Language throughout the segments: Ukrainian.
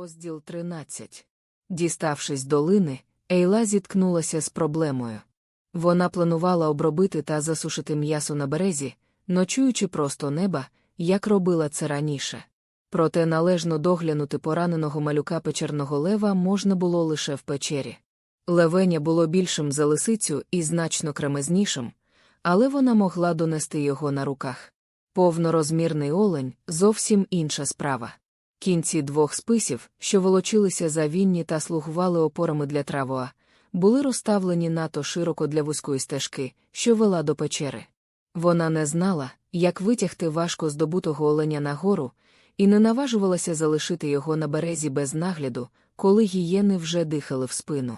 Розділ 13. Діставшись долини, Ейла зіткнулася з проблемою. Вона планувала обробити та засушити м'ясо на березі, ночуючи просто неба, як робила це раніше. Проте належно доглянути пораненого малюка печерного лева можна було лише в печері. Левеня було більшим за лисицю і значно кремезнішим, але вона могла донести його на руках. Повнорозмірний олень зовсім інша справа. Кінці двох списів, що волочилися за вінні та слугували опорами для травоа, були розставлені надто широко для вузької стежки, що вела до печери. Вона не знала, як витягти важко здобутого оленя нагору, і не наважувалася залишити його на березі без нагляду, коли гієни вже дихали в спину.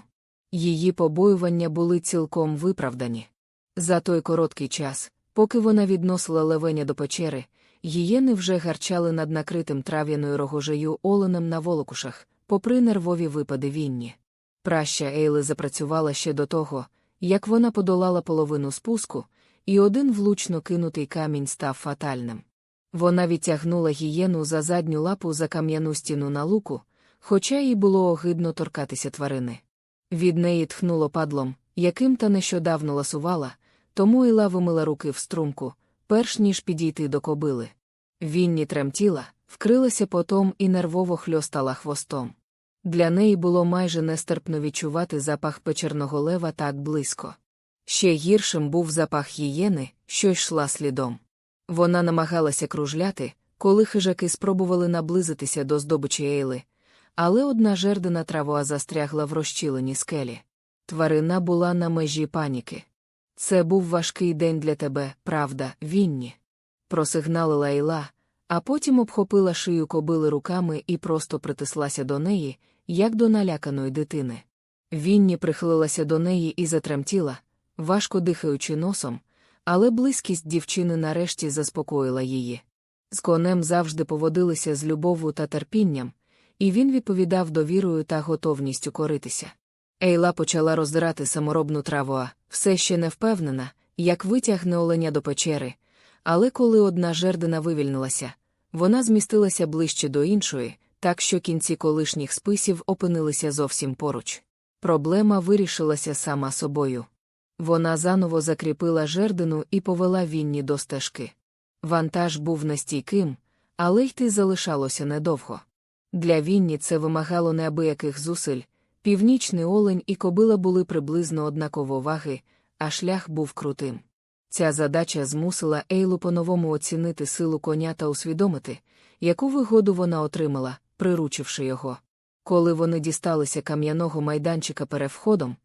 Її побоювання були цілком виправдані. За той короткий час, поки вона відносила левеня до печери, Гієни вже гарчали над накритим трав'яною рогожею оленем на волокушах, попри нервові випади вінні. Праща Ейли запрацювала ще до того, як вона подолала половину спуску, і один влучно кинутий камінь став фатальним. Вона відтягнула гієну за задню лапу за кам'яну стіну на луку, хоча їй було огидно торкатися тварини. Від неї тхнуло падлом, яким та нещодавно ласувала, тому Ейла вимила руки в струмку, перш ніж підійти до кобили. Вінні тремтіла, вкрилася потом і нервово хльостала хвостом. Для неї було майже нестерпно відчувати запах печерного лева так близько. Ще гіршим був запах гієни, що йшла слідом. Вона намагалася кружляти, коли хижаки спробували наблизитися до здобичі Ейли, але одна жердина травоа застрягла в розчіленій скелі. Тварина була на межі паніки. Це був важкий день для тебе, правда, Вінні. Просигналила Ейла, а потім обхопила шию кобили руками і просто притислася до неї, як до наляканої дитини. Вінні прихилилася до неї і затремтіла, важко дихаючи носом, але близькість дівчини нарешті заспокоїла її. З конем завжди поводилися з любов'ю та терпінням, і він відповідав довірою та готовністю коритися. Ейла почала роздирати саморобну траву, а все ще не впевнена, як витягне оленя до печери, але коли одна жердина вивільнилася, вона змістилася ближче до іншої, так що кінці колишніх списів опинилися зовсім поруч. Проблема вирішилася сама собою. Вона заново закріпила жердину і повела вінні до стежки. Вантаж був нестійким, але йти залишалося недовго. Для Вінні це вимагало неабияких зусиль, Північний олень і кобила були приблизно однаково ваги, а шлях був крутим. Ця задача змусила Ейлу по-новому оцінити силу коня та усвідомити, яку вигоду вона отримала, приручивши його. Коли вони дісталися кам'яного майданчика перед входом,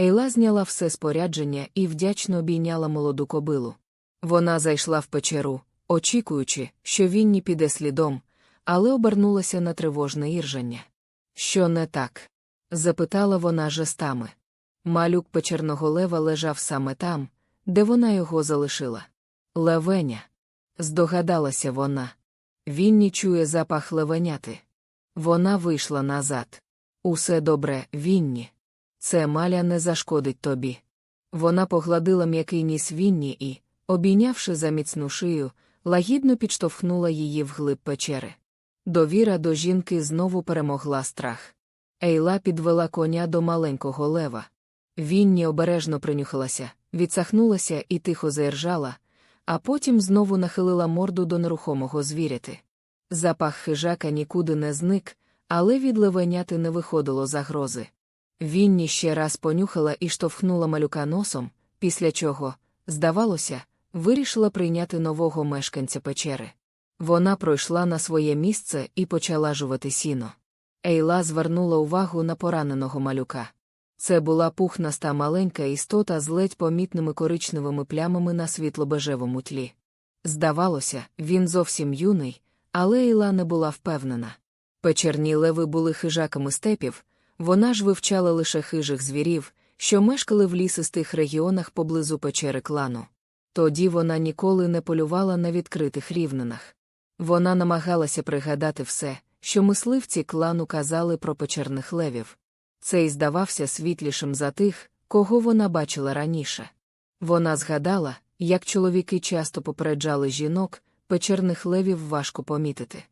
Ейла зняла все спорядження і вдячно обійняла молоду кобилу. Вона зайшла в печеру, очікуючи, що Вінні піде слідом, але обернулася на тривожне іржання. Що не так? Запитала вона жестами. Малюк печерного лева лежав саме там, де вона його залишила. Левеня. Здогадалася вона. Він не чує запах левеняти. Вона вийшла назад. Усе добре, Вінні. Це маля не зашкодить тобі. Вона погладила м'який ніс Вінні і, обійнявши за міцну шию, лагідно підштовхнула її вглиб печери. Довіра до жінки знову перемогла страх. Ейла підвела коня до маленького лева. Вінні обережно принюхалася, відсахнулася і тихо заіржала, а потім знову нахилила морду до нерухомого звіряти. Запах хижака нікуди не зник, але від левеняти не виходило загрози. Вінні ще раз понюхала і штовхнула малюка носом, після чого, здавалося, вирішила прийняти нового мешканця печери. Вона пройшла на своє місце і почала жувати сіно. Ейла звернула увагу на пораненого малюка. Це була пухнаста маленька істота з ледь помітними коричневими плямами на світло-бежевому тлі. Здавалося, він зовсім юний, але Ейла не була впевнена. Печерні леви були хижаками степів, вона ж вивчала лише хижих звірів, що мешкали в лісистих регіонах поблизу печери клану. Тоді вона ніколи не полювала на відкритих рівнинах. Вона намагалася пригадати все що мисливці клану казали про печерних левів. Цей здавався світлішим за тих, кого вона бачила раніше. Вона згадала, як чоловіки часто попереджали жінок, печерних левів важко помітити.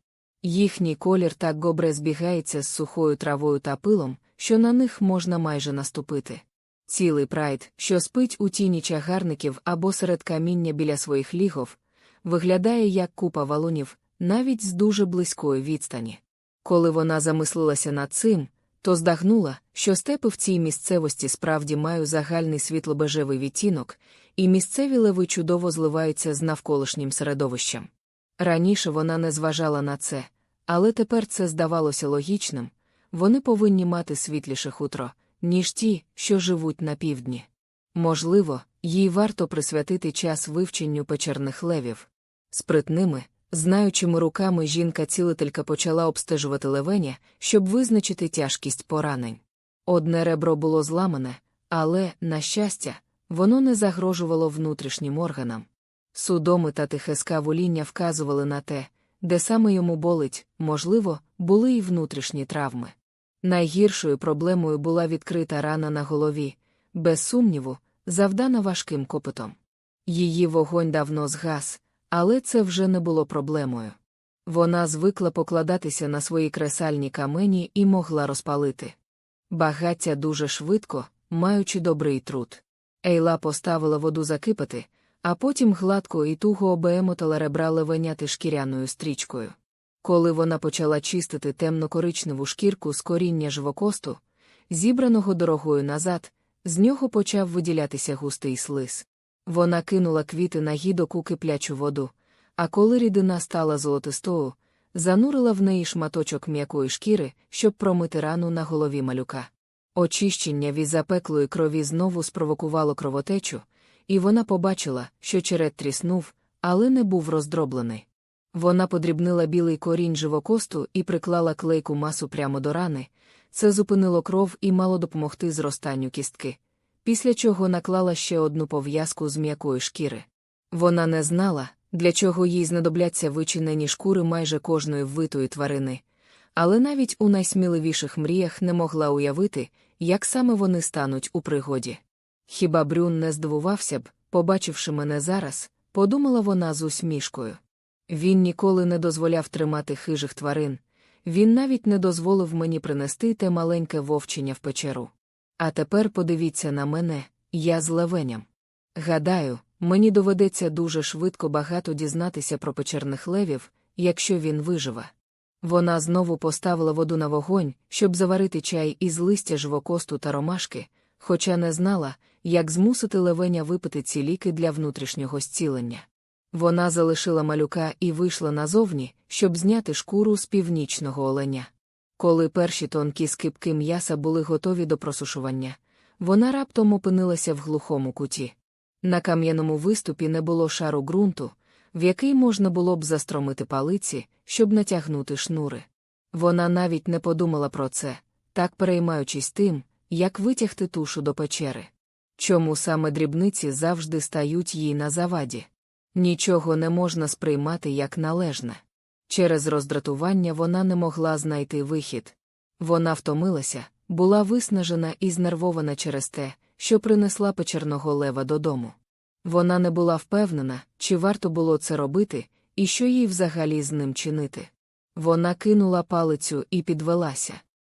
Їхній колір так добре збігається з сухою травою та пилом, що на них можна майже наступити. Цілий прайд, що спить у тіні чагарників або серед каміння біля своїх лігов, виглядає як купа валунів, навіть з дуже близької відстані. Коли вона замислилася над цим, то здагнула, що степи в цій місцевості справді мають загальний світлобежевий відтінок, і місцеві леви чудово зливаються з навколишнім середовищем. Раніше вона не зважала на це, але тепер це здавалося логічним вони повинні мати світліше хутро, ніж ті, що живуть на півдні. Можливо, їй варто присвятити час вивченню печерних левів. Спритними, знаючими руками жінка-цілителька почала обстежувати левеня, щоб визначити тяжкість поранень. Одне ребро було зламане, але, на щастя, воно не загрожувало внутрішнім органам. Судоми та тихе скавуління вказували на те, де саме йому болить, можливо, були й внутрішні травми. Найгіршою проблемою була відкрита рана на голові, без сумніву, завдана важким копитом. Її вогонь давно згас, але це вже не було проблемою. Вона звикла покладатися на свої кресальні камені і могла розпалити. Багаття дуже швидко, маючи добрий труд. Ейла поставила воду закипати, а потім гладко і туго обемотала ребра левеняти шкіряною стрічкою. Коли вона почала чистити темно-коричневу шкірку з коріння живокосту, зібраного дорогою назад, з нього почав виділятися густий слиз. Вона кинула квіти на гідок у киплячу воду, а коли рідина стала золотистою, занурила в неї шматочок м'якої шкіри, щоб промити рану на голові малюка. Очищення від запеклої крові знову спровокувало кровотечу, і вона побачила, що черед тріснув, але не був роздроблений. Вона подрібнила білий корінь живокосту і приклала клейку масу прямо до рани. Це зупинило кров і мало допомогти зростанню кістки, після чого наклала ще одну пов'язку з м'якої шкіри. Вона не знала, для чого їй знадобляться вичинені шкури майже кожної ввитої тварини, але навіть у найсміливіших мріях не могла уявити, як саме вони стануть у пригоді. Хіба Брюн не здивувався б, побачивши мене зараз, подумала вона з усмішкою. Він ніколи не дозволяв тримати хижих тварин, він навіть не дозволив мені принести те маленьке вовчення в печеру. А тепер подивіться на мене, я з левеням. Гадаю, мені доведеться дуже швидко багато дізнатися про печерних левів, якщо він виживе. Вона знову поставила воду на вогонь, щоб заварити чай із листя живокосту та ромашки, хоча не знала, як змусити левеня випити ці ліки для внутрішнього зцілення. Вона залишила малюка і вийшла назовні, щоб зняти шкуру з північного оленя. Коли перші тонкі скипки м'яса були готові до просушування, вона раптом опинилася в глухому куті. На кам'яному виступі не було шару ґрунту, в який можна було б застромити палиці, щоб натягнути шнури. Вона навіть не подумала про це, так переймаючись тим, як витягти тушу до печери. Чому саме дрібниці завжди стають їй на заваді? Нічого не можна сприймати як належне. Через роздратування вона не могла знайти вихід. Вона втомилася, була виснажена і знервована через те, що принесла печерного лева додому. Вона не була впевнена, чи варто було це робити, і що їй взагалі з ним чинити. Вона кинула палицю і підвелася.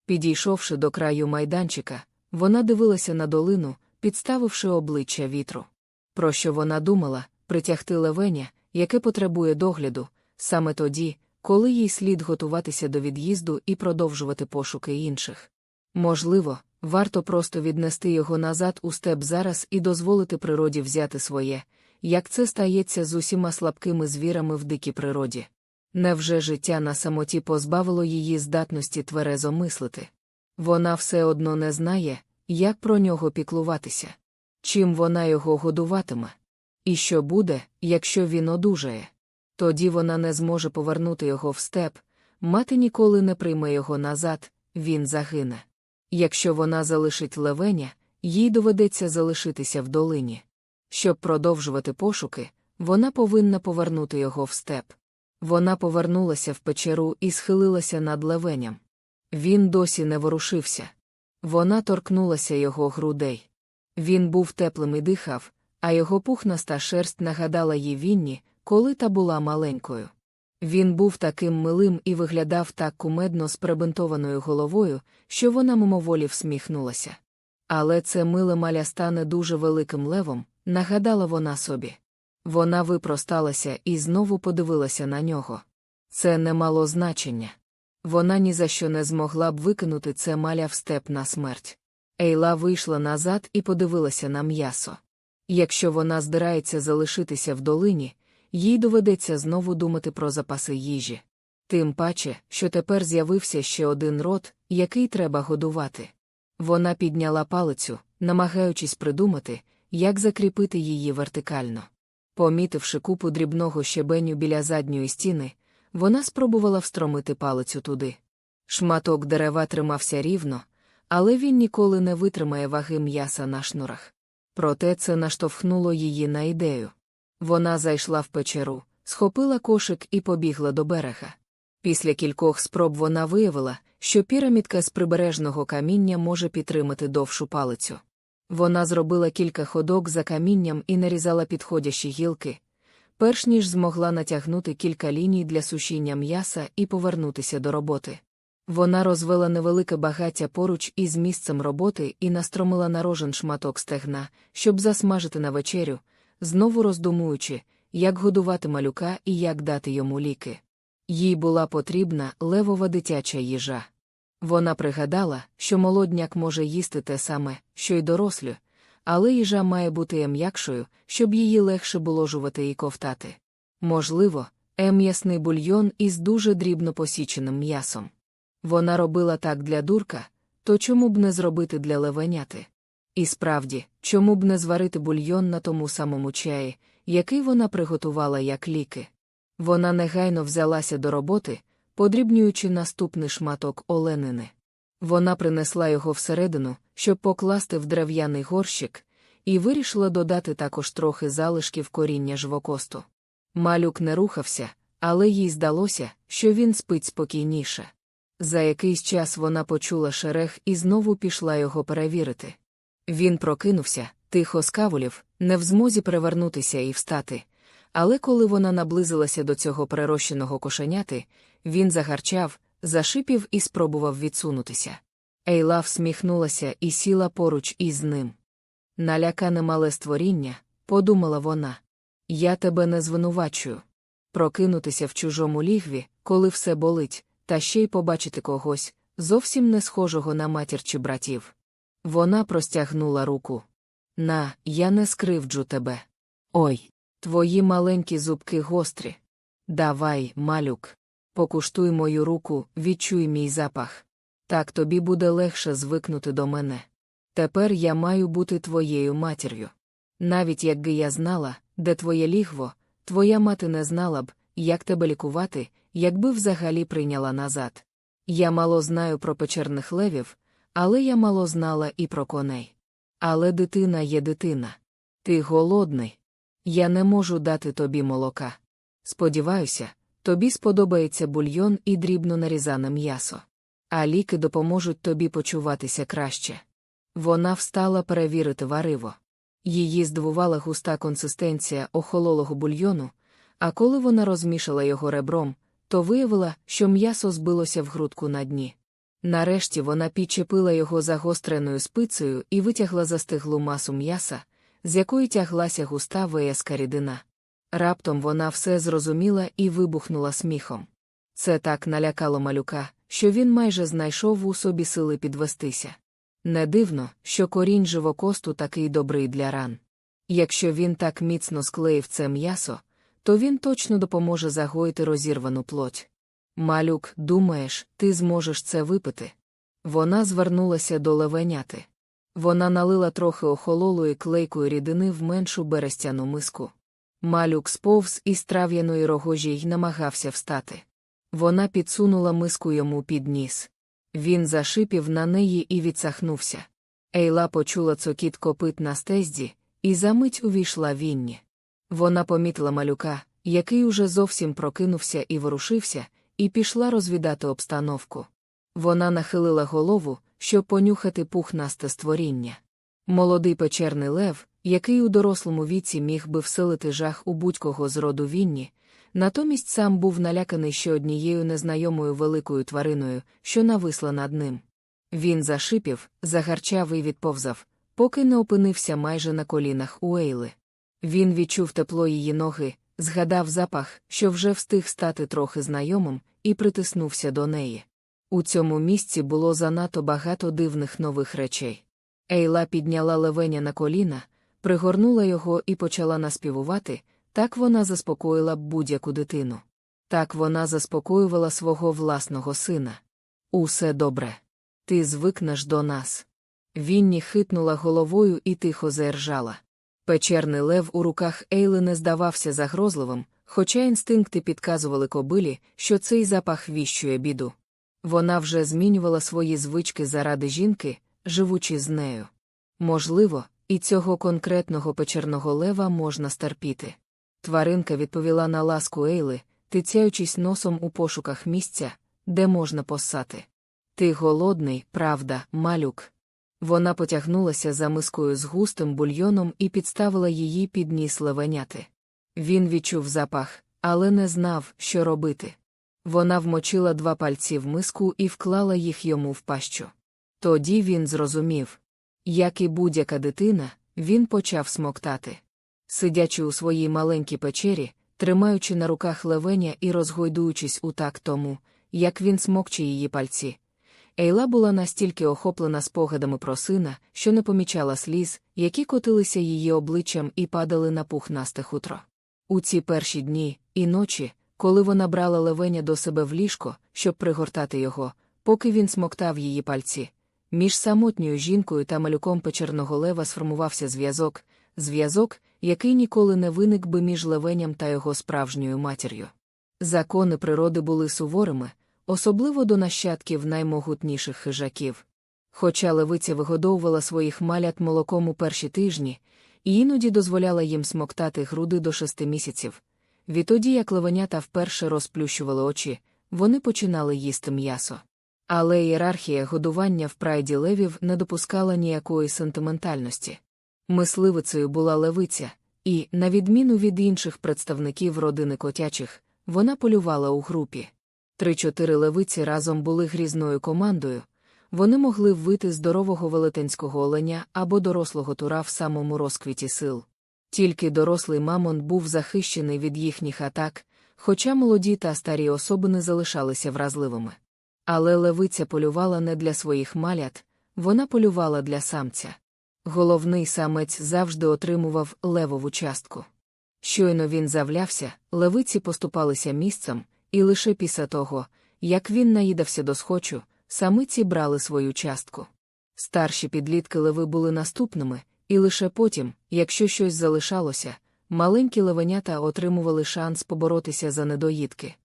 Підійшовши до краю майданчика, вона дивилася на долину, підставивши обличчя вітру. Про що вона думала, притягти левеня, яке потребує догляду, саме тоді, коли їй слід готуватися до від'їзду і продовжувати пошуки інших. Можливо, варто просто віднести його назад у степ зараз і дозволити природі взяти своє, як це стається з усіма слабкими звірами в дикій природі. Невже життя на самоті позбавило її здатності тверезо мислити? Вона все одно не знає, як про нього піклуватися, чим вона його годуватиме. І що буде, якщо він одужає? Тоді вона не зможе повернути його в степ, мати ніколи не прийме його назад, він загине. Якщо вона залишить левеня, їй доведеться залишитися в долині. Щоб продовжувати пошуки, вона повинна повернути його в степ. Вона повернулася в печеру і схилилася над левеням. Він досі не ворушився. Вона торкнулася його грудей. Він був теплим і дихав, а його пухнаста шерсть нагадала їй Вінні, коли та була маленькою. Він був таким милим і виглядав так кумедно з прибинтованою головою, що вона мимоволі всміхнулася. Але це миле маля стане дуже великим левом, нагадала вона собі. Вона випросталася і знову подивилася на нього. Це не мало значення. Вона ні за що не змогла б викинути це маля в степ на смерть. Ейла вийшла назад і подивилася на м'ясо. Якщо вона здирається залишитися в долині, їй доведеться знову думати про запаси їжі. Тим паче, що тепер з'явився ще один рот, який треба годувати. Вона підняла палицю, намагаючись придумати, як закріпити її вертикально. Помітивши купу дрібного щебеню біля задньої стіни, вона спробувала встромити палицю туди. Шматок дерева тримався рівно, але він ніколи не витримає ваги м'яса на шнурах. Проте це наштовхнуло її на ідею. Вона зайшла в печеру, схопила кошик і побігла до берега. Після кількох спроб вона виявила, що пірамідка з прибережного каміння може підтримати довшу палицю. Вона зробила кілька ходок за камінням і нарізала підходящі гілки, перш ніж змогла натягнути кілька ліній для сушіння м'яса і повернутися до роботи. Вона розвела невелике багаття поруч із місцем роботи і настромила на рожен шматок стегна, щоб засмажити на вечерю, знову роздумуючи, як годувати малюка і як дати йому ліки. Їй була потрібна левова дитяча їжа. Вона пригадала, що молодняк може їсти те саме, що й дорослю, але їжа має бути м'якшою, щоб її легше було жувати і ковтати. Можливо, м'ясний бульйон із дуже дрібно посіченим м'ясом. Вона робила так для дурка, то чому б не зробити для левеняти? І справді, чому б не зварити бульйон на тому самому чаї, який вона приготувала як ліки? Вона негайно взялася до роботи, подрібнюючи наступний шматок оленини. Вона принесла його всередину, щоб покласти в дерев'яний горщик, і вирішила додати також трохи залишків коріння жвокосту. Малюк не рухався, але їй здалося, що він спить спокійніше. За якийсь час вона почула шерех і знову пішла його перевірити. Він прокинувся, тихо скавулів, не в змозі перевернутися і встати. Але коли вона наблизилася до цього прирощеного кошеняти, він загарчав, зашипів і спробував відсунутися. Ейла всміхнулася і сіла поруч із ним. Налякане мале створіння, подумала вона. Я тебе не звинувачую. Прокинутися в чужому лігві, коли все болить, та ще й побачити когось, зовсім не схожого на матір чи братів. Вона простягнула руку. На, я не скривджу тебе. Ой, твої маленькі зубки гострі. Давай, малюк, покуштуй мою руку, відчуй мій запах. Так тобі буде легше звикнути до мене. Тепер я маю бути твоєю матір'ю. Навіть якби я знала, де твоє лігво, твоя мати не знала б, як тебе лікувати, якби взагалі прийняла назад. Я мало знаю про печерних левів, але я мало знала і про коней. Але дитина є дитина. Ти голодний. Я не можу дати тобі молока. Сподіваюся, тобі сподобається бульйон і дрібно нарізане м'ясо. А ліки допоможуть тобі почуватися краще. Вона встала перевірити вариво. Її здивувала густа консистенція охололого бульйону, а коли вона розмішала його ребром, то виявила, що м'ясо збилося в грудку на дні. Нарешті вона підчепила його загостреною спицею і витягла застиглу масу м'яса, з якої тяглася густа вияска рідина. Раптом вона все зрозуміла і вибухнула сміхом. Це так налякало малюка, що він майже знайшов у собі сили підвестися. Не дивно, що корінь живокосту такий добрий для ран. Якщо він так міцно склеїв це м'ясо, то він точно допоможе загоїти розірвану плоть. Малюк, думаєш, ти зможеш це випити? Вона звернулася до левеняти. Вона налила трохи охололої клейкої рідини в меншу берестяну миску. Малюк сповз із трав'яної рогожі й намагався встати. Вона підсунула миску йому під ніс. Він зашипів на неї і відсахнувся. Ейла почула цокіт копит на стезді, і за мить увійшла Вінні. Вона помітила малюка, який уже зовсім прокинувся і ворушився, і пішла розвідати обстановку. Вона нахилила голову, щоб понюхати пухнасте створіння. Молодий печерний лев, який у дорослому віці міг би вселити жах у будь-кого з роду Вінні, Натомість сам був наляканий ще однією незнайомою великою твариною, що нависла над ним. Він зашипів, загарчав і відповзав, поки не опинився майже на колінах у Ейли. Він відчув тепло її ноги, згадав запах, що вже встиг стати трохи знайомим, і притиснувся до неї. У цьому місці було занадто багато дивних нових речей. Ейла підняла левеня на коліна, пригорнула його і почала наспівувати, так вона заспокоїла б будь-яку дитину. Так вона заспокоювала свого власного сина. Усе добре. Ти звикнеш до нас. Вінні хитнула головою і тихо заержала. Печерний лев у руках Ейли не здавався загрозливим, хоча інстинкти підказували кобилі, що цей запах віщує біду. Вона вже змінювала свої звички заради жінки, живучи з нею. Можливо, і цього конкретного печерного лева можна стерпіти. Тваринка відповіла на ласку Ейли, тицяючись носом у пошуках місця, де можна посати. Ти голодний, правда, малюк. Вона потягнулася за мискою з густим бульйоном і підставила її під ніс левеняти. Він відчув запах, але не знав, що робити. Вона вмочила два пальці в миску і вклала їх йому в пащу. Тоді він зрозумів. Як і будь-яка дитина, він почав смоктати. Сидячи у своїй маленькій печері, тримаючи на руках левеня і розгойдуючись у так тому, як він смокче її пальці. Ейла була настільки охоплена спогадами про сина, що не помічала сліз, які котилися її обличчям і падали на пухнасте хутро. У ці перші дні і ночі, коли вона брала левеня до себе в ліжко, щоб пригортати його, поки він смоктав її пальці. Між самотньою жінкою та малюком печерного лева сформувався зв'язок, зв'язок, який ніколи не виник би між левеням та його справжньою матір'ю. Закони природи були суворими, особливо до нащадків наймогутніших хижаків. Хоча левиця вигодовувала своїх малят молоком у перші тижні, і іноді дозволяла їм смоктати груди до шести місяців. Відтоді, як левенята вперше розплющували очі, вони починали їсти м'ясо. Але ієрархія годування в прайді левів не допускала ніякої сентиментальності. Мисливицею була левиця, і, на відміну від інших представників родини котячих, вона полювала у групі. Три-чотири левиці разом були грізною командою, вони могли ввити здорового велетенського оленя або дорослого тура в самому розквіті сил. Тільки дорослий мамон був захищений від їхніх атак, хоча молоді та старі особини залишалися вразливими. Але левиця полювала не для своїх малят, вона полювала для самця. Головний самець завжди отримував левову частку. Щойно він завлявся, левиці поступалися місцем, і лише після того, як він наїдався до схочу, самиці брали свою частку. Старші підлітки леви були наступними, і лише потім, якщо щось залишалося, маленькі левенята отримували шанс поборотися за недоїдки.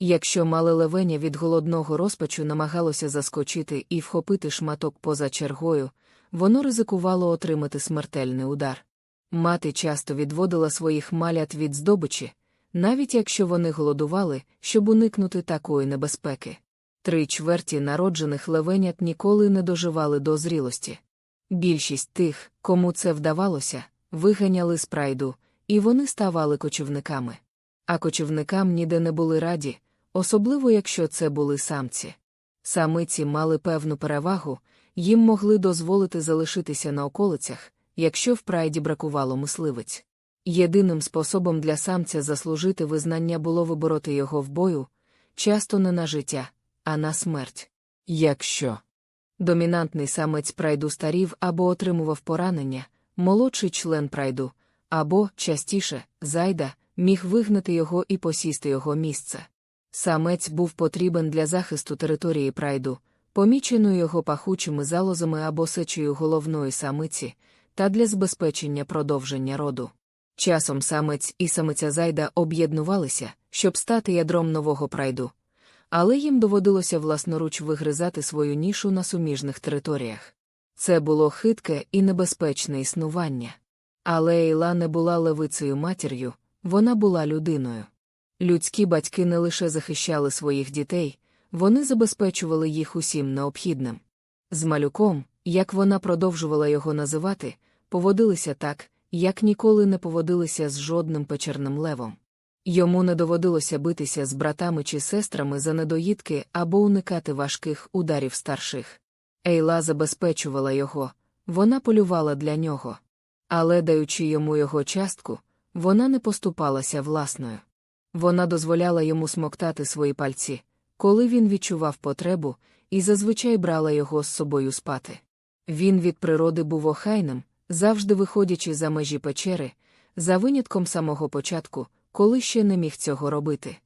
Якщо мале левеня від голодного розпачу намагалося заскочити і вхопити шматок поза чергою, воно ризикувало отримати смертельний удар. Мати часто відводила своїх малят від здобичі, навіть якщо вони голодували, щоб уникнути такої небезпеки. Три чверті народжених левенят ніколи не доживали до зрілості. Більшість тих, кому це вдавалося, виганяли з прайду, і вони ставали кочівниками. А кочівникам ніде не були раді, особливо якщо це були самці. Самиці мали певну перевагу, їм могли дозволити залишитися на околицях, якщо в прайді бракувало мисливець. Єдиним способом для самця заслужити визнання було вибороти його в бою, часто не на життя, а на смерть. Якщо домінантний самець прайду старів або отримував поранення, молодший член прайду, або, частіше, зайда, міг вигнати його і посісти його місце. Самець був потрібен для захисту території прайду, поміченої його пахучими залозами або сечею головної самиці, та для забезпечення продовження роду. Часом самець і самиця зайда об'єднувалися, щоб стати ядром нового прайду, але їм доводилося власноруч вигризати свою нішу на суміжних територіях. Це було хитке і небезпечне існування. Але Ейла не була левицею матір'ю, вона була людиною. Людські батьки не лише захищали своїх дітей, вони забезпечували їх усім необхідним. З малюком, як вона продовжувала його називати, поводилися так, як ніколи не поводилися з жодним печерним левом. Йому не доводилося битися з братами чи сестрами за недоїдки або уникати важких ударів старших. Ейла забезпечувала його, вона полювала для нього. Але, даючи йому його частку, вона не поступалася власною. Вона дозволяла йому смоктати свої пальці, коли він відчував потребу, і зазвичай брала його з собою спати. Він від природи був охайним, завжди виходячи за межі печери, за винятком самого початку, коли ще не міг цього робити.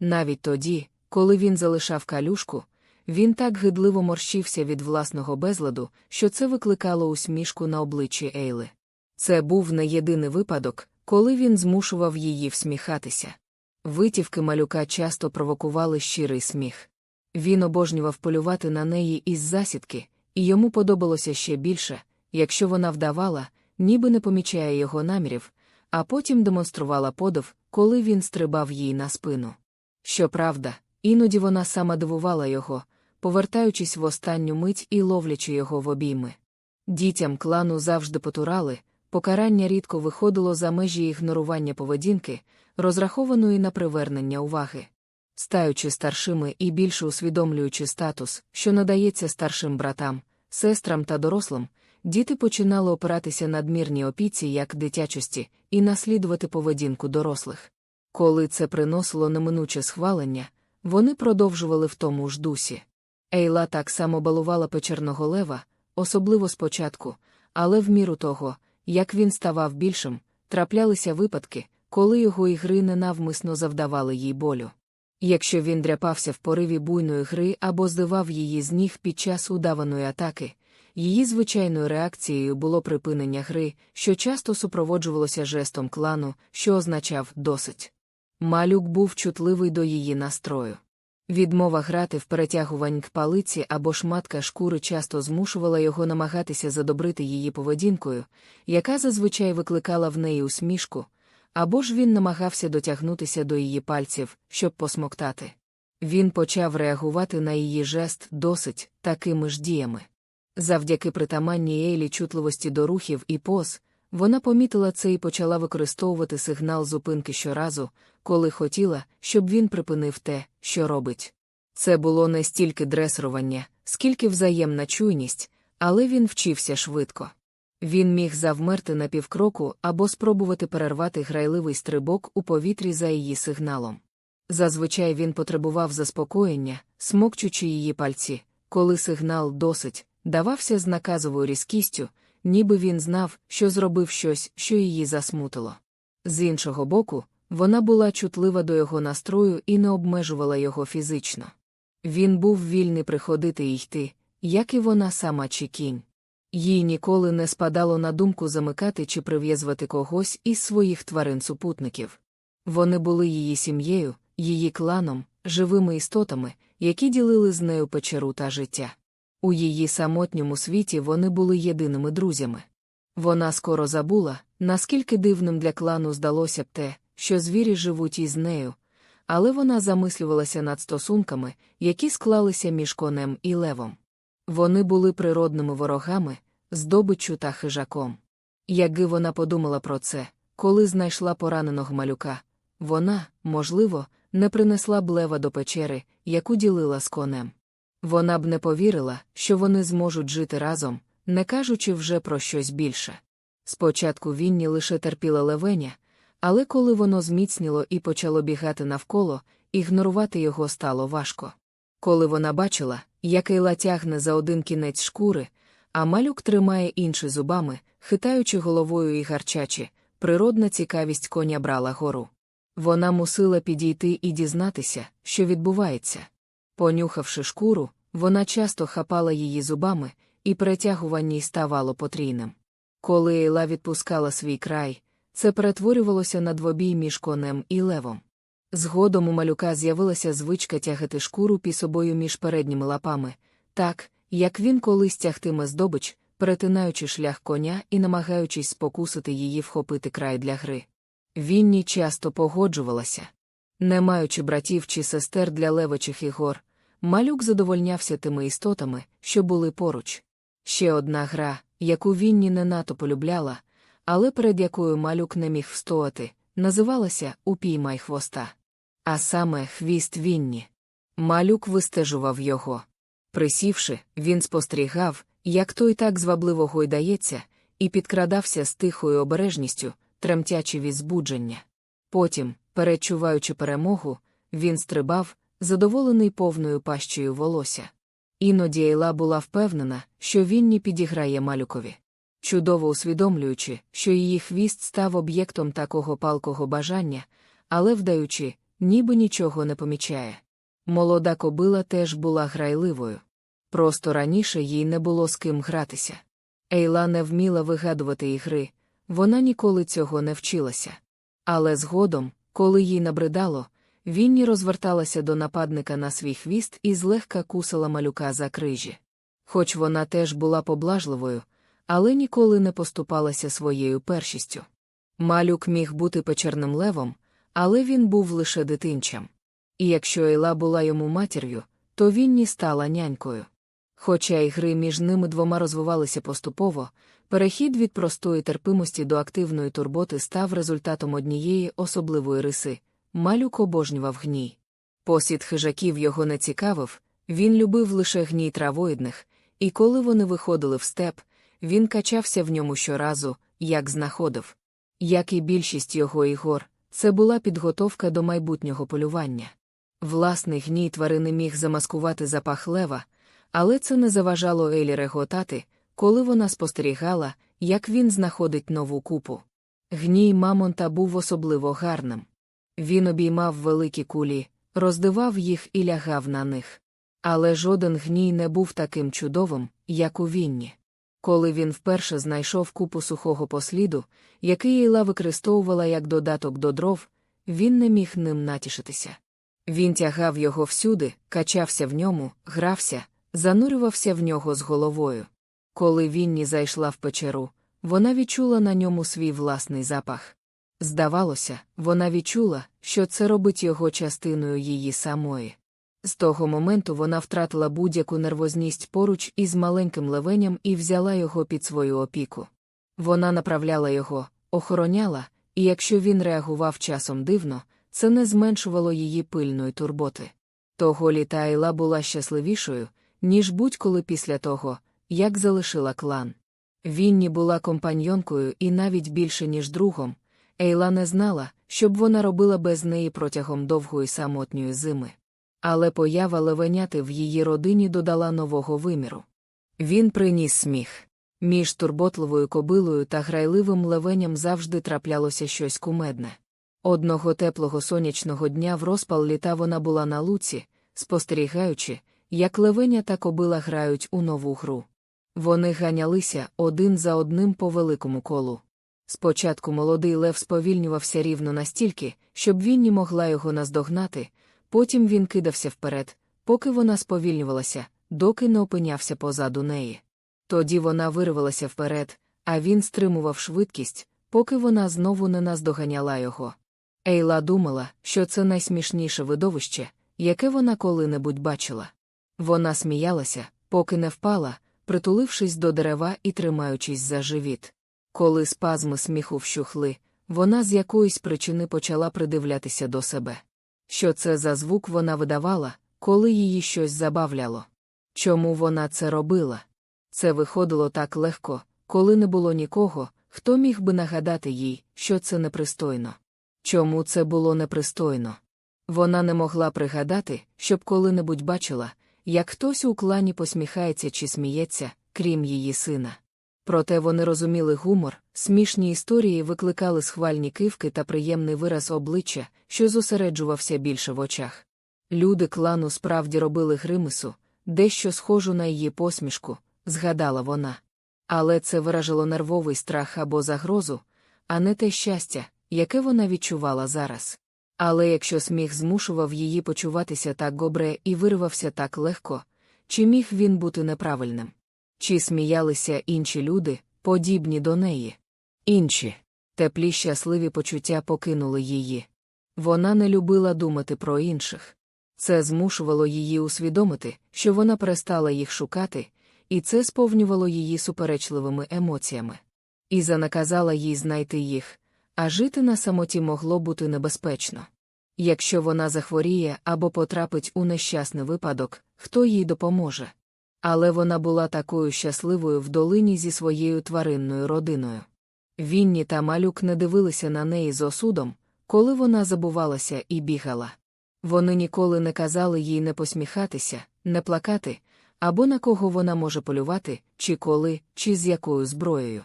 Навіть тоді, коли він залишав калюшку, він так гидливо морщився від власного безладу, що це викликало усмішку на обличчі Ейли. Це був не єдиний випадок, коли він змушував її всміхатися. Витівки малюка часто провокували щирий сміх. Він обожнював полювати на неї із засідки, і йому подобалося ще більше, якщо вона вдавала, ніби не помічає його намірів, а потім демонструвала подив, коли він стрибав їй на спину. Щоправда, іноді вона сама дивувала його, повертаючись в останню мить і ловлячи його в обійми. Дітям клану завжди потурали, покарання рідко виходило за межі ігнорування поведінки, розрахованої на привернення уваги. Стаючи старшими і більше усвідомлюючи статус, що надається старшим братам, сестрам та дорослим, діти починали опиратися надмірній опіці як дитячості і наслідувати поведінку дорослих. Коли це приносило неминуче схвалення, вони продовжували в тому ж дусі. Ейла так само балувала печерного лева, особливо спочатку, але в міру того, як він ставав більшим, траплялися випадки, коли його ігри ненавмисно завдавали їй болю. Якщо він дряпався в пориві буйної гри або здивав її з ніг під час удаваної атаки, її звичайною реакцією було припинення гри, що часто супроводжувалося жестом клану, що означав досить. Малюк був чутливий до її настрою. Відмова грати в перетягувань к палиці або шматка шкури часто змушувала його намагатися задобрити її поведінкою, яка зазвичай викликала в неї усмішку, або ж він намагався дотягнутися до її пальців, щоб посмоктати. Він почав реагувати на її жест досить такими ж діями. Завдяки притаманній Ейлі чутливості до рухів і поз, вона помітила це і почала використовувати сигнал зупинки щоразу, коли хотіла, щоб він припинив те, що робить. Це було не стільки дресрування, скільки взаємна чуйність, але він вчився швидко. Він міг завмерти на півкроку або спробувати перервати грайливий стрибок у повітрі за її сигналом. Зазвичай він потребував заспокоєння, смокчучи її пальці, коли сигнал досить, давався з наказовою різкістю, ніби він знав, що зробив щось, що її засмутило. З іншого боку, вона була чутлива до його настрою і не обмежувала його фізично. Він був вільний приходити і йти, як і вона сама чи кінь. Їй ніколи не спадало на думку замикати чи прив'язувати когось із своїх тварин-супутників. Вони були її сім'єю, її кланом, живими істотами, які ділили з нею печеру та життя. У її самотньому світі вони були єдиними друзями. Вона скоро забула, наскільки дивним для клану здалося б те, що звірі живуть із нею, але вона замислювалася над стосунками, які склалися між конем і левом. Вони були природними ворогами, здобиччю та хижаком. Якби вона подумала про це, коли знайшла пораненого малюка, вона, можливо, не принесла б лева до печери, яку ділила з конем. Вона б не повірила, що вони зможуть жити разом, не кажучи вже про щось більше. Спочатку Вінні лише терпіла левеня, але коли воно зміцніло і почало бігати навколо, ігнорувати його стало важко. Коли вона бачила, як Ейла тягне за один кінець шкури, а малюк тримає інші зубами, хитаючи головою і гарчачи, природна цікавість коня брала гору. Вона мусила підійти і дізнатися, що відбувається. Понюхавши шкуру, вона часто хапала її зубами, і перетягування ставало потрійним. Коли Ейла відпускала свій край, це перетворювалося на двобій між конем і левом. Згодом у малюка з'явилася звичка тягати шкуру пі собою між передніми лапами, так, як він колись тягтиме здобич, перетинаючи шлях коня і намагаючись спокусити її вхопити край для гри. Вінні часто погоджувалася. Не маючи братів чи сестер для левичих ігор, малюк задовольнявся тими істотами, що були поруч. Ще одна гра, яку Вінні не надто полюбляла, але перед якою малюк не міг встояти, називалася Упіймай хвоста. А саме хвіст Вінні. Малюк вистежував його. Присівши, він спостерігав, як той так звабливо гойдається, і підкрадався з тихою обережністю, тремтячи від збудження. Потім, перечуваючи перемогу, він стрибав, задоволений повною пащею волосся. Іноді Ейла була впевнена, що Вінні підіграє малюкові. Чудово усвідомлюючи, що її хвіст став об'єктом такого палкого бажання, але вдаючи, ніби нічого не помічає. Молода кобила теж була грайливою. Просто раніше їй не було з ким гратися. Ейла не вміла вигадувати ігри, вона ніколи цього не вчилася. Але згодом, коли їй набридало, Вінні розверталася до нападника на свій хвіст і злегка кусала малюка за крижі. Хоч вона теж була поблажливою, але ніколи не поступалася своєю першістю. Малюк міг бути печерним левом, але він був лише дитинчам. І якщо Ейла була йому матір'ю, то Вінні стала нянькою. Хоча ігри між ними двома розвивалися поступово, перехід від простої терпимості до активної турботи став результатом однієї особливої риси малюк обожнював гній. Посід хижаків його не цікавив, він любив лише гній травоїдних, і коли вони виходили в степ, він качався в ньому щоразу, як знаходив. Як і більшість його ігор, це була підготовка до майбутнього полювання. Власний гній тварини міг замаскувати запах лева, але це не заважало Елі реготати, коли вона спостерігала, як він знаходить нову купу. Гній Мамонта був особливо гарним. Він обіймав великі кулі, роздивав їх і лягав на них. Але жоден гній не був таким чудовим, як у Вінні. Коли він вперше знайшов купу сухого посліду, який Ейла використовувала як додаток до дров, він не міг ним натішитися. Він тягав його всюди, качався в ньому, грався, занурювався в нього з головою. Коли Вінні зайшла в печеру, вона відчула на ньому свій власний запах. Здавалося, вона відчула, що це робить його частиною її самої. З того моменту вона втратила будь-яку нервозність поруч із маленьким левеням і взяла його під свою опіку. Вона направляла його, охороняла, і якщо він реагував часом дивно, це не зменшувало її пильної турботи. Того літа Айла була щасливішою, ніж будь-коли після того, як залишила клан. Вінні була компаньонкою і навіть більше, ніж другом. Ейла не знала, що б вона робила без неї протягом довгої самотньої зими. Але поява левеняти в її родині додала нового виміру. Він приніс сміх. Між турботливою кобилою та грайливим левеням завжди траплялося щось кумедне. Одного теплого сонячного дня в розпал літа вона була на луці, спостерігаючи, як левеня та кобила грають у нову гру. Вони ганялися один за одним по великому колу. Спочатку молодий лев сповільнювався рівно настільки, щоб Вінні могла його наздогнати, потім він кидався вперед, поки вона сповільнювалася, доки не опинявся позаду неї. Тоді вона вирвалася вперед, а він стримував швидкість, поки вона знову не наздоганяла його. Ейла думала, що це найсмішніше видовище, яке вона коли-небудь бачила. Вона сміялася, поки не впала, притулившись до дерева і тримаючись за живіт. Коли спазми сміху вщухли, вона з якоїсь причини почала придивлятися до себе. Що це за звук вона видавала, коли її щось забавляло? Чому вона це робила? Це виходило так легко, коли не було нікого, хто міг би нагадати їй, що це непристойно. Чому це було непристойно? Вона не могла пригадати, щоб коли-небудь бачила, як хтось у клані посміхається чи сміється, крім її сина. Проте вони розуміли гумор, смішні історії викликали схвальні кивки та приємний вираз обличчя, що зосереджувався більше в очах. Люди клану справді робили гримису, дещо схожу на її посмішку, згадала вона. Але це виражило нервовий страх або загрозу, а не те щастя, яке вона відчувала зараз. Але якщо сміх змушував її почуватися так добре і виривався так легко, чи міг він бути неправильним? Чи сміялися інші люди, подібні до неї? Інші теплі щасливі почуття покинули її. Вона не любила думати про інших. Це змушувало її усвідомити, що вона перестала їх шукати, і це сповнювало її суперечливими емоціями. Іза наказала їй знайти їх, а жити на самоті могло бути небезпечно. Якщо вона захворіє або потрапить у нещасний випадок, хто їй допоможе? Але вона була такою щасливою в долині зі своєю тваринною родиною. Вінні та малюк не дивилися на неї з осудом, коли вона забувалася і бігала. Вони ніколи не казали їй не посміхатися, не плакати, або на кого вона може полювати, чи коли, чи з якою зброєю.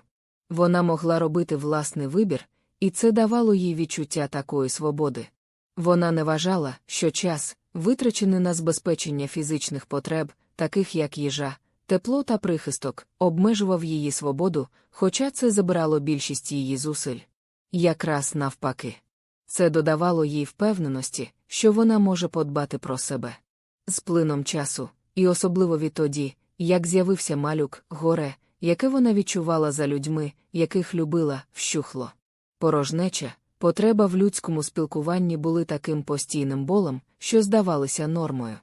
Вона могла робити власний вибір, і це давало їй відчуття такої свободи. Вона не вважала, що час, витрачений на збезпечення фізичних потреб, таких як їжа, тепло та прихисток, обмежував її свободу, хоча це забирало більшість її зусиль. Якраз навпаки. Це додавало їй впевненості, що вона може подбати про себе. З плином часу, і особливо відтоді, як з'явився малюк, горе, яке вона відчувала за людьми, яких любила, вщухло. Порожнеча, потреба в людському спілкуванні були таким постійним болем, що здавалися нормою.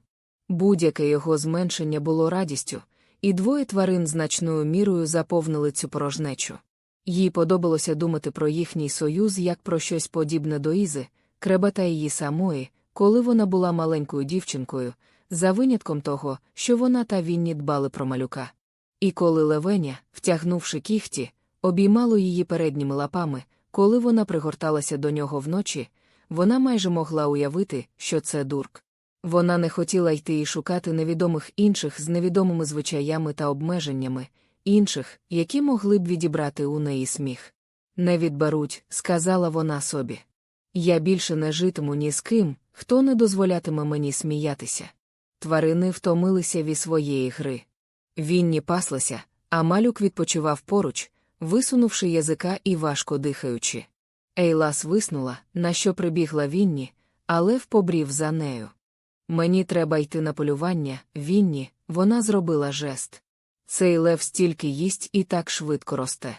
Будь-яке його зменшення було радістю, і двоє тварин значною мірою заповнили цю порожнечу. Їй подобалося думати про їхній союз як про щось подібне до Ізи, кребата її самої, коли вона була маленькою дівчинкою, за винятком того, що вона та Вінні дбали про малюка. І коли левеня, втягнувши кіхті, обіймало її передніми лапами, коли вона пригорталася до нього вночі, вона майже могла уявити, що це дурк. Вона не хотіла йти і шукати невідомих інших з невідомими звичаями та обмеженнями, інших, які могли б відібрати у неї сміх. Не відберуть, сказала вона собі. Я більше не житиму ні з ким, хто не дозволятиме мені сміятися. Тварини втомилися від своєї гри. Вінні паслася, а малюк відпочивав поруч, висунувши язика і важко дихаючи. Ейлас виснула, на що прибігла Вінні, але впобрів за нею. Мені треба йти на полювання, Вінні, вона зробила жест. Цей лев стільки їсть і так швидко росте.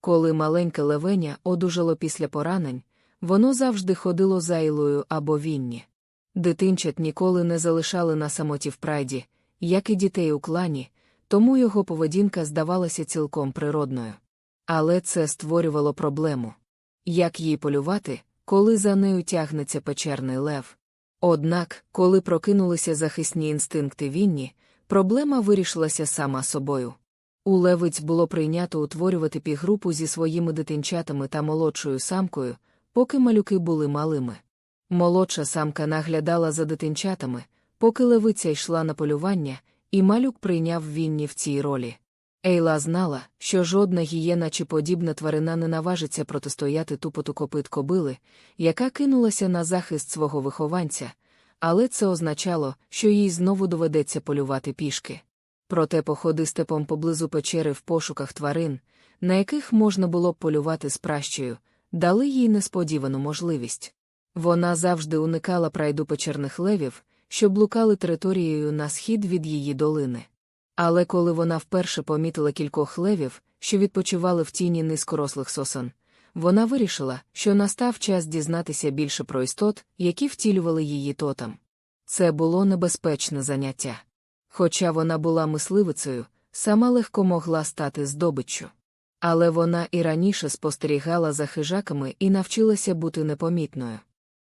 Коли маленьке левеня одужало після поранень, воно завжди ходило за Ілою або Вінні. Дитинчат ніколи не залишали на самоті в прайді, як і дітей у клані, тому його поведінка здавалася цілком природною. Але це створювало проблему. Як їй полювати, коли за нею тягнеться печерний лев? Однак, коли прокинулися захисні інстинкти Вінні, проблема вирішилася сама собою. У левиць було прийнято утворювати пігрупу зі своїми дитинчатами та молодшою самкою, поки малюки були малими. Молодша самка наглядала за дитинчатами, поки левиця йшла на полювання, і малюк прийняв Вінні в цій ролі. Ейла знала, що жодна гієна чи подібна тварина не наважиться протистояти тупоту копит кобили, яка кинулася на захист свого вихованця, але це означало, що їй знову доведеться полювати пішки. Проте походи степом поблизу печери в пошуках тварин, на яких можна було б полювати з пращею, дали їй несподівану можливість. Вона завжди уникала прайду печерних левів, що блукали територією на схід від її долини. Але коли вона вперше помітила кількох левів, що відпочивали в тіні низькорослих сосон, вона вирішила, що настав час дізнатися більше про істот, які втілювали її тотам. Це було небезпечне заняття. Хоча вона була мисливицею, сама легко могла стати здобиччю. Але вона і раніше спостерігала за хижаками і навчилася бути непомітною.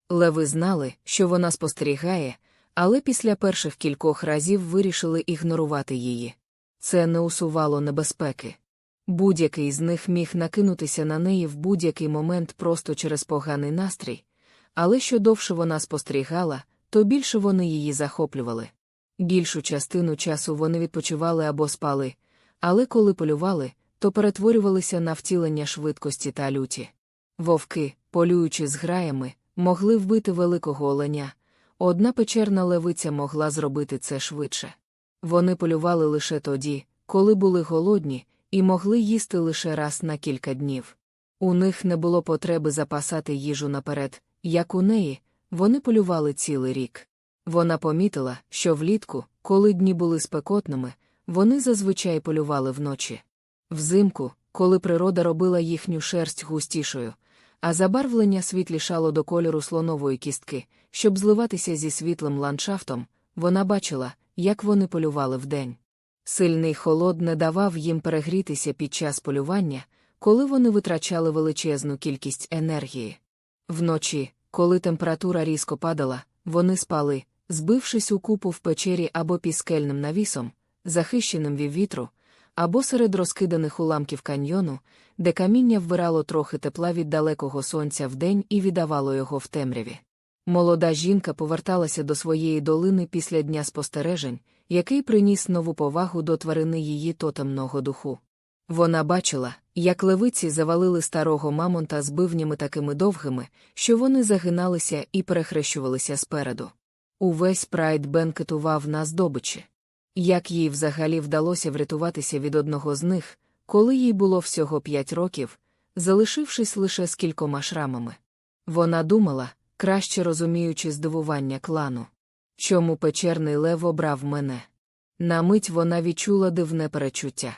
Леви знали, що вона спостерігає, але після перших кількох разів вирішили ігнорувати її. Це не усувало небезпеки. Будь-який з них міг накинутися на неї в будь-який момент просто через поганий настрій, але що довше вона спостерігала, то більше вони її захоплювали. Більшу частину часу вони відпочивали або спали, але коли полювали, то перетворювалися на втілення швидкості та люті. Вовки, полюючи з граями, могли вбити великого оленя, Одна печерна левиця могла зробити це швидше. Вони полювали лише тоді, коли були голодні, і могли їсти лише раз на кілька днів. У них не було потреби запасати їжу наперед, як у неї, вони полювали цілий рік. Вона помітила, що влітку, коли дні були спекотними, вони зазвичай полювали вночі. Взимку, коли природа робила їхню шерсть густішою, а забарвлення світлішало до кольору слонової кістки, щоб зливатися зі світлим ландшафтом, вона бачила, як вони полювали вдень. Сильний холод не давав їм перегрітися під час полювання, коли вони витрачали величезну кількість енергії. Вночі, коли температура різко падала, вони спали, збившись у купу в печері або піскельним навісом, захищеним від вітру, або серед розкиданих уламків каньйону, де каміння вбирало трохи тепла від далекого сонця вдень і віддавало його в темряві. Молода жінка поверталася до своєї долини після дня спостережень, який приніс нову повагу до тварини її тотемного духу. Вона бачила, як левиці завалили старого мамонта з бивнями такими довгими, що вони загиналися і перехрещувалися спереду. Увесь прайд бенкетував на здобичі. Як їй взагалі вдалося врятуватися від одного з них, коли їй було всього п'ять років, залишившись лише з кількома шрамами. Вона думала, краще розуміючи здивування клану. Чому печерний лев обрав мене? На мить вона відчула дивне перечуття.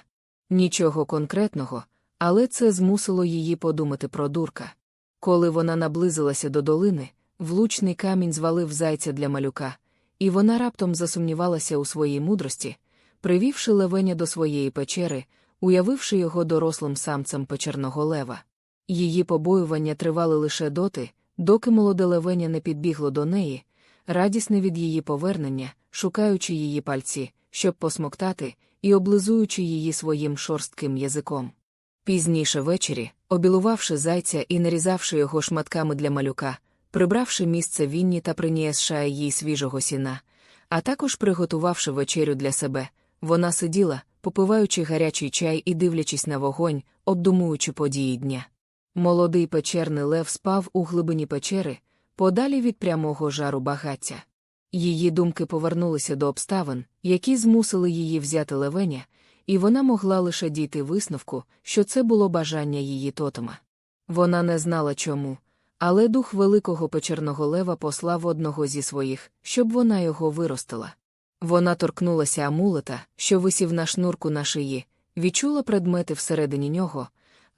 Нічого конкретного, але це змусило її подумати про дурка. Коли вона наблизилася до долини, влучний камінь звалив зайця для малюка, і вона раптом засумнівалася у своїй мудрості, привівши левеня до своєї печери, уявивши його дорослим самцем печерного лева. Її побоювання тривали лише доти, доки молоде левеня не підбігло до неї, радісне від її повернення, шукаючи її пальці, щоб посмоктати, і облизуючи її своїм шорстким язиком. Пізніше ввечері, обілувавши зайця і нарізавши його шматками для малюка, прибравши місце вінні та принієсшає їй свіжого сіна, а також приготувавши вечерю для себе, вона сиділа, попиваючи гарячий чай і дивлячись на вогонь, обдумуючи події дня. Молодий печерний лев спав у глибині печери, подалі від прямого жару багаття. Її думки повернулися до обставин, які змусили її взяти левеня, і вона могла лише дійти висновку, що це було бажання її тотема. Вона не знала чому, але дух великого печерного лева послав одного зі своїх, щоб вона його виростила. Вона торкнулася амулета, що висів на шнурку на шиї, відчула предмети всередині нього,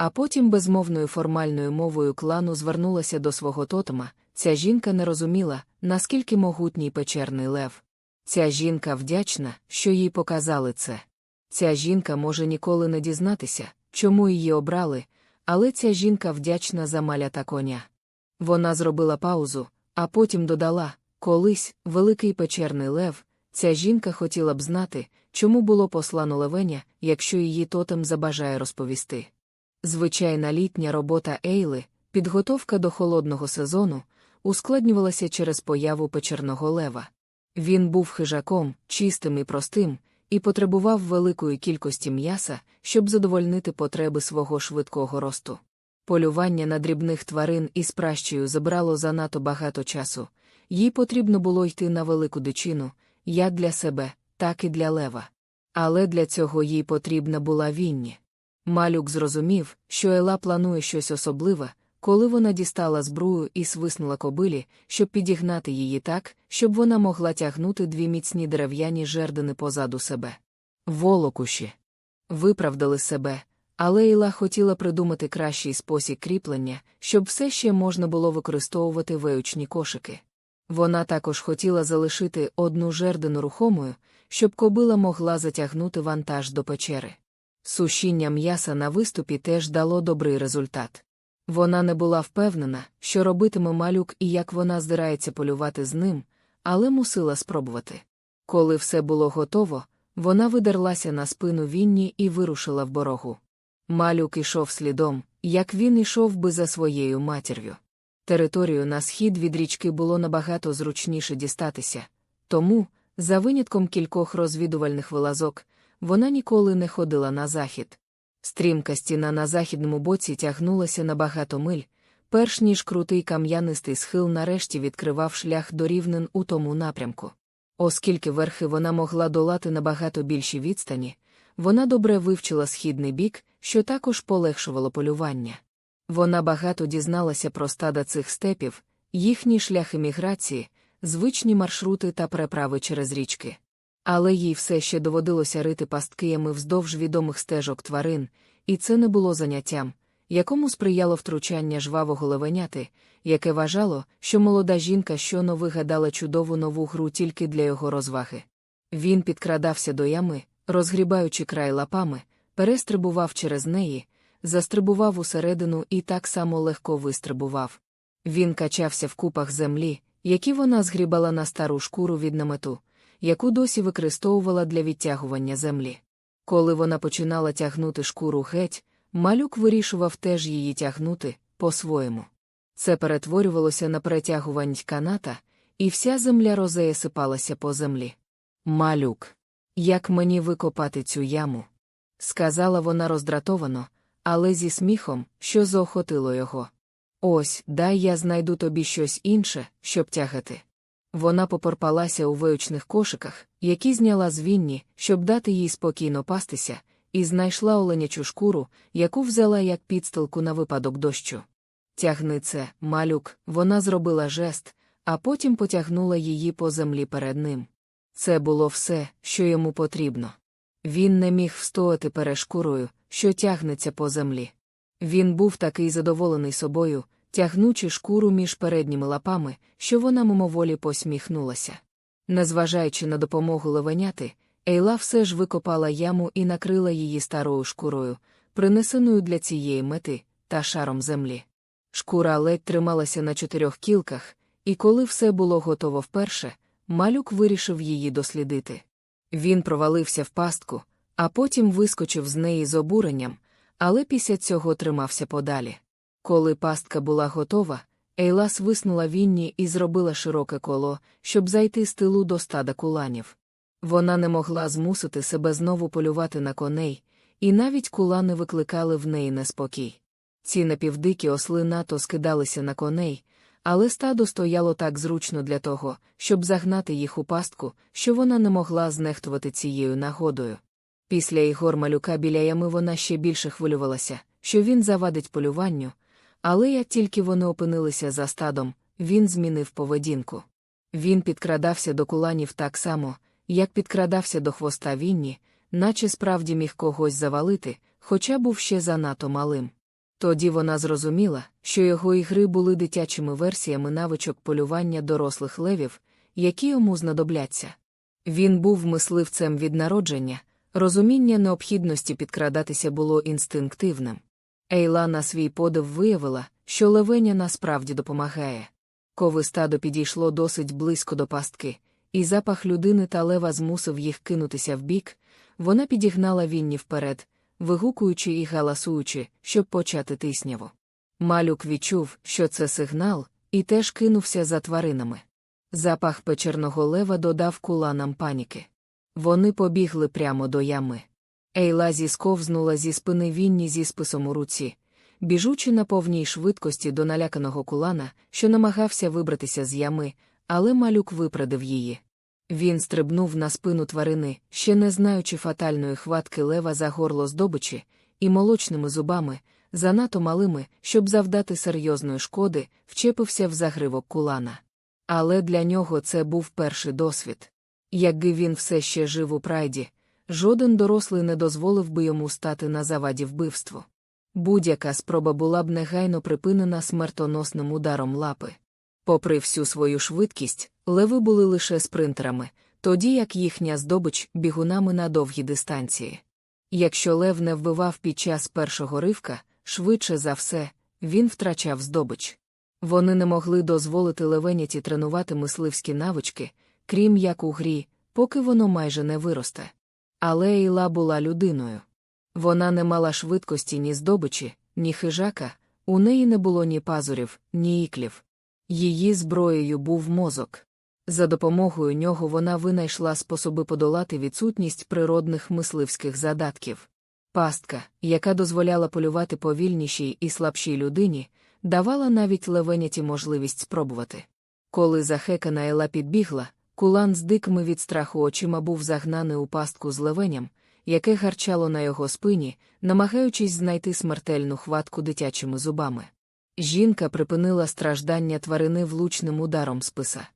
а потім безмовною формальною мовою клану звернулася до свого тотема. Ця жінка не розуміла, наскільки могутній печерний лев. Ця жінка вдячна, що їй показали це. Ця жінка може ніколи не дізнатися, чому її обрали, але ця жінка вдячна за маля коня. Вона зробила паузу, а потім додала колись, великий печерний лев, ця жінка хотіла б знати, чому було послано левеня, якщо її тотем забажає розповісти. Звичайна літня робота Ейли, підготовка до холодного сезону, ускладнювалася через появу печерного лева. Він був хижаком, чистим і простим, і потребував великої кількості м'яса, щоб задовольнити потреби свого швидкого росту. Полювання на дрібних тварин із пращею забрало занадто багато часу, їй потрібно було йти на велику дичину, як для себе, так і для лева. Але для цього їй потрібна була вінні. Малюк зрозумів, що Ела планує щось особливе, коли вона дістала збрую і свиснула кобилі, щоб підігнати її так, щоб вона могла тягнути дві міцні дерев'яні жердини позаду себе. Волокуші. Виправдали себе, але Іла хотіла придумати кращий спосіб кріплення, щоб все ще можна було використовувати веючні кошики. Вона також хотіла залишити одну жердину рухомою, щоб кобила могла затягнути вантаж до печери. Сушіння м'яса на виступі теж дало добрий результат. Вона не була впевнена, що робитиме малюк і як вона здирається полювати з ним, але мусила спробувати. Коли все було готово, вона видерлася на спину Вінні і вирушила в борогу. Малюк ішов слідом, як він ішов би за своєю матір'ю. Територію на схід від річки було набагато зручніше дістатися, тому, за винятком кількох розвідувальних вилазок, вона ніколи не ходила на захід. Стрімка стіна на західному боці тягнулася на багато миль, перш ніж крутий кам'янистий схил нарешті відкривав шлях до рівнин у тому напрямку. Оскільки верхи вона могла долати набагато більші відстані, вона добре вивчила східний бік, що також полегшувало полювання. Вона багато дізналася про стада цих степів, їхні шляхи міграції, звичні маршрути та переправи через річки. Але їй все ще доводилося рити пасткиями вздовж відомих стежок тварин, і це не було заняттям, якому сприяло втручання жвавого левеняти, яке вважало, що молода жінка щоно вигадала чудову нову гру тільки для його розваги. Він підкрадався до ями, розгрібаючи край лапами, перестрибував через неї, застрибував усередину і так само легко вистрибував. Він качався в купах землі, які вона згрібала на стару шкуру від намету, яку досі використовувала для відтягування землі. Коли вона починала тягнути шкуру геть, малюк вирішував теж її тягнути по-своєму. Це перетворювалося на перетягування каната, і вся земля розея сипалася по землі. Малюк, як мені викопати цю яму? сказала вона роздратовано, але зі сміхом, що заохотило його. Ось, дай я знайду тобі щось інше, щоб тягати. Вона попорпалася у виючних кошиках, які зняла з вінні, щоб дати їй спокійно пастися, і знайшла оленячу шкуру, яку взяла як підстилку на випадок дощу. Тягни це, малюк, вона зробила жест, а потім потягнула її по землі перед ним. Це було все, що йому потрібно. Він не міг встояти перешкурою, що тягнеться по землі. Він був такий задоволений собою, тягнучи шкуру між передніми лапами, що вона мимоволі посміхнулася. Незважаючи на допомогу левеняти, Ейла все ж викопала яму і накрила її старою шкурою, принесеною для цієї мети, та шаром землі. Шкура ледь трималася на чотирьох кілках, і коли все було готово вперше, малюк вирішив її дослідити. Він провалився в пастку, а потім вискочив з неї з обуренням, але після цього тримався подалі. Коли пастка була готова, Ейла свиснула вінні і зробила широке коло, щоб зайти з тилу до стада куланів. Вона не могла змусити себе знову полювати на коней, і навіть кулани викликали в неї неспокій. Ці напівдикі осли нато скидалися на коней, але стадо стояло так зручно для того, щоб загнати їх у пастку, що вона не могла знехтувати цією нагодою. Після ігор малюка біля ями вона ще більше хвилювалася, що він завадить полюванню, але як тільки вони опинилися за стадом, він змінив поведінку. Він підкрадався до куланів так само, як підкрадався до хвоста Вінні, наче справді міг когось завалити, хоча був ще занадто малим. Тоді вона зрозуміла, що його ігри були дитячими версіями навичок полювання дорослих левів, які йому знадобляться. Він був мисливцем від народження, розуміння необхідності підкрадатися було інстинктивним. Ейла на свій подив виявила, що левеня насправді допомагає. Коли стадо підійшло досить близько до пастки, і запах людини та лева змусив їх кинутися вбік, вона підігнала вінні вперед, вигукуючи і галасуючи, щоб почати тисняву. Малюк відчув, що це сигнал, і теж кинувся за тваринами. Запах печерного лева додав куланам паніки. Вони побігли прямо до ями. Ейла зісковзнула зі спини Вінні зі списом у руці, біжучи на повній швидкості до наляканого кулана, що намагався вибратися з ями, але малюк випередив її. Він стрибнув на спину тварини, ще не знаючи фатальної хватки лева за горло здобичі, і молочними зубами, занадто малими, щоб завдати серйозної шкоди, вчепився в загривок кулана. Але для нього це був перший досвід. Якби він все ще жив у прайді, жоден дорослий не дозволив би йому стати на заваді вбивству. Будь-яка спроба була б негайно припинена смертоносним ударом лапи. Попри всю свою швидкість, леви були лише спринтерами, тоді як їхня здобич бігунами на довгі дистанції. Якщо лев не вбивав під час першого ривка, швидше за все, він втрачав здобич. Вони не могли дозволити левеняті тренувати мисливські навички, крім як у грі, поки воно майже не виросте. Але Ейла була людиною. Вона не мала швидкості ні здобичі, ні хижака, у неї не було ні пазурів, ні іклів. Її зброєю був мозок. За допомогою нього вона винайшла способи подолати відсутність природних мисливських задатків. Пастка, яка дозволяла полювати повільнішій і слабшій людині, давала навіть левеняті можливість спробувати. Коли захекана Ела підбігла, кулан з дикими від страху очима був загнаний у пастку з левеням, яке гарчало на його спині, намагаючись знайти смертельну хватку дитячими зубами. Жінка припинила страждання тварини влучним ударом списа.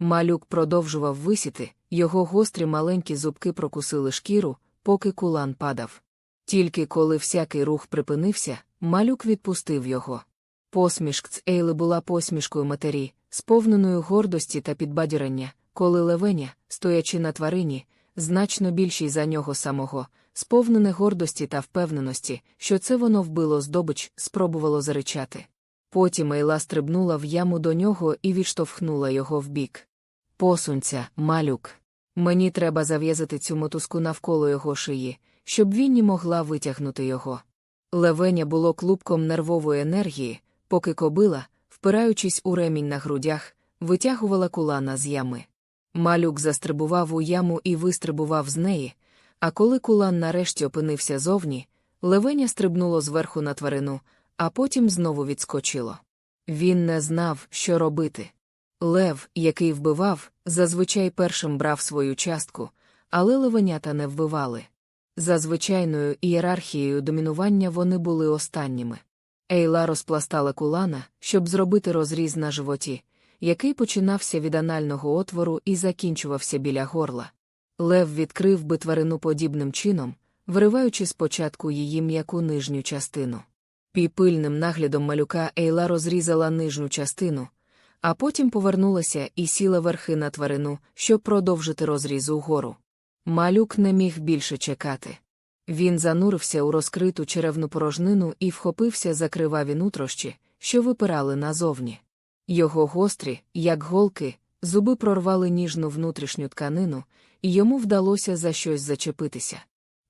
Малюк продовжував висіти, його гострі маленькі зубки прокусили шкіру, поки кулан падав. Тільки коли всякий рух припинився, малюк відпустив його. Посмішк Ейли була посмішкою матері, сповненою гордості та підбадірання, коли левеня, стоячи на тварині, значно більшій за нього самого, сповнене гордості та впевненості, що це воно вбило здобич, спробувало заричати. Потім Ейла стрибнула в яму до нього і відштовхнула його вбік. Посунься, малюк. Мені треба зав'язати цю мотузку навколо його шиї, щоб він не могла витягнути його. Левеня було клубком нервової енергії, поки кобила, впираючись у ремінь на грудях, витягувала кулана з ями. Малюк застрибував у яму і вистрибував з неї, а коли кулан нарешті опинився зовні, левеня стрибнуло зверху на тварину, а потім знову відскочило. Він не знав, що робити. Лев, який вбивав, зазвичай першим брав свою частку, але левенята не вбивали. За звичайною ієрархією домінування вони були останніми. Ейла розпластала кулана, щоб зробити розріз на животі, який починався від анального отвору і закінчувався біля горла. Лев відкрив би тварину подібним чином, вириваючи спочатку її м'яку нижню частину. Під пильним наглядом малюка Ейла розрізала нижню частину, а потім повернулася і сіла верхи на тварину, щоб продовжити розріз угору. Малюк не міг більше чекати. Він занурився у розкриту черевну порожнину і вхопився за криваві нутрощі, що випирали назовні. Його гострі, як голки, зуби прорвали ніжну внутрішню тканину, і йому вдалося за щось зачепитися.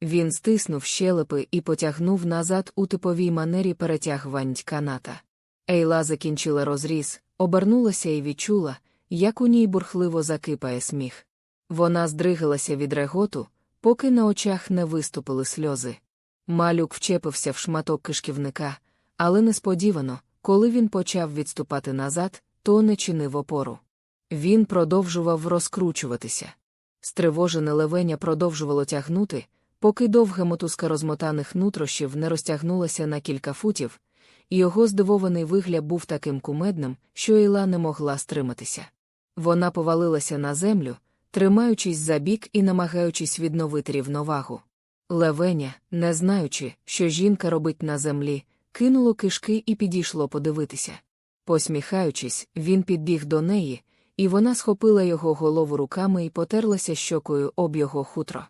Він стиснув щелепи і потягнув назад у типовій манері перетягувань каната. Ейла закінчила розріз, обернулася і відчула, як у ній бурхливо закипає сміх. Вона здригалася від реготу, поки на очах не виступили сльози. Малюк вчепився в шматок кишківника, але несподівано, коли він почав відступати назад, то не чинив опору. Він продовжував розкручуватися. Стривожене левеня продовжувало тягнути, поки довга мотузка розмотаних нутрощів не розтягнулася на кілька футів, його здивований вигляд був таким кумедним, що Іла не могла стриматися. Вона повалилася на землю, тримаючись за бік і намагаючись відновити рівновагу. Левеня, не знаючи, що жінка робить на землі, кинуло кишки і підійшло подивитися. Посміхаючись, він підбіг до неї, і вона схопила його голову руками і потерлася щокою об його хутро.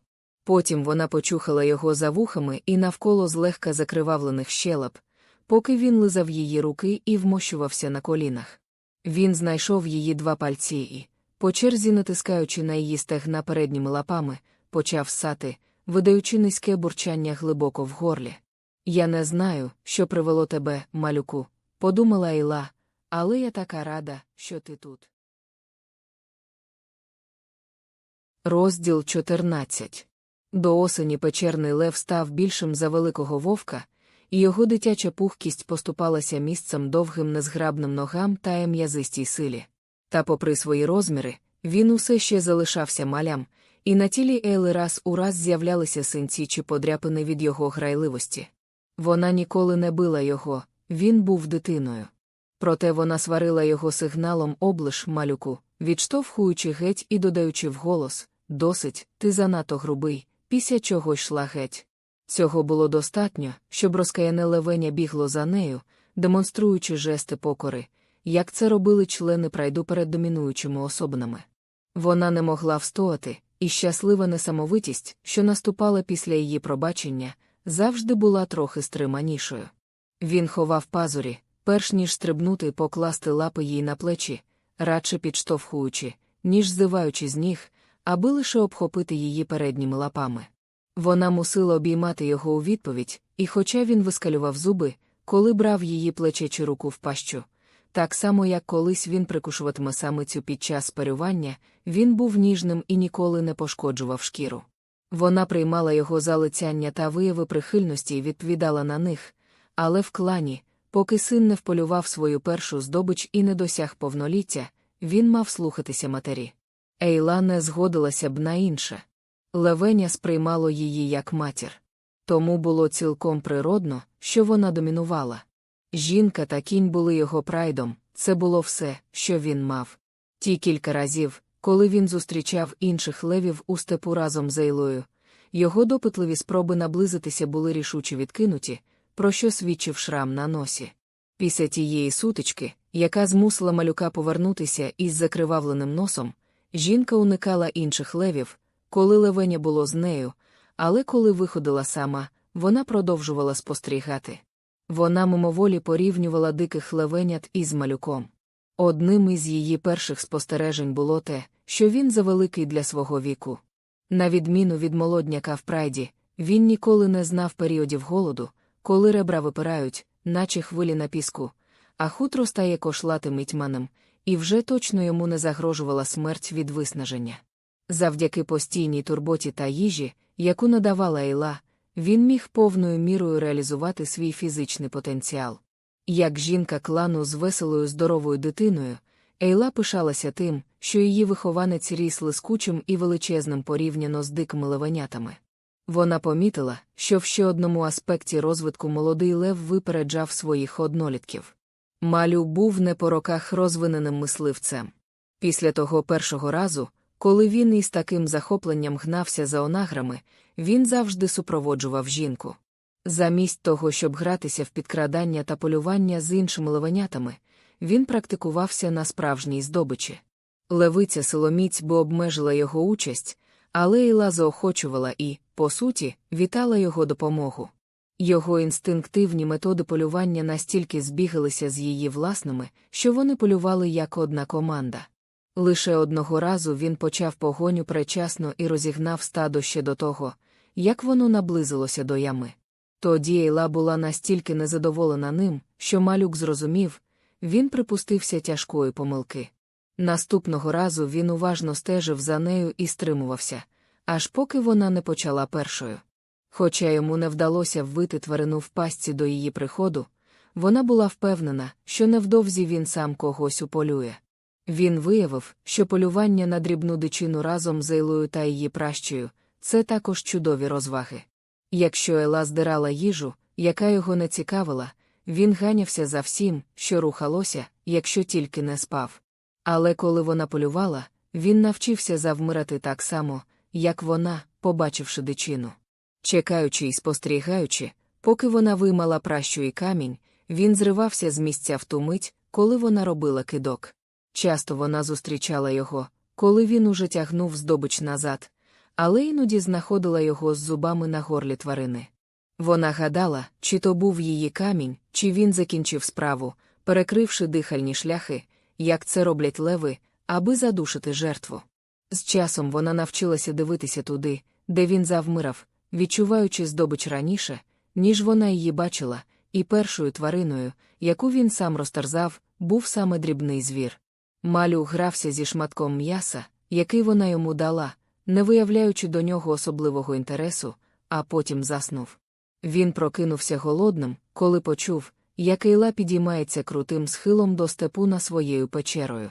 Потім вона почухала його за вухами і навколо злегка закривавлених щелеп, поки він лизав її руки і вмощувався на колінах. Він знайшов її два пальці і, по черзі натискаючи на її стегна передніми лапами, почав сати, видаючи низьке бурчання глибоко в горлі. Я не знаю, що привело тебе, малюку, подумала Іла, але я така рада, що ти тут. Розділ 14 До осені печерний лев став більшим за великого вовка, і його дитяча пухкість поступалася місцем довгим незграбним ногам та м'язистій силі. Та, попри свої розміри, він усе ще залишався малям, і на тілі Ейли раз у раз з'являлися синці чи подряпини від його грайливості. Вона ніколи не била його, він був дитиною. Проте вона сварила його сигналом облиш малюку, відштовхуючи геть і додаючи вголос Досить, ти занадто грубий, після чого йшла геть. Цього було достатньо, щоб розкаяне левеня бігло за нею, демонструючи жести покори, як це робили члени прайду перед домінуючими особинами. Вона не могла встояти, і щаслива несамовитість, що наступала після її пробачення, завжди була трохи стриманішою. Він ховав пазурі, перш ніж стрибнути покласти лапи їй на плечі, радше підштовхуючи, ніж зиваючи з ніг, аби лише обхопити її передніми лапами. Вона мусила обіймати його у відповідь, і, хоча він вискалював зуби, коли брав її плече чи руку в пащу, так само, як колись він прикушуватиме самицю під час парювання, він був ніжним і ніколи не пошкоджував шкіру. Вона приймала його залицяння та вияви прихильності і відповідала на них, але в клані, поки син не вполював свою першу здобич і не досяг повноліття, він мав слухатися матері. Ейла не згодилася б на інше. Левеня сприймало її як матір. Тому було цілком природно, що вона домінувала. Жінка та кінь були його прайдом, це було все, що він мав. Ті кілька разів, коли він зустрічав інших левів у степу разом з Ейлою, його допитливі спроби наблизитися були рішуче відкинуті, про що свідчив шрам на носі. Після тієї сутички, яка змусила малюка повернутися із закривавленим носом, жінка уникала інших левів, коли левеня було з нею, але коли виходила сама, вона продовжувала спостерігати. Вона мимоволі порівнювала диких левенят із малюком. Одним із її перших спостережень було те, що він завеликий для свого віку. На відміну від молодняка в прайді, він ніколи не знав періодів голоду, коли ребра випирають, наче хвилі на піску, а хутро стає кошлатим і і вже точно йому не загрожувала смерть від виснаження. Завдяки постійній турботі та їжі, яку надавала Ейла, він міг повною мірою реалізувати свій фізичний потенціал. Як жінка клану з веселою здоровою дитиною, Ейла пишалася тим, що її вихованець ріс лискучим і величезним порівняно з дикими левенятами. Вона помітила, що в ще одному аспекті розвитку молодий лев випереджав своїх однолітків. Малю був не по роках розвиненим мисливцем. Після того першого разу, коли він із таким захопленням гнався за онаграми, він завжди супроводжував жінку. Замість того, щоб гратися в підкрадання та полювання з іншими левенятами, він практикувався на справжній здобичі. Левиця силоміць би обмежила його участь, але Іла заохочувала і, по суті, вітала його допомогу. Його інстинктивні методи полювання настільки збігалися з її власними, що вони полювали як одна команда. Лише одного разу він почав погоню пречасно і розігнав стадо ще до того, як воно наблизилося до ями. Тоді Ейла була настільки незадоволена ним, що малюк зрозумів, він припустився тяжкої помилки. Наступного разу він уважно стежив за нею і стримувався, аж поки вона не почала першою. Хоча йому не вдалося вбити тварину в пастці до її приходу, вона була впевнена, що невдовзі він сам когось уполює. Він виявив, що полювання на дрібну дичину разом з Ейлою та її пращею це також чудові розваги. Якщо Ела здирала їжу, яка його не цікавила, він ганявся за всім, що рухалося, якщо тільки не спав. Але коли вона полювала, він навчився завмирати так само, як вона, побачивши дичину. Чекаючи і спостерігаючи, поки вона виймала пращу і камінь, він зривався з місця в ту мить, коли вона робила кидок. Часто вона зустрічала його, коли він уже тягнув здобич назад, але іноді знаходила його з зубами на горлі тварини. Вона гадала, чи то був її камінь, чи він закінчив справу, перекривши дихальні шляхи, як це роблять леви, аби задушити жертву. З часом вона навчилася дивитися туди, де він завмирав, відчуваючи здобич раніше, ніж вона її бачила, і першою твариною, яку він сам розтерзав, був саме дрібний звір. Малю грався зі шматком м'яса, який вона йому дала, не виявляючи до нього особливого інтересу, а потім заснув. Він прокинувся голодним, коли почув, як Ейла підіймається крутим схилом до степу на своєю печерою.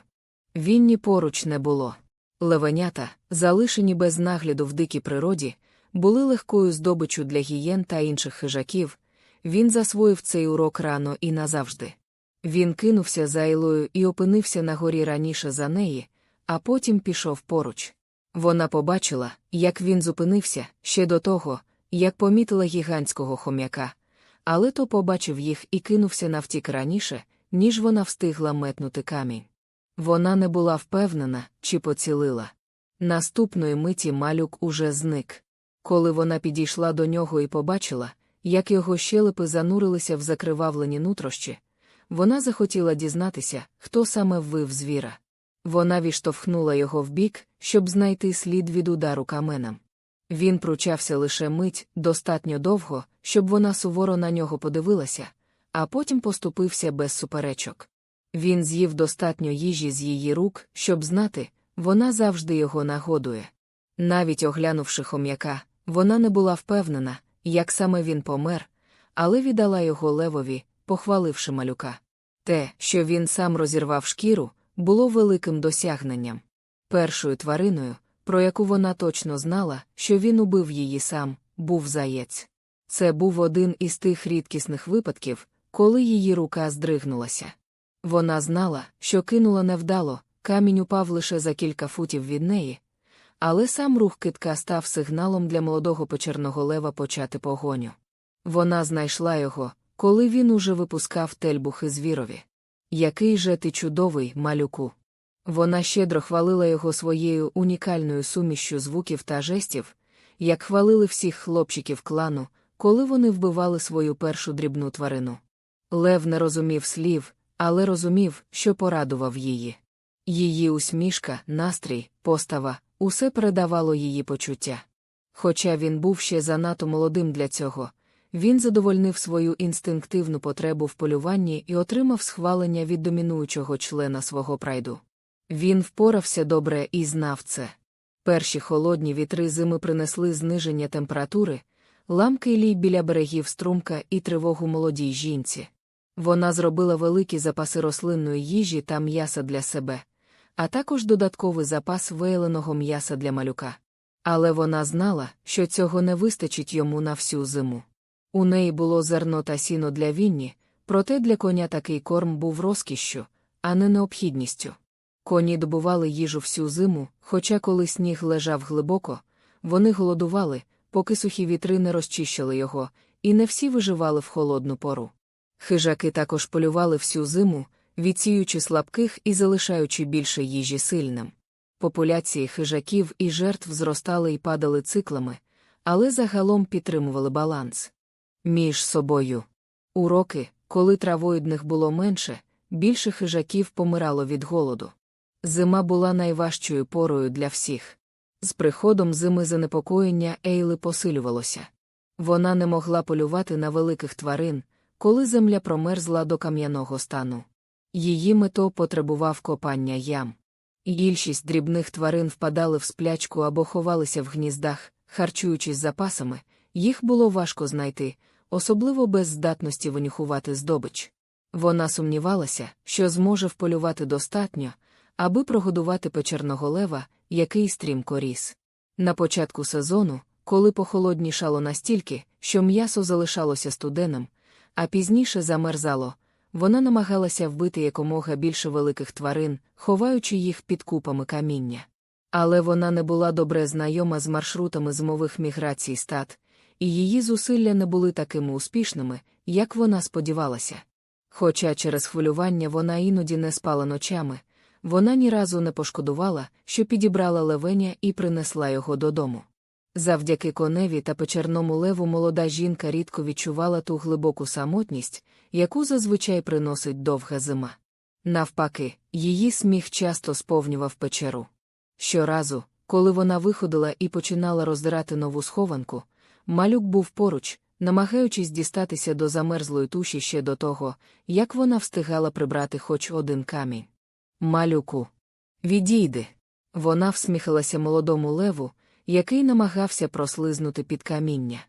Вінні поруч не було. Левенята, залишені без нагляду в дикій природі, були легкою здобиччю для гієн та інших хижаків. Він засвоїв цей урок рано і назавжди. Він кинувся за Ейлою і опинився на горі раніше за неї, а потім пішов поруч. Вона побачила, як він зупинився ще до того, як помітила гігантського хом'яка, але то побачив їх і кинувся навтік раніше, ніж вона встигла метнути камінь. Вона не була впевнена, чи поцілила. Наступної миті малюк уже зник. Коли вона підійшла до нього і побачила, як його щелепи занурилися в закривавлені нутрощі, вона захотіла дізнатися, хто саме ввив звіра. Вона віштовхнула його вбік, щоб знайти слід від удару каменем. Він пручався лише мить достатньо довго, щоб вона суворо на нього подивилася, а потім поступився без суперечок. Він з'їв достатньо їжі з її рук, щоб знати, вона завжди його нагодує. Навіть оглянувши хом'яка, вона не була впевнена, як саме він помер, але віддала його левові, похваливши малюка. Те, що він сам розірвав шкіру, було великим досягненням. Першою твариною, про яку вона точно знала, що він убив її сам, був заєць. Це був один із тих рідкісних випадків, коли її рука здригнулася. Вона знала, що кинула невдало, камінь упав лише за кілька футів від неї, але сам рух китка став сигналом для молодого печерного лева почати погоню. Вона знайшла його, коли він уже випускав тельбухи звірові. Який же ти чудовий, малюку! Вона щедро хвалила його своєю унікальною сумішчю звуків та жестів, як хвалили всіх хлопчиків клану, коли вони вбивали свою першу дрібну тварину. Лев не розумів слів, але розумів, що порадував її. Її усмішка, настрій, постава, усе передавало її почуття. Хоча він був ще занадто молодим для цього, він задовольнив свою інстинктивну потребу в полюванні і отримав схвалення від домінуючого члена свого прайду. Він впорався добре і знав це. Перші холодні вітри зими принесли зниження температури, ламки лій біля берегів струмка і тривогу молодій жінці. Вона зробила великі запаси рослинної їжі та м'яса для себе, а також додатковий запас вейленого м'яса для малюка. Але вона знала, що цього не вистачить йому на всю зиму. У неї було зерно та сіно для вінні, проте для коня такий корм був розкішшю, а не необхідністю. Коні добували їжу всю зиму, хоча коли сніг лежав глибоко, вони голодували, поки сухі вітри не розчищали його, і не всі виживали в холодну пору. Хижаки також полювали всю зиму, відсіючи слабких і залишаючи більше їжі сильним. Популяції хижаків і жертв зростали і падали циклами, але загалом підтримували баланс. Між собою. У роки, коли травоїдних було менше, більше хижаків помирало від голоду. Зима була найважчою порою для всіх. З приходом зими занепокоєння Ейли посилювалося. Вона не могла полювати на великих тварин, коли земля промерзла до кам'яного стану. Її мето потребував копання ям. Більшість дрібних тварин впадали в сплячку або ховалися в гніздах, харчуючись запасами, їх було важко знайти, особливо без здатності винюхувати здобич. Вона сумнівалася, що зможе вполювати достатньо, аби прогодувати печерного лева, який стрімко ріс. На початку сезону, коли похолоднішало настільки, що м'ясо залишалося студеним, а пізніше замерзало, вона намагалася вбити якомога більше великих тварин, ховаючи їх під купами каміння. Але вона не була добре знайома з маршрутами зимових міграцій стад, і її зусилля не були такими успішними, як вона сподівалася. Хоча через хвилювання вона іноді не спала ночами, вона ні разу не пошкодувала, що підібрала левеня і принесла його додому. Завдяки коневі та печерному леву молода жінка рідко відчувала ту глибоку самотність, яку зазвичай приносить довга зима. Навпаки, її сміх часто сповнював печеру. Щоразу, коли вона виходила і починала роздирати нову схованку, малюк був поруч, намагаючись дістатися до замерзлої туші ще до того, як вона встигала прибрати хоч один камінь. Малюку, відійди. Вона всміхалася молодому леву, який намагався прослизнути під каміння.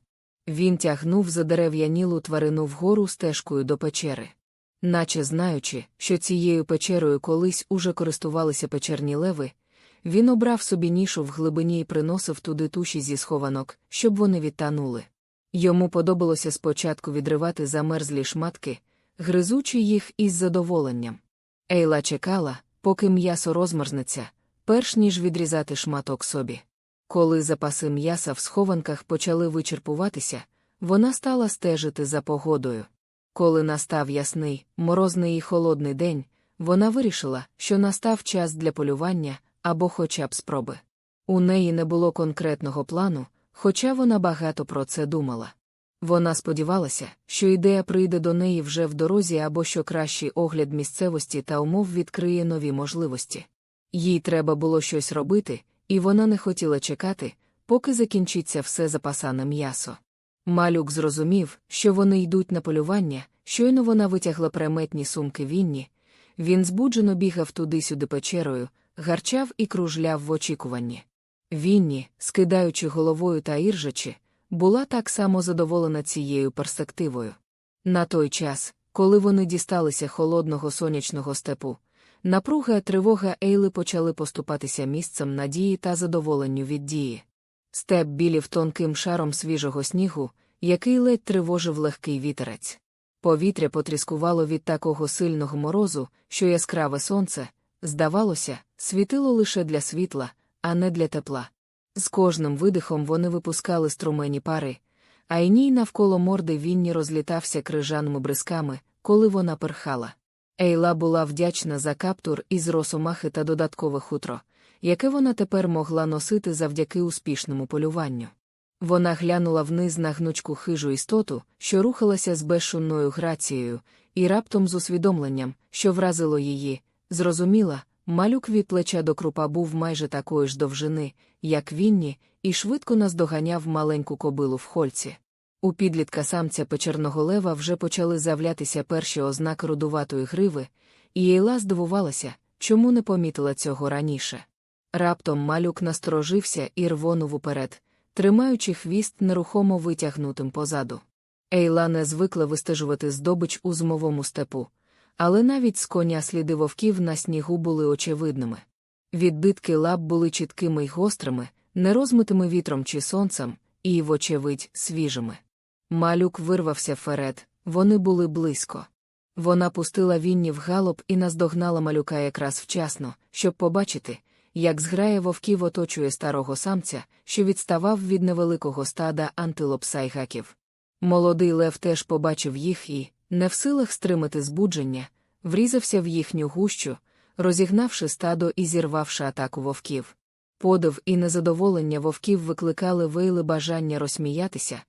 Він тягнув за дерев'янілу тварину вгору стежкою до печери. Наче знаючи, що цією печерою колись уже користувалися печерні леви, він обрав собі нішу в глибині і приносив туди туші зі схованок, щоб вони відтанули. Йому подобалося спочатку відривати замерзлі шматки, гризучи їх із задоволенням. Ейла чекала, поки м'ясо розмерзнеться, перш ніж відрізати шматок собі. Коли запаси м'яса в схованках почали вичерпуватися, вона стала стежити за погодою. Коли настав ясний, морозний і холодний день, вона вирішила, що настав час для полювання або хоча б спроби. У неї не було конкретного плану, хоча вона багато про це думала. Вона сподівалася, що ідея прийде до неї вже в дорозі або що кращий огляд місцевості та умов відкриє нові можливості. Їй треба було щось робити, і вона не хотіла чекати, поки закінчиться все запасане м'ясо. Малюк зрозумів, що вони йдуть на полювання, щойно вона витягла преметні сумки вінні. Він збуджено бігав туди-сюди печерою, гарчав і кружляв в очікуванні. Вінні, скидаючи головою та іржачи, була так само задоволена цією перспективою. На той час, коли вони дісталися холодного сонячного степу, напруга тривога Ейли почали поступатися місцем надії та задоволенню від дії. Степ білів тонким шаром свіжого снігу, який ледь тривожив легкий вітерець. Повітря потріскувало від такого сильного морозу, що яскраве сонце, здавалося, світило лише для світла, а не для тепла. З кожним видихом вони випускали струмені пари, а й ній навколо морди Вінні розлітався крижаними бризками, коли вона перхала. Ейла була вдячна за каптур із росомахи та додаткове хутро, яке вона тепер могла носити завдяки успішному полюванню. Вона глянула вниз на гнучку хижу істоту, що рухалася з безшумною грацією, і раптом з усвідомленням, що вразило її, зрозуміла, малюк від плеча до крупа був майже такої ж довжини, як Вінні, і швидко наздоганяв маленьку кобилу в хольці. У підлітка самця печерного лева вже почали з'являтися перші ознаки рудуватої гриви, і Єйла здивувалася, чому не помітила цього раніше. Раптом малюк насторожився і рвонув уперед, тримаючи хвіст нерухомо витягнутим позаду. Ейла не звикла вистежувати здобич у змовому степу, але навіть з коня сліди вовків на снігу були очевидними. Відбитки лап були чіткими й гострими, не розмитими вітром чи сонцем, і, вочевидь, свіжими. Малюк вирвався вперед, вони були близько. Вона пустила Вінні в галоп і наздогнала малюка якраз вчасно, щоб побачити, як зграя вовків оточує старого самця, що відставав від невеликого стада антилоп сайгаків. Молодий лев теж побачив їх і, не в силах стримати збудження, врізався в їхню гущу, розігнавши стадо і зірвавши атаку вовків. Подив і незадоволення вовків викликали вейли бажання розсміятися,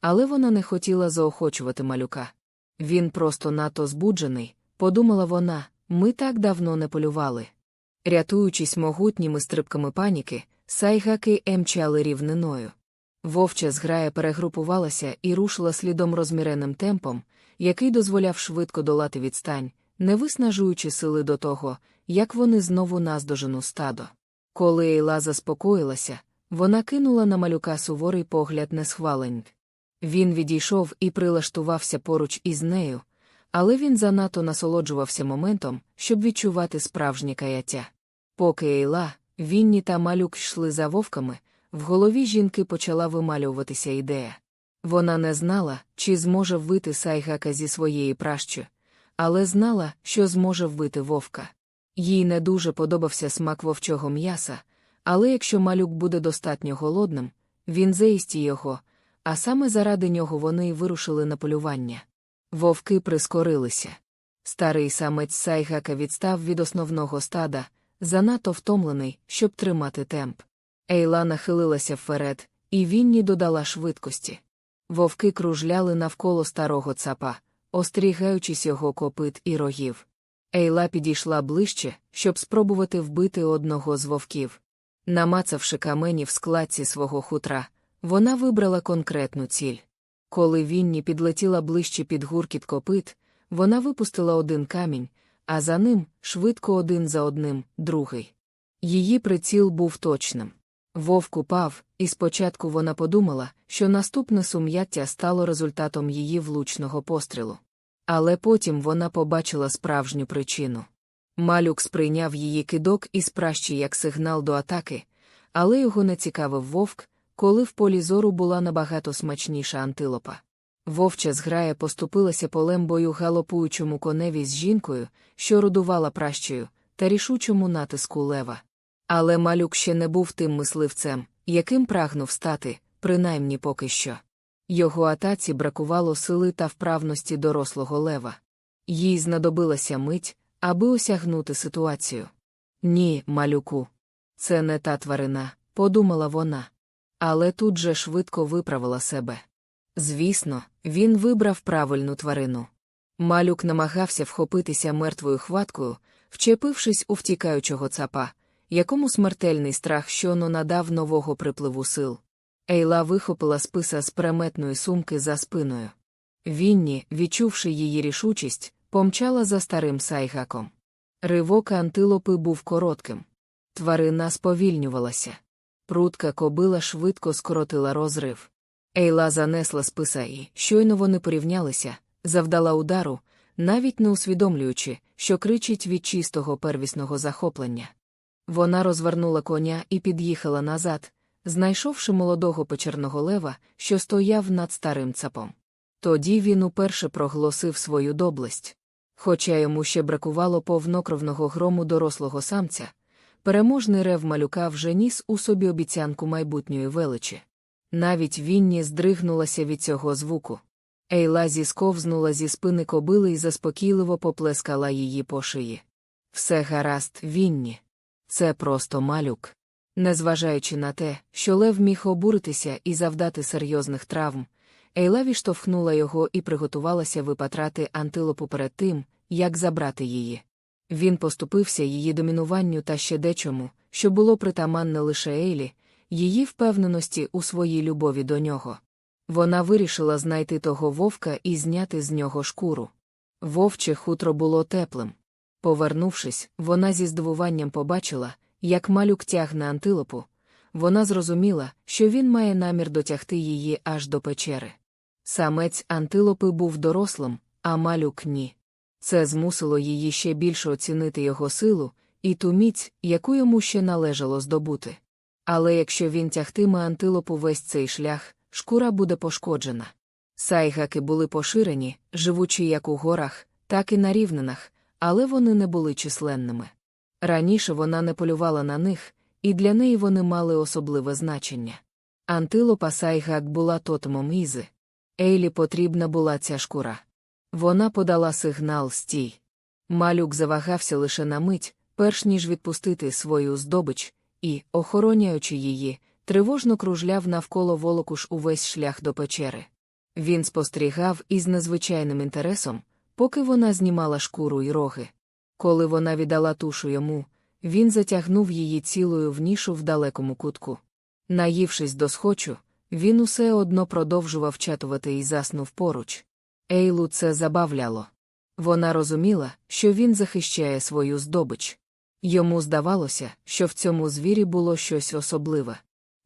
але вона не хотіла заохочувати малюка. Він просто надто збуджений, подумала вона, ми так давно не полювали. Рятуючись могутніми стрибками паніки, сайгаки емчали рівниною. Вовча зграя перегрупувалася і рушила слідом розміреним темпом, який дозволяв швидко долати відстань, не виснажуючи сили до того, як вони знову наздожену стадо. Коли Ейла заспокоїлася, вона кинула на малюка суворий погляд несхвалень. Він відійшов і прилаштувався поруч із нею, але він занадто насолоджувався моментом, щоб відчувати справжнє каяття. Поки Ейла, Вінні та малюк йшли за вовками, в голові жінки почала вималюватися ідея. Вона не знала, чи зможе вбити сайгака зі своєї пращі, але знала, що зможе вбити вовка. Їй не дуже подобався смак вовчого м'яса, але якщо малюк буде достатньо голодним, він заїсті його, а саме заради нього вони й вирушили на полювання. Вовки прискорилися. Старий самець сайгака відстав від основного стада, занадто втомлений, щоб тримати темп. Ейла нахилилася вперед, і Вінні додала швидкості. Вовки кружляли навколо старого цапа, остерігаючись його копит і рогів. Ейла підійшла ближче, щоб спробувати вбити одного з вовків. Намацавши камені в складці свого хутра, вона вибрала конкретну ціль. Коли Вінні підлетіла ближче під гуркіт копит, вона випустила один камінь, а за ним, швидко один за одним, другий. Її приціл був точним. Вовк упав, і спочатку вона подумала, що наступне сум'яття стало результатом її влучного пострілу. Але потім вона побачила справжню причину. Малюк сприйняв її кидок із пращі як сигнал до атаки, але його не цікавив вовк, коли в полі зору була набагато смачніша антилопа. Вовча зграя поступилася полем бою галопуючому коневі з жінкою, що родувала пращею, та рішучому натиску лева. Але малюк ще не був тим мисливцем, яким прагнув стати, принаймні поки що. Його атаці бракувало сили та вправності дорослого лева. Їй знадобилася мить, аби осягнути ситуацію. Ні, малюку. Це не та тварина, подумала вона. Але тут же швидко виправила себе. Звісно, він вибрав правильну тварину. Малюк намагався вхопитися мертвою хваткою, вчепившись у втікаючого цапа, якому смертельний страх щоно надав нового припливу сил. Ейла вихопила списа з преметної сумки за спиною. Вінні, відчувши її рішучість, помчала за старим сайгаком. Ривок антилопи був коротким. Тварина сповільнювалася. Прутка кобила швидко скоротила розрив. Ейла занесла списа і, щойно вони порівнялися, завдала удару, навіть не усвідомлюючи, що кричить від чистого первісного захоплення. Вона розвернула коня і під'їхала назад, знайшовши молодого печерного лева, що стояв над старим цапом. Тоді він уперше проголосив свою доблесть. Хоча йому ще бракувало повнокровного грому дорослого самця, переможний рев малюка вже ніс у собі обіцянку майбутньої величі. Навіть Вінні здригнулася від цього звуку. Ейла зісковзнула зі спини кобили і заспокійливо поплескала її по шиї. Все гаразд, Вінні. Це просто малюк. Незважаючи на те, що Лев міг обуритися і завдати серйозних травм, Ейла відштовхнула його і приготувалася випатрати антилопу перед тим, як забрати її. Він поступився її домінуванню та ще дечому, що було притаманне лише Ейлі, її впевненості у своїй любові до нього. Вона вирішила знайти того вовка і зняти з нього шкуру. Вовче хутро було теплим. Повернувшись, вона зі здивуванням побачила, як малюк тягне антилопу. Вона зрозуміла, що він має намір дотягти її аж до печери. Самець антилопи був дорослим, а малюк ні. Це змусило її ще більше оцінити його силу і ту міць, яку йому ще належало здобути. Але якщо він тягтиме антилопу весь цей шлях, шкура буде пошкоджена. Сайгаки були поширені, живучи як у горах, так і на рівнинах, але вони не були численними. Раніше вона не полювала на них, і для неї вони мали особливе значення. Антилопа Сайгак була тотемом Ізи. Ейлі потрібна була ця шкура. Вона подала сигнал стій. Малюк завагався лише на мить, перш ніж відпустити свою здобич, і, охороняючи її, тривожно кружляв навколо волокуш увесь шлях до печери. Він спостерігав із незвичайним інтересом, поки вона знімала шкуру й роги. Коли вона віддала тушу йому, він затягнув її цілою в нішу в далекому кутку. Наївшись до схочу, він усе одно продовжував чатувати і заснув поруч. Ейлу це забавляло. Вона розуміла, що він захищає свою здобич. Йому здавалося, що в цьому звірі було щось особливе.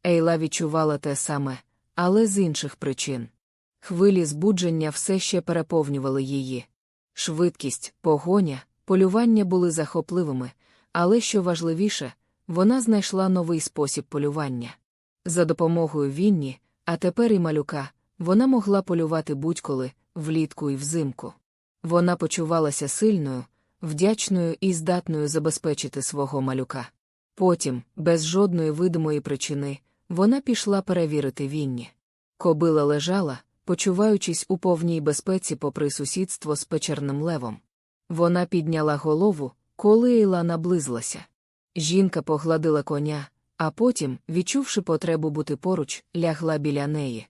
Ейла відчувала те саме, але з інших причин. Хвилі збудження все ще переповнювали її. Швидкість, погоня, полювання були захопливими, але що важливіше, вона знайшла новий спосіб полювання. За допомогою Вінні, а тепер і малюка, вона могла полювати будь-коли, влітку і взимку. Вона почувалася сильною, вдячною і здатною забезпечити свого малюка. Потім, без жодної видимої причини, вона пішла перевірити Вінні. Кобила лежала, почуваючись у повній безпеці попри сусідство з печерним левом. Вона підняла голову, коли Ейла наблизилася. Жінка погладила коня, а потім, відчувши потребу бути поруч, лягла біля неї.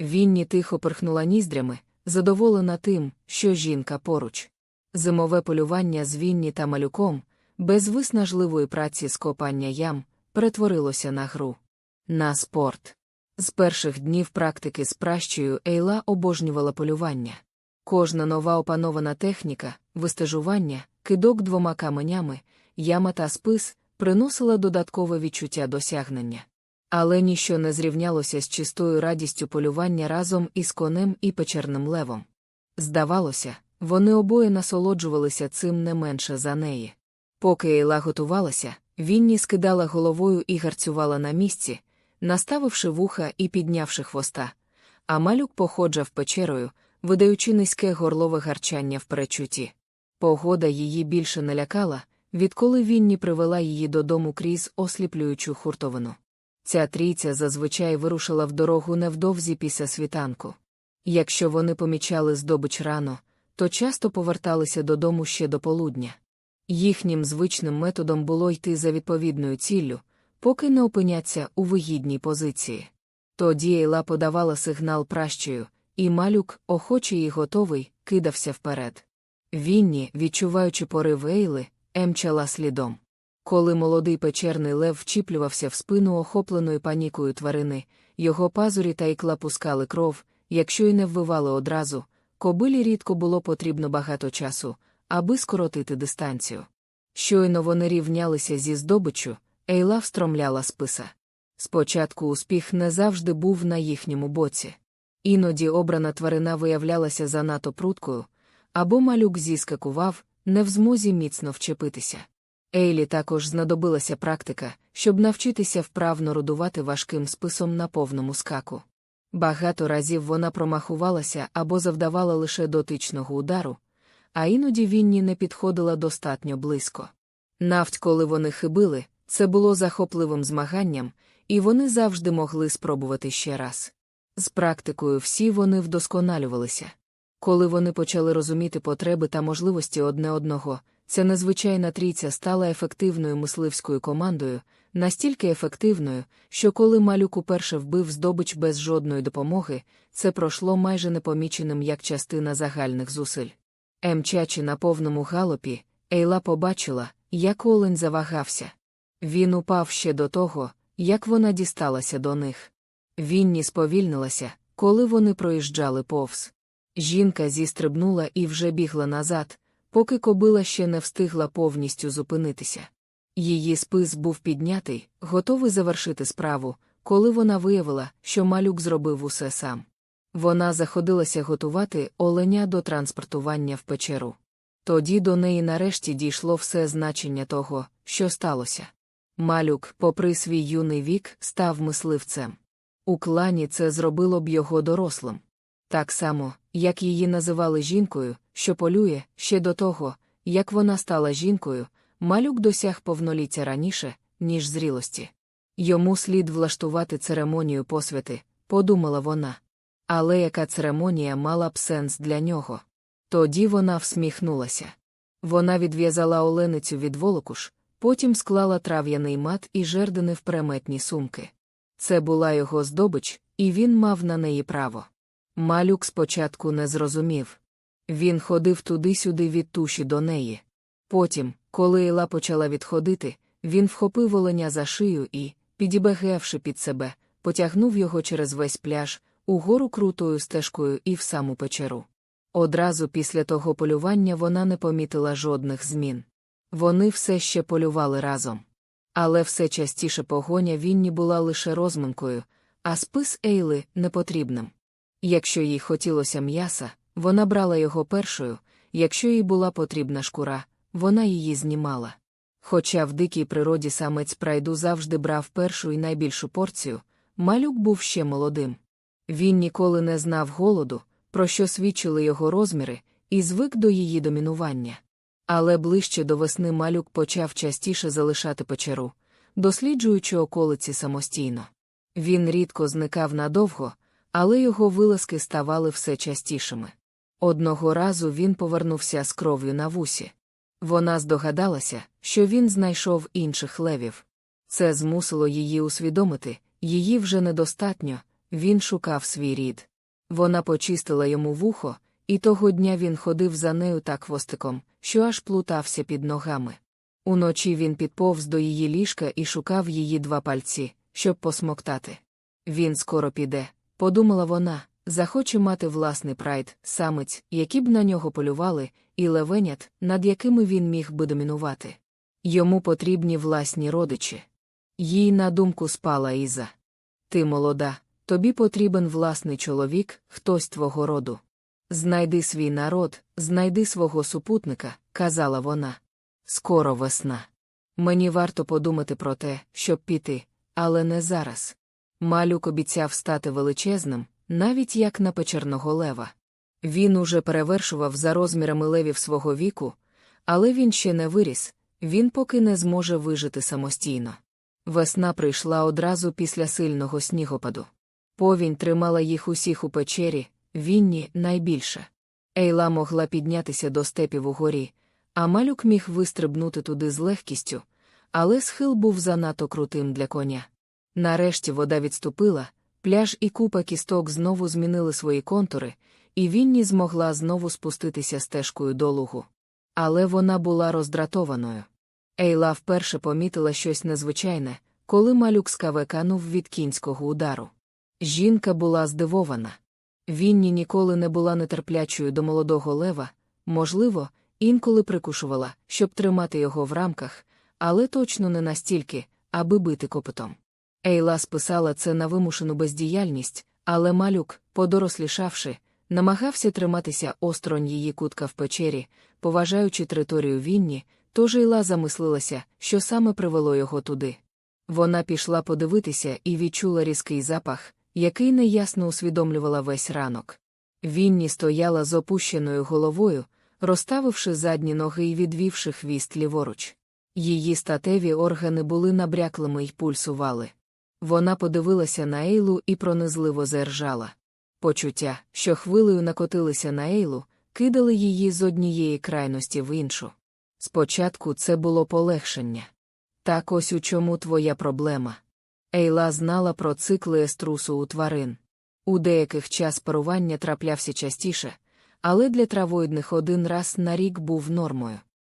Вінні тихо перхнула ніздрями, задоволена тим, що жінка поруч. Зимове полювання з Вінні та малюком, без виснажливої праці з копання ям, перетворилося на гру. На спорт. З перших днів практики з пращею Ейла обожнювала полювання. Кожна нова опанована техніка, вистежування, кидок двома каменями, яма та спис приносила додаткове відчуття досягнення. Але ніщо не зрівнялося з чистою радістю полювання разом із конем і печерним левом. Здавалося, вони обоє насолоджувалися цим не менше за неї. Поки Ейла готувалася, Вінні скидала головою і гарцювала на місці, наставивши вуха і піднявши хвоста, а малюк походжав печерою, видаючи низьке горлове гарчання в перечутті. Погода її більше не лякала, відколи Вінні привела її додому крізь осліплюючу хуртовину. Ця трійця зазвичай вирушила в дорогу невдовзі після світанку. Якщо вони помічали здобич рано, то часто поверталися додому ще до полудня. Їхнім звичним методом було йти за відповідною ціллю, поки не опиняться у вигідній позиції. Тоді Ейла подавала сигнал пращою, і малюк, охочий і готовий, кидався вперед. Вінні, відчуваючи порив Ейли, емчала слідом. Коли молодий печерний лев вчіплювався в спину охопленої панікою тварини, його пазурі та ікла пускали кров, якщо й не ввивали одразу, кобилі рідко було потрібно багато часу, аби скоротити дистанцію. Щойно вони рівнялися зі здобиччю, Ейла встромляла списа. Спочатку успіх не завжди був на їхньому боці. Іноді обрана тварина виявлялася занадто пруткою, або малюк зіскакував, не в змозі міцно вчепитися. Ейлі також знадобилася практика, щоб навчитися вправно родувати важким списом на повному скаку. Багато разів вона промахувалася або завдавала лише дотичного удару, а іноді Вінні не підходила достатньо близько. Навть коли вони хибили, це було захопливим змаганням, і вони завжди могли спробувати ще раз. З практикою всі вони вдосконалювалися. Коли вони почали розуміти потреби та можливості одне одного, ця незвичайна трійця стала ефективною мисливською командою, настільки ефективною, що коли малюк уперше вбив здобич без жодної допомоги, це пройшло майже непоміченим як частина загальних зусиль. Емчачи на повному галопі, Ейла побачила, як олень завагався. Він упав ще до того, як вона дісталася до них. Вінні сповільнилася, коли вони проїжджали повз. Жінка зістрибнула і вже бігла назад, поки кобила ще не встигла повністю зупинитися. Її спис був піднятий, готовий завершити справу, коли вона виявила, що малюк зробив усе сам. Вона заходилася готувати оленя до транспортування в печеру. Тоді до неї нарешті дійшло все значення того, що сталося. Малюк, попри свій юний вік, став мисливцем. У клані це зробило б його дорослим. Так само, як її називали жінкою, що полює, ще до того, як вона стала жінкою, малюк досяг повноліття раніше, ніж зрілості. Йому слід влаштувати церемонію посвяти, подумала вона. Але яка церемонія мала б сенс для нього? Тоді вона всміхнулася. Вона відв'язала оленицю від волокуш, потім склала трав'яний мат і жердини в преметні сумки. Це була його здобич, і він мав на неї право. Малюк спочатку не зрозумів. Він ходив туди-сюди від туші до неї. Потім, коли Іла почала відходити, він вхопив оленя за шию і, підібегевши під себе, потягнув його через весь пляж, угору крутою стежкою і в саму печеру. Одразу після того полювання вона не помітила жодних змін. Вони все ще полювали разом. Але все частіше погоня Вінні була лише розминкою, а спис Ейли непотрібним. Якщо їй хотілося м'яса, вона брала його першою, якщо їй була потрібна шкура, вона її знімала. Хоча в дикій природі самець прайду завжди брав першу і найбільшу порцію, малюк був ще молодим. Він ніколи не знав голоду, про що свідчили його розміри, і звик до її домінування. Але ближче до весни малюк почав частіше залишати печеру, досліджуючи околиці самостійно. Він рідко зникав надовго, але його вилазки ставали все частішими. Одного разу він повернувся з кров'ю на вусі. Вона здогадалася, що він знайшов інших левів. Це змусило її усвідомити, її вже недостатньо, він шукав свій рід. Вона почистила йому вухо, і того дня він ходив за нею так хвостиком, що аж плутався під ногами. Уночі він підповз до її ліжка і шукав її два пальці, щоб посмоктати. Він скоро піде, подумала вона, захоче мати власний прайд, самець, які б на нього полювали, і левенят, над якими він міг би домінувати. Йому потрібні власні родичі. Їй на думку спала Іза. Ти молода, тобі потрібен власний чоловік, хтось твого роду. Знайди свій народ, знайди свого супутника, казала вона. Скоро весна. Мені варто подумати про те, щоб піти, але не зараз. Малюк обіцяв стати величезним, навіть як на печерного лева. Він уже перевершував за розмірами левів свого віку, але він ще не виріс, він поки не зможе вижити самостійно. Весна прийшла одразу після сильного снігопаду. Повінь тримала їх усіх у печері, Вінні найбільше. Ейла могла піднятися до степів угорі, а малюк міг вистрибнути туди з легкістю, але схил був занадто крутим для коня. Нарешті вода відступила, пляж і купа кісток знову змінили свої контури, і Вінні змогла знову спуститися стежкою до лугу. Але вона була роздратованою. Ейла вперше помітила щось незвичайне, коли малюк скавеканув від кінського удару. Жінка була здивована. Вінні ніколи не була нетерплячою до молодого лева, можливо, інколи прикушувала, щоб тримати його в рамках, але точно не настільки, аби бити копитом. Ейла списала це на вимушену бездіяльність, але малюк, подорослішавши, намагався триматися осторонь її кутка в печері, поважаючи територію Вінні, тож Ейла замислилася, що саме привело його туди. Вона пішла подивитися і відчула різкий запах, який неясно усвідомлювала весь ранок. Вінні стояла з опущеною головою, розставивши задні ноги і відвівши хвіст ліворуч. Її статеві органи були набряклими й пульсували. Вона подивилася на Ейлу і пронизливо зержала. Почуття, що хвилею накотилися на Ейлу, кидали її з однієї крайності в іншу. Спочатку це було полегшення. Так ось у чому твоя проблема. Ейла знала про цикли еструсу у тварин. У деяких час парування траплявся частіше, але для травоїдних один раз на рік був нормою.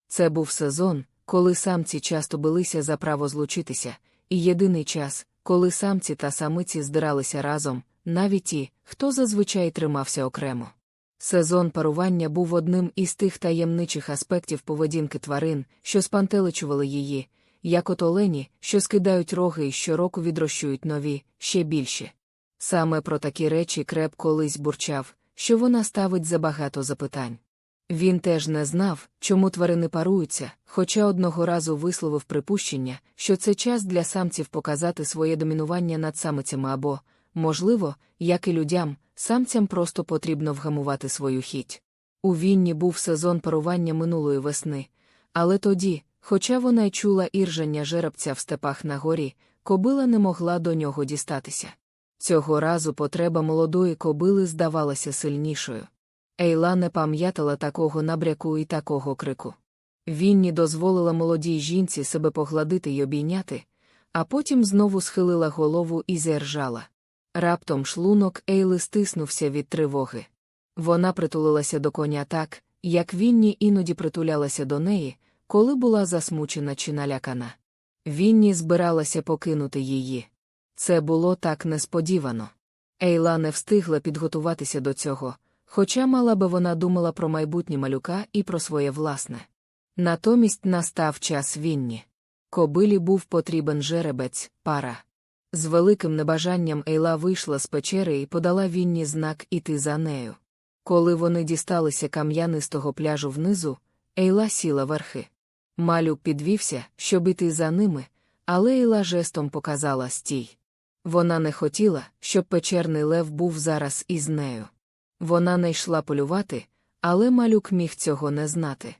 Це був сезон, коли самці часто билися за право злучитися, і єдиний час, коли самці та самиці здиралися разом, навіть ті, хто зазвичай тримався окремо. Сезон парування був одним із тих таємничих аспектів поведінки тварин, що спантеличували її, як от олені, що скидають роги і щороку відрощують нові, ще більші. Саме про такі речі креп колись бурчав, що вона ставить забагато запитань. Він теж не знав, чому тварини паруються, хоча одного разу висловив припущення, що це час для самців показати своє домінування над самицями або, можливо, як і людям, самцям просто потрібно вгамувати свою хіть. У Вінні був сезон парування минулої весни, але тоді, хоча вона й чула іржання жеребця в степах на горі, кобила не могла до нього дістатися. Цього разу потреба молодої кобили здавалася сильнішою. Ейла не пам'ятала такого набряку і такого крику. Вінні дозволила молодій жінці себе погладити й обійняти, а потім знову схилила голову і зержала. Раптом шлунок Ейли стиснувся від тривоги. Вона притулилася до коня так, як Вінні іноді притулялася до неї, коли була засмучена чи налякана. Вінні збиралася покинути її. Це було так несподівано. Ейла не встигла підготуватися до цього, хоча мала би вона думала про майбутнє малюка і про своє власне. Натомість настав час Вінні. Кобилі був потрібен жеребець, пара. З великим небажанням Ейла вийшла з печери і подала Вінні знак іти за нею. Коли вони дісталися кам'янистого пляжу внизу, Ейла сіла верхи. Малюк підвівся, щоб іти за ними, але Ейла жестом показала стій. Вона не хотіла, щоб печерний лев був зараз із нею. Вона не йшла полювати, але малюк міг цього не знати.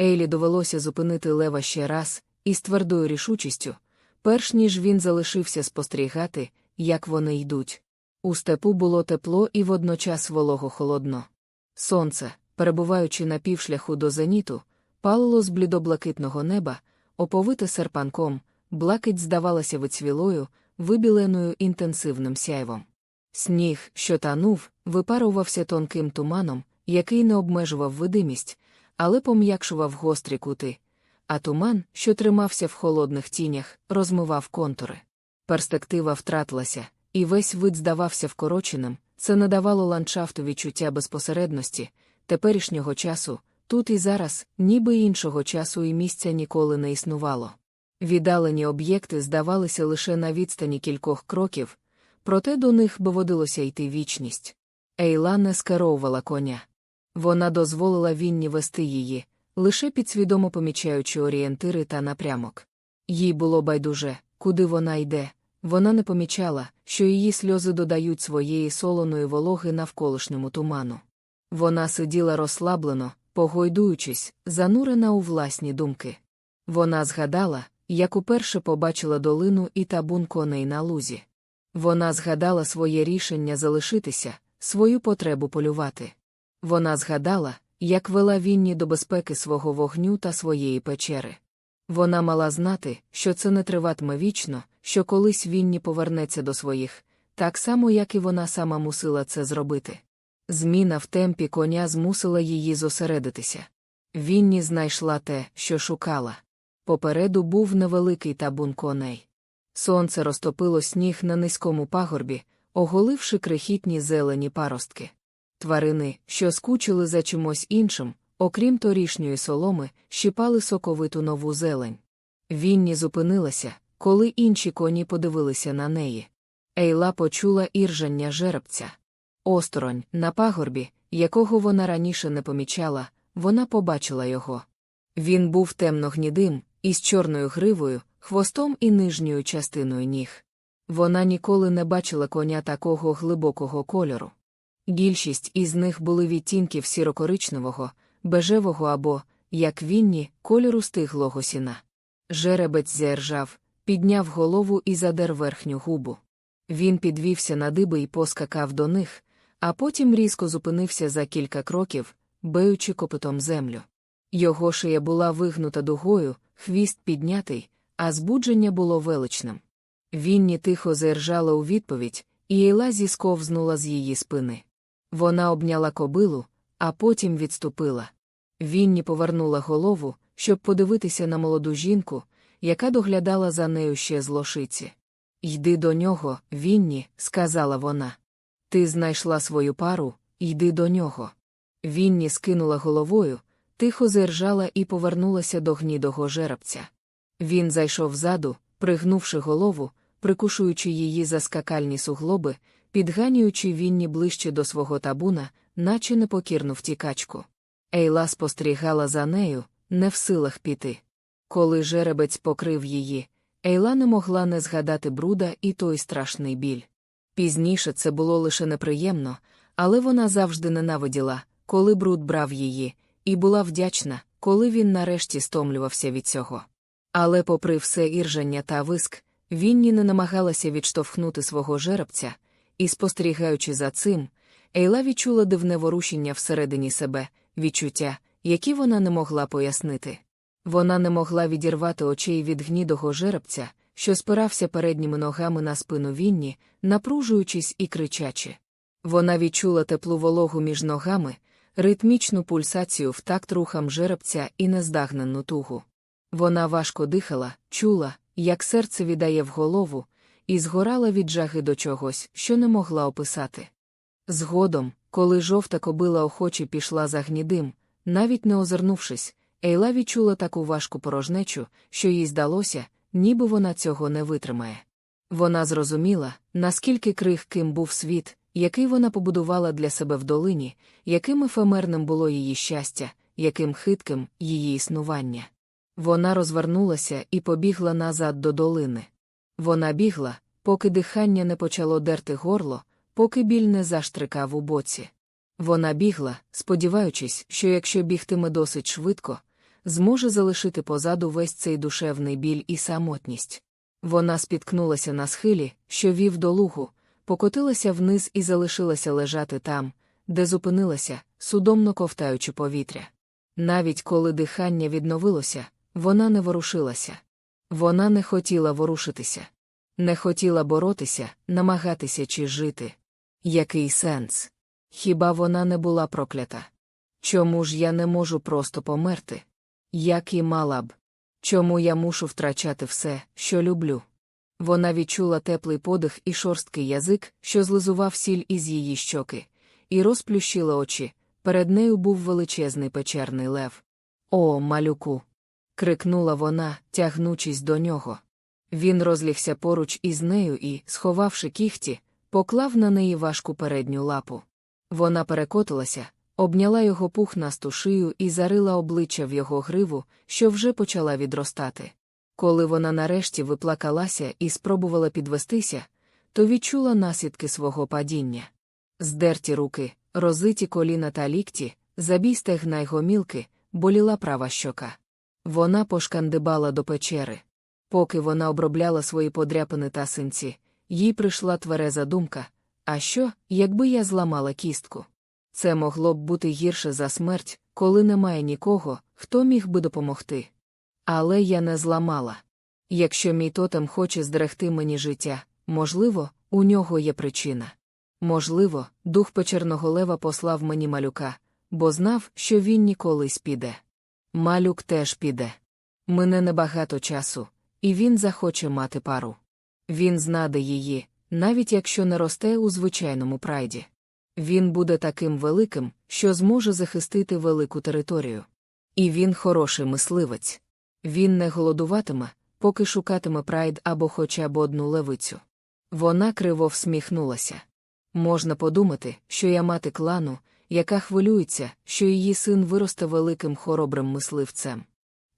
Ейлі довелося зупинити лева ще раз, із твердою рішучістю, перш ніж він залишився спостерігати, як вони йдуть. У степу було тепло і водночас волого холодно. Сонце, перебуваючи на півшляху до зеніту, палило з блідоблакитного неба, оповите серпанком, блакить здавалася вицвілою, вибіленою інтенсивним сяйвом. Сніг, що танув, випарувався тонким туманом, який не обмежував видимість, але пом'якшував гострі кути, а туман, що тримався в холодних тінях, розмивав контури. Перспектива втратилася, і весь вид здавався вкороченим, це надавало ландшафту відчуття безпосередності, теперішнього часу, тут і зараз, ніби іншого часу і місця ніколи не існувало. Віддалені об'єкти здавалися лише на відстані кількох кроків, проте до них доводилося йти вічність. Ейла не скеровувала коня. Вона дозволила Вінні вести її, лише підсвідомо помічаючи орієнтири та напрямок. Їй було байдуже, куди вона йде. Вона не помічала, що її сльози додають своєї солоної вологи навколишньому туману. Вона сиділа розслаблено, погойдуючись, занурена у власні думки. Вона згадала, як уперше побачила долину і табун коней на лузі. Вона згадала своє рішення залишитися, свою потребу полювати. Вона згадала, як вела Вінні до безпеки свого вогню та своєї печери. Вона мала знати, що це не триватиме вічно, що колись Вінні повернеться до своїх, так само, як і вона сама мусила це зробити. Зміна в темпі коня змусила її зосередитися. Вінні знайшла те, що шукала. Попереду був невеликий табун коней. Сонце розтопило сніг на низькому пагорбі, оголивши крихітні зелені паростки. Тварини, що скучили за чимось іншим, окрім торішньої соломи, щипали соковиту нову зелень. Вінні зупинилася, коли інші коні подивилися на неї. Ейла почула іржання жеребця. Осторонь, на пагорбі, якого вона раніше не помічала, вона побачила його. Він був темно-гнідим, із чорною гривою, хвостом і нижньою частиною ніг. Вона ніколи не бачила коня такого глибокого кольору. Більшість із них були відтінків сірокоричневого, бежевого або, як вінні, кольору стиглого сіна. Жеребець зержав, підняв голову і задер верхню губу. Він підвівся на диби і поскакав до них, а потім різко зупинився за кілька кроків, беючи копитом землю. Його шия була вигнута дугою, хвіст піднятий, а збудження було величним. Вінні тихо заіржала у відповідь, і Ейла зісковзнула з її спини. Вона обняла кобилу, а потім відступила. Вінні повернула голову, щоб подивитися на молоду жінку, яка доглядала за нею ще з лошиці. Йди до нього, Вінні, сказала вона. Ти знайшла свою пару, йди до нього. Вінні скинула головою, тихо зержала і повернулася до гнідого жеребця. Він зайшов ззаду, пригнувши голову, прикушуючи її за скакальні суглоби, підганюючи Вінні ближче до свого табуна, наче непокірну втікачку. Ейла спостерігала за нею, не в силах піти. Коли жеребець покрив її, Ейла не могла не згадати бруда і той страшний біль. Пізніше це було лише неприємно, але вона завжди ненавиділа, коли бруд брав її, і була вдячна, коли він нарешті стомлювався від цього. Але, попри все іржання та виск, Вінні не намагалася відштовхнути свого жеребця, і, спостерігаючи за цим, Ейла відчула дивне ворушення всередині себе, відчуття, які вона не могла пояснити. Вона не могла відірвати очей від гнідого жеребця, що спирався передніми ногами на спину Вінні, напружуючись і кричачи. Вона відчула теплу вологу між ногами, ритмічну пульсацію в такт рухам жеребця і нездагнену тугу. Вона важко дихала, чула, як серце віддає в голову, і згорала від жаги до чогось, що не могла описати. Згодом, коли жовта кобила охоче пішла за гнідим, навіть не озирнувшись, Ейла відчула таку важку порожнечу, що їй здалося, ніби вона цього не витримає. Вона зрозуміла, наскільки крихким був світ, який вона побудувала для себе в долині, яким ефемерним було її щастя, яким хитким її існування. Вона розвернулася і побігла назад до долини. Вона бігла, поки дихання не почало дерти горло, поки біль не заштрикав у боці. Вона бігла, сподіваючись, що якщо бігтиме досить швидко, зможе залишити позаду весь цей душевний біль і самотність. Вона спіткнулася на схилі, що вів до лугу, покотилася вниз і залишилася лежати там, де зупинилася, судомно ковтаючи повітря. Навіть коли дихання відновилося, вона не ворушилася. Вона не хотіла ворушитися, не хотіла боротися, намагатися чи жити. Який сенс? Хіба вона не була проклята? Чому ж я не можу просто померти? Як і мала б. Чому я мушу втрачати все, що люблю? Вона відчула теплий подих і шорсткий язик, що злизував сіль із її щоки, і розплющила очі. Перед нею був величезний печерний лев. О, малюку! крикнула вона, тягнучись до нього. Він розлігся поруч із нею і, сховавши кіхті, поклав на неї важку передню лапу. Вона перекотилася, обняла його пухнасту шию і зарила обличчя в його гриву, що вже почала відростати. Коли вона нарешті виплакалася і спробувала підвестися, то відчула наслідки свого падіння. Здерті руки, розиті коліна та лікті, забій стегна й гомілки, боліла права щока. Вона пошкандибала до печери. Поки вона обробляла свої подряпини та синці, їй прийшла твереза думка а що, якби я зламала кістку? Це могло б бути гірше за смерть, коли немає нікого, хто міг би допомогти. Але я не зламала. Якщо мій тотем хоче здрегти мені життя, можливо, у нього є причина. Можливо, дух печерного лева послав мені малюка, бо знав, що він ніколись піде. Малюк теж піде. Мине небагато часу, і він захоче мати пару. Він знаде її, навіть якщо не росте у звичайному прайді. Він буде таким великим, що зможе захистити велику територію. І він хороший мисливець. Він не голодуватиме, поки шукатиме прайд або хоча б одну левицю. Вона криво всміхнулася. Можна подумати, що я мати клану, яка хвилюється, що її син виросте великим хоробрим мисливцем.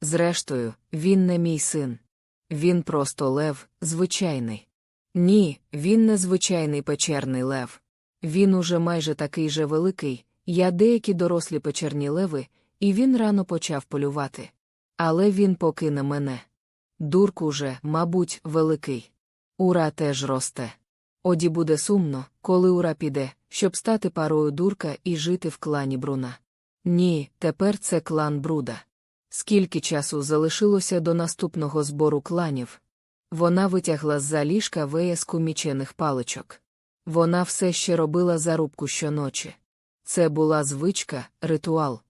Зрештою, він не мій син. Він просто лев, звичайний. Ні, він не звичайний печерний лев. Він уже майже такий же великий, я деякі дорослі печерні леви, і він рано почав полювати. Але він покине мене. Дурк уже, мабуть, великий. Ура теж росте. Оді буде сумно, коли Ура піде, щоб стати парою дурка і жити в клані Бруна. Ні, тепер це клан Бруда. Скільки часу залишилося до наступного збору кланів? Вона витягла з за ліжка вияску мічених паличок. Вона все ще робила зарубку щоночі. Це була звичка, ритуал.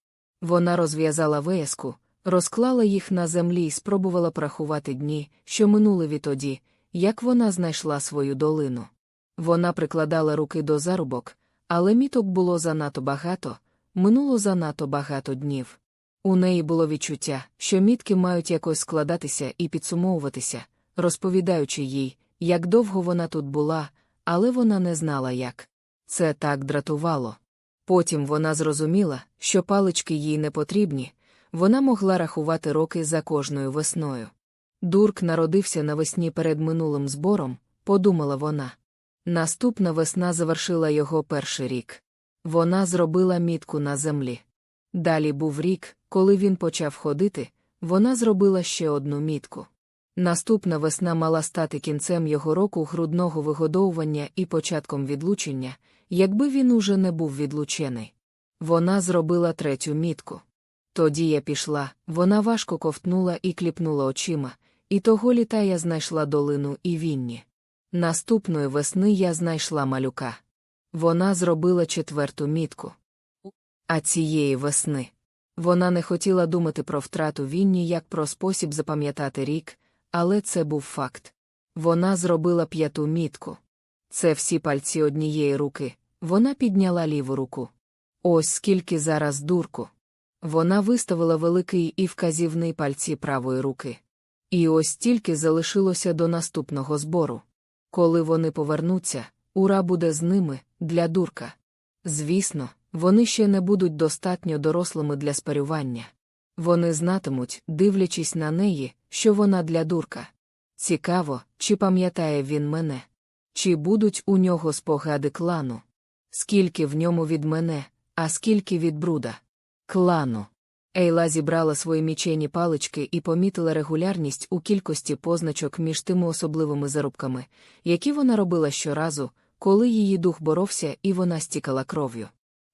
Вона розв'язала вияску, розклала їх на землі і спробувала порахувати дні, що минули відтоді, як вона знайшла свою долину. Вона прикладала руки до зарубок, але міток було занадто багато, минуло занадто багато днів. У неї було відчуття, що мітки мають якось складатися і підсумовуватися, розповідаючи їй, як довго вона тут була, але вона не знала як. Це так дратувало. Потім вона зрозуміла, що палички їй не потрібні, вона могла рахувати роки за кожною весною. Дурк народився навесні перед минулим збором, подумала вона. Наступна весна завершила його перший рік. Вона зробила мітку на землі. Далі був рік, коли він почав ходити, вона зробила ще одну мітку. Наступна весна мала стати кінцем його року грудного вигодовування і початком відлучення, якби він уже не був відлучений. Вона зробила третю мітку. Тоді я пішла, вона важко ковтнула і кліпнула очима, і того літа я знайшла долину і вінні. Наступної весни я знайшла малюка. Вона зробила четверту мітку. А цієї весни. Вона не хотіла думати про втрату Вінні як про спосіб запам'ятати рік, але це був факт. Вона зробила п'яту мітку. Це всі пальці однієї руки. Вона підняла ліву руку. Ось скільки зараз дурку. Вона виставила великий і вказівний пальці правої руки. І ось тільки залишилося до наступного збору. Коли вони повернуться, ура буде з ними, для дурка. Звісно, вони ще не будуть достатньо дорослими для спарювання. Вони знатимуть, дивлячись на неї, що вона для дурка. Цікаво, чи пам'ятає він мене, чи будуть у нього спогади клану. Скільки в ньому від мене, а скільки від бруда. Клану. Ейла зібрала свої мічені палички і помітила регулярність у кількості позначок між тими особливими зарубками, які вона робила щоразу, коли її дух боровся і вона стікала кров'ю.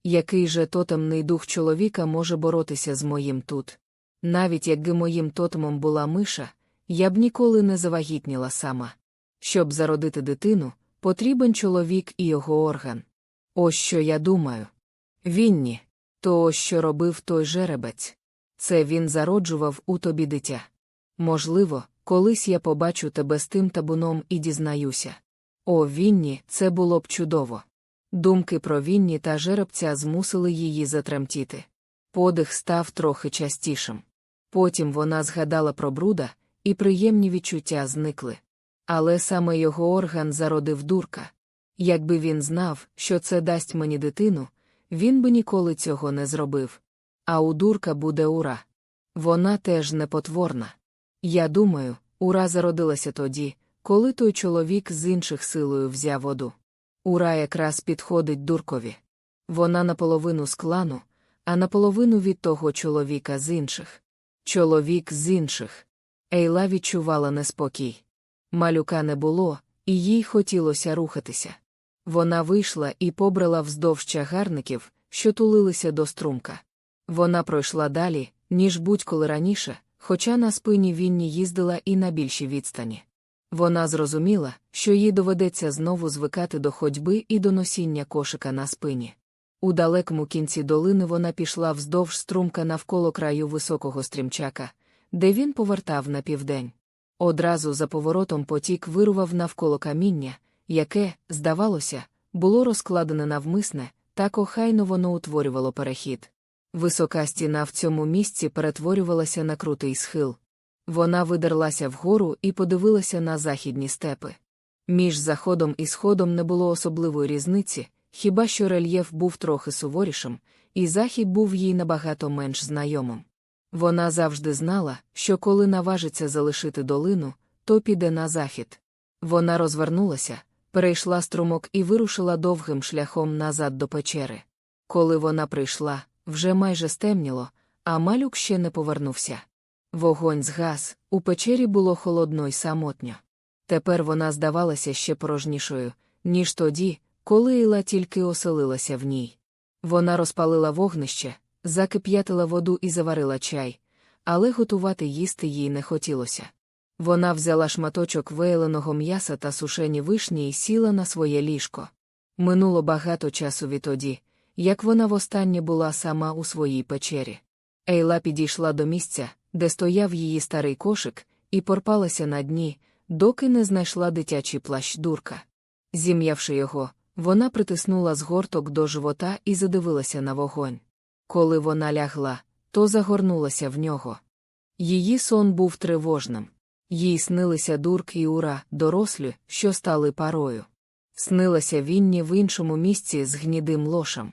Який же тотемний дух чоловіка може боротися з моїм тут? Навіть якби моїм тотемом була миша, я б ніколи не завагітніла сама. Щоб зародити дитину, потрібен чоловік і його орган. Ось що я думаю. Вінні. То ось що робив той жеребець. Це він зароджував у тобі дитя. Можливо, колись я побачу тебе з тим табуном і дізнаюся. О, Вінні, це було б чудово. Думки про Вінні та жеребця змусили її затремтіти. Подих став трохи частішим. Потім вона згадала про бруда, і приємні відчуття зникли. Але саме його орган зародив дурка. Якби він знав, що це дасть мені дитину, він би ніколи цього не зробив. А у дурка буде ура. Вона теж непотворна. Я думаю, ура зародилася тоді, коли той чоловік з інших силою взяв воду. Ура якраз підходить дуркові. Вона наполовину з клану, а наполовину від того чоловіка з інших. Чоловік з інших. Ейла відчувала неспокій. Малюка не було, і їй хотілося рухатися. Вона вийшла і побрала вздовж чагарників, що тулилися до струмка. Вона пройшла далі, ніж будь-коли раніше, хоча на спині Вінні їздила і на більшій відстані. Вона зрозуміла, що їй доведеться знову звикати до ходьби і до носіння кошика на спині. У далекому кінці долини вона пішла вздовж струмка навколо краю високого стрімчака, де він повертав на південь. Одразу за поворотом потік вирував навколо каміння, яке, здавалося, було розкладене навмисне, так охайно воно утворювало перехід. Висока стіна в цьому місці перетворювалася на крутий схил. Вона видерлася вгору і подивилася на західні степи. Між заходом і сходом не було особливої різниці, хіба що рельєф був трохи суворішим, і захід був їй набагато менш знайомим. Вона завжди знала, що коли наважиться залишити долину, то піде на захід. Вона розвернулася, перейшла струмок і вирушила довгим шляхом назад до печери. Коли вона прийшла, вже майже стемніло, а малюк ще не повернувся. Вогонь згас, у печері було холодно й самотньо. Тепер вона здавалася ще порожнішою, ніж тоді, коли Іла тільки оселилася в ній. Вона розпалила вогнище, закип'ятила воду і заварила чай, але готувати їсти їй не хотілося. Вона взяла шматочок вейленого м'яса та сушені вишні і сіла на своє ліжко. Минуло багато часу відтоді, як вона востаннє була сама у своїй печері. Ейла підійшла до місця, де стояв її старий кошик, і порпалася на дні, доки не знайшла дитячий плащ дурка. Зім'явши його, вона притиснула згорток до живота і задивилася на вогонь. Коли вона лягла, то загорнулася в нього. Її сон був тривожним. Їй снилися дурк і ура, дорослі, що стали парою. Снилася Вінні в іншому місці з гнідим лошем.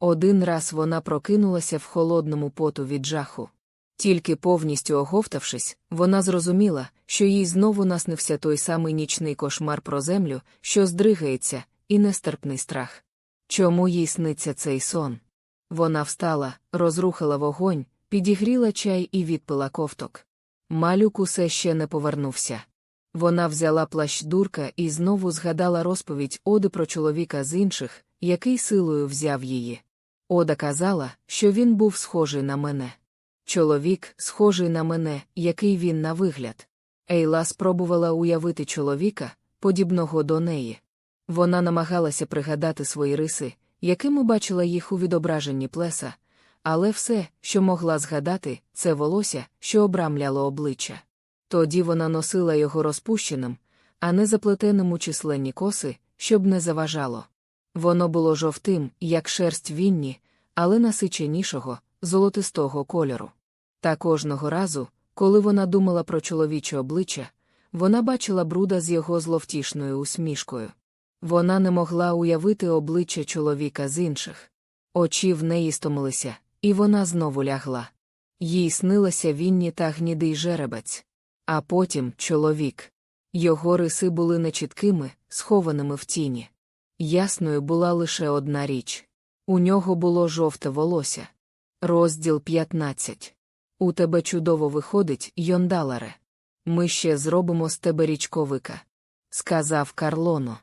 Один раз вона прокинулася в холодному поту від жаху. Тільки повністю оговтавшись, вона зрозуміла, що їй знову наснився той самий нічний кошмар про землю, що здригається, і нестерпний страх. Чому їй сниться цей сон? Вона встала, розрухала вогонь, підігріла чай і відпила ковток. Малюк усе ще не повернувся. Вона взяла плащ дурка і знову згадала розповідь Оди про чоловіка з інших, який силою взяв її. Ода казала, що він був схожий на мене. Чоловік, схожий на мене, який він на вигляд. Ейла спробувала уявити чоловіка, подібного до неї. Вона намагалася пригадати свої риси, якими бачила їх у відображенні плеса, але все, що могла згадати, це волосся, що обрамляло обличчя. Тоді вона носила його розпущеним, а не заплетеним у численні коси, щоб не заважало. Воно було жовтим, як шерсть вінні, але насиченішого, золотистого кольору. Та кожного разу, коли вона думала про чоловіче обличчя, вона бачила бруда з його зловтішною усмішкою. Вона не могла уявити обличчя чоловіка з інших. Очі в неї стомилися, і вона знову лягла. Їй снилася вінні та гнідий жеребець. А потім чоловік. Його риси були нечіткими, схованими в тіні. Ясною була лише одна річ у нього було жовте волосся. Розділ 15. У тебе чудово виходить, Йондаларе. Ми ще зробимо з тебе річковика. Сказав Карлоно.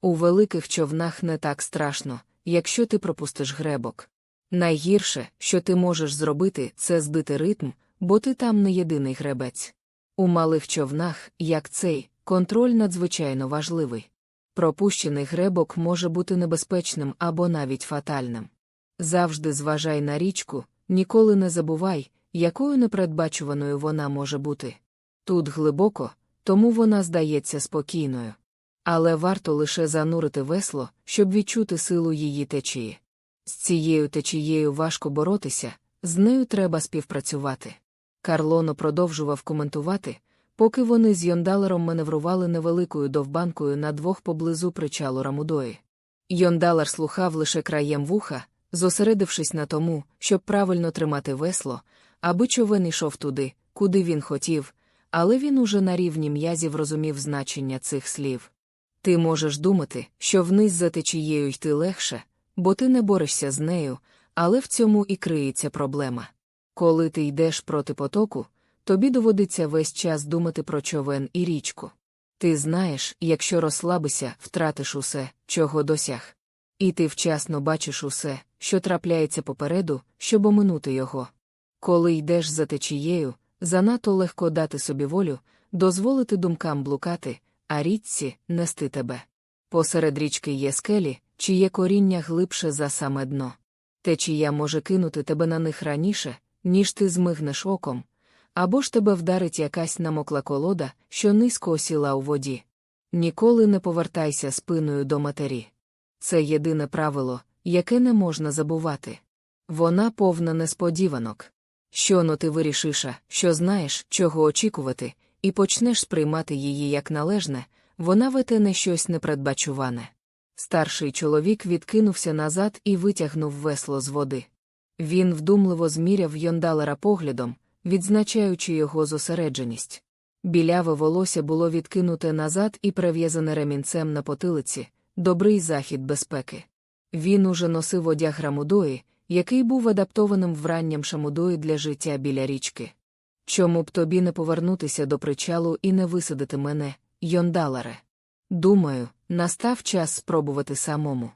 У великих човнах не так страшно, якщо ти пропустиш гребок. Найгірше, що ти можеш зробити, це збити ритм, бо ти там не єдиний гребець. У малих човнах, як цей, контроль надзвичайно важливий. Пропущений гребок може бути небезпечним або навіть фатальним. Завжди зважай на річку, ніколи не забувай, якою непередбачуваною вона може бути. Тут глибоко, тому вона здається спокійною. Але варто лише занурити весло, щоб відчути силу її течії. З цією течією важко боротися, з нею треба співпрацювати. Карлоно продовжував коментувати, поки вони з Йондалером маневрували невеликою довбанкою на двох поблизу причалу Рамудої. Йондалер слухав лише краєм вуха, зосередившись на тому, щоб правильно тримати весло, аби човен йшов туди, куди він хотів, але він уже на рівні м'язів розумів значення цих слів. Ти можеш думати, що вниз за течією йти легше, бо ти не борешся з нею, але в цьому і криється проблема. Коли ти йдеш проти потоку, тобі доводиться весь час думати про човен і річку. Ти знаєш, якщо розслабися, втратиш усе, чого досяг. І ти вчасно бачиш усе, що трапляється попереду, щоб оминути його. Коли йдеш за течією, занадто легко дати собі волю, дозволити думкам блукати, а річці нести тебе. Посеред річки є скелі, чиє коріння глибше за саме дно. Течія може кинути тебе на них раніше, ніж ти змигнеш оком, або ж тебе вдарить якась намокла колода, що низько осіла у воді. Ніколи не повертайся спиною до матері. Це єдине правило, яке не можна забувати. Вона повна несподіванок. Щоно ти вирішиш, що знаєш, чого очікувати, і почнеш сприймати її як належне, вона ветене щось непередбачуване. Старший чоловік відкинувся назад і витягнув весло з води. Він вдумливо зміряв Йондалера поглядом, відзначаючи його зосередженість. Біляве волосся було відкинуте назад і прив'язане ремінцем на потилиці, добрий захід безпеки. Він уже носив одяг рамудої, який був адаптованим вранням шамудої для життя біля річки. Чому б тобі не повернутися до причалу і не висадити мене, Йондаларе? Думаю, настав час спробувати самому.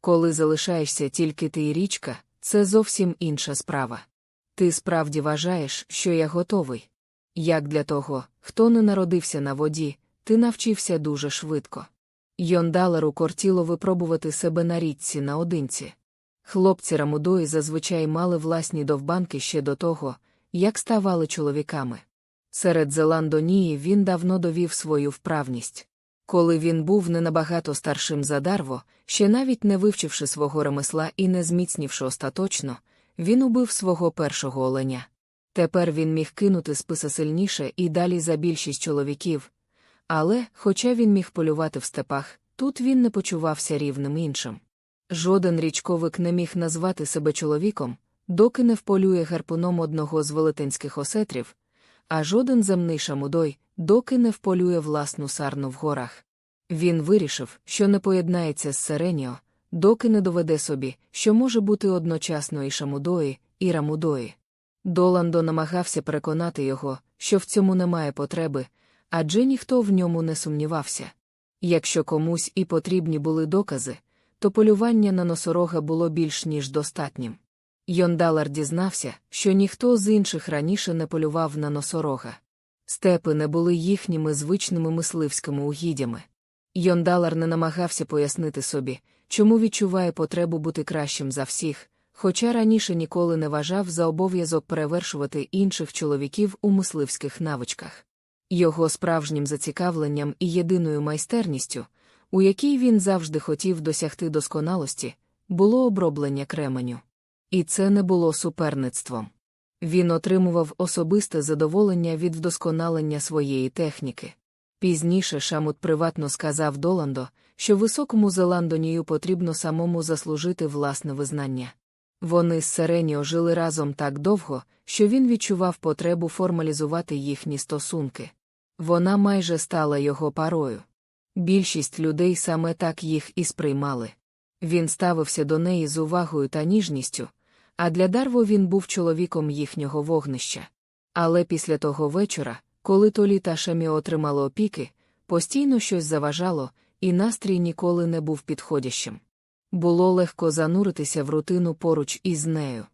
Коли залишаєшся тільки ти і річка, це зовсім інша справа. Ти справді вважаєш, що я готовий. Як для того, хто не народився на воді, ти навчився дуже швидко. Йондалеру кортіло випробувати себе на річці наодинці. Хлопці Рамудої зазвичай мали власні довбанки ще до того, як ставали чоловіками. Серед Зеландонії він давно довів свою вправність. Коли він був не набагато старшим за Дарво, ще навіть не вивчивши свого ремесла і не зміцнівши остаточно, він убив свого першого оленя. Тепер він міг кинути списа сильніше і далі за більшість чоловіків. Але, хоча він міг полювати в степах, тут він не почувався рівним іншим. Жоден річковик не міг назвати себе чоловіком, доки не вполює гарпуном одного з велетенських осетрів, а жоден земний шамудой, доки не вполює власну сарну в горах. Він вирішив, що не поєднається з Сереніо, доки не доведе собі, що може бути одночасно і шамудої, і рамудої. Доландо намагався переконати його, що в цьому немає потреби, адже ніхто в ньому не сумнівався. Якщо комусь і потрібні були докази, то полювання на носорога було більш ніж достатнім. Йондалар дізнався, що ніхто з інших раніше не полював на носорога. Степи не були їхніми звичними мисливськими угіддями. Йондалар не намагався пояснити собі, чому відчуває потребу бути кращим за всіх, хоча раніше ніколи не вважав за обов'язок перевершувати інших чоловіків у мисливських навичках. Його справжнім зацікавленням і єдиною майстерністю, у якій він завжди хотів досягти досконалості, було оброблення кременю. І це не було суперництвом. Він отримував особисте задоволення від вдосконалення своєї техніки. Пізніше Шамут приватно сказав Доландо, що високому Зеландонію потрібно самому заслужити власне визнання. Вони з Сереніо жили разом так довго, що він відчував потребу формалізувати їхні стосунки. Вона майже стала його парою. Більшість людей саме так їх і сприймали. Він ставився до неї з увагою та ніжністю, а для Дарво він був чоловіком їхнього вогнища. Але після того вечора, коли Толі та Шамі отримали опіки, постійно щось заважало, і настрій ніколи не був підходящим. Було легко зануритися в рутину поруч із нею.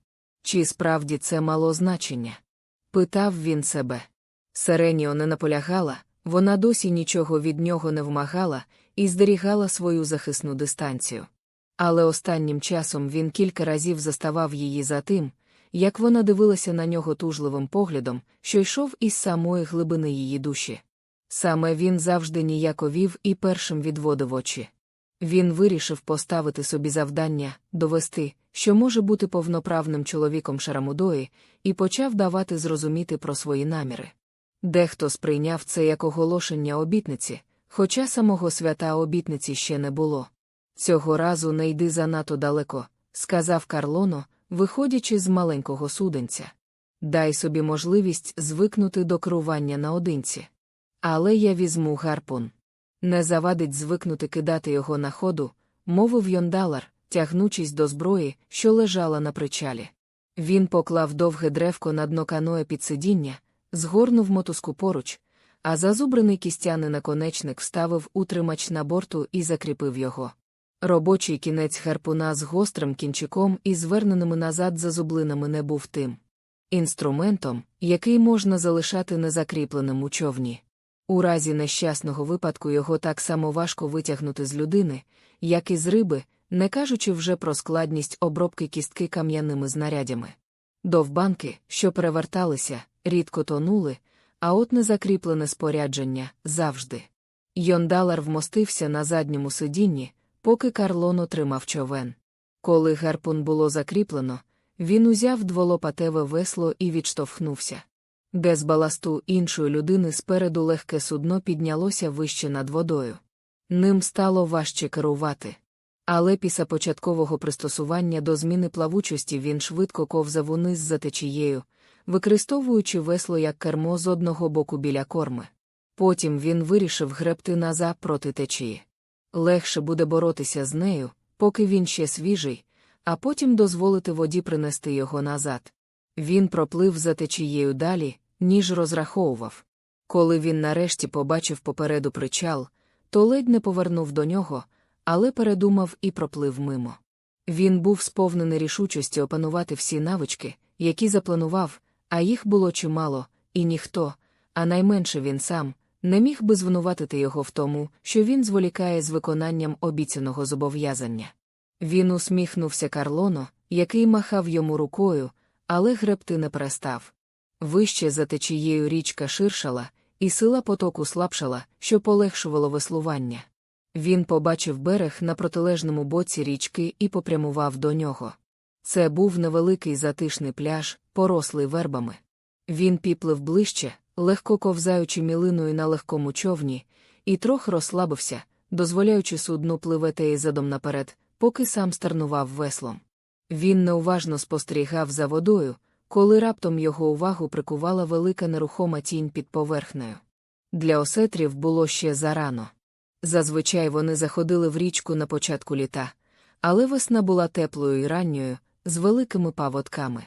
Чи справді це мало значення? Питав він себе. Сереніо не наполягала, вона досі нічого від нього не вмагала і здерігала свою захисну дистанцію. Але останнім часом він кілька разів заставав її за тим, як вона дивилася на нього тужливим поглядом, що йшов із самої глибини її душі. Саме він завжди ніяко вів і першим відводив очі. Він вирішив поставити собі завдання, довести, що може бути повноправним чоловіком Шарамудої, і почав давати зрозуміти про свої наміри. Дехто сприйняв це як оголошення обітниці, хоча самого свята обітниці ще не було. Цього разу не йди занадто далеко, сказав Карлоно, виходячи з маленького суденця. Дай собі можливість звикнути до керування наодинці. Але я візьму гарпун. Не завадить звикнути кидати його на ходу, мовив Йондалар, тягнучись до зброї, що лежала на причалі. Він поклав довге древко на дно каноя під сидіння, згорнув мотузку поруч, а зазубрений кістяний наконечник вставив утримач на борту і закріпив його. Робочий кінець гарпуна з гострим кінчиком і зверненими назад зазублинами не був тим інструментом, який можна залишати незакріпленим у човні. У разі нещасного випадку його так само важко витягнути з людини, як і з риби, не кажучи вже про складність обробки кістки кам'яними знарядями. Довбанки, що переверталися, рідко тонули, а от незакріплене спорядження завжди. Йондалар вмостився на задньому сидінні, поки Карлон отримав човен. Коли гарпун було закріплено, він узяв дволопатеве весло і відштовхнувся. Без баласту іншої людини спереду легке судно піднялося вище над водою. Ним стало важче керувати. Але після початкового пристосування до зміни плавучості він швидко ковзав униз за течією, використовуючи весло як кермо з одного боку біля корми. Потім він вирішив гребти назад проти течії. Легше буде боротися з нею, поки він ще свіжий, а потім дозволити воді принести його назад. Він проплив за течією далі, ніж розраховував. Коли він нарешті побачив попереду причал, то ледь не повернув до нього, але передумав і проплив мимо. Він був сповнений рішучості опанувати всі навички, які запланував, а їх було чимало, і ніхто, а найменше він сам, не міг би звинуватити його в тому, що він зволікає з виконанням обіцяного зобов'язання. Він усміхнувся Карлоно, який махав йому рукою, але гребти не перестав. Вище за течією річка ширшала, і сила потоку слабшала, що полегшувало веслування. Він побачив берег на протилежному боці річки і попрямував до нього. Це був невеликий затишний пляж, порослий вербами. Він піплив ближче, легко ковзаючи мілиною на легкому човні, і трохи розслабився, дозволяючи судну пливати і задом наперед, поки сам старнував веслом. Він неуважно спостерігав за водою, коли раптом його увагу прикувала велика нерухома тінь під поверхнею. Для осетрів було ще зарано. Зазвичай вони заходили в річку на початку літа, але весна була теплою і ранньою, з великими паводками.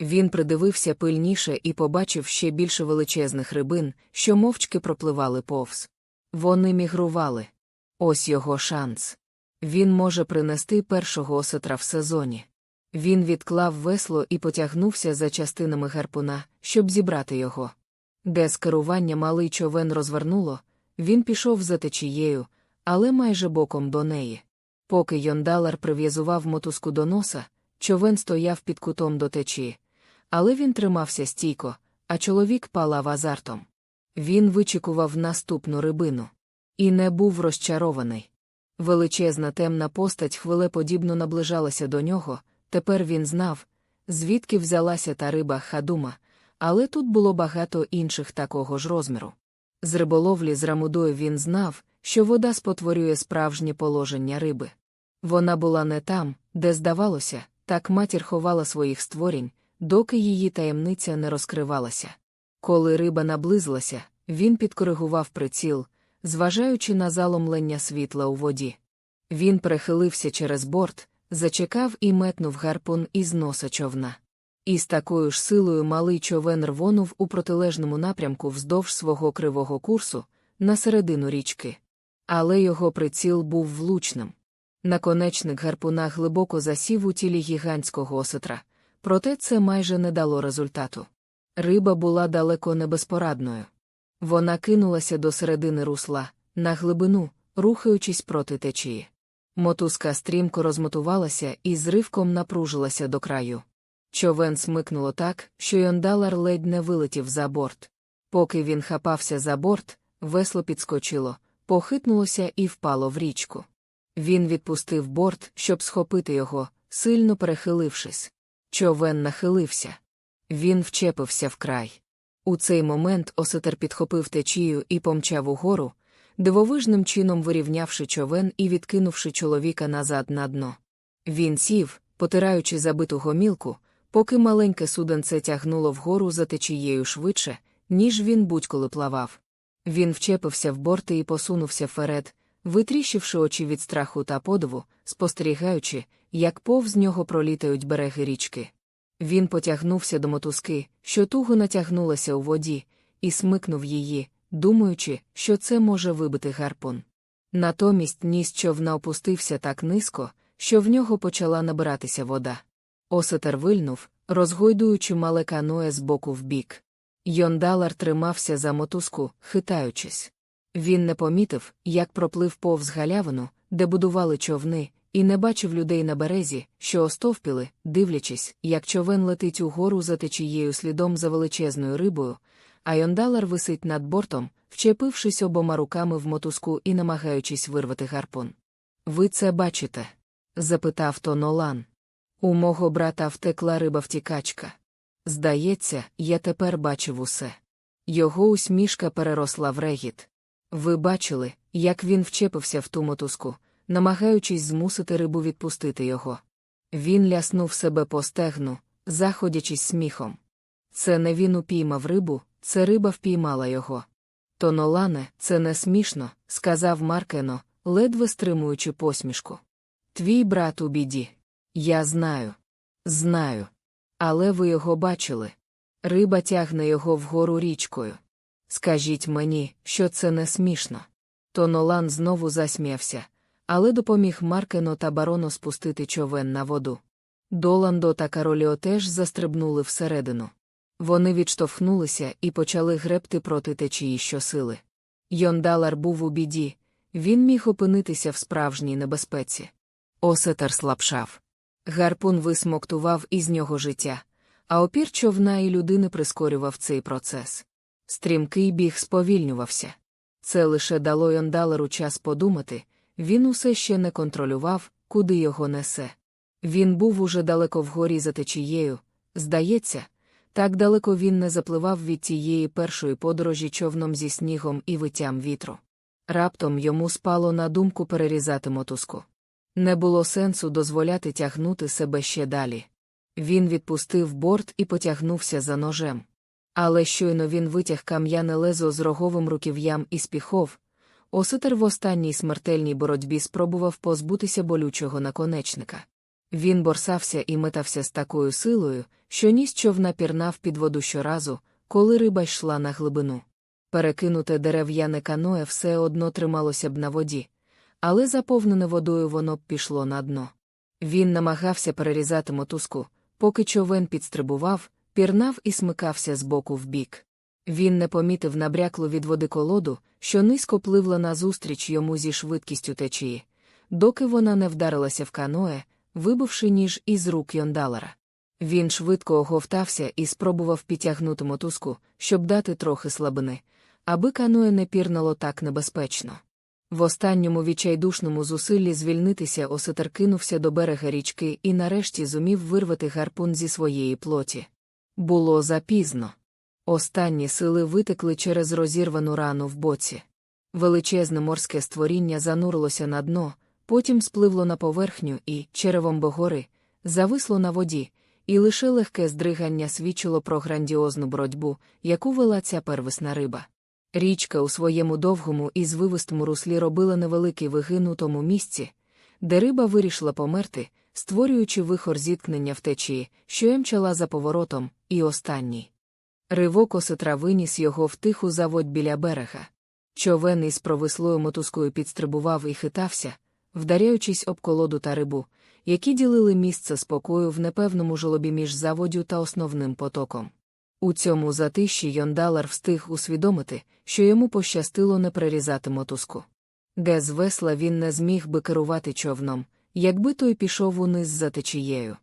Він придивився пильніше і побачив ще більше величезних рибин, що мовчки пропливали повз. Вони мігрували. Ось його шанс. Він може принести першого осетра в сезоні. Він відклав весло і потягнувся за частинами гарпуна, щоб зібрати його. Де з керування малий човен розвернуло, він пішов за течією, але майже боком до неї. Поки Йондалар прив'язував мотузку до носа, човен стояв під кутом до течії. Але він тримався стійко, а чоловік палав азартом. Він вичікував наступну рибину. І не був розчарований. Величезна темна постать хвилеподібно наближалася до нього, тепер він знав, звідки взялася та риба хадума, але тут було багато інших такого ж розміру. З риболовлі з рамудою він знав, що вода спотворює справжнє положення риби. Вона була не там, де здавалося, так матір ховала своїх створінь, доки її таємниця не розкривалася. Коли риба наблизилася, він підкоригував приціл, зважаючи на заломлення світла у воді. Він перехилився через борт, зачекав і метнув гарпун із носа човна. І з такою ж силою малий човен рвонув у протилежному напрямку вздовж свого кривого курсу, на середину річки. Але його приціл був влучним. Наконечник гарпуна глибоко засів у тілі гігантського осетра, проте це майже не дало результату. Риба була далеко не безпорадною. Вона кинулася до середини русла, на глибину, рухаючись проти течії. Мотузка стрімко розмотувалася і з ривком напружилася до краю. Човен смикнуло так, що Йондалар ледь не вилетів за борт. Поки він хапався за борт, весло підскочило, похитнулося і впало в річку. Він відпустив борт, щоб схопити його, сильно перехилившись. Човен нахилився. Він вчепився в край. У цей момент осетер підхопив течію і помчав угору, дивовижним чином вирівнявши човен і відкинувши чоловіка назад на дно. Він сів, потираючи забиту гомілку, поки маленьке суденце тягнуло вгору за течією швидше, ніж він будь-коли плавав. Він вчепився в борти і посунувся вперед, витріщивши очі від страху та подиву, спостерігаючи, як повз нього пролітають береги річки. Він потягнувся до мотузки, що туго натягнулася у воді, і смикнув її, думаючи, що це може вибити гарпун. Натомість ніс човна опустився так низько, що в нього почала набиратися вода. Осетер вильнув, розгойдуючи мале каноє з боку в бік. Йондалар тримався за мотузку, хитаючись. Він не помітив, як проплив повз галявину, де будували човни, і не бачив людей на березі, що остовпіли, дивлячись, як човен летить угору за течією слідом за величезною рибою, а Йондалар висить над бортом, вчепившись обома руками в мотузку і намагаючись вирвати гарпун. Ви це бачите? запитав то Нолан. У мого брата втекла риба втікачка. Здається, я тепер бачив усе. Його усмішка переросла в регіт. Ви бачили, як він вчепився в ту мотузку, намагаючись змусити рибу відпустити його. Він ляснув себе по стегну, заходячись сміхом. Це не він упіймав рибу, це риба впіймала його. То Нолане, це не смішно, сказав Маркено, ледве стримуючи посмішку. Твій брат у біді. Я знаю. Знаю. Але ви його бачили. Риба тягне його вгору річкою. Скажіть мені, що це не смішно. То Нолан знову засміявся, але допоміг Маркено та барону спустити човен на воду. Доландо та Кароліо теж застрибнули всередину. Вони відштовхнулися і почали гребти проти течії щосили. Йондалар був у біді, він міг опинитися в справжній небезпеці. Осетер слабшав. Гарпун висмоктував із нього життя, а опір човна і людини прискорював цей процес. Стрімкий біг сповільнювався. Це лише дало Йондалеру час подумати, він усе ще не контролював, куди його несе. Він був уже далеко вгорі за течією, здається, так далеко він не запливав від тієї першої подорожі човном зі снігом і виттям вітру. Раптом йому спало на думку перерізати мотузку. Не було сенсу дозволяти тягнути себе ще далі. Він відпустив борт і потягнувся за ножем. Але щойно він витяг кам'яне лезо з роговим руків'ям і спіхов. Осетер в останній смертельній боротьбі спробував позбутися болючого наконечника. Він борсався і метався з такою силою, що ніс човна пірнав під воду щоразу, коли риба йшла на глибину. Перекинуте дерев'яне каное все одно трималося б на воді, але заповнене водою воно б пішло на дно. Він намагався перерізати мотузку, поки човен підстрибував, пірнав і смикався з боку в бік. Він не помітив набряклу від води колоду, що низько пливла назустріч йому зі швидкістю течії, доки вона не вдарилася в каное, вибивши ніж із рук Йондалера. Він швидко оговтався і спробував підтягнути мотузку, щоб дати трохи слабини, аби каное не пірнало так небезпечно. В останньому відчайдушному зусиллі звільнитися осетер кинувся до берега річки і нарешті зумів вирвати гарпун зі своєї плоті. Було запізно. Останні сили витекли через розірвану рану в боці. Величезне морське створіння занурилося на дно, потім спливло на поверхню і, черевом богори, зависло на воді, і лише легке здригання свідчило про грандіозну боротьбу, яку вела ця первісна риба. Річка у своєму довгому і звивистому руслі робила невеликий вигин у тому місці, де риба вирішила померти, створюючи вихор зіткнення в течії, що емчала за поворотом, і останній. Ривок осетра виніс його в тиху заводь біля берега. Човен із провислою мотузкою підстрибував і хитався, вдаряючись об колоду та рибу, які ділили місце спокою в непевному жолобі між заводю та основним потоком. У цьому затиші Йондалар встиг усвідомити, що йому пощастило не прирізати мотузку. Без весла він не зміг би керувати човном, якби той пішов униз за течією.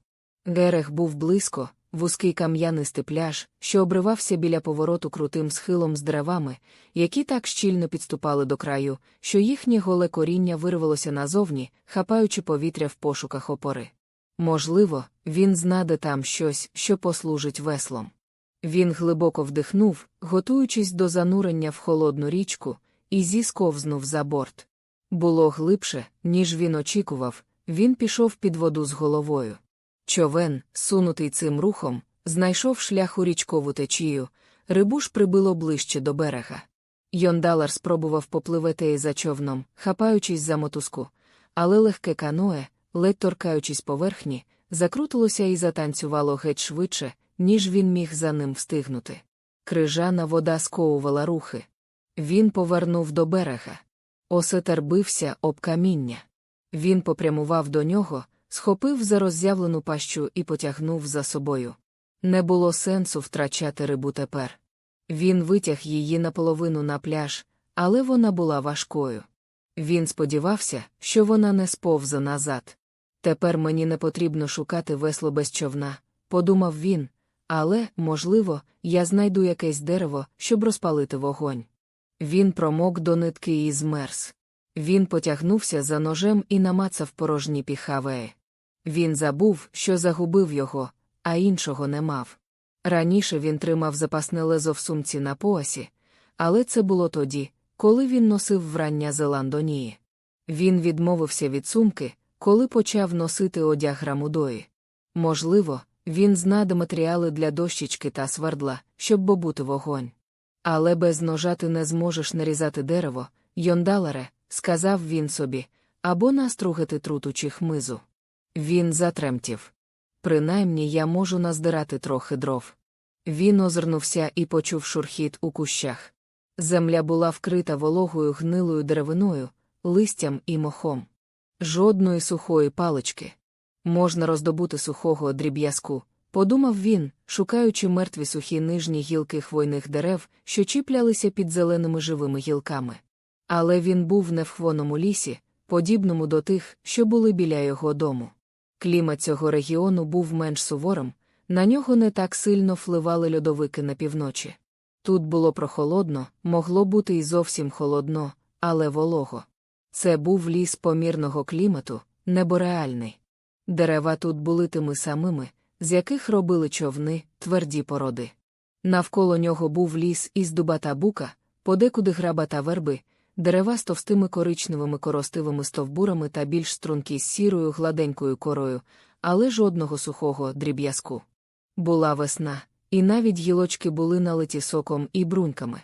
Герех був близько, вузький кам'янистий пляж, що обривався біля повороту крутим схилом з деревами, які так щільно підступали до краю, що їхнє голе коріння вирвалося назовні, хапаючи повітря в пошуках опори. Можливо, він знаде там щось, що послужить веслом. Він глибоко вдихнув, готуючись до занурення в холодну річку, і зісковзнув за борт. Було глибше, ніж він очікував, він пішов під воду з головою. Човен, сунутий цим рухом, знайшов шлях у річкову течію, рибу ж прибило ближче до берега. Йондалар спробував попливати за човном, хапаючись за мотузку, але легке каное, ледь торкаючись поверхні, закрутилося і затанцювало геть швидше, ніж він міг за ним встигнути. Крижана вода сковувала рухи. Він повернув до берега. Осетер бився об каміння. Він попрямував до нього, схопив за роззявлену пащу і потягнув за собою. Не було сенсу втрачати рибу тепер. Він витяг її наполовину на пляж, але вона була важкою. Він сподівався, що вона не сповзе назад. Тепер мені не потрібно шукати весло без човна, подумав він, але, можливо, я знайду якесь дерево, щоб розпалити вогонь. Він промок до нитки і змерз. Він потягнувся за ножем і намацав порожні піхавеї. Він забув, що загубив його, а іншого не мав. Раніше він тримав запасне лезо в сумці на поясі, але це було тоді, коли він носив врання Зеландонії. Він відмовився від сумки, коли почав носити одяг рамудої. Можливо, він знаде матеріали для дощечки та свердла, щоб бобути вогонь. Але без ножа ти не зможеш нарізати дерево, Йондалере, сказав він собі, або настругати труту чи хмизу. Він затремтів. Принаймні я можу наздирати трохи дров. Він озирнувся і почув шурхіт у кущах. Земля була вкрита вологою гнилою деревиною, листям і мохом. Жодної сухої палички. Можна роздобути сухого дріб'язку, подумав він, шукаючи мертві сухі нижні гілки хвойних дерев, що чіплялися під зеленими живими гілками. Але він був не в хвоному лісі, подібному до тих, що були біля його дому. Клімат цього регіону був менш суворим, на нього не так сильно впливали льодовики на півночі. Тут було прохолодно, могло бути і зовсім холодно, але волого. Це був ліс помірного клімату, небореальний. Дерева тут були тими самими, з яких робили човни, тверді породи. Навколо нього був ліс із дуба та бука, подекуди граба та верби, дерева з товстими коричневими коростивими стовбурами та більш стрункі з сірою гладенькою корою, але жодного сухого дріб'язку. Була весна, і навіть гілочки були налиті соком і бруньками.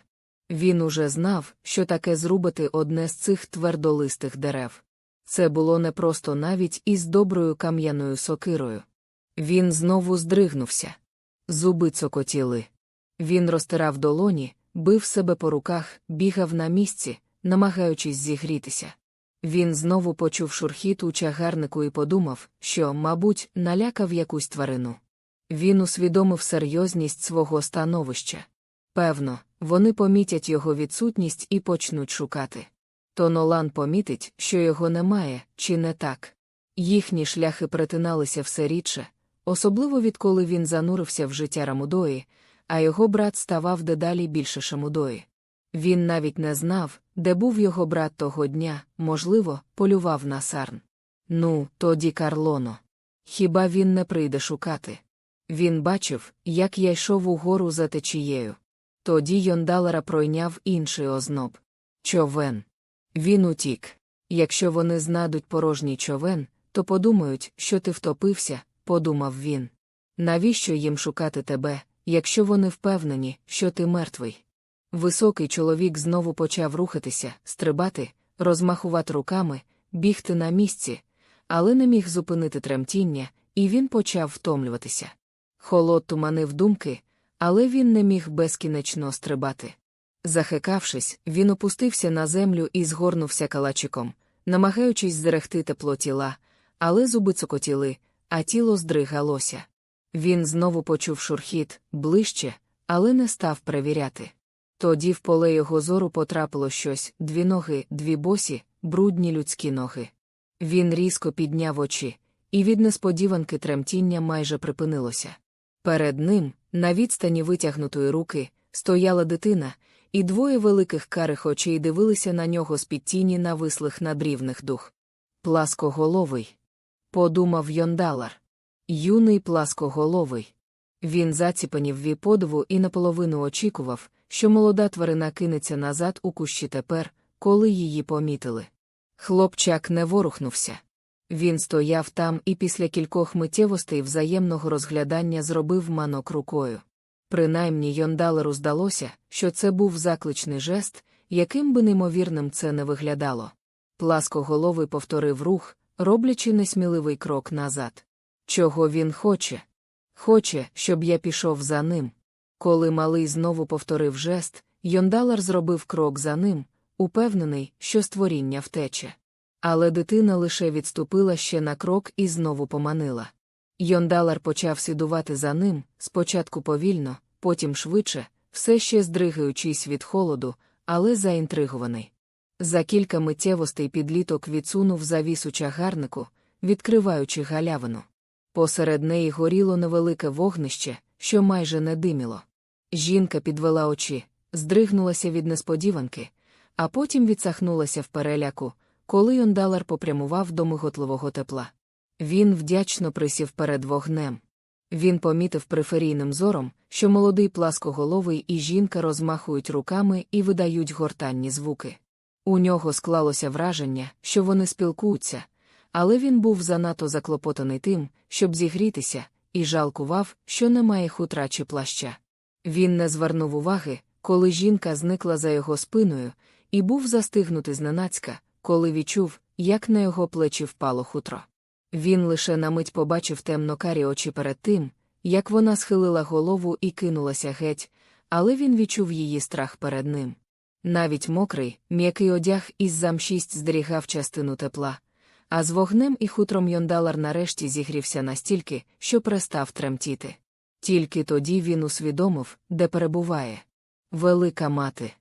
Він уже знав, що таке зрубати одне з цих твердолистих дерев. Це було непросто навіть із доброю кам'яною сокирою. Він знову здригнувся. Зуби цокотіли. Він розтирав долоні, бив себе по руках, бігав на місці, намагаючись зігрітися. Він знову почув шурхіт у чагарнику і подумав, що, мабуть, налякав якусь тварину. Він усвідомив серйозність свого становища. Певно, вони помітять його відсутність і почнуть шукати. То Нолан помітить, що його немає, чи не так. Їхні шляхи перетиналися все рідше, особливо відколи він занурився в життя Рамудої, а його брат ставав дедалі більше Шамудої. Він навіть не знав, де був його брат того дня, можливо, полював на сарн. Ну, тоді Карлоно. Хіба він не прийде шукати? Він бачив, як я йшов угору за течією. Тоді Йондалера пройняв інший озноб. Човен. Він утік. Якщо вони знайдуть порожній човен, то подумають, що ти втопився, подумав він. Навіщо їм шукати тебе, якщо вони впевнені, що ти мертвий? Високий чоловік знову почав рухатися, стрибати, розмахувати руками, бігти на місці, але не міг зупинити тремтіння, і він почав втомлюватися. Холод туманив думки, але він не міг безкінечно стрибати. Захикавшись, він опустився на землю і згорнувся калачиком, намагаючись зрехти тепло тіла, але зуби цокотіли, а тіло здригалося. Він знову почув шурхіт ближче, але не став перевіряти. Тоді в поле його зору потрапило щось дві ноги, дві босі, брудні людські ноги. Він різко підняв очі, і від несподіванки тремтіння майже припинилося. Перед ним, на відстані витягнутої руки, стояла дитина, і двоє великих карих очей дивилися на нього з під тіні навислих надрівних дух. Пласкоголовий. Подумав Йондалар. Юний пласкоголовий. Він заціпанів ві подиву і наполовину очікував, що молода тварина кинеться назад у кущі тепер, коли її помітили. Хлопчак не ворухнувся. Він стояв там і після кількох миттєвостей взаємного розглядання зробив манок рукою. Принаймні Йондалеру здалося, що це був закличний жест, яким би неймовірним це не виглядало. Пласкоголовий повторив рух, роблячи несміливий крок назад. Чого він хоче? Хоче, щоб я пішов за ним. Коли малий знову повторив жест, Йондалар зробив крок за ним, упевнений, що створіння втече. Але дитина лише відступила ще на крок і знову поманила. Йондалар почав сідувати за ним, спочатку повільно, потім швидше, все ще здригаючись від холоду, але заінтригований. За кілька миттєвостей підліток відсунув завісу чагарнику, відкриваючи галявину. Посеред неї горіло невелике вогнище, що майже не диміло. Жінка підвела очі, здригнулася від несподіванки, а потім відсахнулася в переляку, коли Йондалар попрямував до миготливого тепла. Він вдячно присів перед вогнем. Він помітив приферійним зором, що молодий пласкоголовий і жінка розмахують руками і видають гортанні звуки. У нього склалося враження, що вони спілкуються, але він був занадто заклопотаний тим, щоб зігрітися, і жалкував, що немає хутра чи плаща. Він не звернув уваги, коли жінка зникла за його спиною, і був застигнутий зненацька, коли відчув, як на його плечі впало хутро. Він лише на мить побачив темно-карі очі перед тим, як вона схилила голову і кинулася геть, але він відчув її страх перед ним. Навіть мокрий, м'який одяг із замшість здерігав частину тепла, А з вогнем і хутром Йондалар нарешті зігрівся настільки, що перестав тремтіти. Тільки тоді він усвідомив, де перебуває. Велика мати.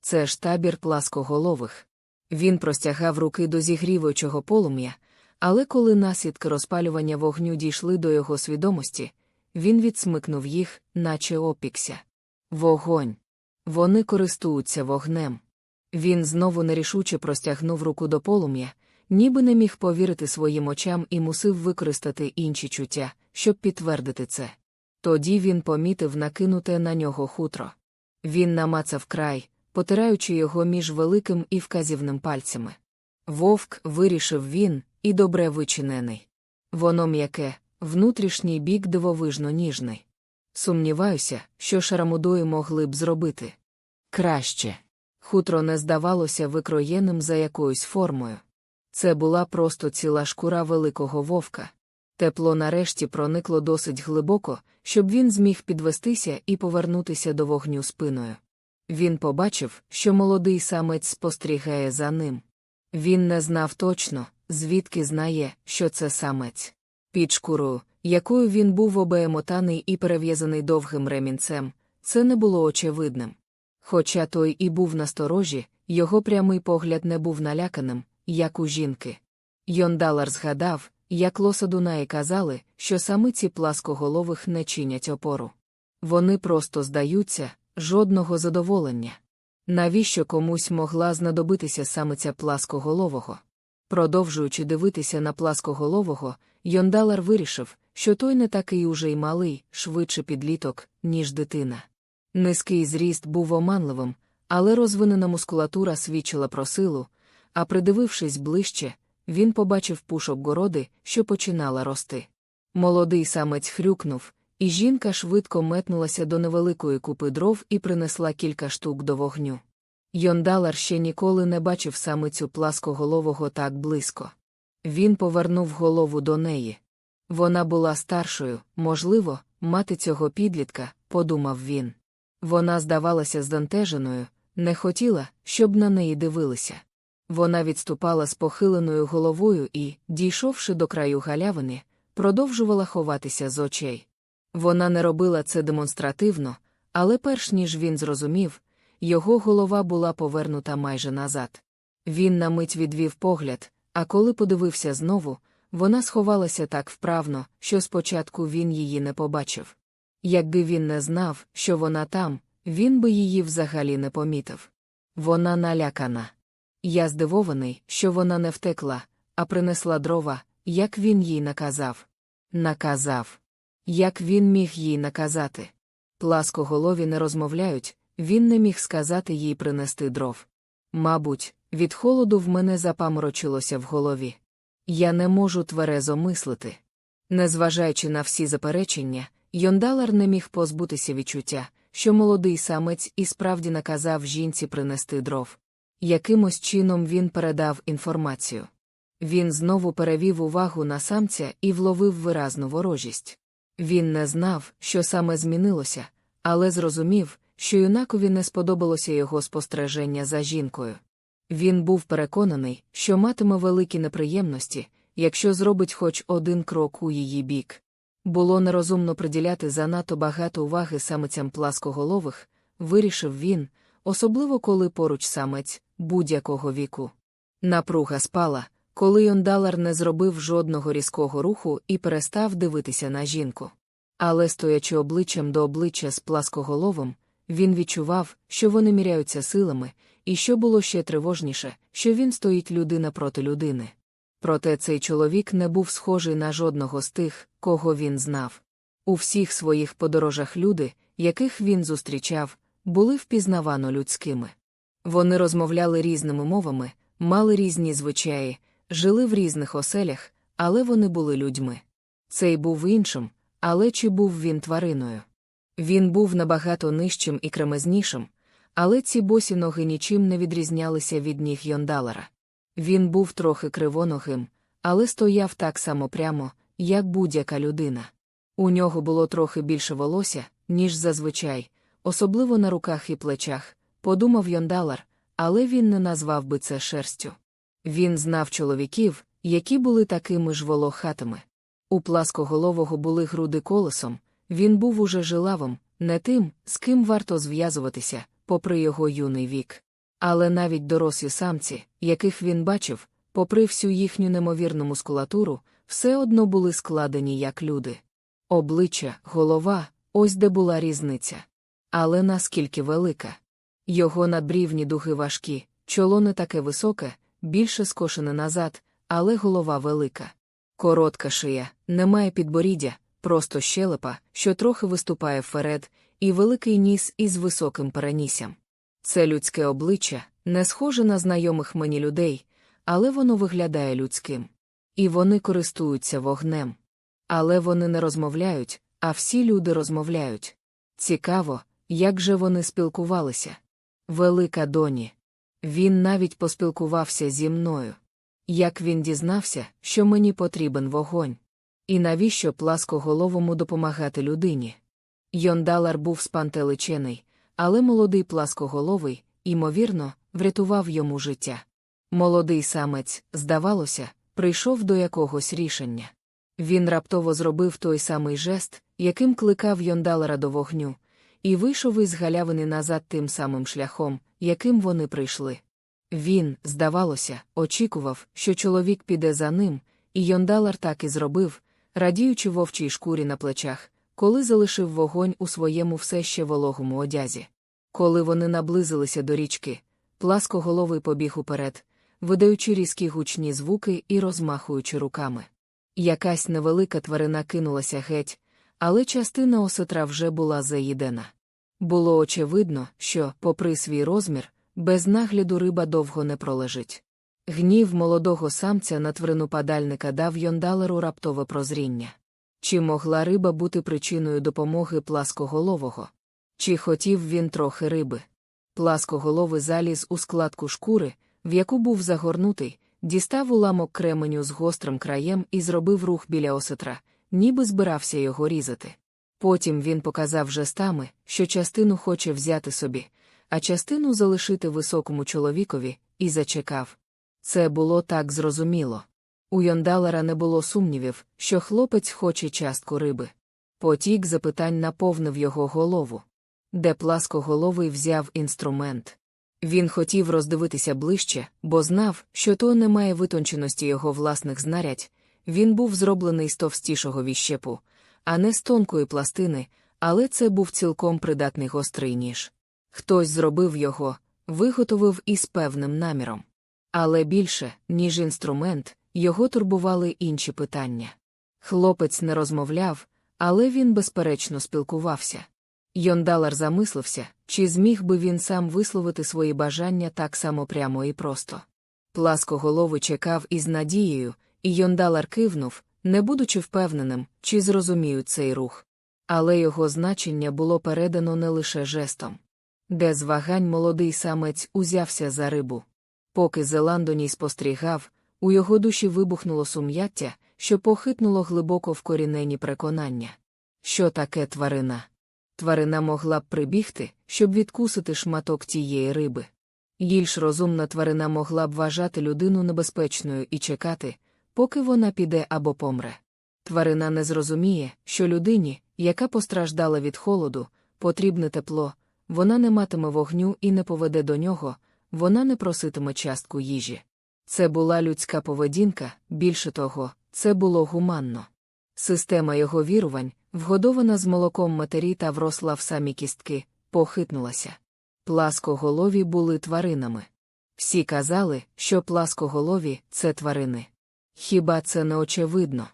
Це ж табір пласкоголових. Він простягав руки до зігрівуючого полум'я, але коли наслідки розпалювання вогню дійшли до його свідомості, він відсмикнув їх, наче опікся. Вогонь. Вони користуються вогнем. Він знову нерішуче простягнув руку до полум'я, ніби не міг повірити своїм очам і мусив використати інші чуття, щоб підтвердити це. Тоді він помітив накинуте на нього хутро. Він намацав край, потираючи його між великим і вказівним пальцями. Вовк вирішив він, і добре вичинений. Воно м'яке, внутрішній бік дивовижно ніжний. Сумніваюся, що шарамудої могли б зробити. Краще. Хутро не здавалося викроєним за якоюсь формою. Це була просто ціла шкура великого вовка. Тепло нарешті проникло досить глибоко, щоб він зміг підвестися і повернутися до вогню спиною. Він побачив, що молодий самець спостерігає за ним. Він не знав точно, звідки знає, що це самець. Під шкурою, якою він був обеемотаний і перев'язаний довгим ремінцем, це не було очевидним. Хоча той і був насторожі, його прямий погляд не був наляканим, як у жінки. Йондалар згадав, як лоса Дунаї казали, що самиці пласкоголових не чинять опору. Вони просто здаються, жодного задоволення. Навіщо комусь могла знадобитися самиця пласкоголового? Продовжуючи дивитися на пласкоголового, Йондалар вирішив, що той не такий уже й малий, швидше підліток, ніж дитина. Низький зріст був оманливим, але розвинена мускулатура свідчила про силу, а придивившись ближче, він побачив пушок городи, що починала рости. Молодий самець хрюкнув, і жінка швидко метнулася до невеликої купи дров і принесла кілька штук до вогню. Йондалар ще ніколи не бачив самицю пласкоголового так близько. Він повернув голову до неї. Вона була старшою, можливо, мати цього підлітка, подумав він. Вона здавалася здантеженою, не хотіла, щоб на неї дивилися. Вона відступала з похиленою головою і, дійшовши до краю галявини, продовжувала ховатися з очей. Вона не робила це демонстративно, але перш ніж він зрозумів, його голова була повернута майже назад. Він на мить відвів погляд, а коли подивився знову, вона сховалася так вправно, що спочатку він її не побачив. Якби він не знав, що вона там, він би її взагалі не помітив. Вона налякана. Я здивований, що вона не втекла, а принесла дрова, як він їй наказав. Наказав. Як він міг їй наказати? Пласкоголові не розмовляють, він не міг сказати їй принести дров. Мабуть, від холоду в мене запаморочилося в голові. Я не можу тверезо мислити. Незважаючи на всі заперечення, Йондалар не міг позбутися відчуття, що молодий самець і справді наказав жінці принести дров. Якимось чином він передав інформацію. Він знову перевів увагу на самця і вловив виразну ворожість. Він не знав, що саме змінилося, але зрозумів, що юнакові не сподобалося його спостереження за жінкою. Він був переконаний, що матиме великі неприємності, якщо зробить хоч один крок у її бік. Було нерозумно приділяти занадто багато уваги самицям пласкоголових, вирішив він, особливо коли поруч самець будь-якого віку. Напруга спала, коли Йондалар не зробив жодного різкого руху і перестав дивитися на жінку. Але, стоячи обличчям до обличчя з пласкоголовим, він відчував, що вони міряються силами, і що було ще тривожніше, що він стоїть людина проти людини. Проте цей чоловік не був схожий на жодного з тих, кого він знав. У всіх своїх подорожах люди, яких він зустрічав, були впізнавано людськими. Вони розмовляли різними мовами, мали різні звичаї, жили в різних оселях, але вони були людьми. Цей був іншим, але чи був він твариною? Він був набагато нижчим і кремезнішим, але ці босі ноги нічим не відрізнялися від ніг Йондалера. Він був трохи кривоногим, але стояв так само прямо, як будь-яка людина. У нього було трохи більше волосся, ніж зазвичай, особливо на руках і плечах, подумав Йондалар, але він не назвав би це шерстю. Він знав чоловіків, які були такими ж волохатими. У пласкоголового були груди колесом, він був уже жилавим, не тим, з ким варто зв'язуватися, попри його юний вік. Але навіть дорослі самці, яких він бачив, попри всю їхню немовірну мускулатуру, все одно були складені як люди. Обличчя, голова, ось де була різниця. Але наскільки велика. Його надбрівні дуги важкі, чоло не таке високе, більше скошене назад, але голова велика. Коротка шия, немає підборіддя, просто щелепа, що трохи виступає вперед, і великий ніс із високим перенісям. Це людське обличчя, не схоже на знайомих мені людей, але воно виглядає людським. І вони користуються вогнем. Але вони не розмовляють, а всі люди розмовляють. Цікаво, як же вони спілкувалися. Велика доні. Він навіть поспілкувався зі мною. Як він дізнався, що мені потрібен вогонь. І навіщо пласкоголовому допомагати людині? Йондалар був спантеличений, але молодий пласкоголовий, ймовірно, врятував йому життя. Молодий самець, здавалося, прийшов до якогось рішення. Він раптово зробив той самий жест, яким кликав Йондалера до вогню, і вийшов із галявини назад тим самим шляхом, яким вони прийшли. Він, здавалося, очікував, що чоловік піде за ним, і Йондалар так і зробив, радіючи вовчій шкурі на плечах, коли залишив вогонь у своєму все ще вологому одязі. Коли вони наблизилися до річки, пласкоголовий побіг уперед, видаючи різкі гучні звуки і розмахуючи руками. Якась невелика тварина кинулася геть, але частина осетра вже була заїдена. Було очевидно, що, попри свій розмір, без нагляду риба довго не пролежить. Гнів молодого самця на тварину падальника дав Йондалеру раптове прозріння. Чи могла риба бути причиною допомоги пласкоголового? Чи хотів він трохи риби? Пласкоголовий заліз у складку шкури, в яку був загорнутий, дістав уламок кременю з гострим краєм і зробив рух біля осетра, ніби збирався його різати. Потім він показав жестами, що частину хоче взяти собі, а частину залишити високому чоловікові, і зачекав. Це було так зрозуміло. У Йондалера не було сумнівів, що хлопець хоче частку риби. Потік запитань наповнив його голову. Де пласкоголовий взяв інструмент. Він хотів роздивитися ближче, бо знав, що то не має витонченості його власних знарядь. Він був зроблений з товстішого віщепу, а не з тонкої пластини, але це був цілком придатний гострий ніж. Хтось зробив його, виготовив із певним наміром. Але більше, ніж інструмент, його турбували інші питання. Хлопець не розмовляв, але він безперечно спілкувався. Йондалар замислився, чи зміг би він сам висловити свої бажання так само прямо і просто. Пласкоголовий чекав із надією, і Йондалар кивнув, не будучи впевненим, чи зрозуміють цей рух. Але його значення було передано не лише жестом. Де з вагань молодий самець узявся за рибу. Поки Зеландоній спостерігав, у його душі вибухнуло сум'яття, що похитнуло глибоко вкорінені переконання. Що таке тварина? Тварина могла б прибігти, щоб відкусити шматок тієї риби. Більш розумна тварина могла б вважати людину небезпечною і чекати, поки вона піде або помре. Тварина не зрозуміє, що людині, яка постраждала від холоду, потрібне тепло, вона не матиме вогню і не поведе до нього, вона не проситиме частку їжі. Це була людська поведінка, більше того, це було гуманно. Система його вірувань, вгодована з молоком матері та вросла в самі кістки, похитнулася. Пласкоголові були тваринами. Всі казали, що пласкоголові це тварини. Хіба це не очевидно?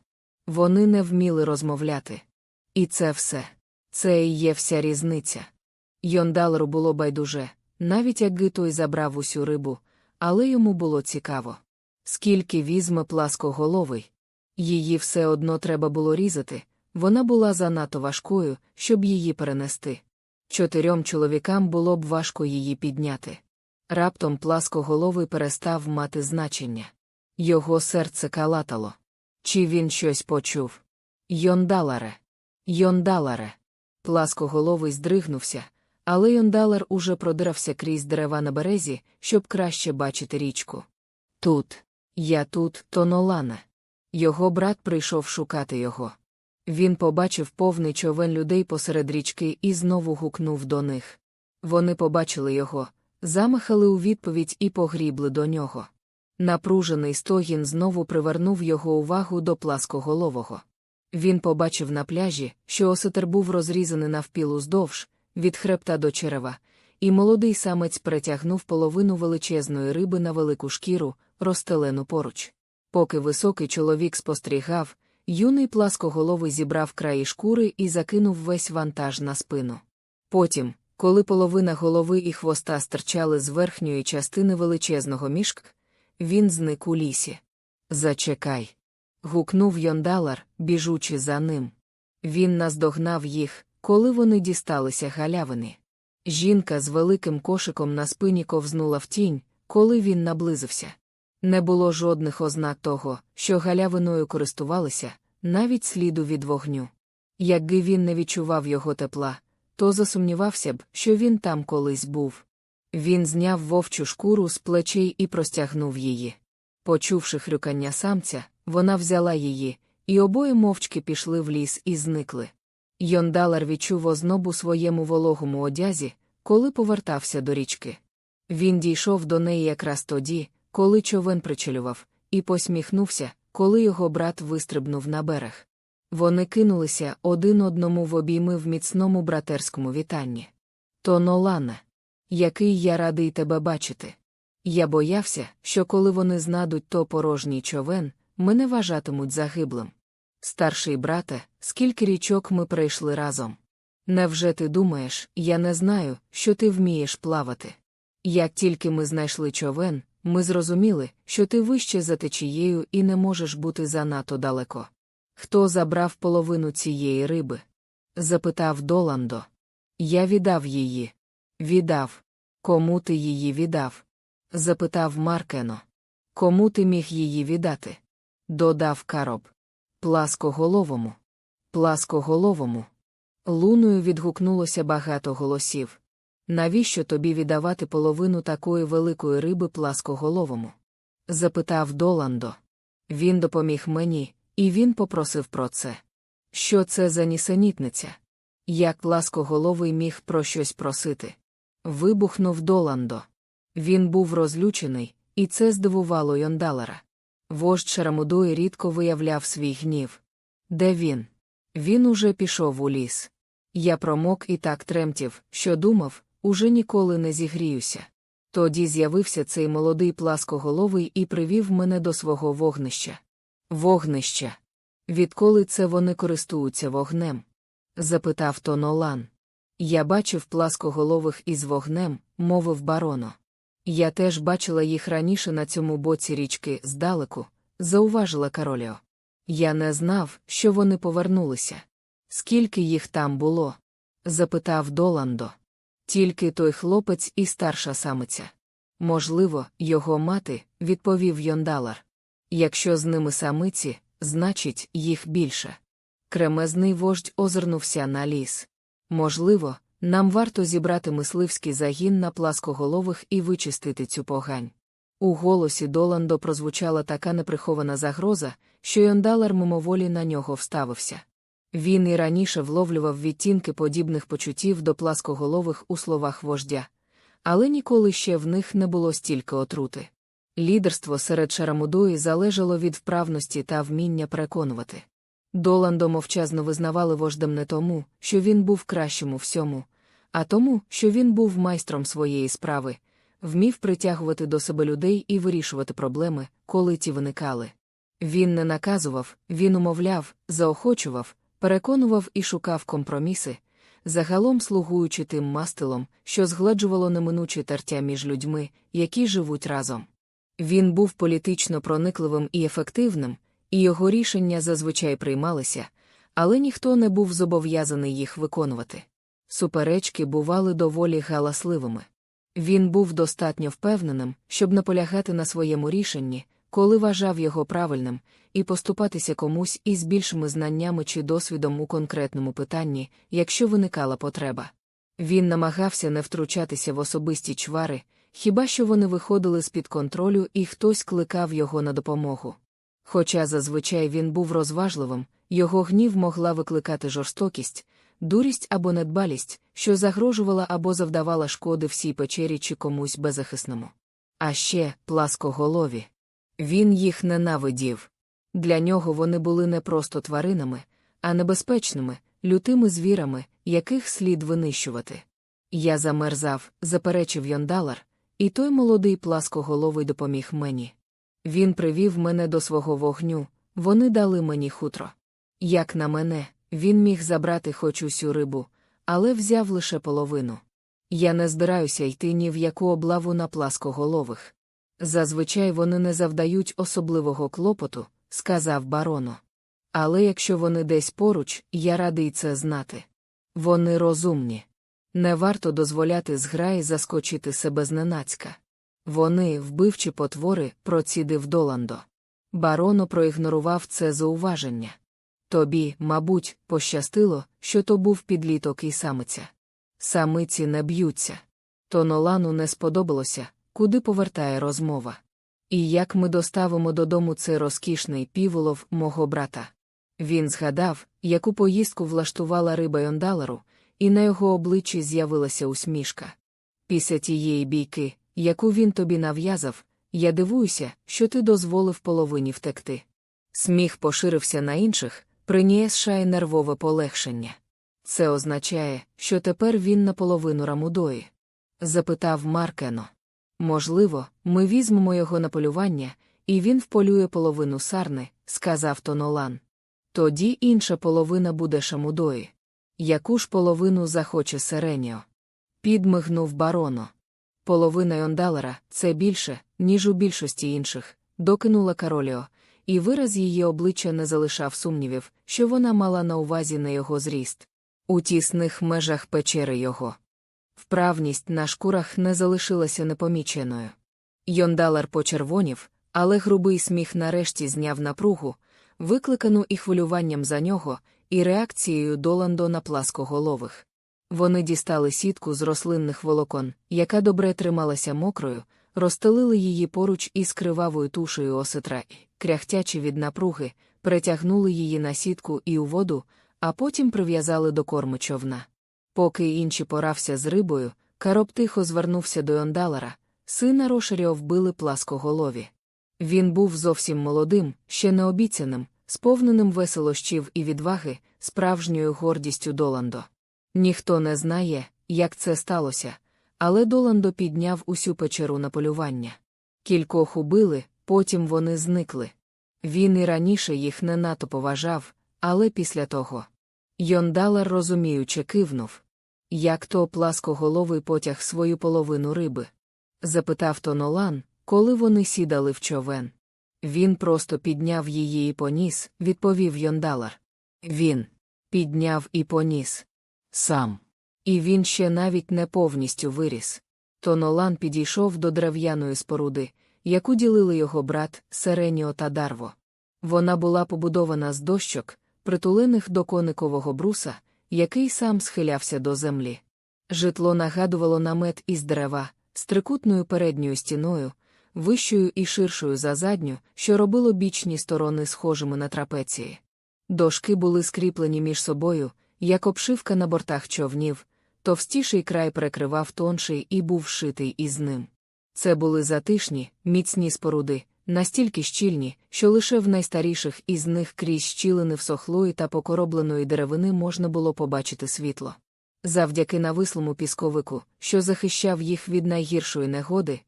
Вони не вміли розмовляти. І це все. Це і є вся різниця. Йондалеру було байдуже, навіть якби той забрав усю рибу, але йому було цікаво. Скільки візьме пласкоголовий? Її все одно треба було різати, вона була занадто важкою, щоб її перенести. Чотирьом чоловікам було б важко її підняти. Раптом пласкоголовий перестав мати значення. Його серце калатало. Чи він щось почув? Йондаларе. Йондаларе. Пласкоголовий здригнувся, але Йондалар уже продирався крізь дерева на березі, щоб краще бачити річку. Тут. Я тут, Тонолана. Його брат прийшов шукати його. Він побачив повний човен людей посеред річки і знову гукнув до них. Вони побачили його, замахали у відповідь і погрібли до нього. Напружений стогін знову привернув його увагу до пласкоголового. Він побачив на пляжі, що осетер був розрізаний навпіл уздовж, від хребта до черева, і молодий самець перетягнув половину величезної риби на велику шкіру, розстелену поруч. Поки високий чоловік спостерігав, юний пласкоголовий зібрав краї шкури і закинув весь вантаж на спину. Потім, коли половина голови і хвоста стирчали з верхньої частини величезного мішка, він зник у лісі. Зачекай. гукнув Йондалар, біжучи за ним. Він наздогнав їх, коли вони дісталися галявини. Жінка з великим кошиком на спині ковзнула в тінь, коли він наблизився. Не було жодних ознак того, що галявиною користувалися, навіть сліду від вогню. Якби він не відчував його тепла, то засумнівався б, що він там колись був. Він зняв вовчу шкуру з плечей і простягнув її. Почувши хрюкання самця, вона взяла її, і обоє мовчки пішли в ліс і зникли. Йондалар відчув ознобу своєму вологому одязі, коли повертався до річки. Він дійшов до неї якраз тоді, коли човен причалював, і посміхнувся, коли його брат вистрибнув на берег. Вони кинулися один одному в обійми в міцному братерському вітанні. То Нолана, який я радий тебе бачити. Я боявся, що коли вони знадуть то порожній човен, мене вважатимуть загиблим. Старший брате, скільки річок ми пройшли разом. Невже ти думаєш, я не знаю, що ти вмієш плавати? Як тільки ми знайшли човен, ми зрозуміли, що ти вище за течією і не можеш бути занадто далеко. Хто забрав половину цієї риби? запитав Доландо. Я віддав її. Віддав. Кому ти її віддав? запитав Маркено. Кому ти міг її віддати? Додав кароб. Пласкоголовому. Пласкоголовому. Луною відгукнулося багато голосів. Навіщо тобі віддавати половину такої великої риби пласкоголовому? запитав Доландо. Він допоміг мені, і він попросив про це. Що це за нісенітниця? Як пласкоголовий міг про щось просити? Вибухнув Доландо. Він був розлючений, і це здивувало Йондалара. Вождь Шарамудої рідко виявляв свій гнів. Де він? Він уже пішов у ліс. Я промок і так тремтів, що думав, уже ніколи не зігріюся. Тоді з'явився цей молодий пласкоголовий і привів мене до свого вогнища. Вогнища. Відколи це вони користуються вогнем? запитав Тонолан. Я бачив пласкоголових із вогнем, мовив бароно. Я теж бачила їх раніше на цьому боці річки здалеку, зауважила Кароліо. Я не знав, що вони повернулися. Скільки їх там було? запитав Доландо. Тільки той хлопець і старша самиця. Можливо, його мати, відповів Йондалар. Якщо з ними самиці, значить, їх більше. Кремезний вождь озирнувся на ліс. Можливо, нам варто зібрати мисливський загін на пласкоголових і вичистити цю погань. У голосі Доландо прозвучала така неприхована загроза, що Йондалар мимоволі на нього вставився. Він і раніше вловлював відтінки подібних почуттів до пласкоголових у словах вождя, але ніколи ще в них не було стільки отрути. Лідерство серед Шарамудої залежало від вправності та вміння переконувати. Доландо мовчазно визнавали вождем не тому, що він був кращим у всьому, а тому, що він був майстром своєї справи, вмів притягувати до себе людей і вирішувати проблеми, коли ті виникали. Він не наказував, він умовляв, заохочував, переконував і шукав компроміси, загалом слугуючи тим мастилом, що згладжувало неминуче тертя між людьми, які живуть разом. Він був політично проникливим і ефективним, і його рішення зазвичай приймалися, але ніхто не був зобов'язаний їх виконувати. Суперечки бували доволі галасливими. Він був достатньо впевненим, щоб наполягати на своєму рішенні, коли вважав його правильним, і поступатися комусь із більшими знаннями чи досвідом у конкретному питанні, якщо виникала потреба. Він намагався не втручатися в особисті чвари, хіба що вони виходили з-під контролю і хтось кликав його на допомогу. Хоча зазвичай він був розважливим, його гнів могла викликати жорстокість, дурість або недбалість, що загрожувала або завдавала шкоди всій печері чи комусь беззахисному. А ще пласкоголові. Він їх ненавидів. Для нього вони були не просто тваринами, а небезпечними, лютими звірами, яких слід винищувати. Я замерзав, заперечив Йондалар, і той молодий пласкоголовий допоміг мені. Він привів мене до свого вогню, вони дали мені хутро. Як на мене, він міг забрати хоч усю рибу, але взяв лише половину. Я не збираюся йти ні в яку облаву на пласкоголових. Зазвичай вони не завдають особливого клопоту, сказав бароно. Але якщо вони десь поруч, я радий це знати. Вони розумні. Не варто дозволяти зграї заскочити себе зненацька. Вони, вбивчі потвори, процідив Доландо. Бароно проігнорував це зауваження. Тобі, мабуть, пощастило, що то був підліток і самиця. Самиці не б'ються. То Нолану не сподобалося, куди повертає розмова. І як ми доставимо додому цей розкішний піволов мого брата. Він згадав, яку поїздку влаштувала риба Йондалару, і на його обличчі з'явилася усмішка. Після тієї бійки, яку він тобі нав'язав, я дивуюся, що ти дозволив половині втекти. Сміх поширився на інших, принісшає нервове полегшення. Це означає, що тепер він наполовину рамудої? запитав Маркено. Можливо, ми візьмемо його на полювання, і він вполює половину сарни, сказав Тонолан. Тоді інша половина буде шамудої. Яку ж половину захоче Сереніо? Підмигнув бароно. Половина Йондалера це більше, ніж у більшості інших, докинула Кароліо, і вираз її обличчя не залишав сумнівів, що вона мала на увазі на його зріст. У тісних межах печери його. Вправність на шкурах не залишилася непоміченою. Йондалар почервонів, але грубий сміх нарешті зняв напругу, викликану і хвилюванням за нього, і реакцією Доландо на пласкоголових. Вони дістали сітку з рослинних волокон, яка добре трималася мокрою, розстелили її поруч із кривавою тушею осетра кряхтячи від напруги, перетягнули її на сітку і у воду, а потім прив'язали до корми човна. Поки інші порався з рибою, Кароб тихо звернувся до Йондалара, сина Рошеріо вбили пласкоголові. Він був зовсім молодим, ще необіцяним, сповненим веселощів і відваги, справжньою гордістю Доландо. Ніхто не знає, як це сталося, але Доландо підняв усю печеру на полювання. Кількох убили, потім вони зникли. Він і раніше їх не надто поважав, але після того. Йондалар розуміюче кивнув. Як то пласкоголовий потяг свою половину риби? запитав Тонолан, коли вони сідали в човен. Він просто підняв її і поніс, відповів Йондалар. Він підняв і поніс. Сам. І він ще навіть не повністю виріс. Тонолан підійшов до дерев'яної споруди, яку ділили його брат Сереніо та Дарво. Вона була побудована з дощок, притулених до коникового бруса, який сам схилявся до землі. Житло нагадувало намет із дерева, з трикутною передньою стіною, вищою і ширшою за задню, що робило бічні сторони схожими на трапеції. Дошки були скріплені між собою, як обшивка на бортах човнів, товстіший край перекривав тонший і був вшитий із ним. Це були затишні, міцні споруди, настільки щільні, що лише в найстаріших із них крізь щілини всохлої та покоробленої деревини можна було побачити світло. Завдяки навислому пісковику, що захищав їх від найгіршої негоди,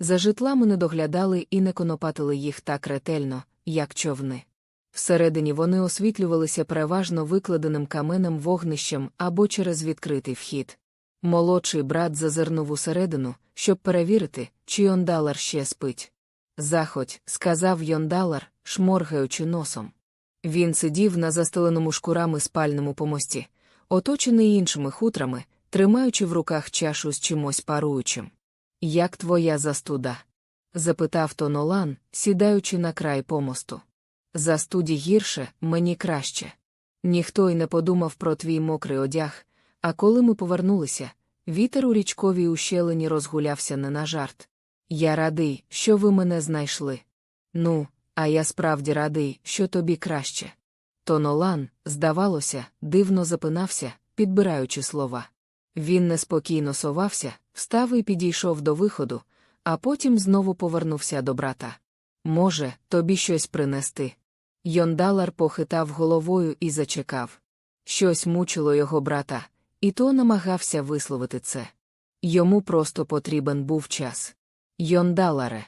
за житлами не доглядали і не конопатили їх так ретельно, як човни. Всередині вони освітлювалися переважно викладеним каменем вогнищем або через відкритий вхід. Молодший брат зазирнув усередину, щоб перевірити, чи Йондалар ще спить. Заходь, сказав Йондалар, шморгаючи носом. Він сидів на застеленому шкурами спальному помості, оточений іншими хутрами, тримаючи в руках чашу з чимось паруючим. Як твоя застуда? запитав Тонолан, сідаючи на край помосту. Застуді гірше, мені краще. Ніхто й не подумав про твій мокрий одяг, а коли ми повернулися, Вітер у річковій ущелині розгулявся не на жарт. Я радий, що ви мене знайшли. Ну, а я справді радий, що тобі краще. Тонолан, здавалося, дивно запинався, підбираючи слова. Він неспокійно совався, встав і підійшов до виходу, а потім знову повернувся до брата. Може, тобі щось принести. Йондалар похитав головою і зачекав. Щось мучило його брата, і то намагався висловити це. Йому просто потрібен був час. Йондаларе.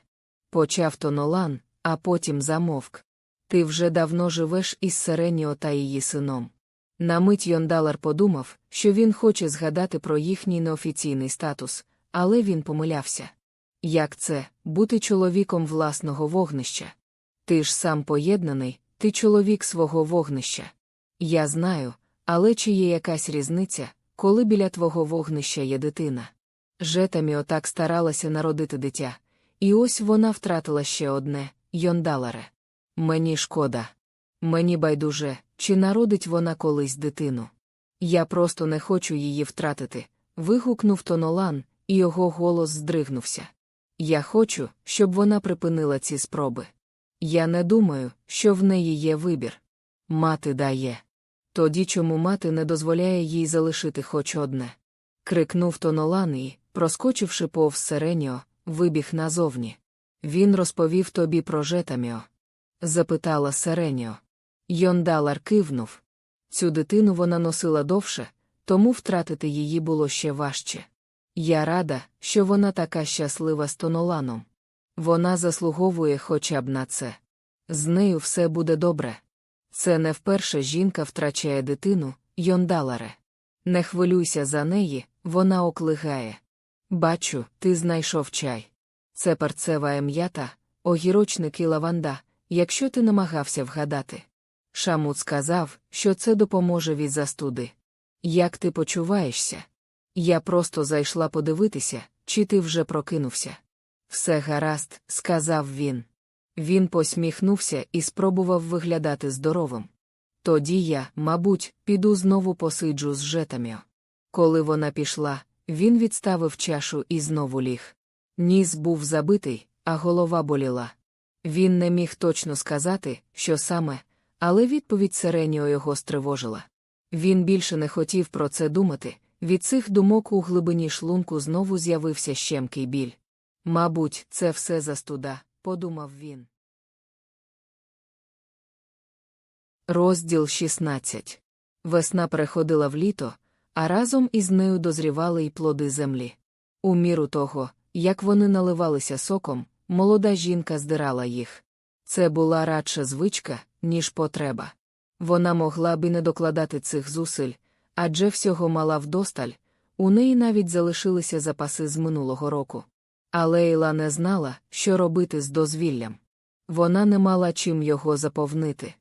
Почав Тонолан, а потім замовк. Ти вже давно живеш із Сереніо та її сином. На мить Йондалар подумав, що він хоче згадати про їхній неофіційний статус, але він помилявся. Як це бути чоловіком власного вогнища? Ти ж сам поєднаний, ти чоловік свого вогнища. Я знаю, але чи є якась різниця, коли біля твого вогнища є дитина? Жетамі отак старалася народити дитя, і ось вона втратила ще одне Йондаларе. Мені шкода. Мені байдуже, чи народить вона колись дитину. Я просто не хочу її втратити. вигукнув Тонолан, і його голос здригнувся. Я хочу, щоб вона припинила ці спроби. Я не думаю, що в неї є вибір. Мати дає. Тоді чому мати не дозволяє їй залишити хоч одне. крикнув Тонолан і, проскочивши повз Сереніо, вибіг назовні. Він розповів тобі про жетаміо? запитала Сереніо. Йондалар кивнув. Цю дитину вона носила довше, тому втратити її було ще важче. Я рада, що вона така щаслива з Тоноланом. Вона заслуговує хоча б на це. З нею все буде добре. Це не вперше жінка втрачає дитину, Йондаларе. Не хвилюйся за неї, вона оклигає. Бачу, ти знайшов чай. Це перцева ем'ята, огірочник і лаванда, якщо ти намагався вгадати. Шамут сказав, що це допоможе від застуди. Як ти почуваєшся? Я просто зайшла подивитися, чи ти вже прокинувся. Все гаразд, сказав він. Він посміхнувся і спробував виглядати здоровим. Тоді я, мабуть, піду знову посиджу з жетам'ю. Коли вона пішла, він відставив чашу і знову ліг. Ніс був забитий, а голова боліла. Він не міг точно сказати, що саме, але відповідь Сереніо його стривожила. Він більше не хотів про це думати, від цих думок у глибині шлунку знову з'явився щемкий біль. Мабуть, це все застуда, подумав він. Розділ 16. Весна переходила в літо, а разом із нею дозрівали й плоди землі. У міру того, як вони наливалися соком, молода жінка здирала їх. Це була радша звичка, ніж потреба. Вона могла б і не докладати цих зусиль, адже всього мала вдосталь, у неї навіть залишилися запаси з минулого року. Але Іла не знала, що робити з дозвіллям. Вона не мала чим його заповнити.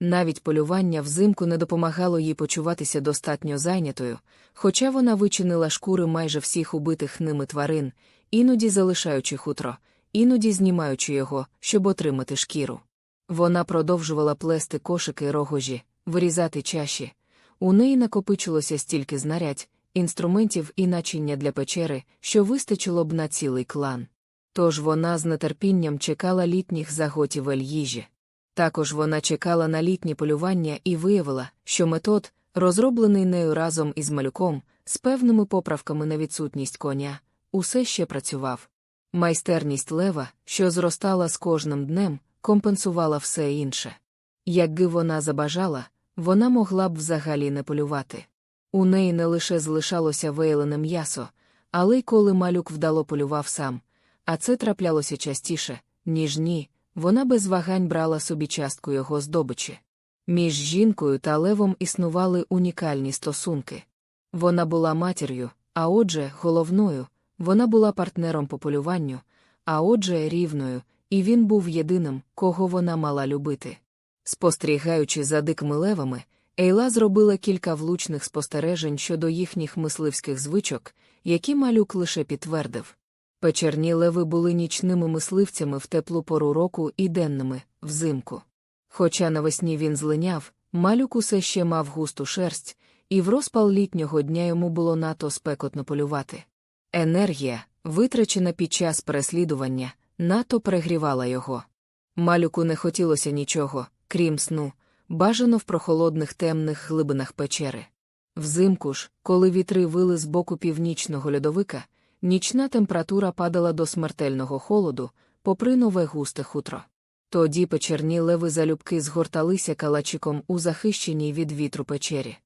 Навіть полювання взимку не допомагало їй почуватися достатньо зайнятою, хоча вона вичинила шкури майже всіх убитих ними тварин, іноді залишаючи хутро, іноді знімаючи його, щоб отримати шкіру. Вона продовжувала плести кошики рогожі, вирізати чаші. У неї накопичилося стільки знарядь, інструментів і начиння для печери, що вистачило б на цілий клан. Тож вона з нетерпінням чекала літніх заготівель їжі. Також вона чекала на літнє полювання і виявила, що метод, розроблений нею разом із малюком, з певними поправками на відсутність коня, усе ще працював. Майстерність лева, що зростала з кожним днем, компенсувала все інше. Якби вона забажала, вона могла б взагалі не полювати. У неї не лише залишалося вейлене м'ясо, але й коли малюк вдало полював сам, а це траплялося частіше, ніж ні, вона без вагань брала собі частку його здобичі. Між жінкою та левом існували унікальні стосунки. Вона була матір'ю, а отже, головною, вона була партнером по полюванню, а отже, рівною, і він був єдиним, кого вона мала любити. Спостерігаючи за дикими левами, Ейла зробила кілька влучних спостережень щодо їхніх мисливських звичок, які малюк лише підтвердив. Печерні леви були нічними мисливцями в теплу пору року і денними, взимку. Хоча навесні він злиняв, малюк усе ще мав густу шерсть, і в розпал літнього дня йому було надто спекотно полювати. Енергія, витрачена під час переслідування, надто перегрівала його. Малюку не хотілося нічого, крім сну, бажано в прохолодних темних глибинах печери. Взимку ж, коли вітри вили з боку північного льодовика, нічна температура падала до смертельного холоду, попри нове густе хутро. Тоді печерні леви залюбки згорталися калачиком у захищеній від вітру печері.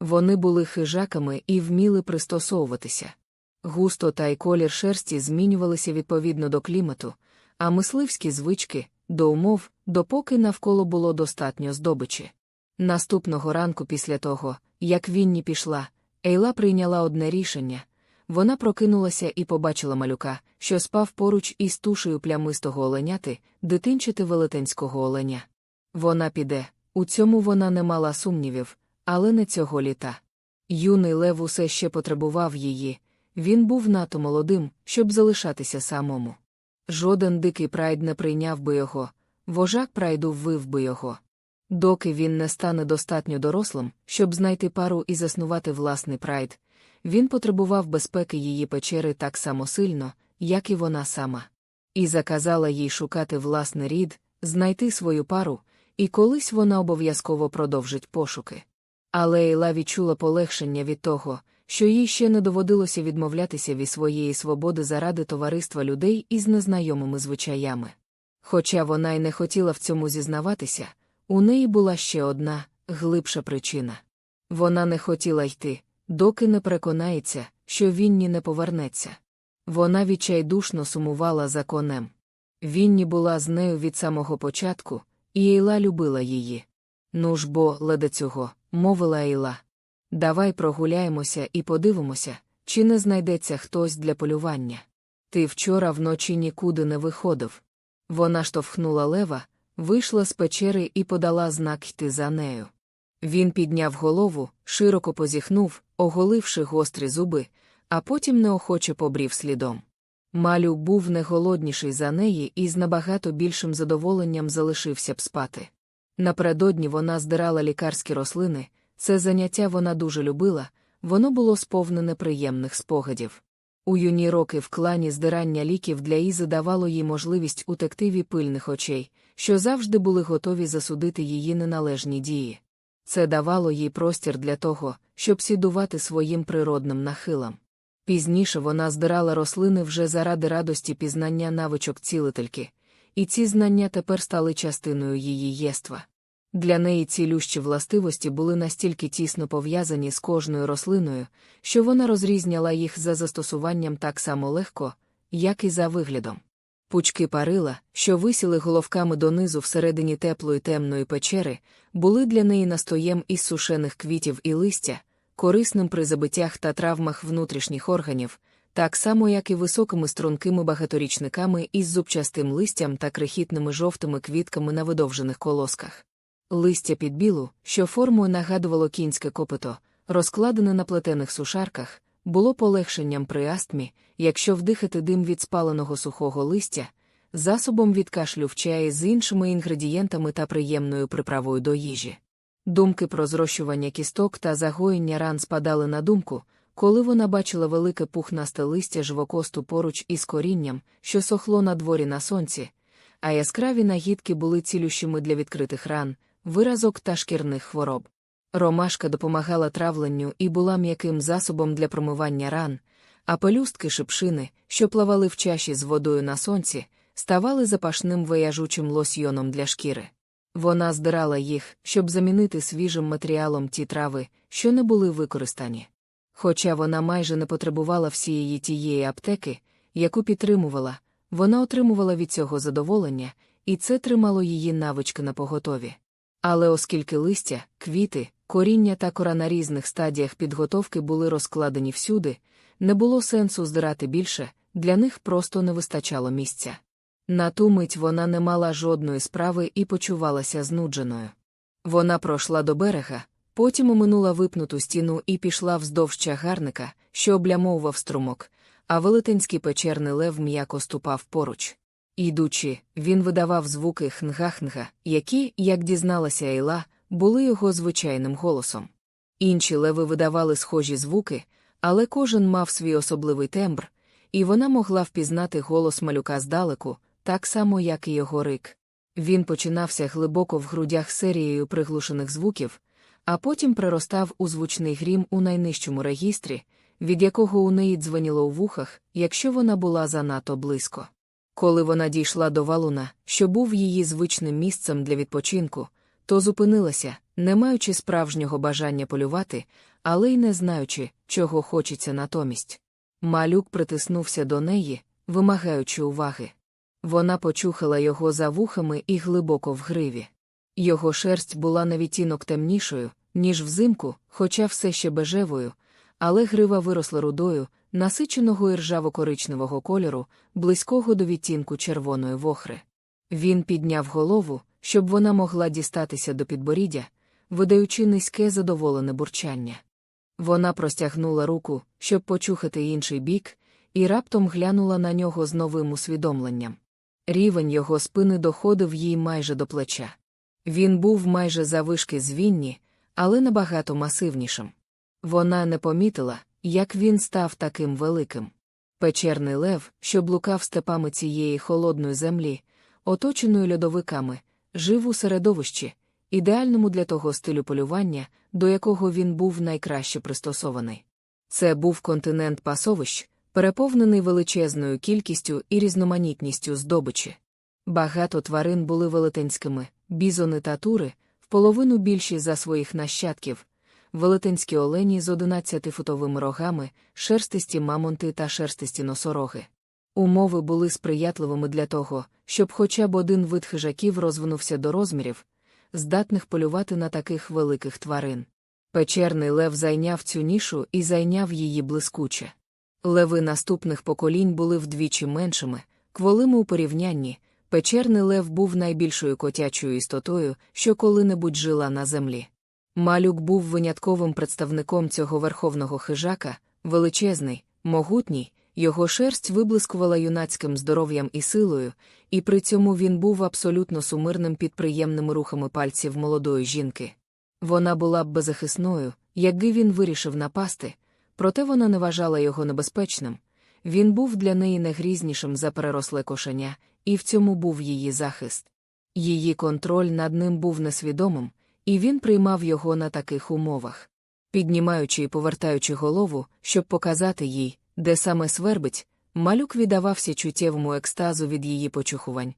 Вони були хижаками і вміли пристосовуватися. Густота й колір шерсті змінювалися відповідно до клімату, а мисливські звички до умов, допоки навколо було достатньо здобичі. Наступного ранку після того, як Вінні пішла, Ейла прийняла одне рішення вона прокинулася і побачила малюка, що спав поруч із тушею плямистого оленяти, дитинчити велетенського оленя. Вона піде, у цьому вона не мала сумнівів, але не цього літа. Юний Лев усе ще потребував її, він був надто молодим, щоб залишатися самому. Жоден дикий прайд не прийняв би його, вожак прайду ввив би його. Доки він не стане достатньо дорослим, щоб знайти пару і заснувати власний прайд, він потребував безпеки її печери так само сильно, як і вона сама. І заказала їй шукати власний рід, знайти свою пару, і колись вона обов'язково продовжить пошуки. Але Ейла відчула полегшення від того, що їй ще не доводилося відмовлятися від своєї свободи заради товариства людей із незнайомими звичаями. Хоча вона й не хотіла в цьому зізнаватися, у неї була ще одна, глибша причина. Вона не хотіла йти, доки не переконається, що Вінні не повернеться. Вона відчайдушно сумувала за конем. Вінні була з нею від самого початку, і Ейла любила її. Ну ж бо, леда цього, мовила Ейла. Давай прогуляємося і подивимося, чи не знайдеться хтось для полювання. Ти вчора вночі нікуди не виходив. Вона штовхнула лева, вийшла з печери і подала знак йти за нею. Він підняв голову, широко позіхнув, оголивши гострі зуби, а потім неохоче побрів слідом. Малю був не голодніший за неї і з набагато більшим задоволенням залишився б спати. Напередодні вона здирала лікарські рослини, це заняття вона дуже любила, воно було сповнене приємних спогадів. У юні роки в клані здирання ліків для Ізи давало їй можливість утекти від пильних очей, що завжди були готові засудити її неналежні дії. Це давало їй простір для того, щоб сідувати своїм природним нахилам. Пізніше вона здирала рослини вже заради радості пізнання навичок цілительки, і ці знання тепер стали частиною її єства. Для неї ці лющі властивості були настільки тісно пов'язані з кожною рослиною, що вона розрізняла їх за застосуванням так само легко, як і за виглядом. Пучки парила, що висіли головками донизу всередині теплої темної печери, були для неї настоєм із сушених квітів і листя, корисним при забиттях та травмах внутрішніх органів, так само, як і високими стрункими багаторічниками із зубчастим листям та крихітними жовтими квітками на видовжених колосках. Листя під білу, що формою нагадувало кінське копито, розкладене на плетених сушарках, було полегшенням при астмі, якщо вдихати дим від спаленого сухого листя, засобом від кашлю в чаї з іншими інгредієнтами та приємною приправою до їжі. Думки про зрощування кісток та загоєння ран спадали на думку, коли вона бачила велике пухнасте листя живокосту поруч із корінням, що сохло на дворі на сонці, а яскраві нагідки були цілющими для відкритих ран, виразок та шкірних хвороб. Ромашка допомагала травленню і була м'яким засобом для промивання ран, а пелюстки шипшини, що плавали в чаші з водою на сонці, ставали запашним вияжучим лосьйоном для шкіри. Вона здирала їх, щоб замінити свіжим матеріалом ті трави, що не були використані. Хоча вона майже не потребувала всієї тієї аптеки, яку підтримувала, вона отримувала від цього задоволення, і це тримало її навички на поготові. Але оскільки листя, квіти, коріння та кора на різних стадіях підготовки були розкладені всюди, не було сенсу здирати більше, для них просто не вистачало місця. На ту мить вона не мала жодної справи і почувалася знудженою. Вона пройшла до берега, потім оминула випнуту стіну і пішла вздовж чагарника, що облямовував струмок, а велетенський печерний лев м'яко ступав поруч. Ідучи, він видавав звуки хнгахнга, які, як дізналася Ейла, були його звичайним голосом. Інші леви видавали схожі звуки, але кожен мав свій особливий тембр, і вона могла впізнати голос малюка здалеку, так само, як і його рик. Він починався глибоко в грудях серією приглушених звуків, а потім приростав у звучний грім у найнижчому регістрі, від якого у неї дзвоніло у вухах, якщо вона була занадто близько. Коли вона дійшла до валуна, що був її звичним місцем для відпочинку, то зупинилася, не маючи справжнього бажання полювати, але й не знаючи, чого хочеться натомість. Малюк притиснувся до неї, вимагаючи уваги. Вона почухала його за вухами і глибоко в гриві. Його шерсть була на відтінок темнішою, ніж взимку, хоча все ще бежевою, але грива виросла рудою, насиченого і ржаво-коричневого кольору, близького до відтінку червоної вохри. Він підняв голову, щоб вона могла дістатися до підборіддя, видаючи низьке задоволене бурчання. Вона простягнула руку, щоб почухати інший бік, і раптом глянула на нього з новим усвідомленням. Рівень його спини доходив їй майже до плеча. Він був майже завишки звінні, але набагато масивнішим. Вона не помітила, як він став таким великим. Печерний лев, що блукав степами цієї холодної землі, оточеною льодовиками, жив у середовищі, ідеальному для того стилю полювання, до якого він був найкраще пристосований. Це був континент пасовищ, переповнений величезною кількістю і різноманітністю здобичі. Багато тварин були велетенськими, бізони та тури, вполовину більші за своїх нащадків, велетенські олені з 11-футовими рогами, шерстисті мамонти та шерстисті носороги. Умови були сприятливими для того, щоб хоча б один вид хижаків розвинувся до розмірів, здатних полювати на таких великих тварин. Печерний лев зайняв цю нішу і зайняв її блискуче. Леви наступних поколінь були вдвічі меншими, кволими у порівнянні. Печерний лев був найбільшою котячою істотою, що коли-небудь жила на землі. Малюк був винятковим представником цього верховного хижака, величезний, могутній, його шерсть виблискувала юнацьким здоров'ям і силою, і при цьому він був абсолютно сумирним під приємними рухами пальців молодої жінки. Вона була б беззахисною, якби він вирішив напасти, проте вона не вважала його небезпечним. Він був для неї не грізнішим за переросле кошеня, і в цьому був її захист. Її контроль над ним був несвідомим, і він приймав його на таких умовах. Піднімаючи і повертаючи голову, щоб показати їй, де саме свербить, малюк віддавався чуттєвому екстазу від її почухувань,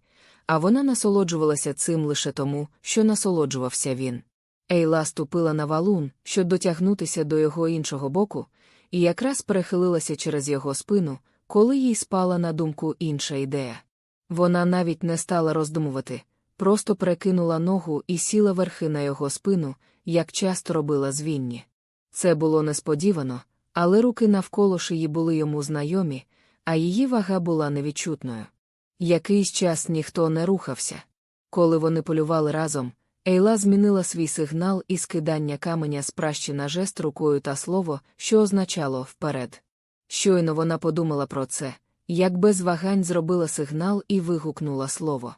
а вона насолоджувалася цим лише тому, що насолоджувався він. Ейла ступила на валун, щоб дотягнутися до його іншого боку, і якраз перехилилася через його спину, коли їй спала на думку інша ідея. Вона навіть не стала роздумувати, просто перекинула ногу і сіла верхи на його спину, як часто робила звінні. Це було несподівано, але руки навколо шиї були йому знайомі, а її вага була невідчутною. Якийсь час ніхто не рухався. Коли вони полювали разом, Ейла змінила свій сигнал і скидання каменя з пращі на жест рукою та слово, що означало вперед. Щойно вона подумала про це, як без вагань зробила сигнал і вигукнула слово.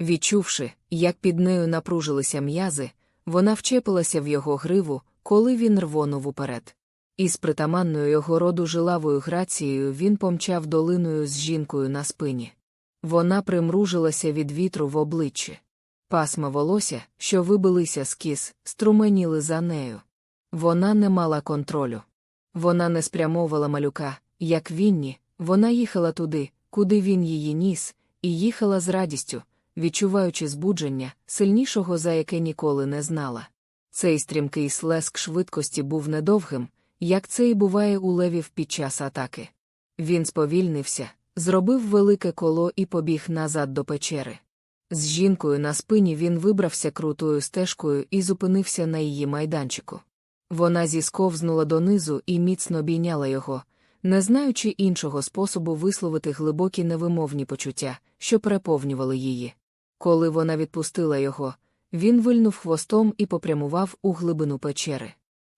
Відчувши, як під нею напружилися м'язи, вона вчепилася в його гриву, коли він рвонув уперед. Із притаманною його роду жилавою грацією він помчав долиною з жінкою на спині. Вона примружилася від вітру в обличчі. Пасма волосся, що вибилися з кіс, струменіли за нею. Вона не мала контролю. Вона не спрямовувала малюка, як Вінні, вона їхала туди, куди він її ніс, і їхала з радістю, відчуваючи збудження, сильнішого за яке ніколи не знала. Цей стрімкий слеск швидкості був недовгим, як це і буває у левів під час атаки. Він сповільнився, зробив велике коло і побіг назад до печери. З жінкою на спині він вибрався крутою стежкою і зупинився на її майданчику. Вона зісковзнула донизу і міцно обійняла його, не знаючи іншого способу висловити глибокі невимовні почуття, що переповнювали її. Коли вона відпустила його, він вильнув хвостом і попрямував у глибину печери.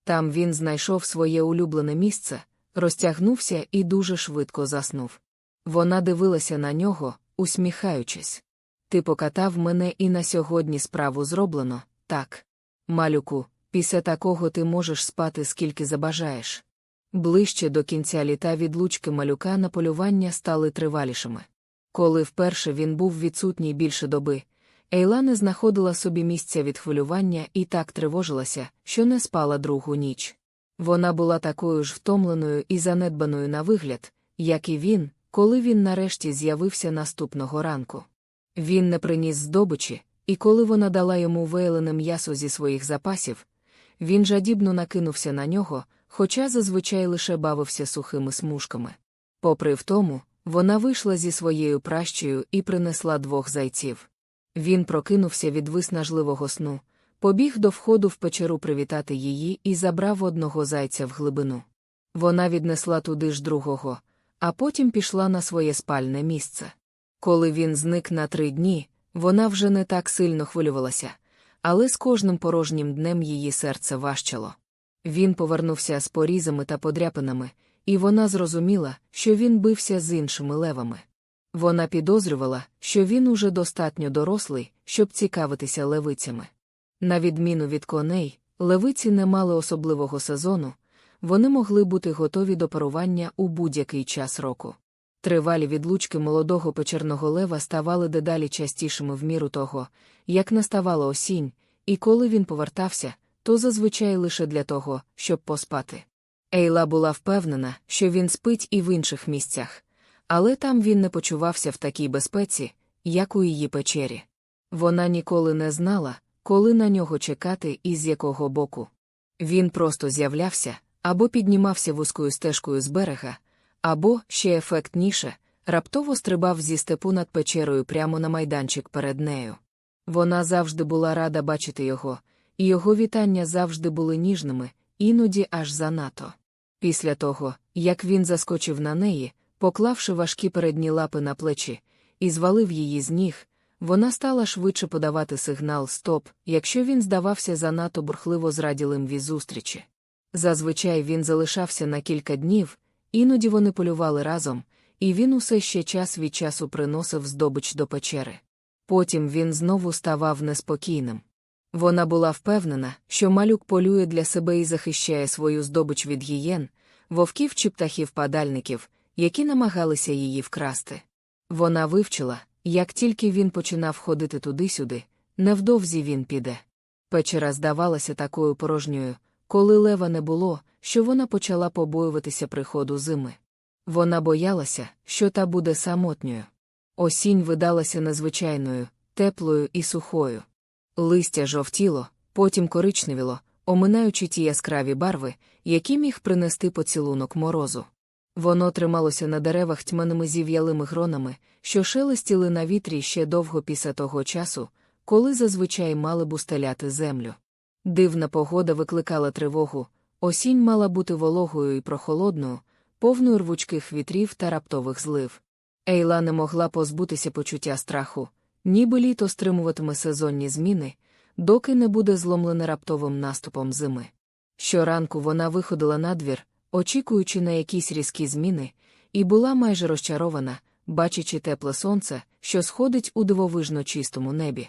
Там він знайшов своє улюблене місце, розтягнувся і дуже швидко заснув. Вона дивилася на нього, усміхаючись. Ти покатав мене і на сьогодні справу зроблено, так. Малюку, Після такого ти можеш спати скільки забажаєш. Ближче до кінця літа відлучки малюка на полювання стали тривалішими. Коли вперше він був відсутній більше доби, Ейла не знаходила собі місця від хвилювання і так тривожилася, що не спала другу ніч. Вона була такою ж втомленою і занедбаною на вигляд, як і він, коли він нарешті з'явився наступного ранку. Він не приніс здобичі, і коли вона дала йому вейлене м'ясо зі своїх запасів, він жадібно накинувся на нього, хоча зазвичай лише бавився сухими смужками. Попри втому, вона вийшла зі своєю пращею і принесла двох зайців. Він прокинувся від виснажливого сну, побіг до входу в печеру привітати її і забрав одного зайця в глибину. Вона віднесла туди ж другого, а потім пішла на своє спальне місце. Коли він зник на три дні, вона вже не так сильно хвилювалася, але з кожним порожнім днем її серце важчало. Він повернувся з порізами та подряпинами, і вона зрозуміла, що він бився з іншими левами. Вона підозрювала, що він уже достатньо дорослий, щоб цікавитися левицями. На відміну від коней, левиці не мали особливого сезону, вони могли бути готові до парування у будь-який час року. Тривалі відлучки молодого печерного лева ставали дедалі частішими в міру того, як наставала осінь, і коли він повертався, то зазвичай лише для того, щоб поспати. Ейла була впевнена, що він спить і в інших місцях, але там він не почувався в такій безпеці, як у її печері. Вона ніколи не знала, коли на нього чекати і з якого боку. Він просто з'являвся або піднімався вузькою стежкою з берега, або, ще ефектніше, раптово стрибав зі степу над печерою прямо на майданчик перед нею. Вона завжди була рада бачити його, і його вітання завжди були ніжними, іноді аж занадто. Після того, як він заскочив на неї, поклавши важкі передні лапи на плечі, і звалив її з ніг, вона стала швидше подавати сигнал Стоп, якщо він здавався занадто бурхливо зраділим від зустрічі. Зазвичай він залишався на кілька днів, іноді вони полювали разом, і він усе ще час від часу приносив здобич до печери. Потім він знову ставав неспокійним. Вона була впевнена, що малюк полює для себе і захищає свою здобич від гієн, вовків чи птахів падальників, які намагалися її вкрасти. Вона вивчила, як тільки він починав ходити туди-сюди, невдовзі він піде. Печера здавалася такою порожньою, коли лева не було, що вона почала побоюватися приходу зими. Вона боялася, що та буде самотньою. Осінь видалася незвичайною, теплою і сухою. Листя жовтіло, потім коричневіло, оминаючи ті яскраві барви, які міг принести поцілунок морозу. Воно трималося на деревах тьманими зів'ялими гронами, що шелестіли на вітрі ще довго після того часу, коли зазвичай мали б устеляти землю. Дивна погода викликала тривогу, осінь мала бути вологою і прохолодною, повною рвучких вітрів та раптових злив. Ейла не могла позбутися почуття страху, ніби літо стримуватиме сезонні зміни, доки не буде зломлене раптовим наступом зими. Щоранку вона виходила на двір, очікуючи на якісь різкі зміни, і була майже розчарована, бачачи тепле сонце, що сходить у дивовижно чистому небі.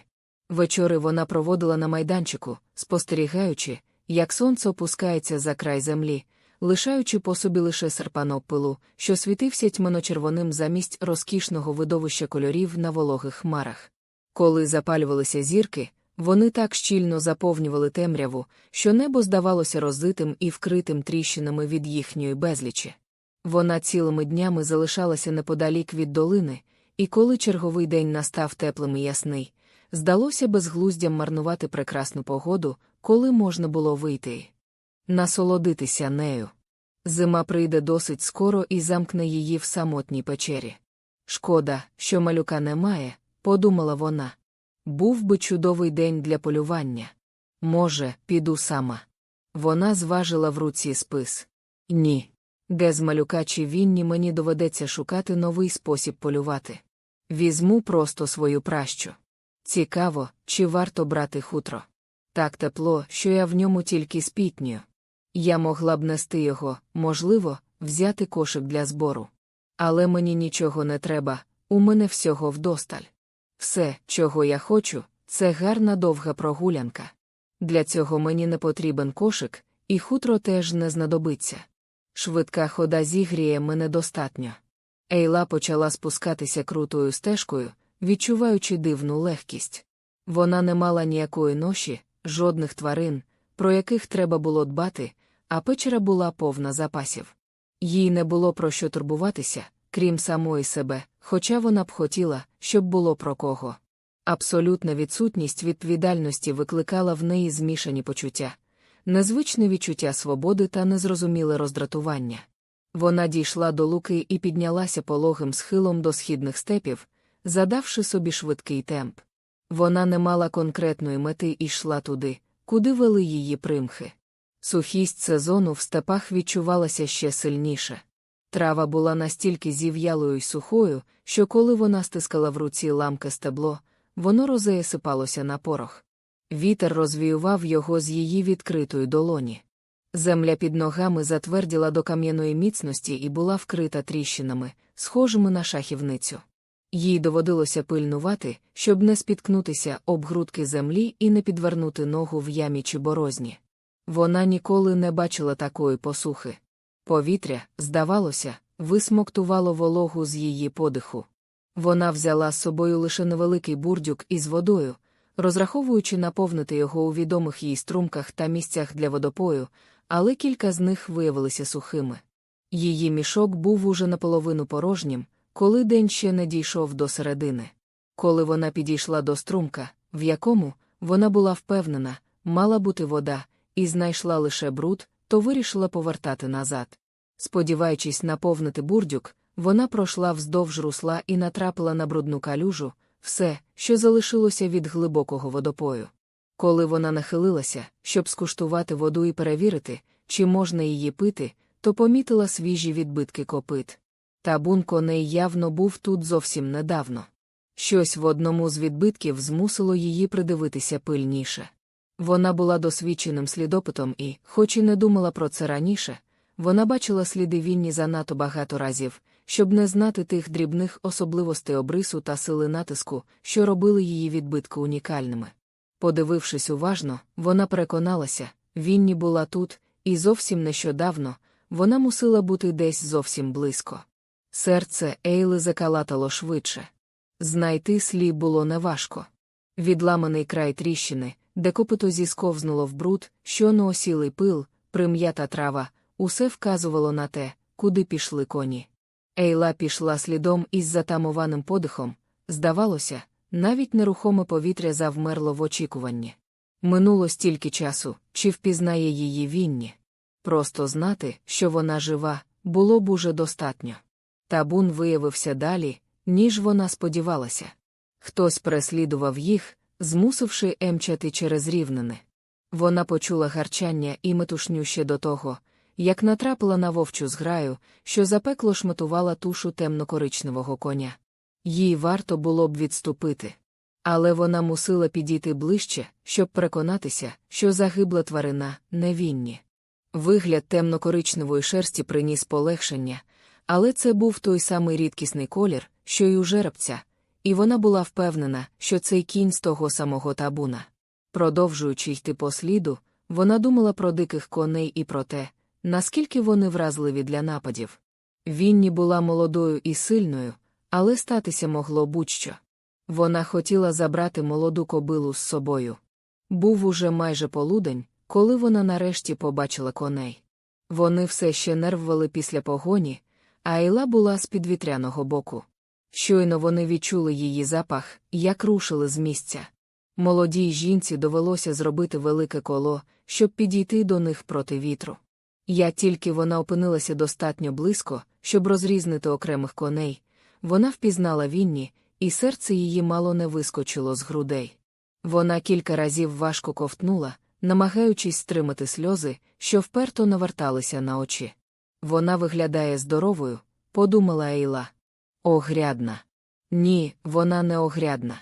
Вечори вона проводила на майданчику, спостерігаючи, як сонце опускається за край землі, лишаючи по собі лише серпанок пилу, що світився тьмано-червоним замість розкішного видовища кольорів на вологих хмарах. Коли запалювалися зірки, вони так щільно заповнювали темряву, що небо здавалося розитим і вкритим тріщинами від їхньої безлічі. Вона цілими днями залишалася неподалік від долини, і коли черговий день настав теплим і ясний, здалося безглуздям марнувати прекрасну погоду, коли можна було вийти. Насолодитися нею. Зима прийде досить скоро і замкне її в самотній печері. Шкода, що малюка немає, подумала вона. Був би чудовий день для полювання. Може, піду сама. Вона зважила в руці спис. Ні. Де з малюка чи вінні мені доведеться шукати новий спосіб полювати. Візьму просто свою пращу. Цікаво, чи варто брати хутро. Так тепло, що я в ньому тільки спітню. Я могла б нести його, можливо, взяти кошик для збору. Але мені нічого не треба, у мене всього вдосталь. Все, чого я хочу, це гарна довга прогулянка. Для цього мені не потрібен кошик, і хутро теж не знадобиться. Швидка хода зігріє мене достатньо. Ейла почала спускатися крутою стежкою, відчуваючи дивну легкість. Вона не мала ніякої ноші, жодних тварин, про яких треба було дбати, а печера була повна запасів. Їй не було про що турбуватися, крім самої себе, хоча вона б хотіла, щоб було про кого. Абсолютна відсутність відповідальності викликала в неї змішані почуття, незвичне відчуття свободи та незрозуміле роздратування. Вона дійшла до луки і піднялася пологим схилом до східних степів, задавши собі швидкий темп. Вона не мала конкретної мети і йшла туди, куди вели її примхи. Сухість сезону в степах відчувалася ще сильніше. Трава була настільки зів'ялою й сухою, що коли вона стискала в руці ламке стебло, воно розеясипалося на порох. Вітер розвіював його з її відкритої долоні. Земля під ногами затверділа до кам'яної міцності і була вкрита тріщинами, схожими на шахівницю. Їй доводилося пильнувати, щоб не спіткнутися об грудки землі і не підвернути ногу в ямі чи борозні. Вона ніколи не бачила такої посухи. Повітря, здавалося, висмоктувало вологу з її подиху. Вона взяла з собою лише невеликий бурдюк із водою, розраховуючи наповнити його у відомих їй струмках та місцях для водопою, але кілька з них виявилися сухими. Її мішок був уже наполовину порожнім, коли день ще не дійшов до середини. Коли вона підійшла до струмка, в якому, вона була впевнена, мала бути вода, і знайшла лише бруд, то вирішила повертати назад. Сподіваючись наповнити бурдюк, вона пройшла вздовж русла і натрапила на брудну калюжу, все, що залишилося від глибокого водопою. Коли вона нахилилася, щоб скуштувати воду і перевірити, чи можна її пити, то помітила свіжі відбитки копит. Табун коней явно був тут зовсім недавно. Щось в одному з відбитків змусило її придивитися пильніше. Вона була досвідченим слідопитом і, хоч і не думала про це раніше, вона бачила сліди вінні занадто багато разів, щоб не знати тих дрібних особливостей обрису та сили натиску, що робили її відбитки унікальними. Подивившись уважно, вона переконалася, Вінні була тут, і зовсім нещодавно вона мусила бути десь зовсім близько. Серце Ейли закалатало швидше. Знайти слід було неважко. Відламаний край тріщини, де копито зісковзнуло в бруд, що осілий пил, прим'ята трава, усе вказувало на те, куди пішли коні. Ейла пішла слідом із затамованим подихом, здавалося, навіть нерухоме повітря завмерло в очікуванні. Минуло стільки часу, чи впізнає її Вінні. Просто знати, що вона жива, було б уже достатньо. Табун виявився далі, ніж вона сподівалася. Хтось переслідував їх, змусивши емчати через рівнини. Вона почула гарчання і метушню ще до того, як натрапила на вовчу зграю, що запекло шматувала тушу темно-коричневого коня. Їй варто було б відступити. Але вона мусила підійти ближче, щоб переконатися, що загибла тварина невінні. Вигляд темно-коричневої шерсті приніс полегшення, але це був той самий рідкісний колір, що й у жеребця, і вона була впевнена, що цей кінь з того самого табуна. Продовжуючи йти по сліду, вона думала про диких коней і про те, наскільки вони вразливі для нападів. Вінні була молодою і сильною, але статися могло будь-що. Вона хотіла забрати молоду кобилу з собою. Був уже майже полудень, коли вона нарешті побачила коней. Вони все ще нервували після погоні, а Ейла була з підвітряного боку. Щойно вони відчули її запах, як рушили з місця. Молодій жінці довелося зробити велике коло, щоб підійти до них проти вітру. Я тільки вона опинилася достатньо близько, щоб розрізнити окремих коней, вона впізнала Вінні, і серце її мало не вискочило з грудей. Вона кілька разів важко ковтнула, намагаючись стримати сльози, що вперто наверталися на очі. Вона виглядає здоровою, подумала Ейла. Огрядна. Ні, вона не огрядна.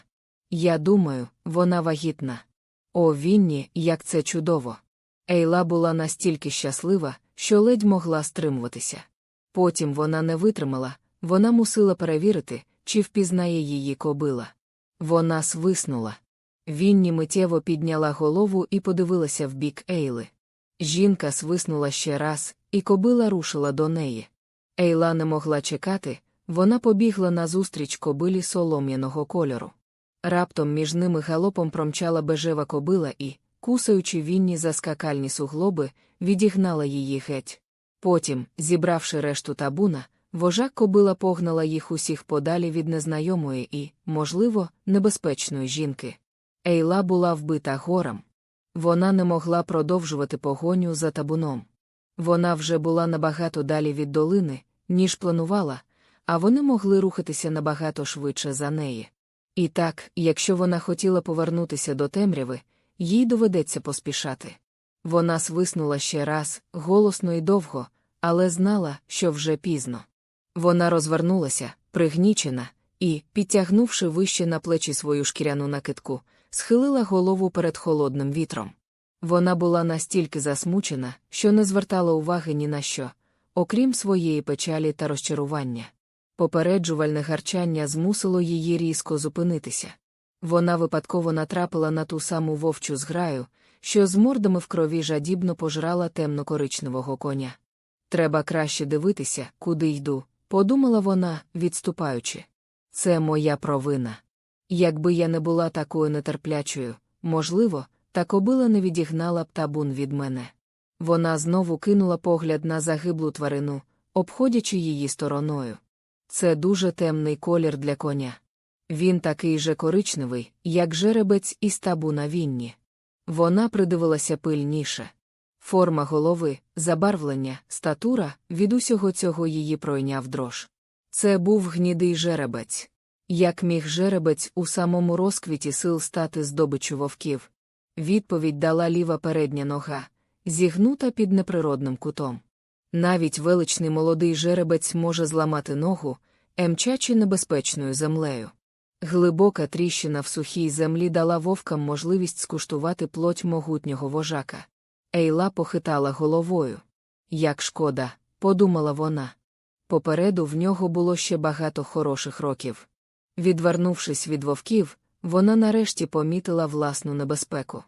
Я думаю, вона вагітна. О, Вінні, як це чудово. Ейла була настільки щаслива, що ледь могла стримуватися. Потім вона не витримала, вона мусила перевірити, чи впізнає її кобила. Вона свиснула. Вінні миттєво підняла голову і подивилася в бік Ейли. Жінка свиснула ще раз, і кобила рушила до неї. Ейла не могла чекати, вона побігла назустріч кобилі солом'яного кольору. Раптом між ними галопом промчала бежева кобила і, кусаючи вінні за скакальні суглоби, відігнала її геть. Потім, зібравши решту табуна, вожак кобила погнала їх усіх подалі від незнайомої і, можливо, небезпечної жінки. Ейла була вбита горем. Вона не могла продовжувати погоню за табуном. Вона вже була набагато далі від долини, ніж планувала, а вони могли рухатися набагато швидше за неї. І так, якщо вона хотіла повернутися до темряви, їй доведеться поспішати. Вона свиснула ще раз, голосно і довго, але знала, що вже пізно. Вона розвернулася, пригнічена, і, підтягнувши вище на плечі свою шкіряну накидку, схилила голову перед холодним вітром. Вона була настільки засмучена, що не звертала уваги ні на що, окрім своєї печалі та розчарування. Попереджувальне гарчання змусило її різко зупинитися. Вона випадково натрапила на ту саму вовчу зграю, що з мордами в крові жадібно пожрала темно-коричневого коня. Треба краще дивитися, куди йду, подумала вона, відступаючи. Це моя провина. Якби я не була такою нетерплячою, можливо, та кобила не відігнала б табун від мене. Вона знову кинула погляд на загиблу тварину, обходячи її стороною. Це дуже темний колір для коня. Він такий же коричневий, як жеребець із табу на вінні. Вона придивилася пильніше. Форма голови, забарвлення, статура від усього цього її пройняв дрож. Це був гнідий жеребець. Як міг жеребець у самому розквіті сил стати здобичу вовків? Відповідь дала ліва передня нога, зігнута під неприродним кутом. Навіть величний молодий жеребець може зламати ногу, емчачи небезпечною землею. Глибока тріщина в сухій землі дала вовкам можливість скуштувати плоть могутнього вожака. Ейла похитала головою. Як шкода, подумала вона. Попереду в нього було ще багато хороших років. Відвернувшись від вовків, вона нарешті помітила власну небезпеку.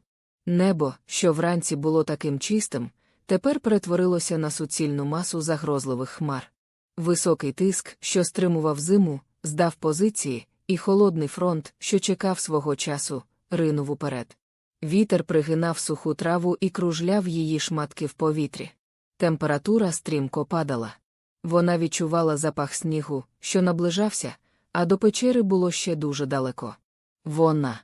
Небо, що вранці було таким чистим, тепер перетворилося на суцільну масу загрозливих хмар. Високий тиск, що стримував зиму, здав позиції, і холодний фронт, що чекав свого часу, ринув уперед. Вітер пригинав суху траву і кружляв її шматки в повітрі. Температура стрімко падала. Вона відчувала запах снігу, що наближався, а до печери було ще дуже далеко. Вона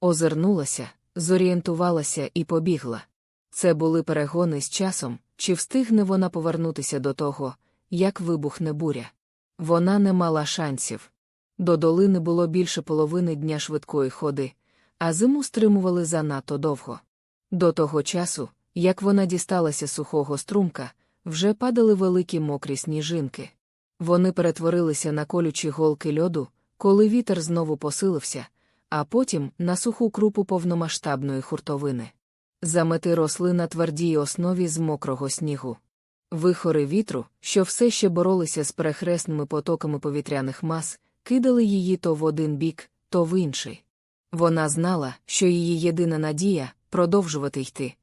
озирнулася, зорієнтувалася і побігла. Це були перегони з часом, чи встигне вона повернутися до того, як вибухне буря. Вона не мала шансів. До долини було більше половини дня швидкої ходи, а зиму стримували занадто довго. До того часу, як вона дісталася сухого струмка, вже падали великі мокрі сніжинки. Вони перетворилися на колючі голки льоду, коли вітер знову посилився, а потім на суху крупу повномасштабної хуртовини. Замети росли на твердій основі з мокрого снігу. Вихори вітру, що все ще боролися з перехресними потоками повітряних мас, кидали її то в один бік, то в інший. Вона знала, що її єдина надія продовжувати йти,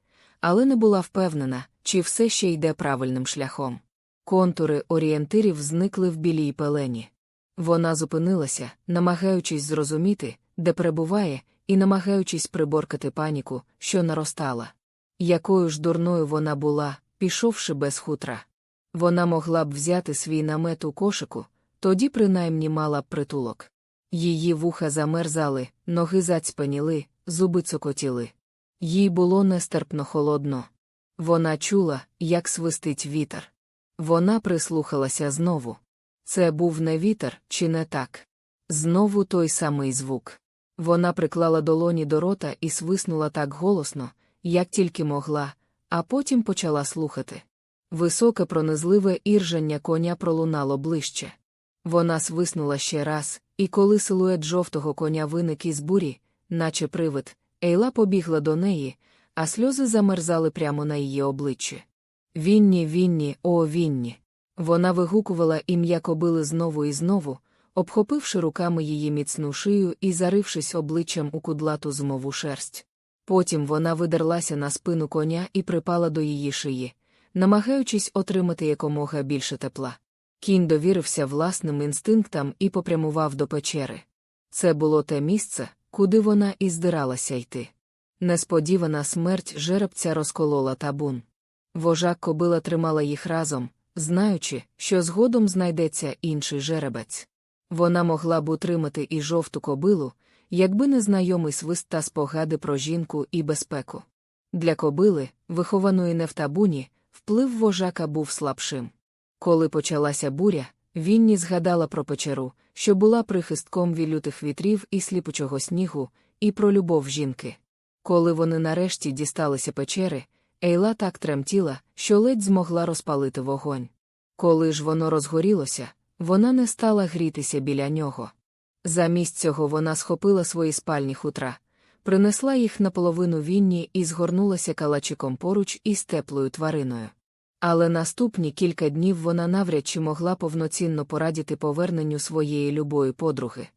але не була впевнена, чи все ще йде правильним шляхом. Контури орієнтирів зникли в білій пелені. Вона зупинилася, намагаючись зрозуміти, де перебуває, і намагаючись приборкати паніку, що наростала. Якою ж дурною вона була, пішовши без хутра. Вона могла б взяти свій намет у кошику, тоді принаймні мала б притулок. Її вуха замерзали, ноги зацьпаніли, зуби цокотіли. Їй було нестерпно холодно. Вона чула, як свистить вітер. Вона прислухалася знову. Це був не вітер, чи не так? Знову той самий звук. Вона приклала долоні до рота і свиснула так голосно, як тільки могла, а потім почала слухати. Високе пронизливе іржання коня пролунало ближче. Вона свиснула ще раз, і коли силует жовтого коня виник із бурі, наче привид, Ейла побігла до неї, а сльози замерзали прямо на її обличчі. Вінні, Вінні, о, Вінні. Вона вигукувала ім'я кобили знову і знову, обхопивши руками її міцну шию і зарившись обличчям у кудлату зумову шерсть. Потім вона видерлася на спину коня і припала до її шиї, намагаючись отримати якомога більше тепла. Кінь довірився власним інстинктам і попрямував до печери. Це було те місце, куди вона і здиралася йти. Несподівана смерть жеребця розколола табун. Вожак кобила тримала їх разом, знаючи, що згодом знайдеться інший жеребець. Вона могла б утримати і жовту кобилу, якби не знайомий свист та спогади про жінку і безпеку. Для кобили, вихованої не в табуні, вплив вожака був слабшим. Коли почалася буря, Вінні згадала про печеру, що була прихистком від лютих вітрів і сліпучого снігу, і про любов жінки. Коли вони нарешті дісталися печери, Ейла так тремтіла, що ледь змогла розпалити вогонь. Коли ж воно розгорілося, вона не стала грітися біля нього. Замість цього вона схопила свої спальні хутра, принесла їх наполовину вінні і згорнулася калачиком поруч із теплою твариною. Але наступні кілька днів вона навряд чи могла повноцінно порадіти поверненню своєї любої подруги.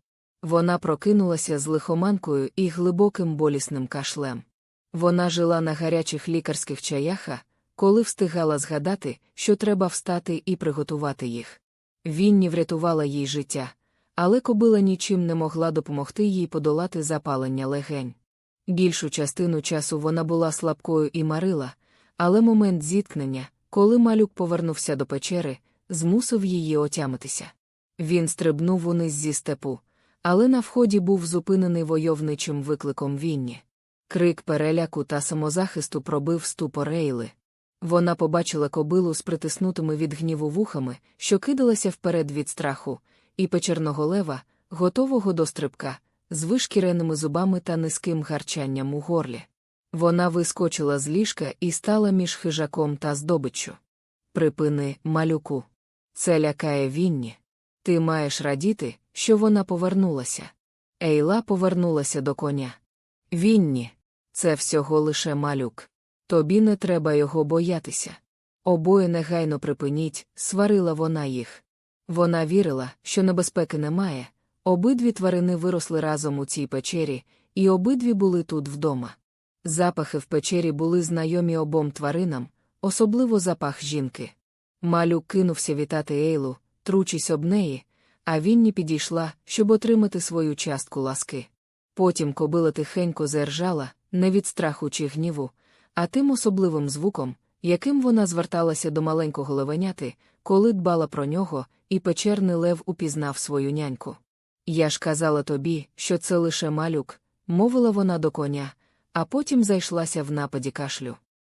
Вона прокинулася з лихоманкою і глибоким болісним кашлем. Вона жила на гарячих лікарських чаяха, коли встигала згадати, що треба встати і приготувати їх. Вінні врятувала їй життя, але кобила нічим не могла допомогти їй подолати запалення легень. Більшу частину часу вона була слабкою і марила, але момент зіткнення, коли малюк повернувся до печери, змусив її отямитися. Він стрибнув униз зі степу, але на вході був зупинений войовничим викликом Вінні. Крик переляку та самозахисту пробив ступор Рейли. Вона побачила кобилу з притиснутими від гніву вухами, що кидалася вперед від страху, і печерного лева, готового до стрибка, з вишкіреними зубами та низьким гарчанням у горлі. Вона вискочила з ліжка і стала між хижаком та здобиччю. Припини, малюку. Це лякає Вінні. Ти маєш радіти, що вона повернулася. Ейла повернулася до коня. Вінні, це всього лише малюк. Тобі не треба його боятися. Обоє негайно припиніть, сварила вона їх. Вона вірила, що небезпеки немає. Обидві тварини виросли разом у цій печері, і обидві були тут вдома. Запахи в печері були знайомі обом тваринам, особливо запах жінки. Малюк кинувся вітати Ейлу, тручись об неї, а Вінні підійшла, щоб отримати свою частку ласки. Потім кобила тихенько зержала, не від страху чи гніву, а тим особливим звуком, яким вона зверталася до маленького левеняти, коли дбала про нього, і печерний лев упізнав свою няньку. Я ж казала тобі, що це лише малюк, мовила вона до коня, а потім зайшлася в нападі кашлю.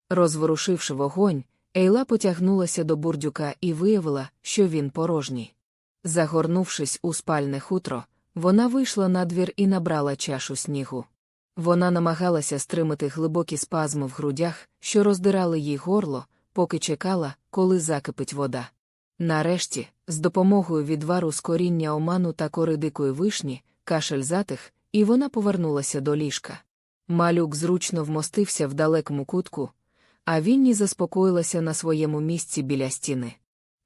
Розворушивши вогонь, Ейла потягнулася до бурдюка і виявила, що він порожній. Загорнувшись у спальне хутро, вона вийшла на двір і набрала чашу снігу. Вона намагалася стримати глибокі спазми в грудях, що роздирали їй горло, поки чекала, коли закипить вода. Нарешті, з допомогою відвару з коріння оману та кори дикої вишні, кашель затих, і вона повернулася до ліжка. Малюк зручно вмостився в далекому кутку, а Вінні заспокоїлася на своєму місці біля стіни.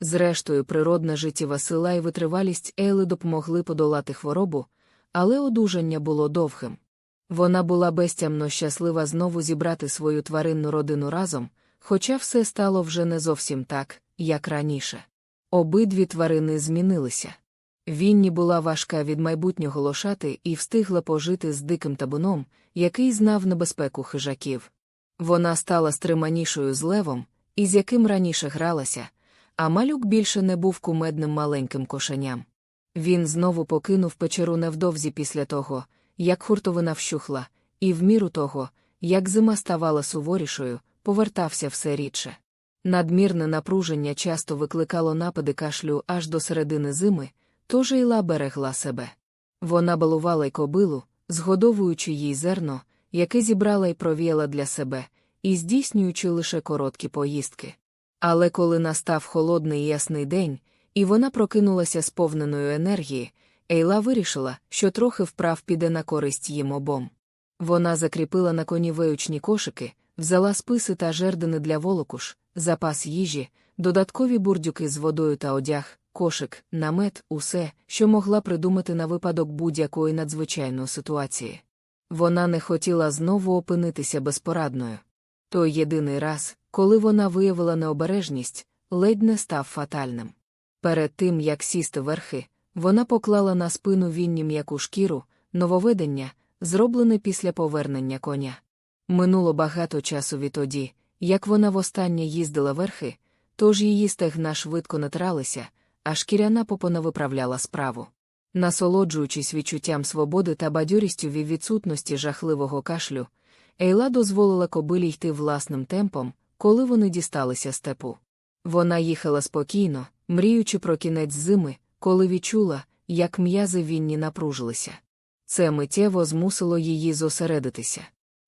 Зрештою, природна життєва сила і витривалість Ейли допомогли подолати хворобу, але одужання було довгим. Вона була безтямно щаслива знову зібрати свою тваринну родину разом, хоча все стало вже не зовсім так, як раніше. Обидві тварини змінилися. Вінні була важка від майбутнього лошати і встигла пожити з диким табуном, який знав небезпеку хижаків. Вона стала стриманішою з левом, із яким раніше гралася, а малюк більше не був кумедним маленьким кошеням. Він знову покинув печеру невдовзі після того, як хуртовина вщухла, і в міру того, як зима ставала суворішою, повертався все рідше. Надмірне напруження часто викликало напади кашлю аж до середини зими, тож Іла берегла себе. Вона балувала й кобилу, згодовуючи їй зерно, яке зібрала й провіяла для себе, і здійснюючи лише короткі поїздки. Але коли настав холодний ясний день, і вона прокинулася сповненою енергії, Ейла вирішила, що трохи вправ піде на користь їм обом. Вона закріпила на коні веючні кошики, взяла списи та жердини для волокуш, запас їжі, додаткові бурдюки з водою та одяг, кошик, намет, усе, що могла придумати на випадок будь-якої надзвичайної ситуації. Вона не хотіла знову опинитися безпорадною. Той єдиний раз, коли вона виявила необережність, ледь не став фатальним. Перед тим, як сісти верхи, вона поклала на спину вінні м'яку шкіру, нововведення, зроблене після повернення коня. Минуло багато часу відтоді, як вона востаннє їздила верхи, тож її стегна швидко натиралися, а шкіряна попона виправляла справу. Насолоджуючись відчуттям свободи та бадьорістю від відсутності жахливого кашлю, Ейла дозволила кобилі йти власним темпом, коли вони дісталися степу. Вона їхала спокійно, мріючи про кінець зими, коли відчула, як м'язи вінні напружилися. Це миттєво змусило її зосередитися.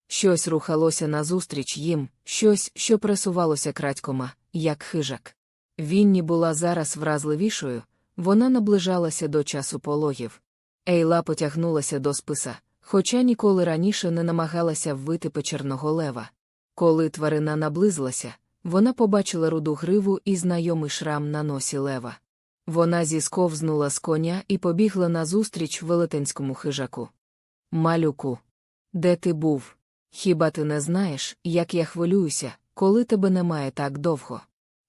Щось рухалося назустріч їм, щось, що пресувалося крадькома, як хижак. Вінні була зараз вразливішою, вона наближалася до часу пологів. Ейла потягнулася до списа, хоча ніколи раніше не намагалася ввити печерного лева. Коли тварина наблизилася, вона побачила руду гриву і знайомий шрам на носі лева. Вона зісковзнула з коня і побігла назустріч велетенському хижаку. Малюку, де ти був? Хіба ти не знаєш, як я хвилююся, коли тебе немає так довго?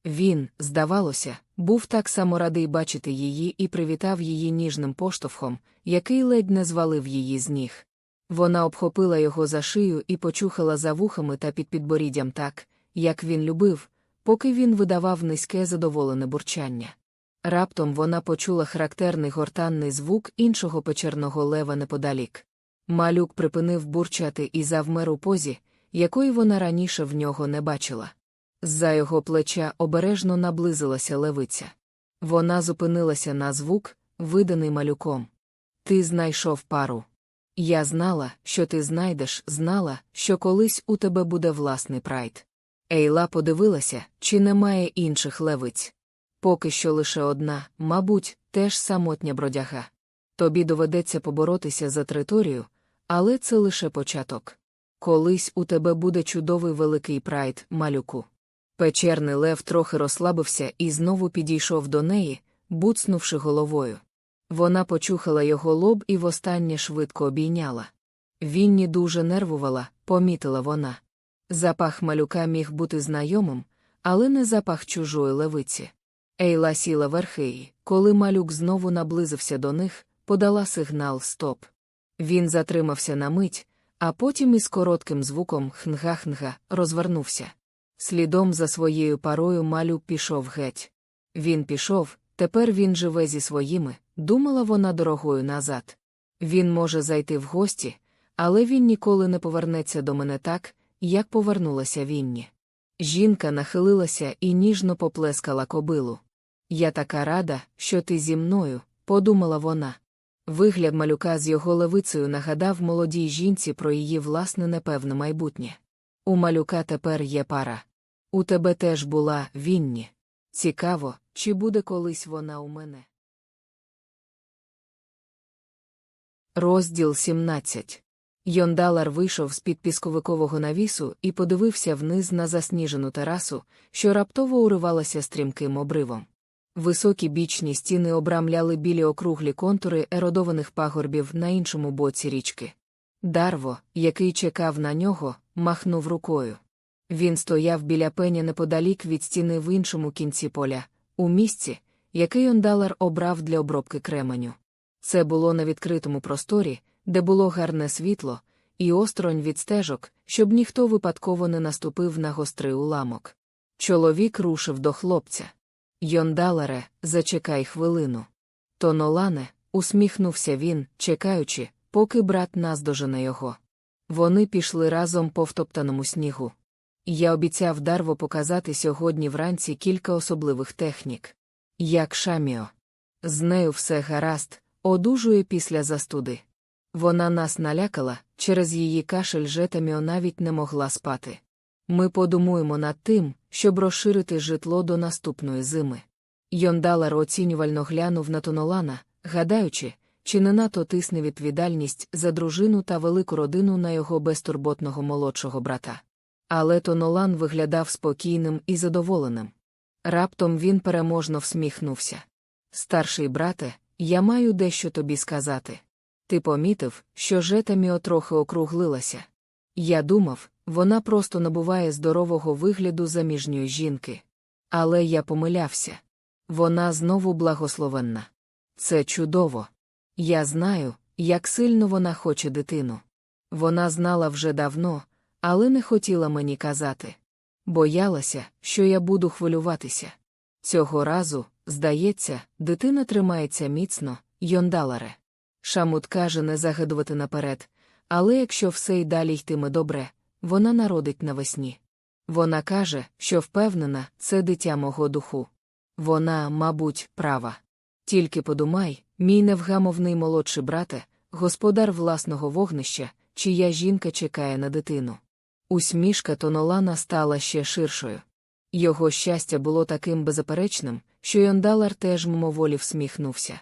Він, здавалося, був так само радий бачити її і привітав її ніжним поштовхом, який ледь не звалив її з ніг. Вона обхопила його за шию і почухала за вухами та під підборіддям так, як він любив, поки він видавав низьке задоволене бурчання. Раптом вона почула характерний гортанний звук іншого печерного лева неподалік. Малюк припинив бурчати і завмер у позі, якої вона раніше в нього не бачила. З-за його плеча обережно наблизилася левиця. Вона зупинилася на звук, виданий малюком. Ти знайшов пару. Я знала, що ти знайдеш, знала, що колись у тебе буде власний прайд. Ейла подивилася, чи немає інших левиць. Поки що лише одна, мабуть, теж самотня бродяга. Тобі доведеться поборотися за територію, але це лише початок. Колись у тебе буде чудовий великий прайд, малюку. Печерний лев трохи розслабився і знову підійшов до неї, буцнувши головою. Вона почухала його лоб і востаннє швидко обійняла. Вінні дуже нервувала, помітила вона. Запах малюка міг бути знайомим, але не запах чужої левиці. Ейла сіла верхи коли малюк знову наблизився до них, подала сигнал стоп. Він затримався на мить, а потім із коротким звуком хнга-хнга розвернувся. Слідом за своєю парою малюк пішов геть. Він пішов, тепер він живе зі своїми, думала вона дорогою назад. Він може зайти в гості, але він ніколи не повернеться до мене так, як повернулася Вінні. Жінка нахилилася і ніжно поплескала кобилу. Я така рада, що ти зі мною, подумала вона. Вигляд малюка з його левицею нагадав молодій жінці про її власне непевне майбутнє. У малюка тепер є пара. У тебе теж була Вінні. Цікаво, чи буде колись вона у мене. Розділ 17 Йондалар вийшов з під пісковикового навісу і подивився вниз на засніжену терасу, що раптово уривалася стрімким обривом. Високі бічні стіни обрамляли білі округлі контури еродованих пагорбів на іншому боці річки. Дарво, який чекав на нього, махнув рукою. Він стояв біля пеня неподалік від стіни в іншому кінці поля, у місці, який Ондалар обрав для обробки кременю. Це було на відкритому просторі, де було гарне світло, і осторонь від стежок, щоб ніхто випадково не наступив на гострий уламок. Чоловік рушив до хлопця. Йондаларе, зачекай хвилину. Тонолане, усміхнувся він, чекаючи, поки брат наздожене його. Вони пішли разом по втоптаному снігу. Я обіцяв дарво показати сьогодні вранці кілька особливих технік. Як Шаміо. З нею все гаразд, одужує після застуди. Вона нас налякала, через її кашель Жетаміо навіть не могла спати. Ми подумуємо над тим, щоб розширити житло до наступної зими. Йондалар оцінювально глянув на Тонолана, гадаючи, чи не надто тисне відповідальність за дружину та велику родину на його безтурботного молодшого брата. Але Тонолан виглядав спокійним і задоволеним. Раптом він переможно всміхнувся. Старший брате, я маю дещо тобі сказати. Ти помітив, що жета трохи округлилася. Я думав, вона просто набуває здорового вигляду заміжньої жінки. Але я помилявся. Вона знову благословенна. Це чудово. Я знаю, як сильно вона хоче дитину. Вона знала вже давно, але не хотіла мені казати. Боялася, що я буду хвилюватися. Цього разу, здається, дитина тримається міцно, Йондаларе. Шамут каже не загадувати наперед, але якщо все й далі йтиме добре, вона народить навесні. Вона каже, що впевнена, це дитя мого духу. Вона, мабуть, права. Тільки подумай, мій невгамовний молодший брате, господар власного вогнища, чия жінка чекає на дитину. Усмішка Тонолана стала ще ширшою. Його щастя було таким беззаперечним, що Йондалар теж мимоволі всміхнувся.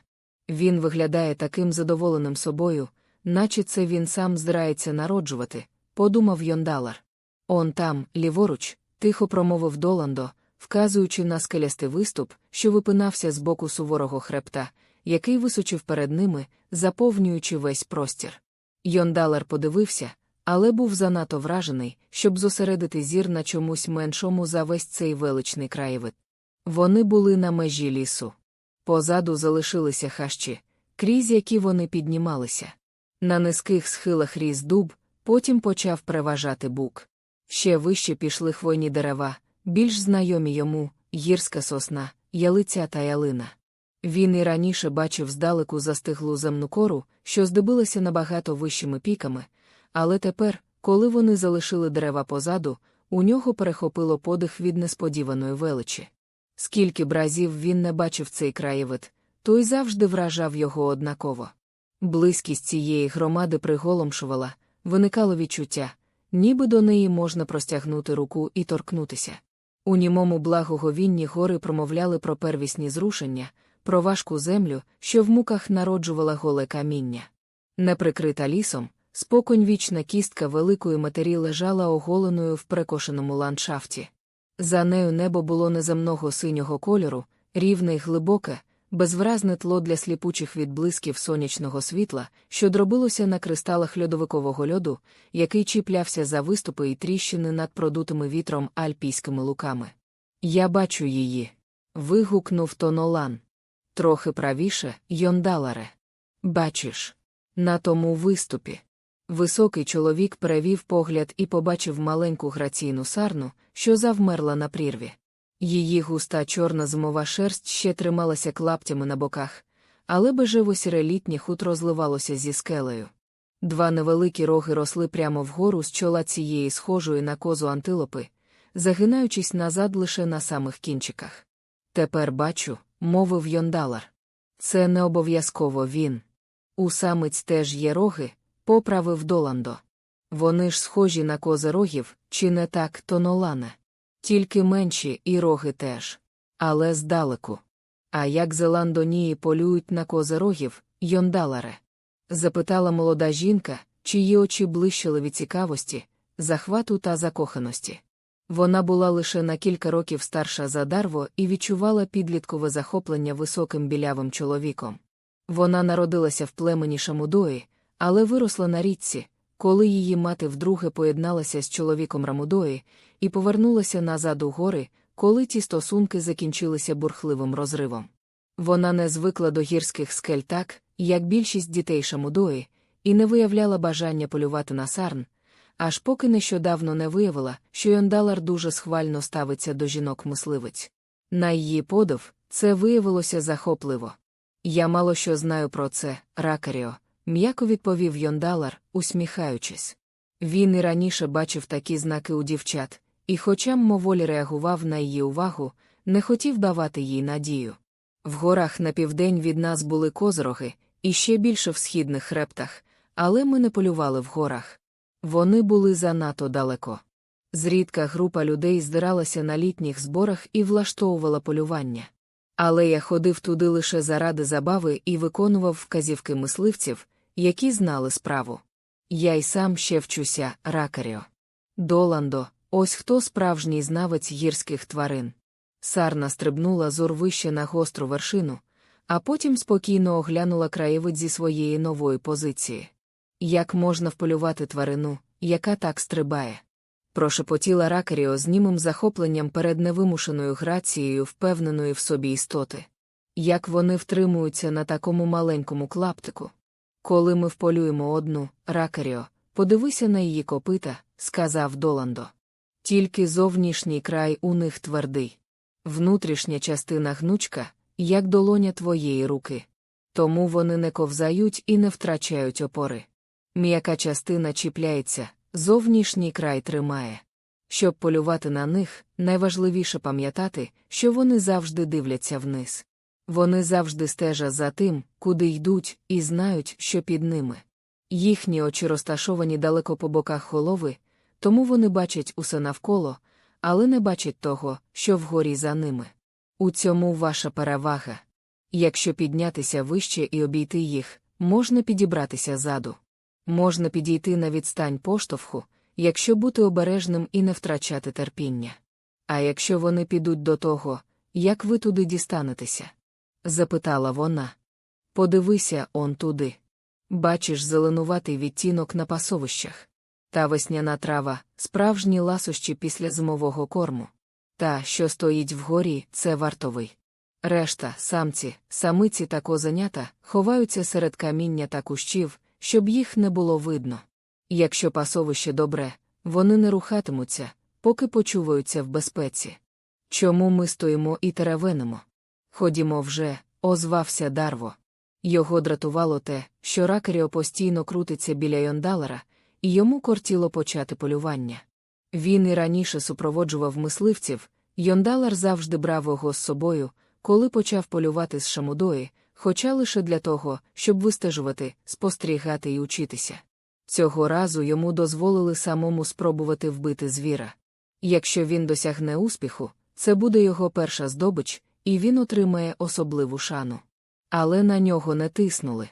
Він виглядає таким задоволеним собою, наче це він сам здирається народжувати, подумав Йондалар. Он там, ліворуч, тихо промовив Доландо, вказуючи на скелястий виступ, що випинався з боку суворого хребта, який височив перед ними, заповнюючи весь простір. Йондалар подивився, але був занадто вражений, щоб зосередити зір на чомусь меншому за весь цей величний краєвид. Вони були на межі лісу. Позаду залишилися хащі, крізь які вони піднімалися. На низьких схилах ріс дуб, потім почав переважати бук. Ще вище пішли хвойні дерева, більш знайомі йому гірська сосна, ялиця та ялина. Він і раніше бачив здалеку застиглу земну кору, що здобилася набагато вищими піками, але тепер, коли вони залишили дерева позаду, у нього перехопило подих від несподіваної величі. Скільки б разів він не бачив цей краєвид, той завжди вражав його однаково. Близькість цієї громади приголомшувала, виникало відчуття, ніби до неї можна простягнути руку і торкнутися. У німому благоговінні гори промовляли про первісні зрушення, про важку землю, що в муках народжувала голе каміння. Неприкрита лісом, споконвічна кістка великої матері лежала оголеною в перекошеному ландшафті. За нею небо було неземного синього кольору, рівне й глибоке, безвразне тло для сліпучих відблисків сонячного світла, що дробилося на кристалах льодовикового льоду, який чіплявся за виступи і тріщини над продутими вітром альпійськими луками. Я бачу її. вигукнув Тонолан. Трохи правіше, Йондаларе. Бачиш. На тому виступі. Високий чоловік перевів погляд і побачив маленьку граційну сарну, що завмерла на прірві. Її густа чорна зимова шерсть ще трималася клаптями на боках, але бежево сіре літнє хутро зливалося зі скелею. Два невеликі роги росли прямо вгору з чола цієї схожої на козу антилопи, загинаючись назад лише на самих кінчиках. Тепер бачу, мовив Йондалар. Це не обов'язково він. У самиць теж є роги, поправив Доландо. Вони ж схожі на козирогів, чи не так, Тонолане? Тільки менші і роги теж. Але здалеку. А як зеландонії полюють на козирогів, Йондаларе? запитала молода жінка, чиї очі блищили від цікавості, захвату та закоханості. Вона була лише на кілька років старша за Дарво і відчувала підліткове захоплення високим білявим чоловіком. Вона народилася в племені Шамудої, але виросла на річці, коли її мати вдруге поєдналася з чоловіком Рамудої і повернулася назад у гори, коли ті стосунки закінчилися бурхливим розривом. Вона не звикла до гірських скель так, як більшість дітей Шамудої, і не виявляла бажання полювати на сарн, аж поки нещодавно не виявила, що Йондалар дуже схвально ставиться до жінок-мисливиць. На її подив, це виявилося захопливо. Я мало що знаю про це, Ракаріо, м'яко відповів Йондалар, усміхаючись. Він і раніше бачив такі знаки у дівчат, і, хоча моволі реагував на її увагу, не хотів давати їй надію. В горах на південь від нас були козороги, і ще більше в східних хребтах, але ми не полювали в горах. Вони були занадто далеко. Зрідка група людей здиралася на літніх зборах і влаштовувала полювання. Але я ходив туди лише заради забави і виконував вказівки мисливців, які знали справу. Я й сам ще вчуся, ракаріо. Доландо, ось хто справжній знавець гірських тварин. Сарна стрибнула зор вище на гостру вершину, а потім спокійно оглянула краєвид зі своєї нової позиції. Як можна вполювати тварину, яка так стрибає? Прошепотіла Ракаріо з німим захопленням перед невимушеною грацією впевненої в собі істоти. Як вони втримуються на такому маленькому клаптику? Коли ми вполюємо одну, Ракаріо, подивися на її копита, сказав Доландо. Тільки зовнішній край у них твердий. Внутрішня частина гнучка, як долоня твоєї руки. Тому вони не ковзають і не втрачають опори. М'яка частина чіпляється, зовнішній край тримає. Щоб полювати на них, найважливіше пам'ятати, що вони завжди дивляться вниз. Вони завжди стежать за тим, куди йдуть, і знають, що під ними. Їхні очі розташовані далеко по боках голови, тому вони бачать усе навколо, але не бачать того, що вгорі за ними. У цьому ваша перевага. Якщо піднятися вище і обійти їх, можна підібратися ззаду. Можна підійти на відстань поштовху, якщо бути обережним і не втрачати терпіння. А якщо вони підуть до того, як ви туди дістанетеся? запитала вона. Подивися он туди. Бачиш зеленуватий відтінок на пасовищах. Та весняна трава, справжні ласощі після зимового корму. Та, що стоїть вгорі, це вартовий. Решта, самці, самиці та козенята, ховаються серед каміння та кущів, щоб їх не було видно. Якщо пасовище добре, вони не рухатимуться, поки почуваються в безпеці. Чому ми стоїмо і теревенимо? Ходімо вже, озвався Дарво. Його дратувало те, що Ракеріо постійно крутиться біля Йондалера, і йому кортіло почати полювання. Він і раніше супроводжував мисливців, Йондалар завжди брав його з собою, коли почав полювати з Шамудої, хоча лише для того, щоб вистежувати, спостерігати і учитися. Цього разу йому дозволили самому спробувати вбити звіра. Якщо він досягне успіху, це буде його перша здобич, і він отримає особливу шану. Але на нього не тиснули.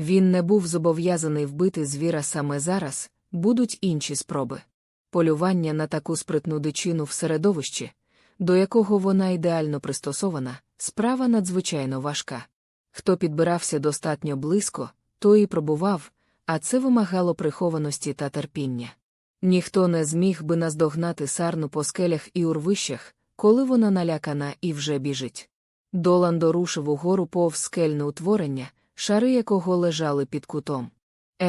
Він не був зобов'язаний вбити звіра саме зараз, будуть інші спроби. Полювання на таку спритну дичину в середовищі, до якого вона ідеально пристосована, справа надзвичайно важка. Хто підбирався достатньо близько, той і пробував, а це вимагало прихованості та терпіння. Ніхто не зміг би наздогнати сарну по скелях і урвищах, коли вона налякана і вже біжить. Доландо рушив угору повз скельне утворення, шари якого лежали під кутом.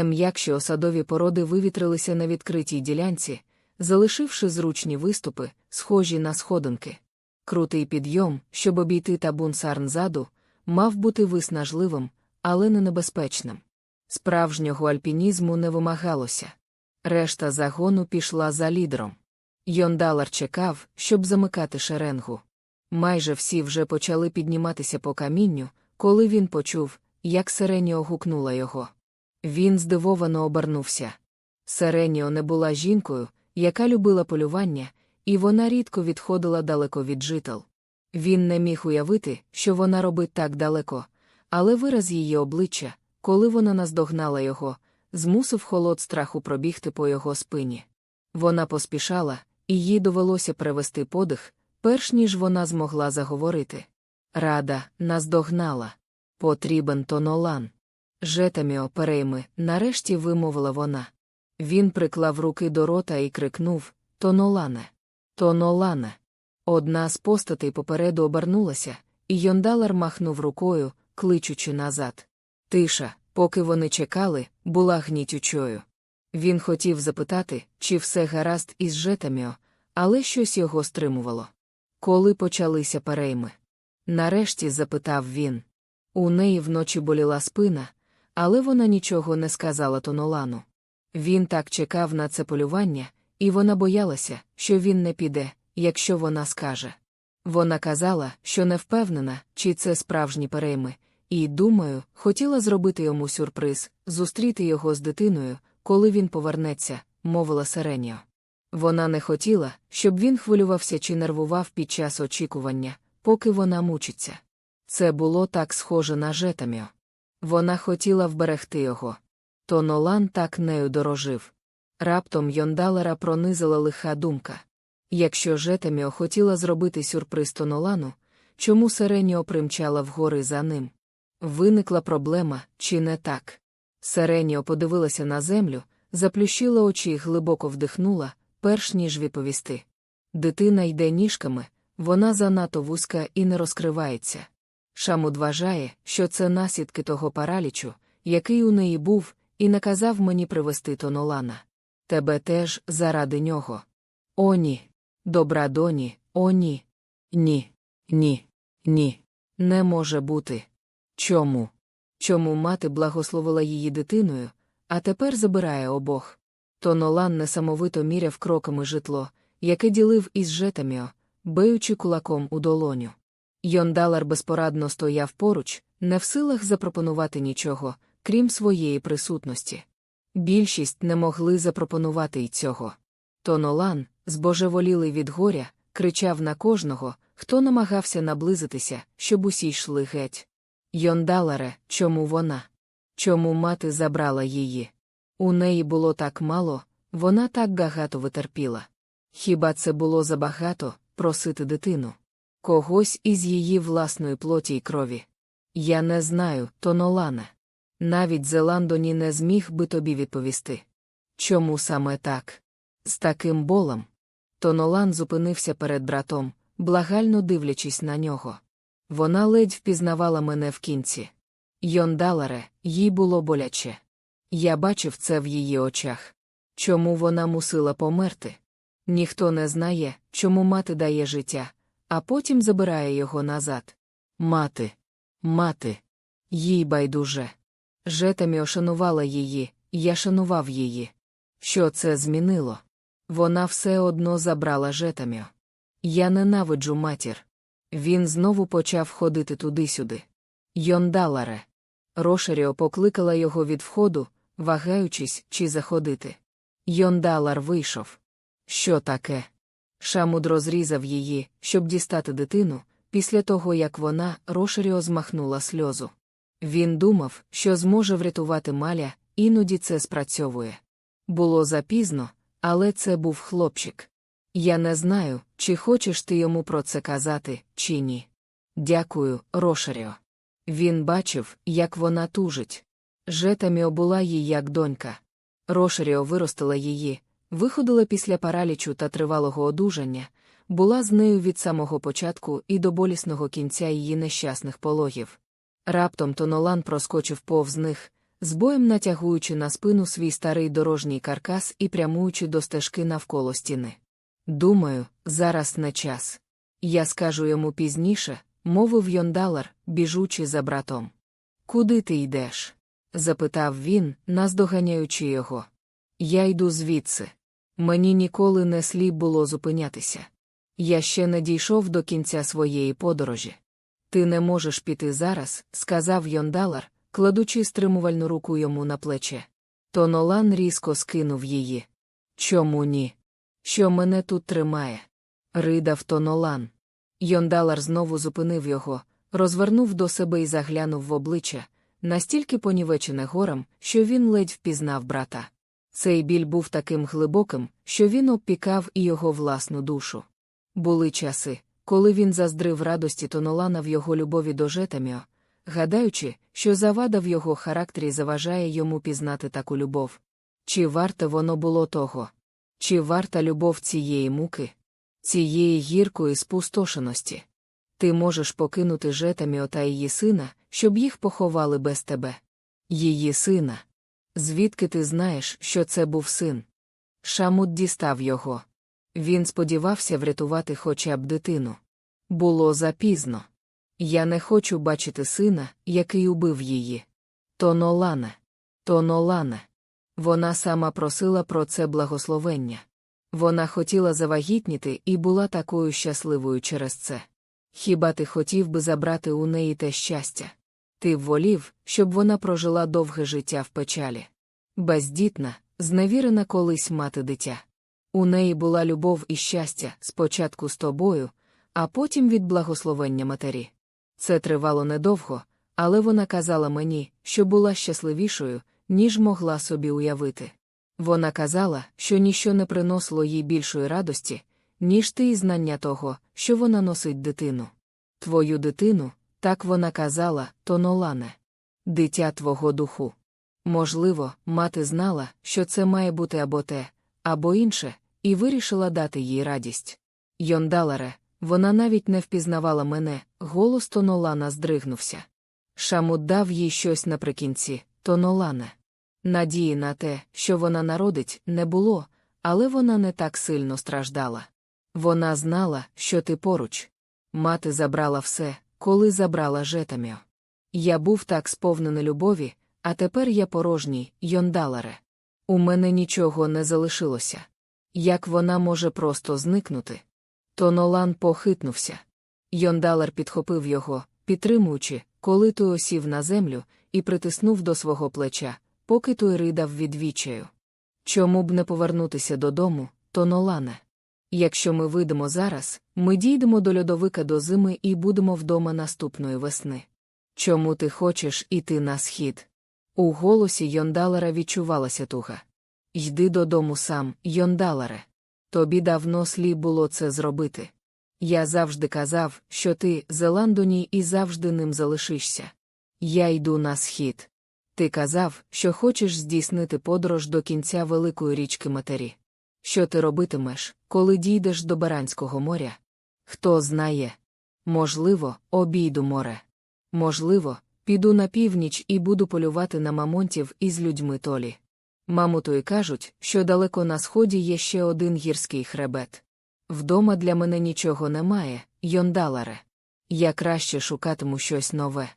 М'якші осадові породи вивітрилися на відкритій ділянці, залишивши зручні виступи, схожі на сходинки. Крутий підйом, щоб обійти табун сарн заду, мав бути виснажливим, але не небезпечним. Справжнього альпінізму не вимагалося. Решта загону пішла за лідером. Йондалар чекав, щоб замикати шеренгу. Майже всі вже почали підніматися по камінню, коли він почув, як Сереніо гукнула його. Він здивовано обернувся. Сереніо не була жінкою, яка любила полювання, і вона рідко відходила далеко від жител. Він не міг уявити, що вона робить так далеко, але вираз її обличчя, коли вона наздогнала його, змусив холод страху пробігти по його спині. Вона поспішала, і їй довелося привести подих, перш ніж вона змогла заговорити. Рада, наздогнала. Потрібен тонолан. Жетаміо перейми, нарешті вимовила вона. Він приклав руки до рота і крикнув Тонолане. Тонолане. Одна з постатей попереду обернулася, і Йондалар махнув рукою, кличучи назад. Тиша, поки вони чекали, була гнітючою. Він хотів запитати, чи все гаразд із жетаміо, але щось його стримувало. Коли почалися перейми? Нарешті запитав він. У неї вночі боліла спина, але вона нічого не сказала Тонолану. Він так чекав на це полювання, і вона боялася, що він не піде, якщо вона скаже. Вона казала, що не впевнена, чи це справжні перейми, і, думаю, хотіла зробити йому сюрприз, зустріти його з дитиною, коли він повернеться, мовила Сереніо. Вона не хотіла, щоб він хвилювався чи нервував під час очікування, поки вона мучиться. Це було так схоже на жетаміо. Вона хотіла вберегти його. То Нолан так нею дорожив. Раптом Йондалера пронизила лиха думка. Якщо Жетаміо хотіла зробити сюрприз Тонолану, чому Сереніо примчала вгори за ним? Виникла проблема, чи не так? Сиреніо подивилася на землю, заплющила очі і глибоко вдихнула, перш ніж відповісти. Дитина йде ніжками, вона занадто вузька і не розкривається. Шамуд вважає, що це наслідки того паралічу, який у неї був, і наказав мені привезти Тонолана. Тебе теж заради нього. О, ні. Добра доні, о, ні. Ні, ні, ні. Не може бути. Чому? Чому мати благословила її дитиною, а тепер забирає обох? Тонолан несамовито міряв кроками житло, яке ділив із жетаміо, биючи кулаком у долоню. Йондалар безпорадно стояв поруч, не в силах запропонувати нічого, крім своєї присутності. Більшість не могли запропонувати й цього. Тонолан, збожеволілий від горя, кричав на кожного, хто намагався наблизитися, щоб усі йшли геть. Йондаларе, чому вона? Чому мати забрала її? У неї було так мало, вона так багато витерпіла. Хіба це було забагато просити дитину? Когось із її власної плоті й крові. Я не знаю, Тонолане. Навіть Зеландоні не зміг би тобі відповісти. Чому саме так? З таким болем. Тонолан зупинився перед братом, благально дивлячись на нього. Вона ледь впізнавала мене в кінці. Йондаларе, їй було боляче. Я бачив це в її очах. Чому вона мусила померти? Ніхто не знає, чому мати дає життя, а потім забирає його назад. Мати, мати, їй байдуже. Жетамі ошанувала її, я шанував її. Що це змінило? Вона все одно забрала жетамі. Я ненавиджу матір. Він знову почав ходити туди-сюди. Йондаларе. Рошеріо покликала його від входу, вагаючись, чи заходити. Йондалар вийшов. Що таке? Шамуд розрізав її, щоб дістати дитину, після того як вона, Рошеріо, змахнула сльозу. Він думав, що зможе врятувати маля, іноді це спрацьовує. Було запізно, але це був хлопчик. Я не знаю, чи хочеш ти йому про це казати, чи ні. Дякую, Рошеріо. Він бачив, як вона тужить. Жетаміо була їй як донька. Рошеріо виростила її, виходила після паралічу та тривалого одужання, була з нею від самого початку і до болісного кінця її нещасних пологів. Раптом Тонолан проскочив повз них, з боєм натягуючи на спину свій старий дорожній каркас і прямуючи до стежки навколо стіни. Думаю, зараз не час. Я скажу йому пізніше, мовив Йондалар, біжучи за братом. Куди ти йдеш? запитав він, наздоганяючи його. Я йду звідси. Мені ніколи не слід було зупинятися. Я ще не дійшов до кінця своєї подорожі. Ти не можеш піти зараз, сказав Йондалар, кладучи стримувальну руку йому на плече. Тонолан різко скинув її. Чому ні? Що мене тут тримає? Ридав Тонолан. Йондалар знову зупинив його, розвернув до себе і заглянув в обличчя, настільки понівечене горем, що він ледь впізнав брата. Цей біль був таким глибоким, що він обпікав і його власну душу. Були часи, коли він заздрив радості Тонолана в його любові до Жетаміо, гадаючи, що завада в його характері заважає йому пізнати таку любов. Чи варте воно було того? Чи варта любов цієї муки, цієї гіркої спустошеності? Ти можеш покинути Жетаміо та її сина, щоб їх поховали без тебе. Її сина. Звідки ти знаєш, що це був син? Шамут дістав його. Він сподівався врятувати хоча б дитину. Було запізно. Я не хочу бачити сина, який убив її. Тонолане. Тонолане. Вона сама просила про це благословення. Вона хотіла завагітніти і була такою щасливою через це. Хіба ти хотів би забрати у неї те щастя? Ти волів, щоб вона прожила довге життя в печалі. Бездітна, зневірена колись мати дитя. У неї була любов і щастя спочатку з тобою, а потім від благословення матері. Це тривало недовго, але вона казала мені, що була щасливішою, ніж могла собі уявити. Вона казала, що ніщо не приносило їй більшої радості, ніж ти і знання того, що вона носить дитину. Твою дитину, так вона казала, Тонолане. Дитя твого духу. Можливо, мати знала, що це має бути або те, або інше, і вирішила дати їй радість. Йондаларе, вона навіть не впізнавала мене, голос Тонолана здригнувся. Шамут дав їй щось наприкінці, Тонолане. Надії на те, що вона народить, не було, але вона не так сильно страждала. Вона знала, що ти поруч. Мати забрала все, коли забрала жетам'ю. Я був так сповнений любові, а тепер я порожній, Йондаларе. У мене нічого не залишилося. Як вона може просто зникнути? Тонолан похитнувся. Йондалар підхопив його, підтримуючи, коли той осів на землю, і притиснув до свого плеча, поки той ридав від відчаю. Чому б не повернутися додому, Тонолане? Якщо ми вийдемо зараз, ми дійдемо до льодовика до зими і будемо вдома наступної весни. Чому ти хочеш іти на схід? У голосі Йондалера відчувалася туга. Йди додому сам, Йондалере. Тобі давно слід було це зробити. Я завжди казав, що ти, Зеландоній, і завжди ним залишишся. Я йду на схід. Ти казав, що хочеш здійснити подорож до кінця великої річки матері. Що ти робитимеш, коли дійдеш до Баранського моря? Хто знає? Можливо, обійду море. Можливо, піду на північ і буду полювати на мамонтів із людьми толі. Мамутої кажуть, що далеко на сході є ще один гірський хребет. Вдома для мене нічого немає, Йондаларе. Я краще шукатиму щось нове.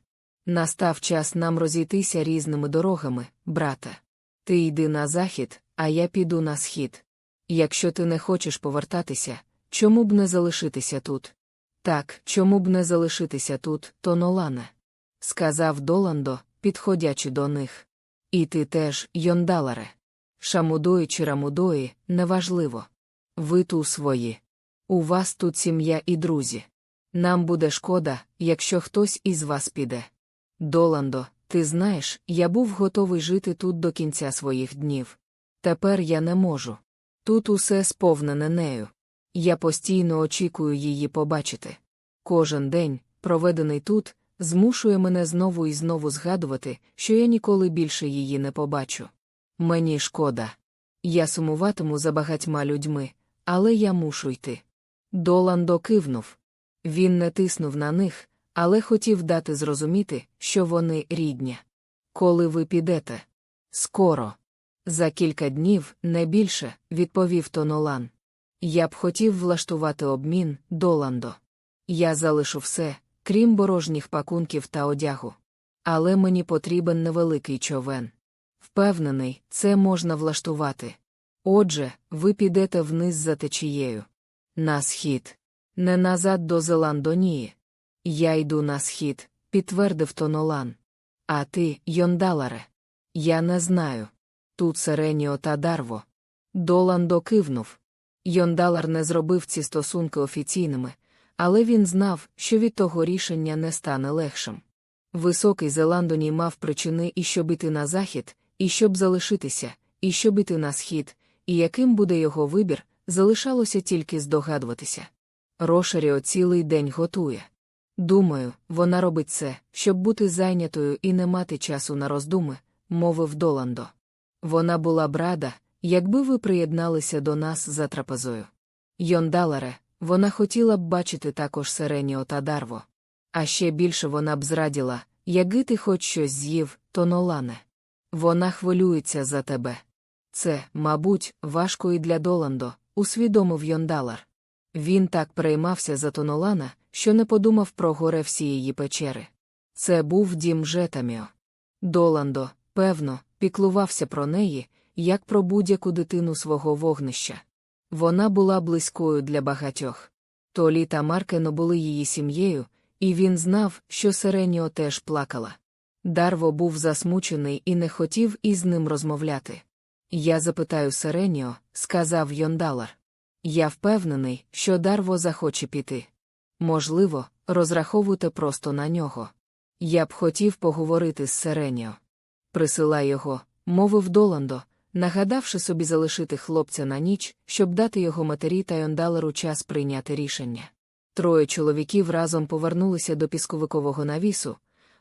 Настав час нам розійтися різними дорогами, брате. Ти йди на захід, а я піду на схід. Якщо ти не хочеш повертатися, чому б не залишитися тут? Так, чому б не залишитися тут, Тонолане? сказав Доландо, підходячи до них. І ти теж, Йондаларе. Шамудої чи рамудої, неважливо. Ви ту свої. У вас тут сім'я і друзі. Нам буде шкода, якщо хтось із вас піде. Доландо, ти знаєш, я був готовий жити тут до кінця своїх днів. Тепер я не можу. Тут усе сповнене нею. Я постійно очікую її побачити. Кожен день, проведений тут, змушує мене знову і знову згадувати, що я ніколи більше її не побачу. Мені шкода. Я сумуватиму за багатьма людьми, але я мушу йти. Доландо кивнув. Він не тиснув на них, але хотів дати зрозуміти, що вони рідня. Коли ви підете? Скоро. За кілька днів, не більше, відповів Тонолан. Я б хотів влаштувати обмін, Доландо. Я залишу все, крім порожніх пакунків та одягу. Але мені потрібен невеликий човен. Впевнений, це можна влаштувати. Отже, ви підете вниз за течією. На схід. Не назад до Зеландонії. Я йду на схід, підтвердив Тонолан. А ти, Йондаларе? Я не знаю. Тут Сереніо та Дарво. Доландо кивнув. Йондалар не зробив ці стосунки офіційними, але він знав, що від того рішення не стане легшим. Високий Зеландоній мав причини і щоб іти на захід, і щоб залишитися, і щоб іти на схід, і яким буде його вибір, залишалося тільки здогадуватися. Рошаріо цілий день готує. Думаю, вона робить це, щоб бути зайнятою і не мати часу на роздуми, мовив Доландо. Вона була б рада, якби ви приєдналися до нас за трапезою. Йондаларе, вона хотіла б бачити також Сереніо та Дарво. А ще більше вона б зраділа, якби ти хоч щось з'їв, то Нолане. Вона хвилюється за тебе. Це, мабуть, важко і для Доландо, усвідомив Йондалар. Він так переймався за Тонолана, що не подумав про горе всієї печери. Це був дім Жетаміо. Доландо, певно, піклувався про неї, як про будь-яку дитину свого вогнища. Вона була близькою для багатьох. Толі та Маркено були її сім'єю, і він знав, що Сереніо теж плакала. Дарво був засмучений і не хотів із ним розмовляти. Я запитаю Сереніо, сказав Йондалар. Я впевнений, що Дарво захоче піти. Можливо, розраховуйте просто на нього. Я б хотів поговорити з Сереніо. Присилай його, мовив Доландо, нагадавши собі залишити хлопця на ніч, щоб дати його матері та Йондалеру час прийняти рішення. Троє чоловіків разом повернулися до пісковикового навісу,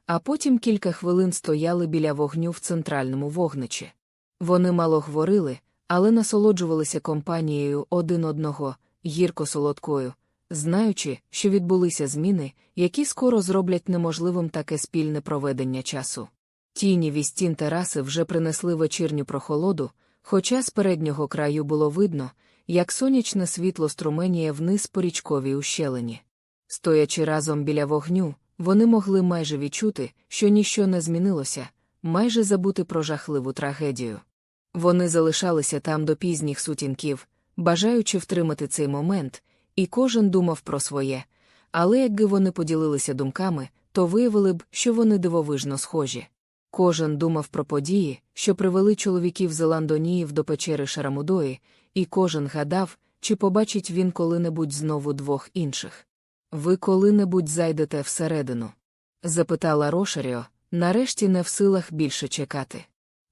а потім кілька хвилин стояли біля вогню в центральному вогничі. Вони мало говорили, але насолоджувалися компанією один одного, гірко солодкою, знаючи, що відбулися зміни, які скоро зроблять неможливим таке спільне проведення часу. Тіні вістін тераси вже принесли вечірню прохолоду, хоча з переднього краю було видно, як сонячне світло струменіє вниз по річковій ущелині. Стоячи разом біля вогню, вони могли майже відчути, що ніщо не змінилося, майже забути про жахливу трагедію. Вони залишалися там до пізніх сутінків, бажаючи втримати цей момент, і кожен думав про своє, але якби вони поділилися думками, то виявили б, що вони дивовижно схожі. Кожен думав про події, що привели чоловіків Зеландоніїв до печери Шарамудої, і кожен гадав, чи побачить він коли-небудь знову двох інших. Ви коли-небудь зайдете всередину? запитала Рошаріо, нарешті не в силах більше чекати.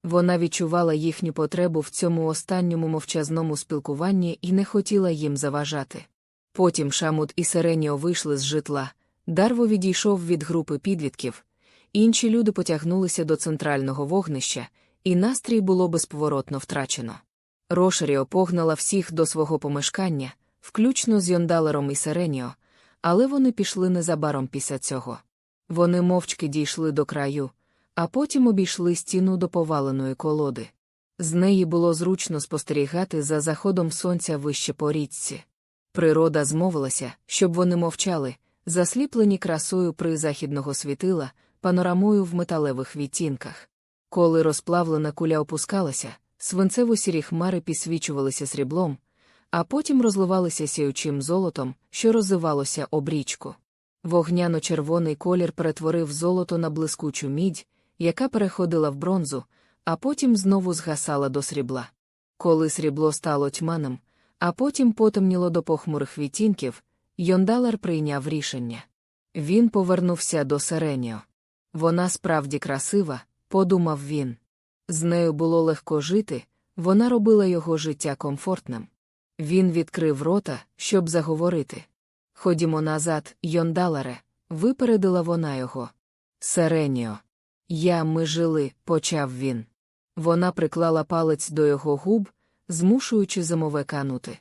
Вона відчувала їхню потребу в цьому останньому мовчазному спілкуванні і не хотіла їм заважати. Потім Шамут і Сереніо вийшли з житла, Дарво відійшов від групи підлітків, інші люди потягнулися до центрального вогнища, і настрій було безповоротно втрачено. Рошаріо погнала всіх до свого помешкання, включно з Йондалером і Сереніо, але вони пішли незабаром після цього. Вони мовчки дійшли до краю, а потім обійшли стіну до поваленої колоди. З неї було зручно спостерігати за заходом сонця вище по річці. Природа змовилася, щоб вони мовчали, засліплені красою призахідного світила, панорамою в металевих відтінках. Коли розплавлена куля опускалася, свинцево сірі хмари підсвічувалися сріблом, а потім розливалися сіючим золотом, що роззивалося об річку. Вогняно-червоний колір перетворив золото на блискучу мідь, яка переходила в бронзу, а потім знову згасала до срібла. Коли срібло стало тьманим, а потім потемніло до похмурих відтінків, Йондалер прийняв рішення. Він повернувся до Сереніо. Вона справді красива, подумав він. З нею було легко жити, вона робила його життя комфортним. Він відкрив рота, щоб заговорити. Ходімо назад, Йондалере, випередила вона його. Сереніо. Я ми жили, почав він. Вона приклала палець до його губ, змушуючи замове канути.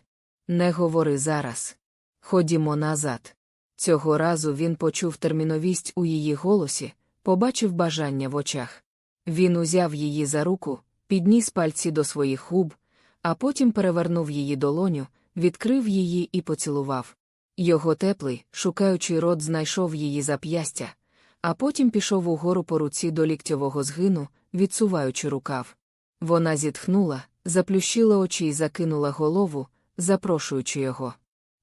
Не говори зараз. Ходімо назад. Цього разу він почув терміновість у її голосі, побачив бажання в очах. Він узяв її за руку, підніс пальці до своїх губ, а потім перевернув її долоню, відкрив її і поцілував. Його теплий, шукаючий рот, знайшов її зап'ястя, а потім пішов угору по руці до ліктьового згину, відсуваючи рукав. Вона зітхнула, заплющила очі і закинула голову, запрошуючи його.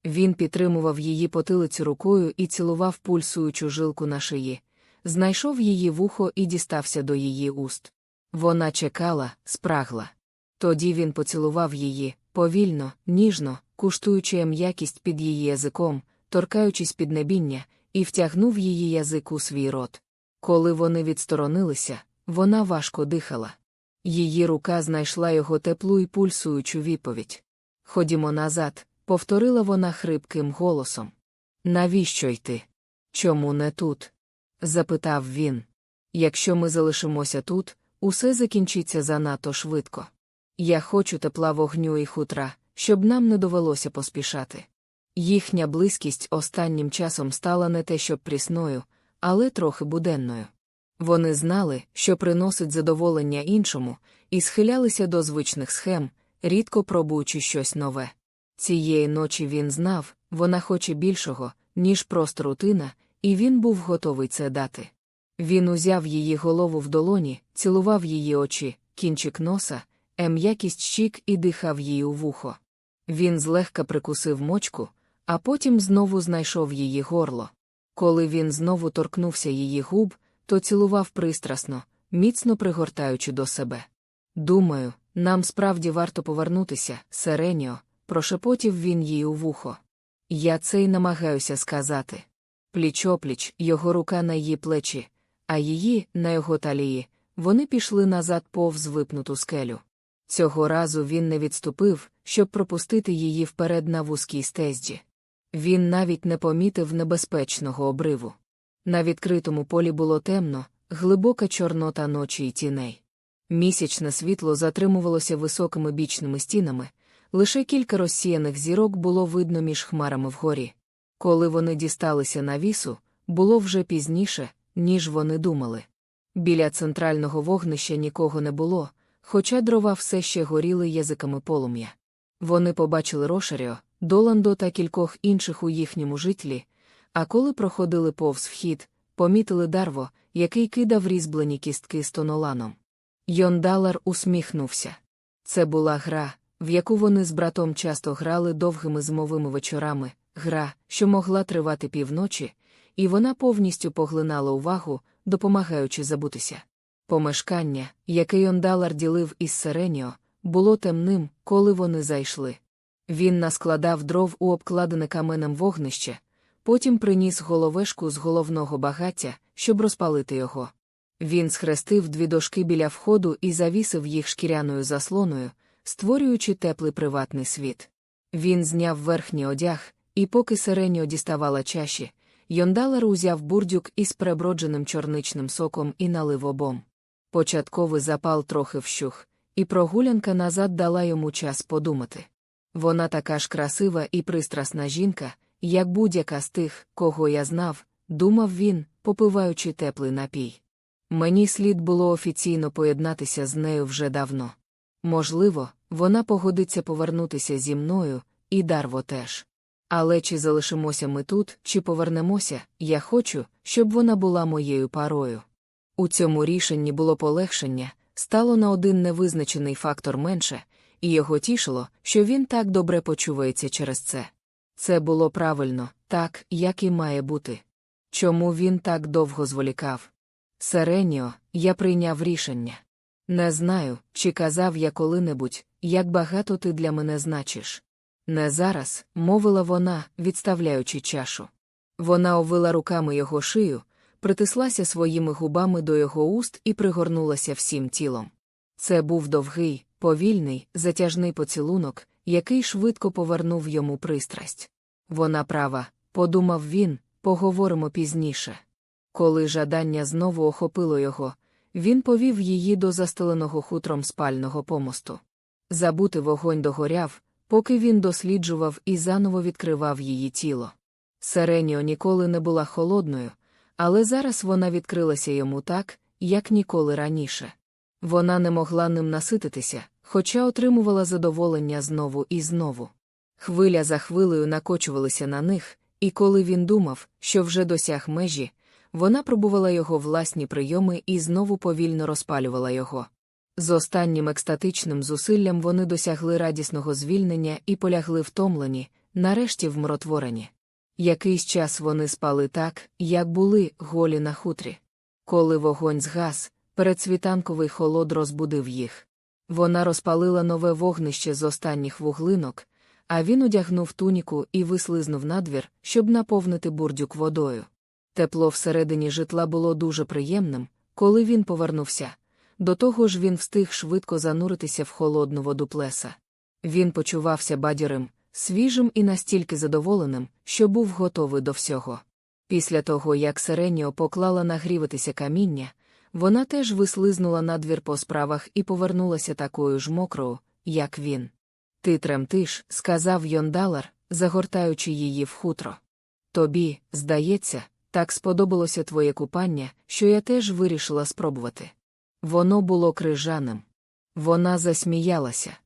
Він підтримував її потилицю рукою і цілував пульсуючу жилку на шиї, знайшов її вухо і дістався до її уст. Вона чекала, спрагла. Тоді він поцілував її, повільно, ніжно, куштуючи м'якість під її язиком, торкаючись піднебіння, і втягнув її язик у свій рот. Коли вони відсторонилися, вона важко дихала. Її рука знайшла його теплу і пульсуючу відповідь. Ходімо назад, повторила вона хрипким голосом. Навіщо йти? Чому не тут? Запитав він. Якщо ми залишимося тут, усе закінчиться занадто швидко. Я хочу тепла вогню і хутра, щоб нам не довелося поспішати. Їхня близькість останнім часом стала не те, щоб прісною, але трохи буденною. Вони знали, що приносить задоволення іншому, і схилялися до звичних схем, рідко пробуючи щось нове. Цієї ночі він знав, вона хоче більшого, ніж просто рутина, і він був готовий це дати. Він узяв її голову в долоні, цілував її очі, кінчик носа, м'якість щік і дихав їй у вухо. Він злегка прикусив мочку, а потім знову знайшов її горло. Коли він знову торкнувся її губ, то цілував пристрасно, міцно пригортаючи до себе. Думаю, нам справді варто повернутися, Сереніо, прошепотів він їй у вухо. Я це й намагаюся сказати. Пліч-опліч, його рука на її плечі, а її, на його талії, вони пішли назад повз випнуту скелю. Цього разу він не відступив, щоб пропустити її вперед на вузькій стезді. Він навіть не помітив небезпечного обриву. На відкритому полі було темно, глибока чорнота ночі й тіней. Місячне світло затримувалося високими бічними стінами, лише кілька розсіяних зірок було видно між хмарами вгорі. Коли вони дісталися на вісу, було вже пізніше, ніж вони думали. Біля центрального вогнища нікого не було, хоча дрова все ще горіли язиками полум'я. Вони побачили Рошаріо, Доландо та кількох інших у їхньому житлі, а коли проходили повз вхід, помітили дарво, який кидав різьблені кістки з тоноланом. Йондалар усміхнувся. Це була гра, в яку вони з братом часто грали довгими зимовими вечорами, гра, що могла тривати півночі, і вона повністю поглинала увагу, допомагаючи забутися. Помешкання, яке Йондалар ділив із Сереніо, було темним, коли вони зайшли. Він наскладав дров у обкладене каменем вогнище, потім приніс головешку з головного багаття, щоб розпалити його. Він схрестив дві дошки біля входу і завісив їх шкіряною заслоною, створюючи теплий приватний світ. Він зняв верхній одяг, і поки Сереніо діставала чаші, Йондалер узяв бурдюк із перебродженим чорничним соком і налив обом. Початковий запал трохи вщух, і прогулянка назад дала йому час подумати. Вона така ж красива і пристрасна жінка, як будь-яка з тих, кого я знав, думав він, попиваючи теплий напій. Мені слід було офіційно поєднатися з нею вже давно. Можливо, вона погодиться повернутися зі мною, і Дарво теж. Але чи залишимося ми тут, чи повернемося, я хочу, щоб вона була моєю парою. У цьому рішенні було полегшення, стало на один невизначений фактор менше, і його тішило, що він так добре почувається через це. Це було правильно, так, як і має бути. Чому він так довго зволікав? Сереніо, я прийняв рішення. Не знаю, чи казав я коли-небудь, як багато ти для мене значиш. Не зараз, мовила вона, відставляючи чашу. Вона овила руками його шию, притислася своїми губами до його уст і пригорнулася всім тілом. Це був довгий, повільний, затяжний поцілунок, який швидко повернув йому пристрасть. Вона права, подумав він, поговоримо пізніше. Коли жадання знову охопило його, він повів її до застеленого хутром спального помосту. Забути вогонь догоряв, поки він досліджував і заново відкривав її тіло. Сереніо ніколи не була холодною, але зараз вона відкрилася йому так, як ніколи раніше. Вона не могла ним насититися, хоча отримувала задоволення знову і знову. Хвиля за хвилею накочувалися на них, і коли він думав, що вже досяг межі, вона пробувала його власні прийоми і знову повільно розпалювала його. З останнім екстатичним зусиллям вони досягли радісного звільнення і полягли втомлені, нарешті вмротворені. Якийсь час вони спали так, як були голі на хутрі. Коли вогонь згас, передсвітанковий холод розбудив їх. Вона розпалила нове вогнище з останніх вуглинок, а він одягнув туніку і вислизнув надвір, щоб наповнити бурдюк водою. Тепло всередині житла було дуже приємним, коли він повернувся. До того ж він встиг швидко зануритися в холодну воду плеса. Він почувався бадьорим, свіжим і настільки задоволеним, що був готовий до всього. Після того, як Сереніо поклала нагріватися каміння, вона теж вислизнула надвір по справах і повернулася такою ж мокрою, як він. Ти тремтиш, сказав Йондалар, загортаючи її в хутро. Тобі, здається, так сподобалося твоє купання, що я теж вирішила спробувати. Воно було крижаним. Вона засміялася.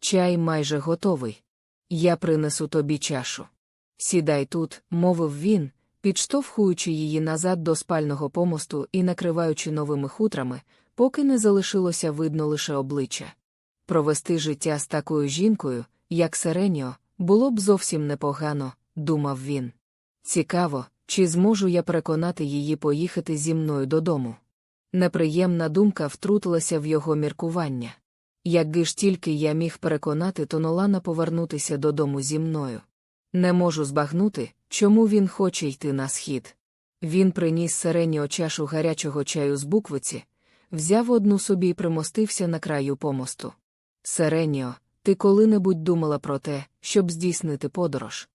Чай майже готовий. Я принесу тобі чашу. Сідай тут, мовив він, підштовхуючи її назад до спального помосту і накриваючи новими хутрами, поки не залишилося видно лише обличчя. Провести життя з такою жінкою, як Сереніо, було б зовсім непогано, думав він. Цікаво, чи зможу я переконати її поїхати зі мною додому. Неприємна думка втрутилася в його міркування. Якби ж тільки я міг переконати Тонолана повернутися додому зі мною. Не можу збагнути, чому він хоче йти на схід. Він приніс Сереніо чашу гарячого чаю з буквиці, взяв одну собі і примостився на краю помосту. Сереніо, ти коли-небудь думала про те, щоб здійснити подорож?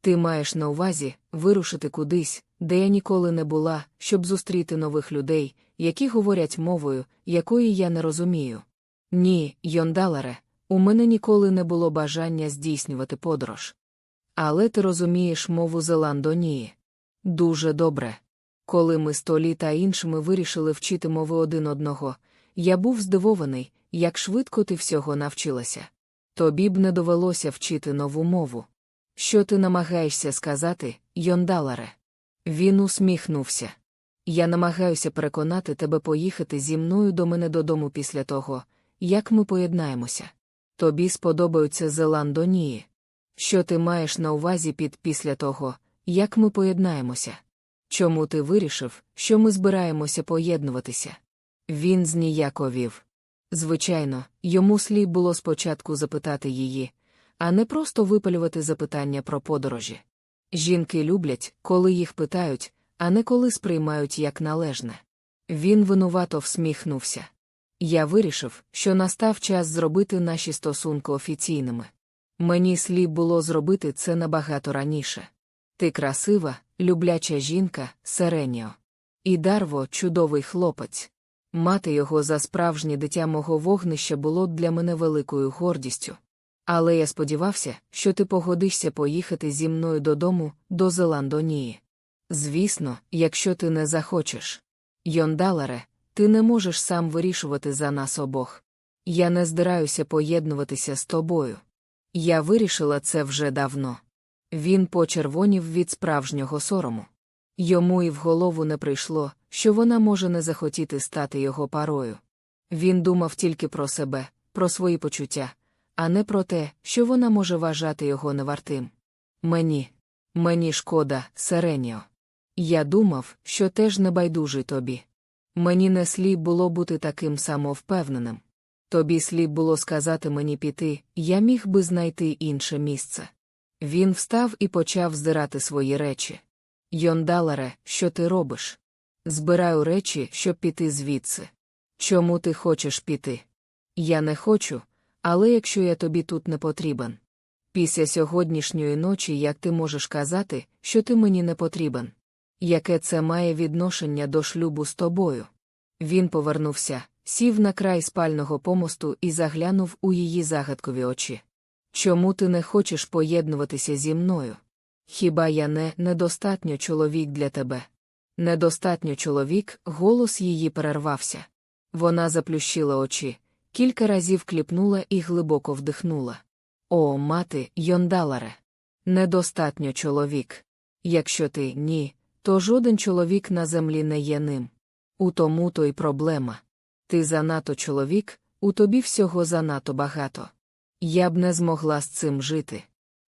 Ти маєш на увазі вирушити кудись, де я ніколи не була, щоб зустріти нових людей, які говорять мовою, якої я не розумію. Ні, Йондаларе, у мене ніколи не було бажання здійснювати подорож. Але ти розумієш мову Зеландонії. Дуже добре. Коли ми з Толі та іншими вирішили вчити мови один одного, я був здивований, як швидко ти всього навчилася. Тобі б не довелося вчити нову мову. Що ти намагаєшся сказати, Йондаларе? Він усміхнувся. Я намагаюся переконати тебе поїхати зі мною до мене додому після того, як ми поєднаємося. Тобі сподобаються Зеландонії. Що ти маєш на увазі під після того, як ми поєднаємося? Чому ти вирішив, що ми збираємося поєднуватися? Він зніяковів. Звичайно, йому слід було спочатку запитати її, а не просто випалювати запитання про подорожі. Жінки люблять, коли їх питають, а не коли сприймають як належне. Він винувато всміхнувся. Я вирішив, що настав час зробити наші стосунки офіційними. Мені слід було зробити це набагато раніше. Ти красива, любляча жінка, Сереніо. І Дарво чудовий хлопець. Мати його за справжнє дитя мого вогнища було для мене великою гордістю. Але я сподівався, що ти погодишся поїхати зі мною додому, до Зеландонії. Звісно, якщо ти не захочеш. Йондаларе, ти не можеш сам вирішувати за нас обох. Я не здираюся поєднуватися з тобою. Я вирішила це вже давно. Він почервонів від справжнього сорому. Йому і в голову не прийшло, що вона може не захотіти стати його парою. Він думав тільки про себе, про свої почуття, а не про те, що вона може вважати його невартим. Мені, мені шкода, Сереніо. Я думав, що теж небайдужий тобі. Мені не слід було бути таким самовпевненим. Тобі слід було сказати мені піти, я міг би знайти інше місце. Він встав і почав здирати свої речі. Йондаларе, що ти робиш? Збираю речі, щоб піти звідси. Чому ти хочеш піти? Я не хочу, але якщо я тобі тут не потрібен. Після сьогоднішньої ночі, як ти можеш казати, що ти мені не потрібен? Яке це має відношення до шлюбу з тобою? Він повернувся, сів на край спального помосту і заглянув у її загадкові очі. Чому ти не хочеш поєднуватися зі мною? Хіба я не недостатньо чоловік для тебе? Недостатньо чоловік, голос її перервався. Вона заплющила очі, кілька разів кліпнула і глибоко вдихнула. О, мати, Йондаларе! Недостатньо чоловік. Якщо ти ні, то жоден чоловік на землі не є ним. У тому то й проблема. Ти занадто чоловік, у тобі всього занадто багато. Я б не змогла з цим жити.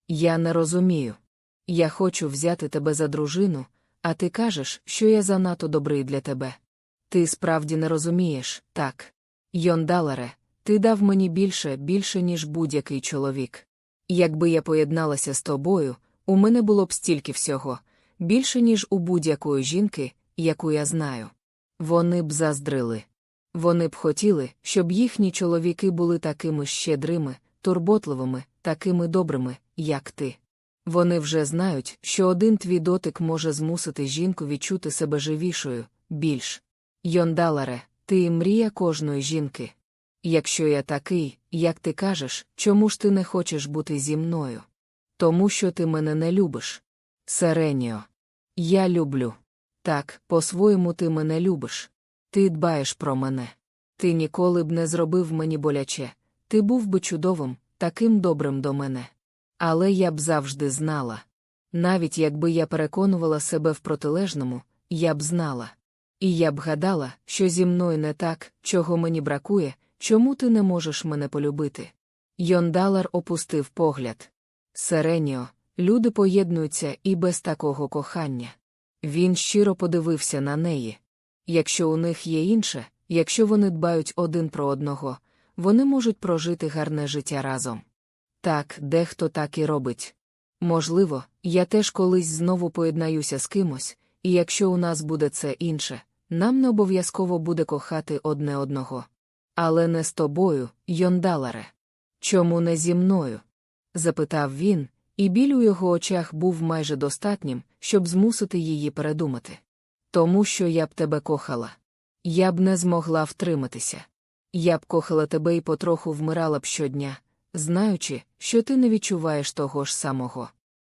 Я не розумію. Я хочу взяти тебе за дружину, а ти кажеш, що я занадто добрий для тебе. Ти справді не розумієш, так. Йондаларе, ти дав мені більше, більше, ніж будь-який чоловік. Якби я поєдналася з тобою, у мене було б стільки всього, більше, ніж у будь-якої жінки, яку я знаю. Вони б заздрили. Вони б хотіли, щоб їхні чоловіки були такими щедрими, турботливими, такими добрими, як ти. Вони вже знають, що один твій дотик може змусити жінку відчути себе живішою, більш. Йондаларе, ти мрія кожної жінки. Якщо я такий, як ти кажеш, чому ж ти не хочеш бути зі мною? Тому що ти мене не любиш. Сереніо. Я люблю. Так, по-своєму ти мене любиш. Ти дбаєш про мене. Ти ніколи б не зробив мені боляче. Ти був би чудовим, таким добрим до мене. Але я б завжди знала. Навіть якби я переконувала себе в протилежному, я б знала. І я б гадала, що зі мною не так, чого мені бракує, чому ти не можеш мене полюбити. Йондалар опустив погляд. Сереніо, люди поєднуються і без такого кохання. Він щиро подивився на неї. Якщо у них є інше, якщо вони дбають один про одного, вони можуть прожити гарне життя разом. Так, дехто так і робить. Можливо, я теж колись знову поєднаюся з кимось, і якщо у нас буде це інше, нам не обов'язково буде кохати одне одного. Але не з тобою, Йондаларе. Чому не зі мною? запитав він, і біль у його очах був майже достатнім, щоб змусити її передумати. Тому що я б тебе кохала. Я б не змогла втриматися. Я б кохала тебе і потроху вмирала б щодня, знаючи, що ти не відчуваєш того ж самого.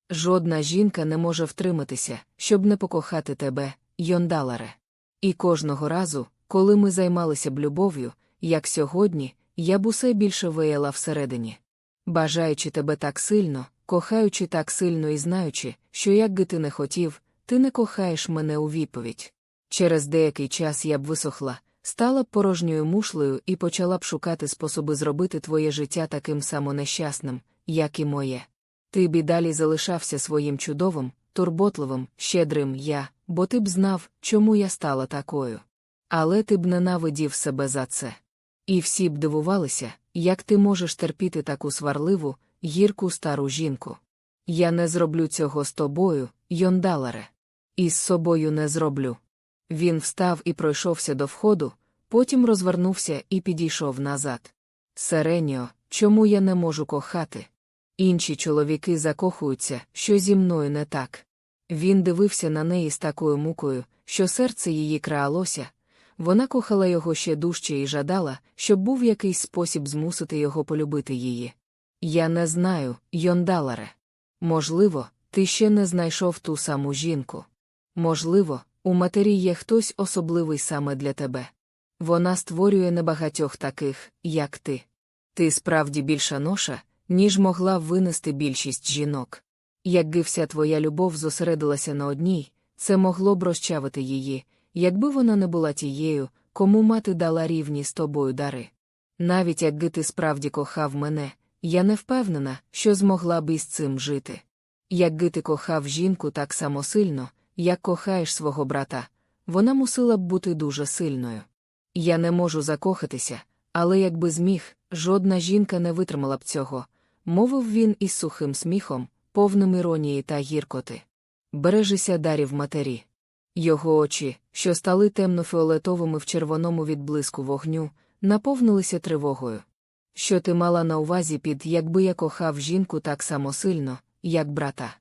Жодна жінка не може втриматися, щоб не покохати тебе, Йондаларе. І кожного разу, коли ми займалися б любов'ю, як сьогодні, я б усе більше вияла всередині. Бажаючи тебе так сильно, кохаючи так сильно і знаючи, що як би ти не хотів, ти не кохаєш мене у відповідь. Через деякий час я б висохла, стала б порожньою мушлею і почала б шукати способи зробити твоє життя таким само нещасним, як і моє. Ти б і далі залишався своїм чудовим, турботливим, щедрим я, бо ти б знав, чому я стала такою. Але ти б ненавидів себе за це. І всі б дивувалися, як ти можеш терпіти таку сварливу, гірку стару жінку. Я не зроблю цього з тобою, Йондаларе. І з собою не зроблю. Він встав і пройшовся до входу, потім розвернувся і підійшов назад. Сереніо, чому я не можу кохати? Інші чоловіки закохуються, що зі мною не так. Він дивився на неї з такою мукою, що серце її краалося. Вона кохала його ще дужче і жадала, щоб був якийсь спосіб змусити його полюбити її. Я не знаю, Йондаларе. Можливо, ти ще не знайшов ту саму жінку. Можливо, у матері є хтось особливий саме для тебе. Вона створює небагатьох таких, як ти. Ти справді більша ноша, ніж могла винести більшість жінок. Якби вся твоя любов зосередилася на одній, це могло б розчавити її, якби вона не була тією, кому мати дала рівні з тобою дари. Навіть якби ти справді кохав мене, я не впевнена, що змогла б із цим жити. Якби ти кохав жінку так само сильно, як кохаєш свого брата, вона мусила б бути дуже сильною. Я не можу закохатися, але якби зміг, жодна жінка не витримала б цього, мовив він із сухим сміхом, повним іронії та гіркоти. Бережися дарів матері. Його очі, що стали темно-фіолетовими в червоному відблиску вогню, наповнилися тривогою. Що ти мала на увазі під якби я кохав жінку так само сильно, як брата?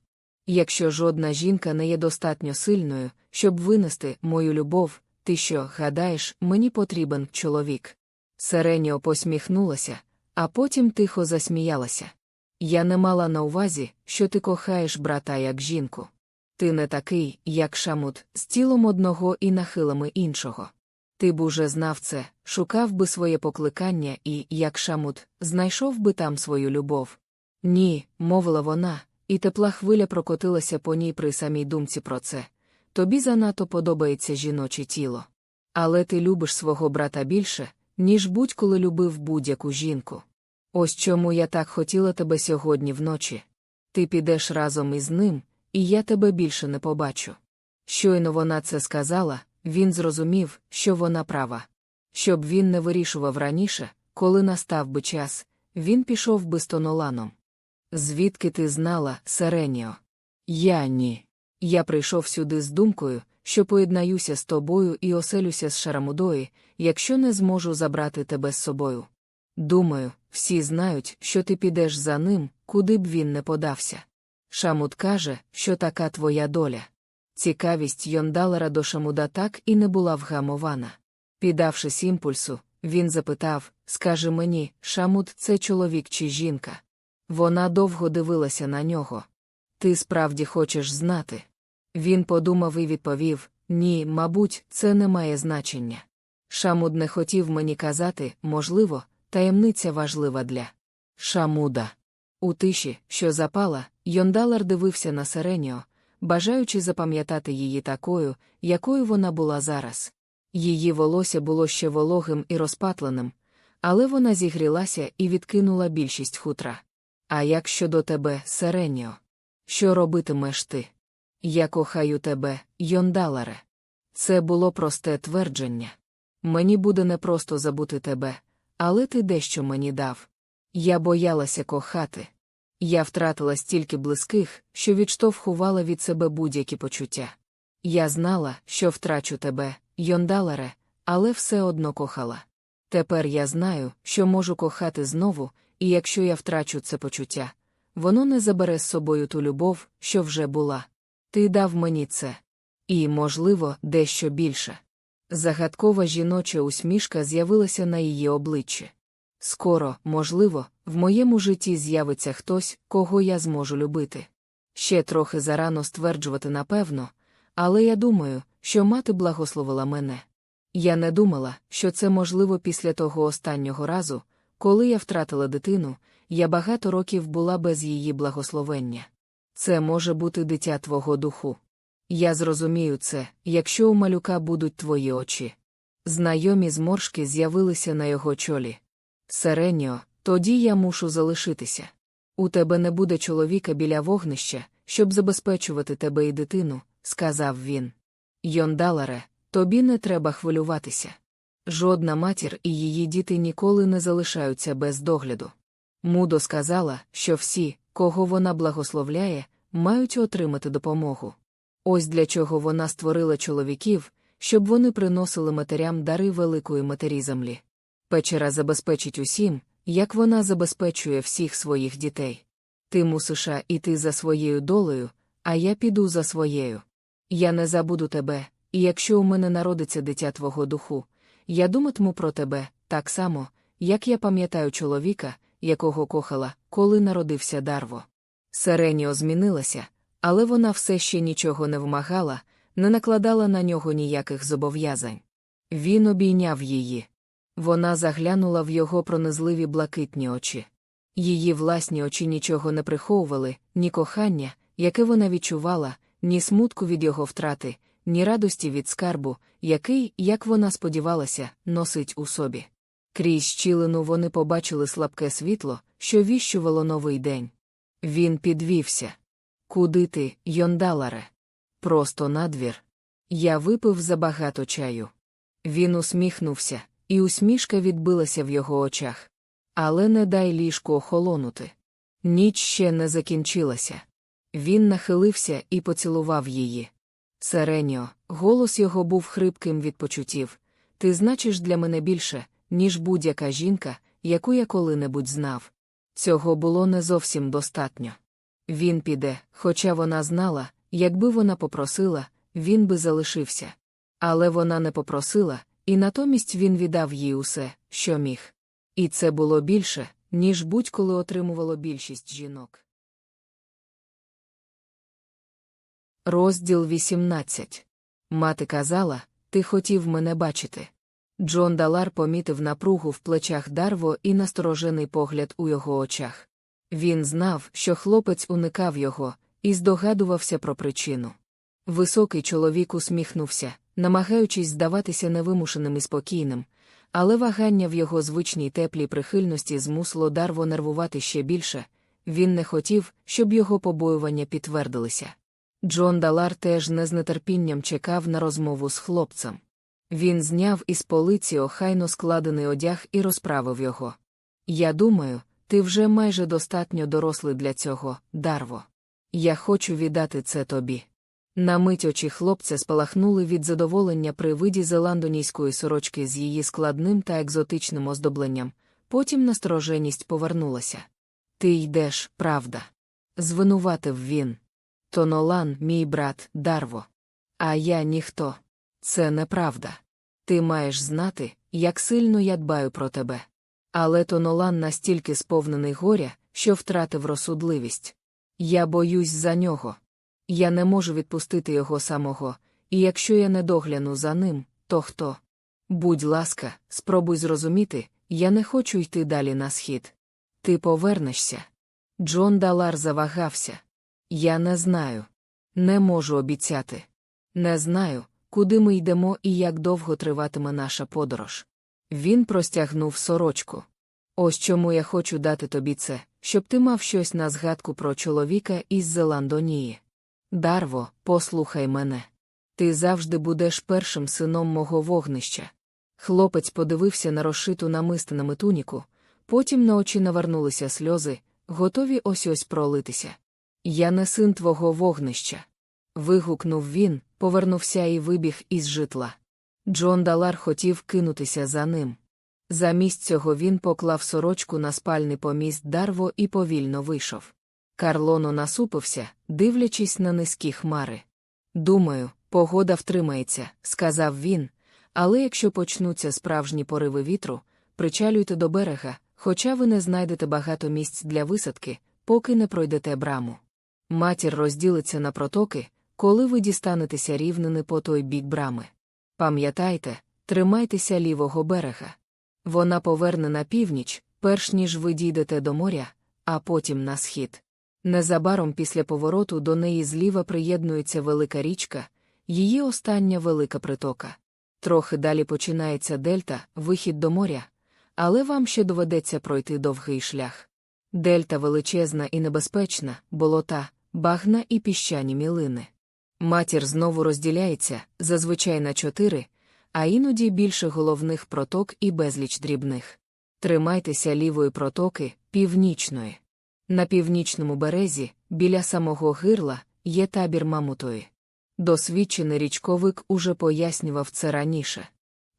Якщо жодна жінка не є достатньо сильною, щоб винести мою любов, ти що, гадаєш, мені потрібен чоловік? Сереніо посміхнулася, а потім тихо засміялася. Я не мала на увазі, що ти кохаєш брата як жінку. Ти не такий, як шамут, з тілом одного і нахилами іншого. Ти б уже знав це, шукав би своє покликання і, як шамут, знайшов би там свою любов. Ні, мовила вона, і тепла хвиля прокотилася по ній при самій думці про це. Тобі занадто подобається жіноче тіло. Але ти любиш свого брата більше, ніж будь-коли любив будь-яку жінку. Ось чому я так хотіла тебе сьогодні вночі. Ти підеш разом із ним, і я тебе більше не побачу. Щойно вона це сказала, він зрозумів, що вона права. Щоб він не вирішував раніше, коли настав би час, він пішов би з тоноланом. Звідки ти знала, Сереніо? Я ні. Я прийшов сюди з думкою, що поєднаюся з тобою і оселюся з Шарамудої, якщо не зможу забрати тебе з собою. Думаю, всі знають, що ти підеш за ним, куди б він не подався. Шамуд каже, що така твоя доля. Цікавість Йондалера до Шамуда так і не була вгамована. Піддавшись імпульсу, він запитав Скажи мені, Шамуд, це чоловік чи жінка? Вона довго дивилася на нього. Ти справді хочеш знати? Він подумав і відповів Ні, мабуть, це не має значення. Шамуд не хотів мені казати, можливо, таємниця важлива для Шамуда. У тиші, що запала, Йондалар дивився на Сереніо, бажаючи запам'ятати її такою, якою вона була зараз. Її волосся було ще вологим і розпатленим, але вона зігрілася і відкинула більшість хутра. А як щодо тебе, Сереніо? Що робитимеш ти? Я кохаю тебе, Йондаларе. Це було просте твердження. Мені буде непросто забути тебе, але ти дещо мені дав. Я боялася кохати. Я втратила стільки близьких, що відштовхувала від себе будь-які почуття. Я знала, що втрачу тебе, Йондаларе, але все одно кохала. Тепер я знаю, що можу кохати знову, і якщо я втрачу це почуття, воно не забере з собою ту любов, що вже була. Ти дав мені це. І, можливо, дещо більше. Загадкова жіноча усмішка з'явилася на її обличчі. Скоро, можливо, в моєму житті з'явиться хтось, кого я зможу любити. Ще трохи зарано стверджувати напевно, але я думаю, що мати благословила мене. Я не думала, що це можливо після того останнього разу, коли я втратила дитину, я багато років була без її благословення. Це може бути дитя твого духу. Я зрозумію це, якщо у малюка будуть твої очі. Знайомі зморшки з'явилися на його чолі. Сереніо, тоді я мушу залишитися. У тебе не буде чоловіка біля вогнища, щоб забезпечувати тебе і дитину, сказав він. Йондаларе, тобі не треба хвилюватися. Жодна матір і її діти ніколи не залишаються без догляду. Мудо сказала, що всі, кого вона благословляє, мають отримати допомогу. Ось для чого вона створила чоловіків, щоб вони приносили матерям дари великої матері землі. Печера забезпечить усім, як вона забезпечує всіх своїх дітей. Ти мусиш іти за своєю долею, а я піду за своєю. Я не забуду тебе, і якщо у мене народиться дитя твого духу, я думатиму про тебе так само, як я пам'ятаю чоловіка, якого кохала, коли народився Дарво. Сереніо змінилася, але вона все ще нічого не вимагала, не накладала на нього ніяких зобов'язань. Він обійняв її. Вона заглянула в його пронизливі блакитні очі. Її власні очі нічого не приховували, ні кохання, яке вона відчувала, ні смутку від його втрати, ні радості від скарбу, який, як вона сподівалася, носить у собі. Крізь щілину вони побачили слабке світло, що віщувало новий день. Він підвівся. Куди ти, Йондаларе? Просто надвір. Я випив забагато чаю. Він усміхнувся, і усмішка відбилася в його очах. Але не дай ліжку охолонути. Ніч ще не закінчилася. Він нахилився і поцілував її. Сереніо, голос його був хрипким від почуттів. Ти значиш для мене більше, ніж будь-яка жінка, яку я коли-небудь знав. Цього було не зовсім достатньо. Він піде, хоча вона знала, якби вона попросила, він би залишився. Але вона не попросила, і натомість він віддав їй усе, що міг. І це було більше, ніж будь-коли отримувало більшість жінок. Розділ 18. Мати казала, ти хотів мене бачити. Джон Далар помітив напругу в плечах Дарво і насторожений погляд у його очах. Він знав, що хлопець уникав його, і здогадувався про причину. Високий чоловік усміхнувся, намагаючись здаватися невимушеним і спокійним, але вагання в його звичній теплій прихильності змусило Дарво нервувати ще більше він не хотів, щоб його побоювання підтвердилися. Джон Далар теж не з нетерпінням чекав на розмову з хлопцем. Він зняв із полиці охайно складений одяг і розправив його. Я думаю, ти вже майже достатньо дорослий для цього, Дарво. Я хочу віддати це тобі. На мить очі хлопця спалахнули від задоволення при виді зеландонійської сорочки з її складним та екзотичним оздобленням, потім настороженість повернулася. Ти йдеш, правда. Звинуватив він. Тонолан, мій брат, Дарво. А я ніхто. Це неправда. Ти маєш знати, як сильно я дбаю про тебе. Але Тонолан настільки сповнений горя, що втратив розсудливість. Я боюсь за нього. Я не можу відпустити його самого, і якщо я не догляну за ним, то хто? Будь ласка, спробуй зрозуміти, я не хочу йти далі на схід. Ти повернешся. Джон Далар завагався. Я не знаю. Не можу обіцяти. Не знаю, куди ми йдемо і як довго триватиме наша подорож. Він простягнув сорочку. Ось чому я хочу дати тобі це, щоб ти мав щось на згадку про чоловіка із Зеландонії. Дарво, послухай мене. Ти завжди будеш першим сином мого вогнища. Хлопець подивився на розшиту намистинами туніку, потім на очі навернулися сльози, готові ось ось пролитися. Я не син твого вогнища. Вигукнув він, повернувся і вибіг із житла. Джон Далар хотів кинутися за ним. Замість цього він поклав сорочку на спальний поміст Дарво і повільно вийшов. Карлоно насупився, дивлячись на низькі хмари. Думаю, погода втримається, сказав він, але якщо почнуться справжні пориви вітру, причалюйте до берега, хоча ви не знайдете багато місць для висадки, поки не пройдете браму. Матір розділиться на протоки, коли ви дістанетеся рівнини по той бік брами. Пам'ятайте, тримайтеся лівого берега. Вона поверне на північ, перш ніж ви дійдете до моря, а потім на схід. Незабаром після повороту до неї зліва приєднується велика річка, її остання велика притока. Трохи далі починається дельта, вихід до моря, але вам ще доведеться пройти довгий шлях. Дельта величезна і небезпечна, болота, багна і піщані мілини. Матір знову розділяється, зазвичай на чотири, а іноді більше головних проток і безліч дрібних. Тримайтеся лівої протоки, північної. На північному березі, біля самого гирла, є табір Мамутої. Досвідчений річковик уже пояснював це раніше.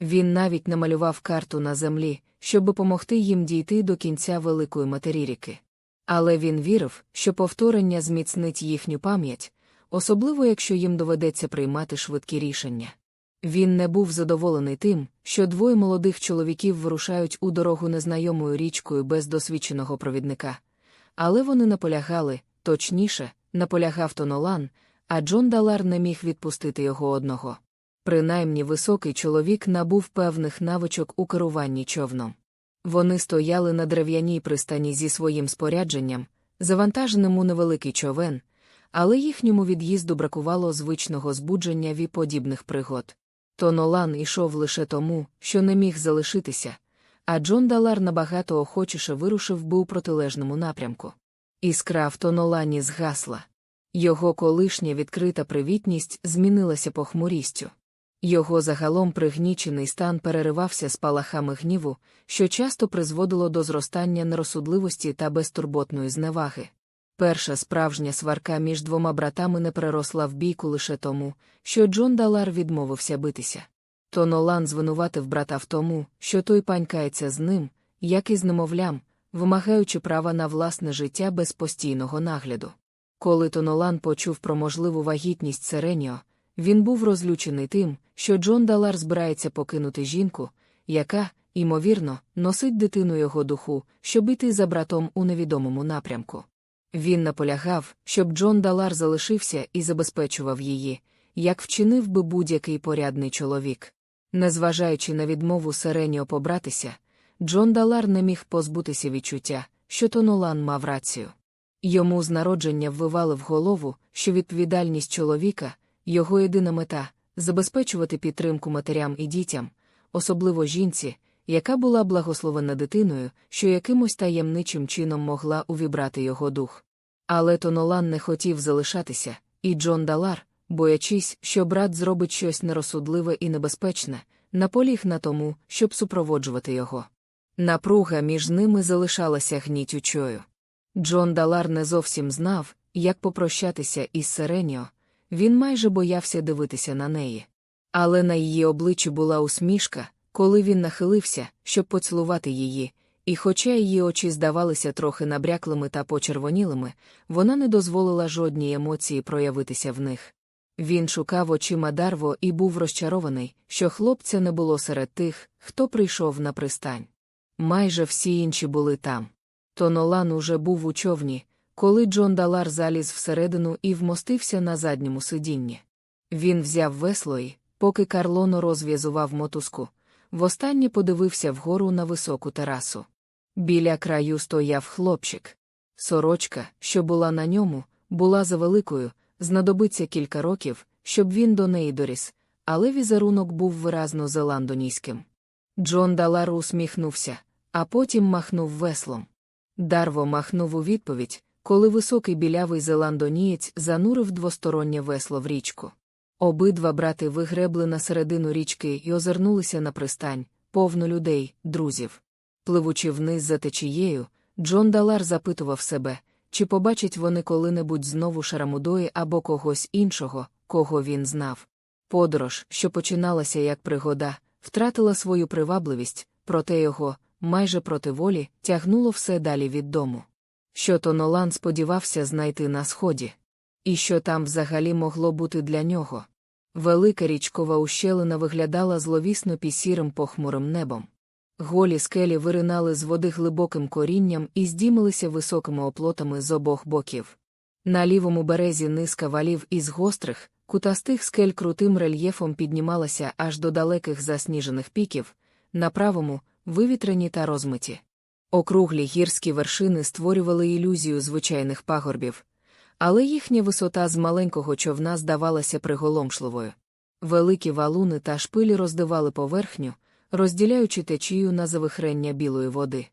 Він навіть намалював карту на землі, щоб допомогти їм дійти до кінця великої матеріріки. Але він вірив, що повторення зміцнить їхню пам'ять, особливо якщо їм доведеться приймати швидкі рішення. Він не був задоволений тим, що двоє молодих чоловіків вирушають у дорогу незнайомою річкою без досвідченого провідника. Але вони наполягали, точніше, наполягав Тонолан, а Джон Далар не міг відпустити його одного. Принаймні високий чоловік набув певних навичок у керуванні човном. Вони стояли на дерев'яній пристані зі своїм спорядженням, завантаженим у невеликий човен, але їхньому від'їзду бракувало звичного збудження від подібних пригод. Тонолан ішов лише тому, що не міг залишитися, а Джон Далар набагато охочіше вирушив би у протилежному напрямку. Іскра в Тонолані згасла. Його колишня відкрита привітність змінилася похмурістю. Його загалом пригнічений стан переривався спалахами гніву, що часто призводило до зростання нерозсудливості та безтурботної зневаги. Перша справжня сварка між двома братами не переросла в бійку лише тому, що Джон Далар відмовився битися. То Нолан звинуватив брата в тому, що той панькається з ним, як і з немовлям, вимагаючи права на власне життя без постійного нагляду. Коли Тонолан почув про можливу вагітність Сереніо, він був розлючений тим, що Джон Далар збирається покинути жінку, яка, ймовірно, носить дитину його духу, щоб іти за братом у невідомому напрямку. Він наполягав, щоб Джон Далар залишився і забезпечував її, як вчинив би будь-який порядний чоловік. Незважаючи на відмову Сереніо побратися, Джон Далар не міг позбутися відчуття, що Тонолан мав рацію. Йому з народження ввивали в голову, що відповідальність чоловіка, його єдина мета забезпечувати підтримку матерям і дітям, особливо жінці, яка була благословена дитиною, що якимось таємничим чином могла увібрати його дух. Але Тонолан не хотів залишатися, і Джон Далар, боячись, що брат зробить щось нерозсудливе і небезпечне, наполіг на тому, щоб супроводжувати його. Напруга між ними залишалася гнітючою. Джон Далар не зовсім знав, як попрощатися із Сереніо, він майже боявся дивитися на неї. Але на її обличчі була усмішка, коли він нахилився, щоб поцілувати її, і, хоча її очі здавалися трохи набряклими та почервонілими, вона не дозволила жодній емоції проявитися в них. Він шукав очима Дарво і був розчарований, що хлопця не було серед тих, хто прийшов на пристань. Майже всі інші були там. Тонолан уже був у човні, коли Джон Далар заліз всередину і вмостився на задньому сидінні. Він взяв весло і, поки Карлоно розв'язував мотузку, востаннє подивився вгору на високу терасу. Біля краю стояв хлопчик. Сорочка, що була на ньому, була завеликою, знадобиться кілька років, щоб він до неї доріс, але візерунок був виразно зеландонійським. Джон Далар усміхнувся, а потім махнув веслом. Дарво махнув у відповідь, коли високий білявий зеландонієць занурив двостороннє весло в річку. Обидва брати вигребли на середину річки і озирнулися на пристань, повну людей, друзів. Пливучи вниз за течією, Джон Далар запитував себе, чи побачать вони коли-небудь знову Шарамудої або когось іншого, кого він знав. Подорож, що починалася як пригода, втратила свою привабливість, проте його, майже проти волі, тягнуло все далі від дому. що Тонолан сподівався знайти на сході, і що там взагалі могло бути для нього. Велика річкова ущелина виглядала зловісно пісірим похмурим небом. Голі скелі виринали з води глибоким корінням і здімалися високими оплотами з обох боків. На лівому березі низка валів із гострих, кутастих скель крутим рельєфом піднімалася аж до далеких засніжених піків, на правому вивітрені та розмиті. Округлі гірські вершини створювали ілюзію звичайних пагорбів, але їхня висота з маленького човна здавалася приголомшливою. Великі валуни та шпилі роздивали поверхню, розділяючи течію на завихрення білої води.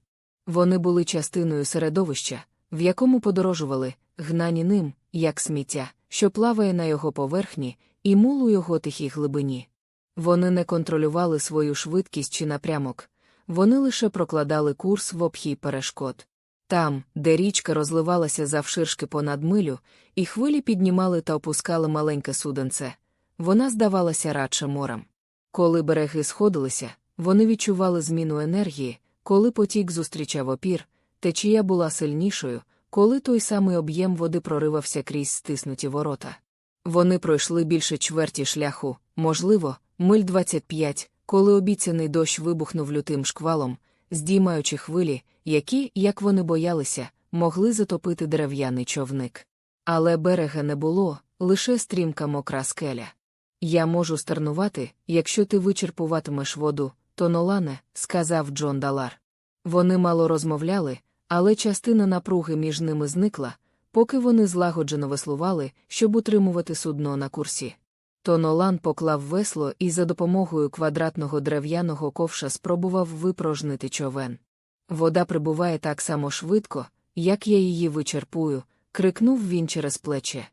Вони були частиною середовища, в якому подорожували, гнані ним, як сміття, що плаває на його поверхні, і мул у його тихій глибині. Вони не контролювали свою швидкість чи напрямок, вони лише прокладали курс в обхій перешкод. Там, де річка розливалася завширшки понад милю, і хвилі піднімали та опускали маленьке суденце, вона здавалася радше морем. Коли береги сходилися, вони відчували зміну енергії, коли потік зустрічав опір, течія була сильнішою, коли той самий об'єм води проривався крізь стиснуті ворота. Вони пройшли більше чверті шляху, можливо, миль 25, коли обіцяний дощ вибухнув лютим шквалом, здіймаючи хвилі, які, як вони боялися, могли затопити дерев'яний човник. Але берега не було, лише стрімка мокра скеля. Я можу стернувати, якщо ти вичерпуватимеш воду, то Нолане, сказав Джон Далар. Вони мало розмовляли, але частина напруги між ними зникла, поки вони злагоджено веслували, щоб утримувати судно на курсі. То Нолан поклав весло і за допомогою квадратного дерев'яного ковша спробував випрожнити човен. Вода прибуває так само швидко, як я її вичерпую, крикнув він через плече.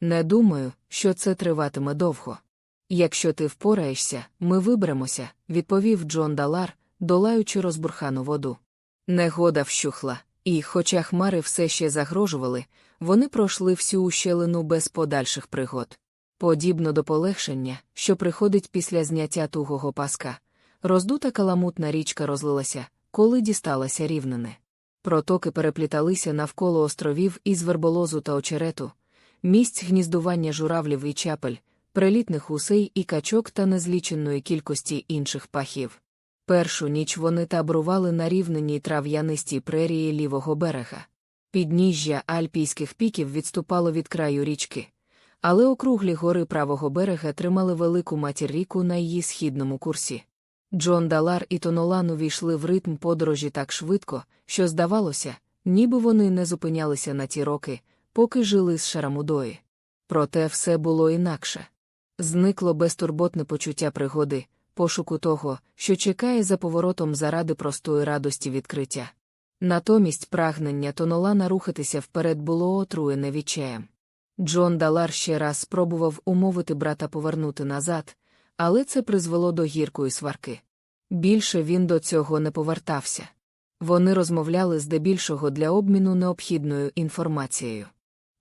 Не думаю, що це триватиме довго. Якщо ти впораєшся, ми виберемося, відповів Джон Далар, долаючи розбурхану воду. Негода вщухла, і, хоча хмари все ще загрожували, вони пройшли всю ущелину без подальших пригод. Подібно до полегшення, що приходить після зняття тугого паска, роздута каламутна річка розлилася, коли дісталася рівнини. Протоки перепліталися навколо островів із верболозу та очерету, місць гніздування журавлів і чапель, прилітних усей і качок та незліченої кількості інших пахів. Першу ніч вони табрували на рівненій трав'янистій прерії лівого берега. Підніжжя альпійських піків відступало від краю річки, але округлі гори правого берега тримали велику матір ріку на її східному курсі. Джон Далар і Тонолан увійшли в ритм подорожі так швидко, що здавалося, ніби вони не зупинялися на ті роки, поки жили з Шарамудої. Проте все було інакше. Зникло безтурботне почуття пригоди, пошуку того, що чекає за поворотом заради простої радості відкриття. Натомість прагнення Тонолана рухатися вперед було отруєне відчаєм. Джон Далар ще раз спробував умовити брата повернути назад, але це призвело до гіркої сварки. Більше він до цього не повертався. Вони розмовляли здебільшого для обміну необхідною інформацією.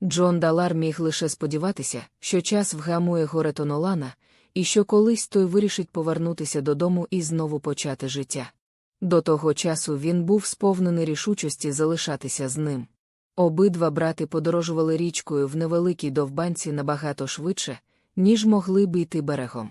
Джон Далар міг лише сподіватися, що час вгамує горе Тонолана, і що колись той вирішить повернутися додому і знову почати життя. До того часу він був сповнений рішучості залишатися з ним. Обидва брати подорожували річкою в невеликій довбанці набагато швидше, ніж могли б йти берегом.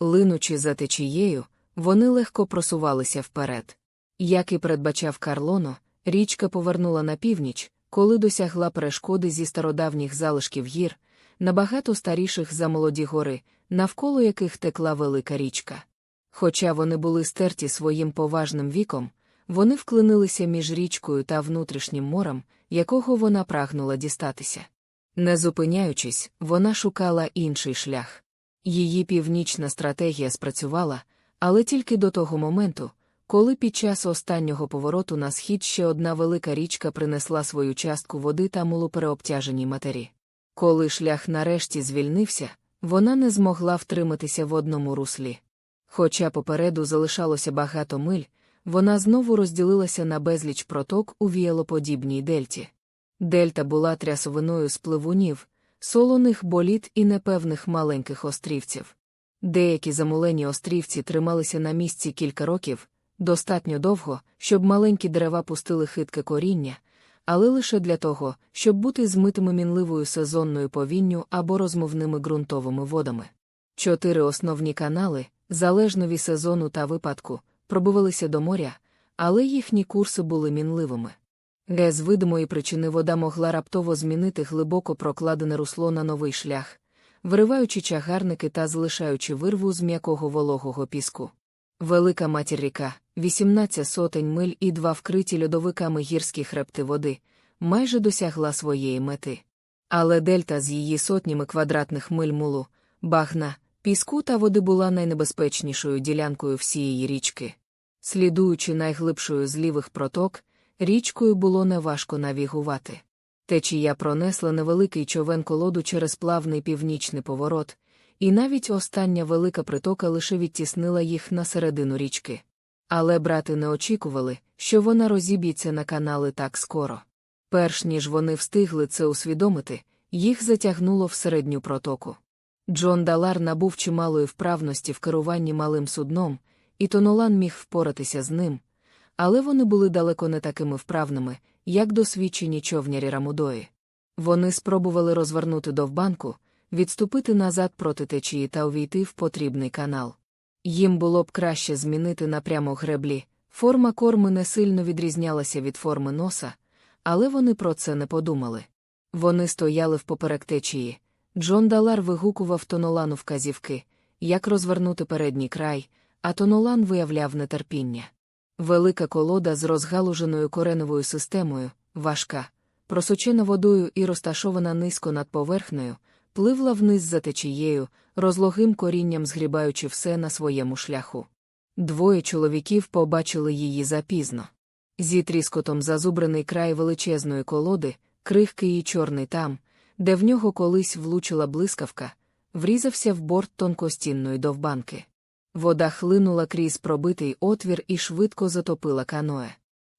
Линучи за течією, вони легко просувалися вперед. Як і передбачав Карлоно, річка повернула на північ, коли досягла перешкоди зі стародавніх залишків гір, набагато старіших за молоді гори, навколо яких текла велика річка. Хоча вони були стерті своїм поважним віком, вони вклинилися між річкою та внутрішнім морем, якого вона прагнула дістатися. Не зупиняючись, вона шукала інший шлях. Її північна стратегія спрацювала, але тільки до того моменту, коли під час останнього повороту на схід ще одна велика річка принесла свою частку води та мулопереобтяженій матері. Коли шлях нарешті звільнився, вона не змогла втриматися в одному руслі. Хоча попереду залишалося багато миль, вона знову розділилася на безліч проток у віялоподібній дельті. Дельта була трясовиною з пливунів, солоних боліт і непевних маленьких острівців. Деякі замулені острівці трималися на місці кілька років, достатньо довго, щоб маленькі дерева пустили хитке коріння, але лише для того, щоб бути змитими мінливою сезонною повінню або розмовними ґрунтовими водами. Чотири основні канали, залежно від сезону та випадку, пробивалися до моря, але їхні курси були мінливими. З видимої причини вода могла раптово змінити глибоко прокладене русло на новий шлях, вириваючи чагарники та залишаючи вирву з м'якого вологого піску. Велика матір ріка, 18 сотень миль і два вкриті льодовиками гірські хребти води, майже досягла своєї мети. Але дельта з її сотнями квадратних миль мулу, багна, піску та води була найнебезпечнішою ділянкою всієї річки. Слідуючи найглибшою з лівих проток, річкою було неважко навігувати. Течія пронесла невеликий човен колоду через плавний північний поворот, і навіть остання велика притока лише відтіснила їх на середину річки. Але брати не очікували, що вона розіб'ється на канали так скоро. Перш ніж вони встигли це усвідомити, їх затягнуло в середню протоку. Джон Далар набув чималої вправності в керуванні малим судном, і Тонолан міг впоратися з ним, але вони були далеко не такими вправними, як досвідчені човнярі Рамудої. Вони спробували розвернути довбанку, відступити назад проти течії та увійти в потрібний канал. Їм було б краще змінити напрямок греблі, форма корми не сильно відрізнялася від форми носа, але вони про це не подумали. Вони стояли впоперек течії. Джон Далар вигукував Тонолану вказівки, як розвернути передній край, а Тонолан виявляв нетерпіння. Велика колода з розгалуженою кореновою системою, важка, просочена водою і розташована низько над поверхнею, пливла вниз за течією, розлогим корінням згрібаючи все на своєму шляху. Двоє чоловіків побачили її запізно. Зі тріскотом зазубрений край величезної колоди, крихкий і чорний там, де в нього колись влучила блискавка, врізався в борт тонкостінної довбанки. Вода хлинула крізь пробитий отвір і швидко затопила каное.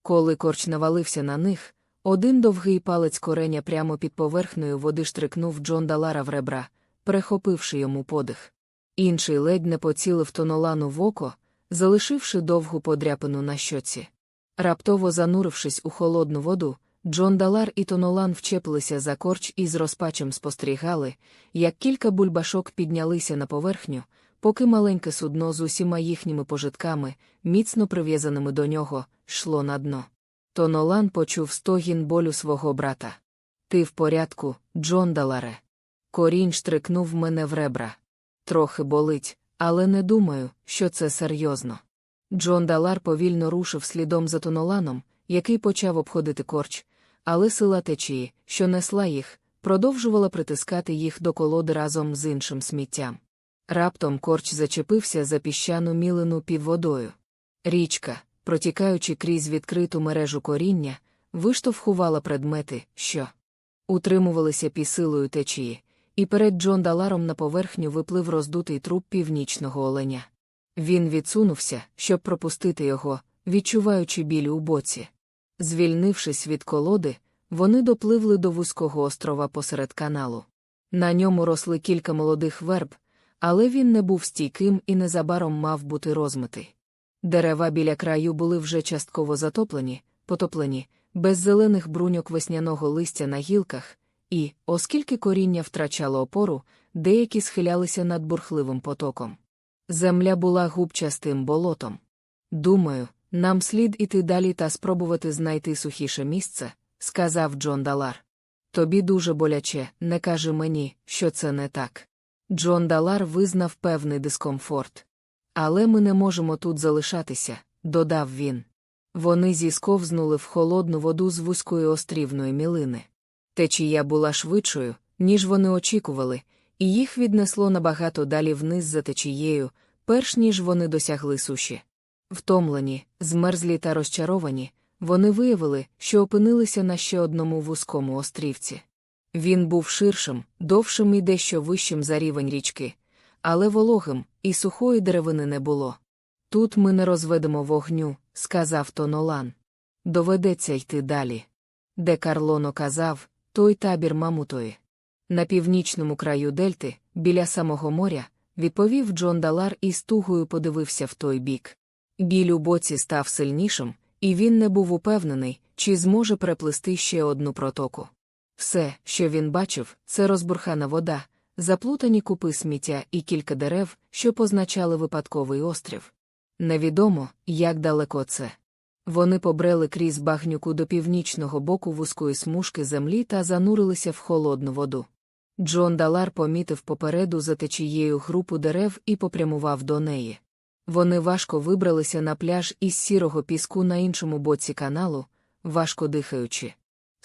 Коли корч навалився на них, один довгий палець кореня прямо під поверхнею води штрикнув Джон Далара в ребра, перехопивши йому подих. Інший ледь не поцілив тонолану в око, залишивши довгу подряпину на щоці. Раптово занурившись у холодну воду, Джон Далар і Тонолан вчепилися за корч і з розпачем спостерігали, як кілька бульбашок піднялися на поверхню, поки маленьке судно з усіма їхніми пожитками, міцно прив'язаними до нього, йшло на дно. Тонолан почув стогін болю свого брата. Ти в порядку, Джон Даларе. Корінь штрикнув мене в ребра. Трохи болить, але не думаю, що це серйозно. Джон Далар повільно рушив слідом за Тоноланом, який почав обходити корч, але сила течії, що несла їх, продовжувала притискати їх до колоди разом з іншим сміттям. Раптом корч зачепився за піщану мілину під водою. Річка, протікаючи крізь відкриту мережу коріння, виштовхувала предмети, що утримувалися під силою течії, і перед Джон Даларом на поверхню виплив роздутий труп північного оленя. Він відсунувся, щоб пропустити його, відчуваючи біль у боці. Звільнившись від колоди, вони допливли до вузького острова посеред каналу. На ньому росли кілька молодих верб, але він не був стійким і незабаром мав бути розмитий. Дерева біля краю були вже частково затоплені, потоплені, без зелених бруньок весняного листя на гілках, і, оскільки коріння втрачало опору, деякі схилялися над бурхливим потоком. Земля була губчастим болотом. Думаю, нам слід іти далі та спробувати знайти сухіше місце, сказав Джон Далар. Тобі дуже боляче, не кажи мені, що це не так. Джон Далар визнав певний дискомфорт. Але ми не можемо тут залишатися, додав він. Вони зісковзнули в холодну воду з вузької острівної мілини. Течія була швидшою, ніж вони очікували, і їх віднесло набагато далі вниз за течією, перш ніж вони досягли суші. Втомлені, змерзлі та розчаровані, вони виявили, що опинилися на ще одному вузькому острівці. Він був ширшим, довшим і дещо вищим за рівень річки, але вологим, і сухої деревини не було. Тут ми не розведемо вогню, сказав Тонолан. Доведеться йти далі. Де Карлоно казав, той табір Мамутої. На північному краю дельти, біля самого моря, відповів Джон Далар і з тугою подивився в той бік. Біль у боці став сильнішим, і він не був упевнений, чи зможе переплисти ще одну протоку. Все, що він бачив, це розбурхана вода, заплутані купи сміття і кілька дерев, що позначали випадковий острів. Невідомо, як далеко це. Вони побрели крізь багнюку до північного боку вузької смужки землі та занурилися в холодну воду. Джон Далар помітив попереду за течією групу дерев і попрямував до неї. Вони важко вибралися на пляж із сірого піску на іншому боці каналу, важко дихаючи.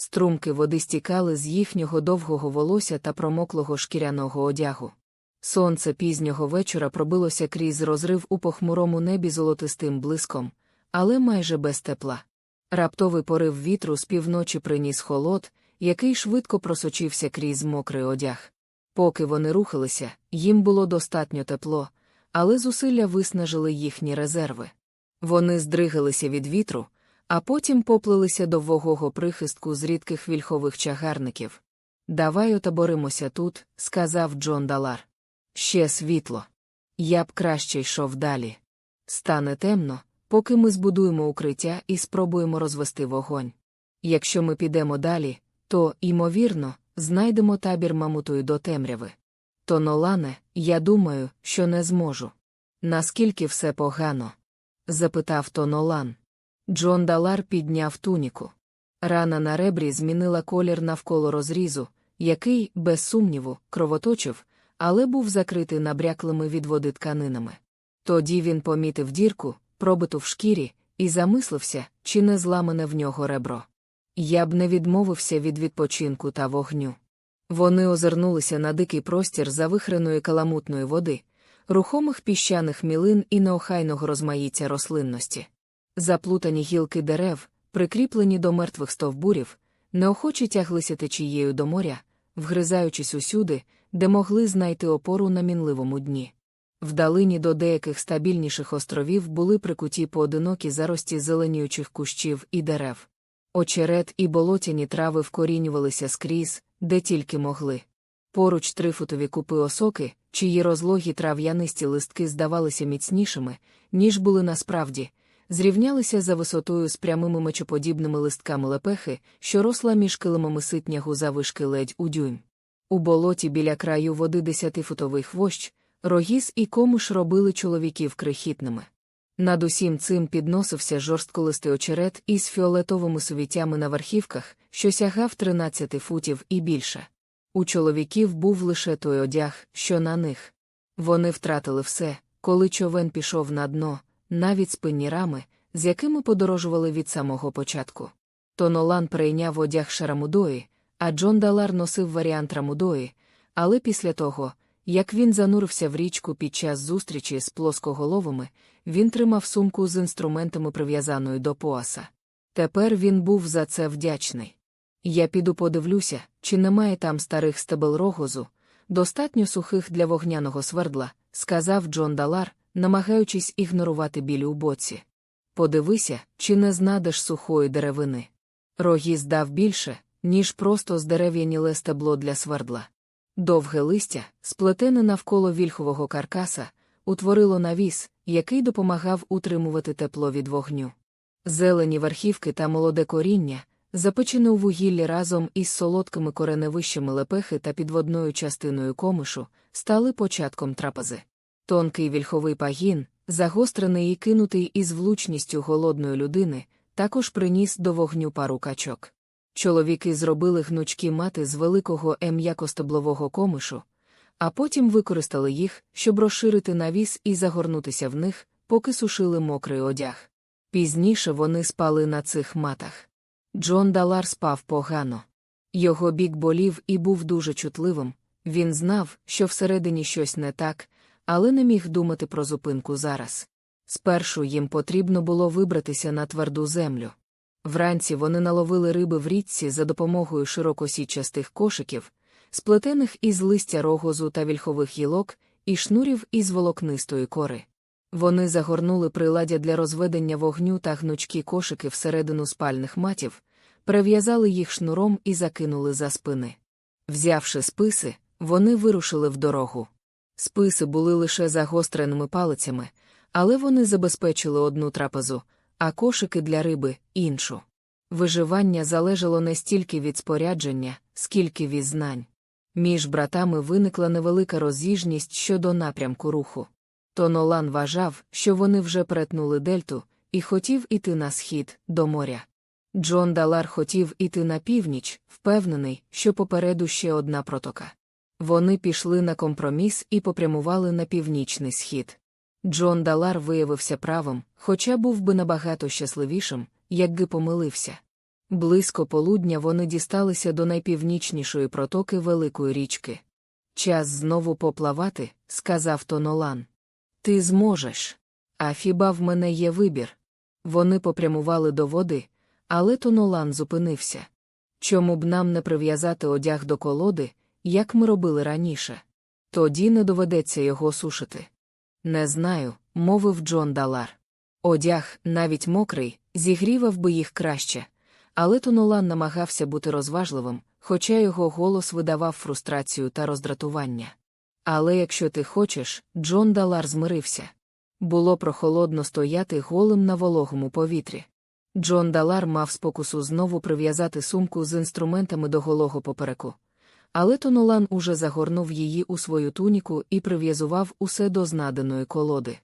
Струмки води стікали з їхнього довгого волосся та промоклого шкіряного одягу. Сонце пізнього вечора пробилося крізь розрив у похмурому небі золотистим блиском, але майже без тепла. Раптовий порив вітру з півночі приніс холод, який швидко просочився крізь мокрий одяг. Поки вони рухалися, їм було достатньо тепло, але зусилля виснажили їхні резерви. Вони здригалися від вітру, а потім поплилися до вогого прихистку з рідких вільхових чагарників. Давай отаборимося тут, сказав Джон Далар. Ще світло. Я б краще йшов далі. Стане темно, поки ми збудуємо укриття і спробуємо розвести вогонь. Якщо ми підемо далі, то, ймовірно, знайдемо табір мамутою до темряви. То, Нолане, я думаю, що не зможу. Наскільки все погано? запитав Тонолан. Джон Далар підняв туніку. Рана на ребрі змінила колір навколо розрізу, який, без сумніву, кровоточив, але був закритий набряклими від води тканинами. Тоді він помітив дірку, пробиту в шкірі, і замислився, чи не зламане в нього ребро. Я б не відмовився від відпочинку та вогню. Вони озирнулися на дикий простір завихреної каламутної води, рухомих піщаних мілин і неохайного розмаїття рослинності. Заплутані гілки дерев, прикріплені до мертвих стовбурів, неохоче тяглися течією до моря, вгризаючись усюди, де могли знайти опору на мінливому дні. Вдалині до деяких стабільніших островів були прикуті поодинокі зарості зеленіючих кущів і дерев. Очерет і болотяні трави вкорінювалися скрізь, де тільки могли. Поруч трифутові купи осоки, чиї розлогі трав'янисті листки здавалися міцнішими, ніж були насправді, зрівнялися за висотою з прямими мечоподібними листками лепехи, що росла між килимами ситнягу завишки ледь у дюйм. У болоті біля краю води десятифутовий хвощ, рогіз і комиш робили чоловіків крихітними. Над усім цим підносився жорстколистий очерет із фіолетовими сувітями на верхівках, що сягав 13 футів і більше. У чоловіків був лише той одяг, що на них. Вони втратили все, коли човен пішов на дно, навіть спинні рами, з якими подорожували від самого початку. Тонолан прийняв одяг Шарамудої, а Джон Далар носив варіант Рамудої, але після того, як він занурився в річку під час зустрічі з плоскоголовими, він тримав сумку з інструментами прив'язаною до поаса. Тепер він був за це вдячний. Я піду подивлюся, чи немає там старих стебел рогозу, достатньо сухих для вогняного свердла, сказав Джон Далар, намагаючись ігнорувати біль у боці. Подивися, чи не знадеш сухої деревини. Рогіз дав більше, ніж просто здерев'яніле стебло для свердла. Довге листя, сплетене навколо вільхового каркаса, утворило навіс, який допомагав утримувати тепло від вогню. Зелені верхівки та молоде коріння, запечене у вугіллі разом із солодкими кореневищами лепехи та підводною частиною комишу, стали початком трапези. Тонкий вільховий пагін, загострений і кинутий із влучністю голодної людини, також приніс до вогню пару качок. Чоловіки зробили гнучкі мати з великого ем'якостеблового комишу, а потім використали їх, щоб розширити навіс і загорнутися в них, поки сушили мокрий одяг. Пізніше вони спали на цих матах. Джон Далар спав погано. Його бік болів і був дуже чутливим. Він знав, що всередині щось не так, але не міг думати про зупинку зараз. Спершу їм потрібно було вибратися на тверду землю. Вранці вони наловили риби в річці за допомогою широкосічастих кошиків, сплетених із листя рогозу та вільхових гілок, і шнурів із волокнистої кори. Вони загорнули приладдя для розведення вогню та гнучкі кошики всередину спальних матів, перев'язали їх шнуром і закинули за спини. Взявши списи, вони вирушили в дорогу. Списи були лише загостреними палицями, але вони забезпечили одну трапезу, а кошики для риби іншу. Виживання залежало не стільки від спорядження, скільки від знань. Між братами виникла невелика роз'їжність щодо напрямку руху. Тонолан вважав, що вони вже перетнули дельту, і хотів іти на схід, до моря. Джон Далар хотів іти на північ, впевнений, що попереду ще одна протока. Вони пішли на компроміс і попрямували на північний схід. Джон Далар виявився правим, хоча був би набагато щасливішим, якби помилився. Близько полудня вони дісталися до найпівнічнішої протоки Великої річки. Час знову поплавати, сказав Тонолан. Ти зможеш. А хіба в мене є вибір? Вони попрямували до води, але Тонолан зупинився. Чому б нам не прив'язати одяг до колоди, як ми робили раніше? Тоді не доведеться його сушити. Не знаю, мовив Джон Далар. Одяг, навіть мокрий, зігрівав би їх краще. Але Тонолан намагався бути розважливим, хоча його голос видавав фрустрацію та роздратування. Але якщо ти хочеш, Джон Далар змирився. Було прохолодно стояти голим на вологому повітрі. Джон Далар мав спокусу знову прив'язати сумку з інструментами до голого попереку. Але Тонолан уже загорнув її у свою туніку і прив'язував усе до знаданої колоди.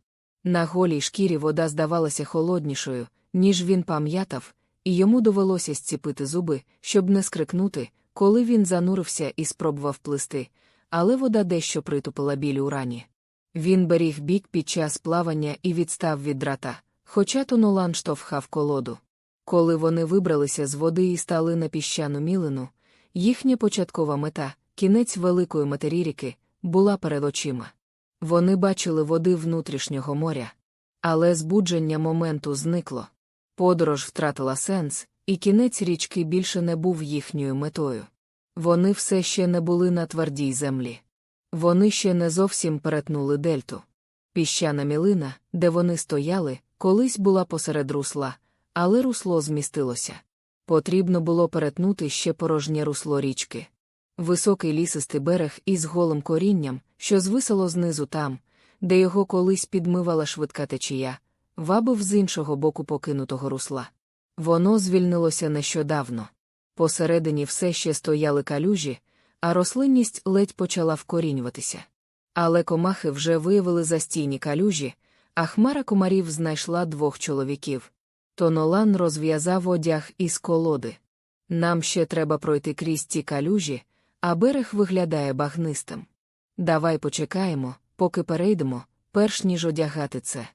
На голій шкірі вода здавалася холоднішою, ніж він пам'ятав, і йому довелося зціпити зуби, щоб не скрикнути, коли він занурився і спробував плисти, але вода дещо притупила біль у рані. Він беріг бік під час плавання і відстав від драта, хоча Тонолан штовхав колоду. Коли вони вибралися з води і стали на піщану мілину, їхня початкова мета, кінець великої матеріріки, була перед очима. Вони бачили води внутрішнього моря. Але збудження моменту зникло. Подорож втратила сенс, і кінець річки більше не був їхньою метою. Вони все ще не були на твердій землі. Вони ще не зовсім перетнули дельту. Піщана мілина, де вони стояли, колись була посеред русла, але русло змістилося. Потрібно було перетнути ще порожнє русло річки. Високий лісистий берег із голим корінням, що звисало знизу там, де його колись підмивала швидка течія, вабив з іншого боку покинутого русла. Воно звільнилося нещодавно. Посередині все ще стояли калюжі, а рослинність ледь почала вкорінюватися. Але комахи вже виявили застійні калюжі, а хмара комарів знайшла двох чоловіків. Тонолан розв'язав одяг із колоди. Нам ще треба пройти крізь ці калюжі, а берег виглядає багнистим. Давай почекаємо, поки перейдемо, перш ніж одягати це.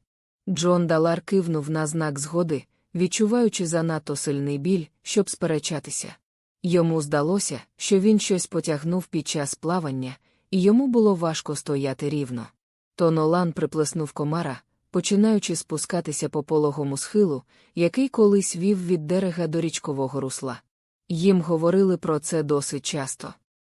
Джон Далар кивнув на знак згоди, відчуваючи занадто сильний біль, щоб сперечатися. Йому здалося, що він щось потягнув під час плавання, і йому було важко стояти рівно. Тонолан приплеснув комара, починаючи спускатися по пологому схилу, який колись вів від дерега до річкового русла. Їм говорили про це досить часто.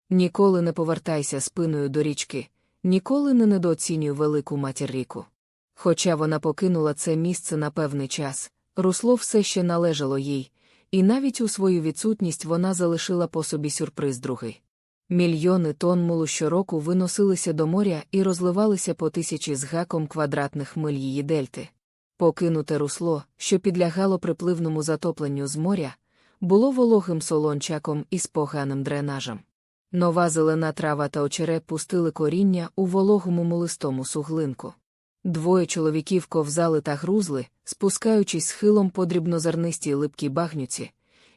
Ніколи не повертайся спиною до річки, ніколи не недооцінюй велику матір ріку. Хоча вона покинула це місце на певний час, русло все ще належало їй, і навіть у свою відсутність вона залишила по собі сюрприз другий. Мільйони тонн мулу щороку виносилися до моря і розливалися по тисячі з гаком квадратних миль її дельти. Покинуте русло, що підлягало припливному затопленню з моря, було вологим солончаком із поганим дренажем. Нова зелена трава та очерет пустили коріння у вологому молистому суглинку. Двоє чоловіків ковзали та грузли, спускаючись схилом по дрібнозернистій липкій багнюці,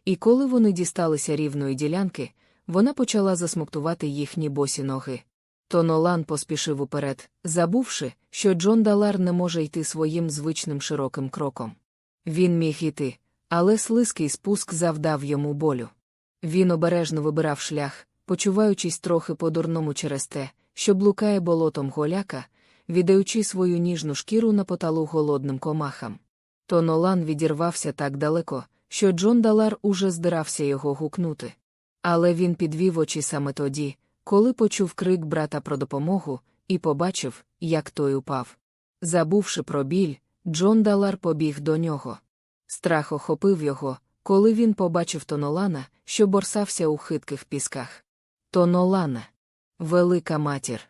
і коли вони дісталися рівної ділянки, вона почала засмоктувати їхні босі ноги. Тонолан поспішив уперед, забувши, що Джон Далар не може йти своїм звичним широким кроком. Він міг іти, але слизький спуск завдав йому болю. Він обережно вибирав шлях, почуваючись трохи по-дурному через те, що блукає болотом голяка, віддаючи свою ніжну шкіру на поталу голодним комахам. Тонолан відірвався так далеко, що Джон Далар уже здирався його гукнути. Але він підвів очі саме тоді, коли почув крик брата про допомогу, і побачив, як той упав. Забувши про біль, Джон Далар побіг до нього. Страх охопив його, коли він побачив Тонолана, що борсався у хитких пісках. Тонолана, велика матір.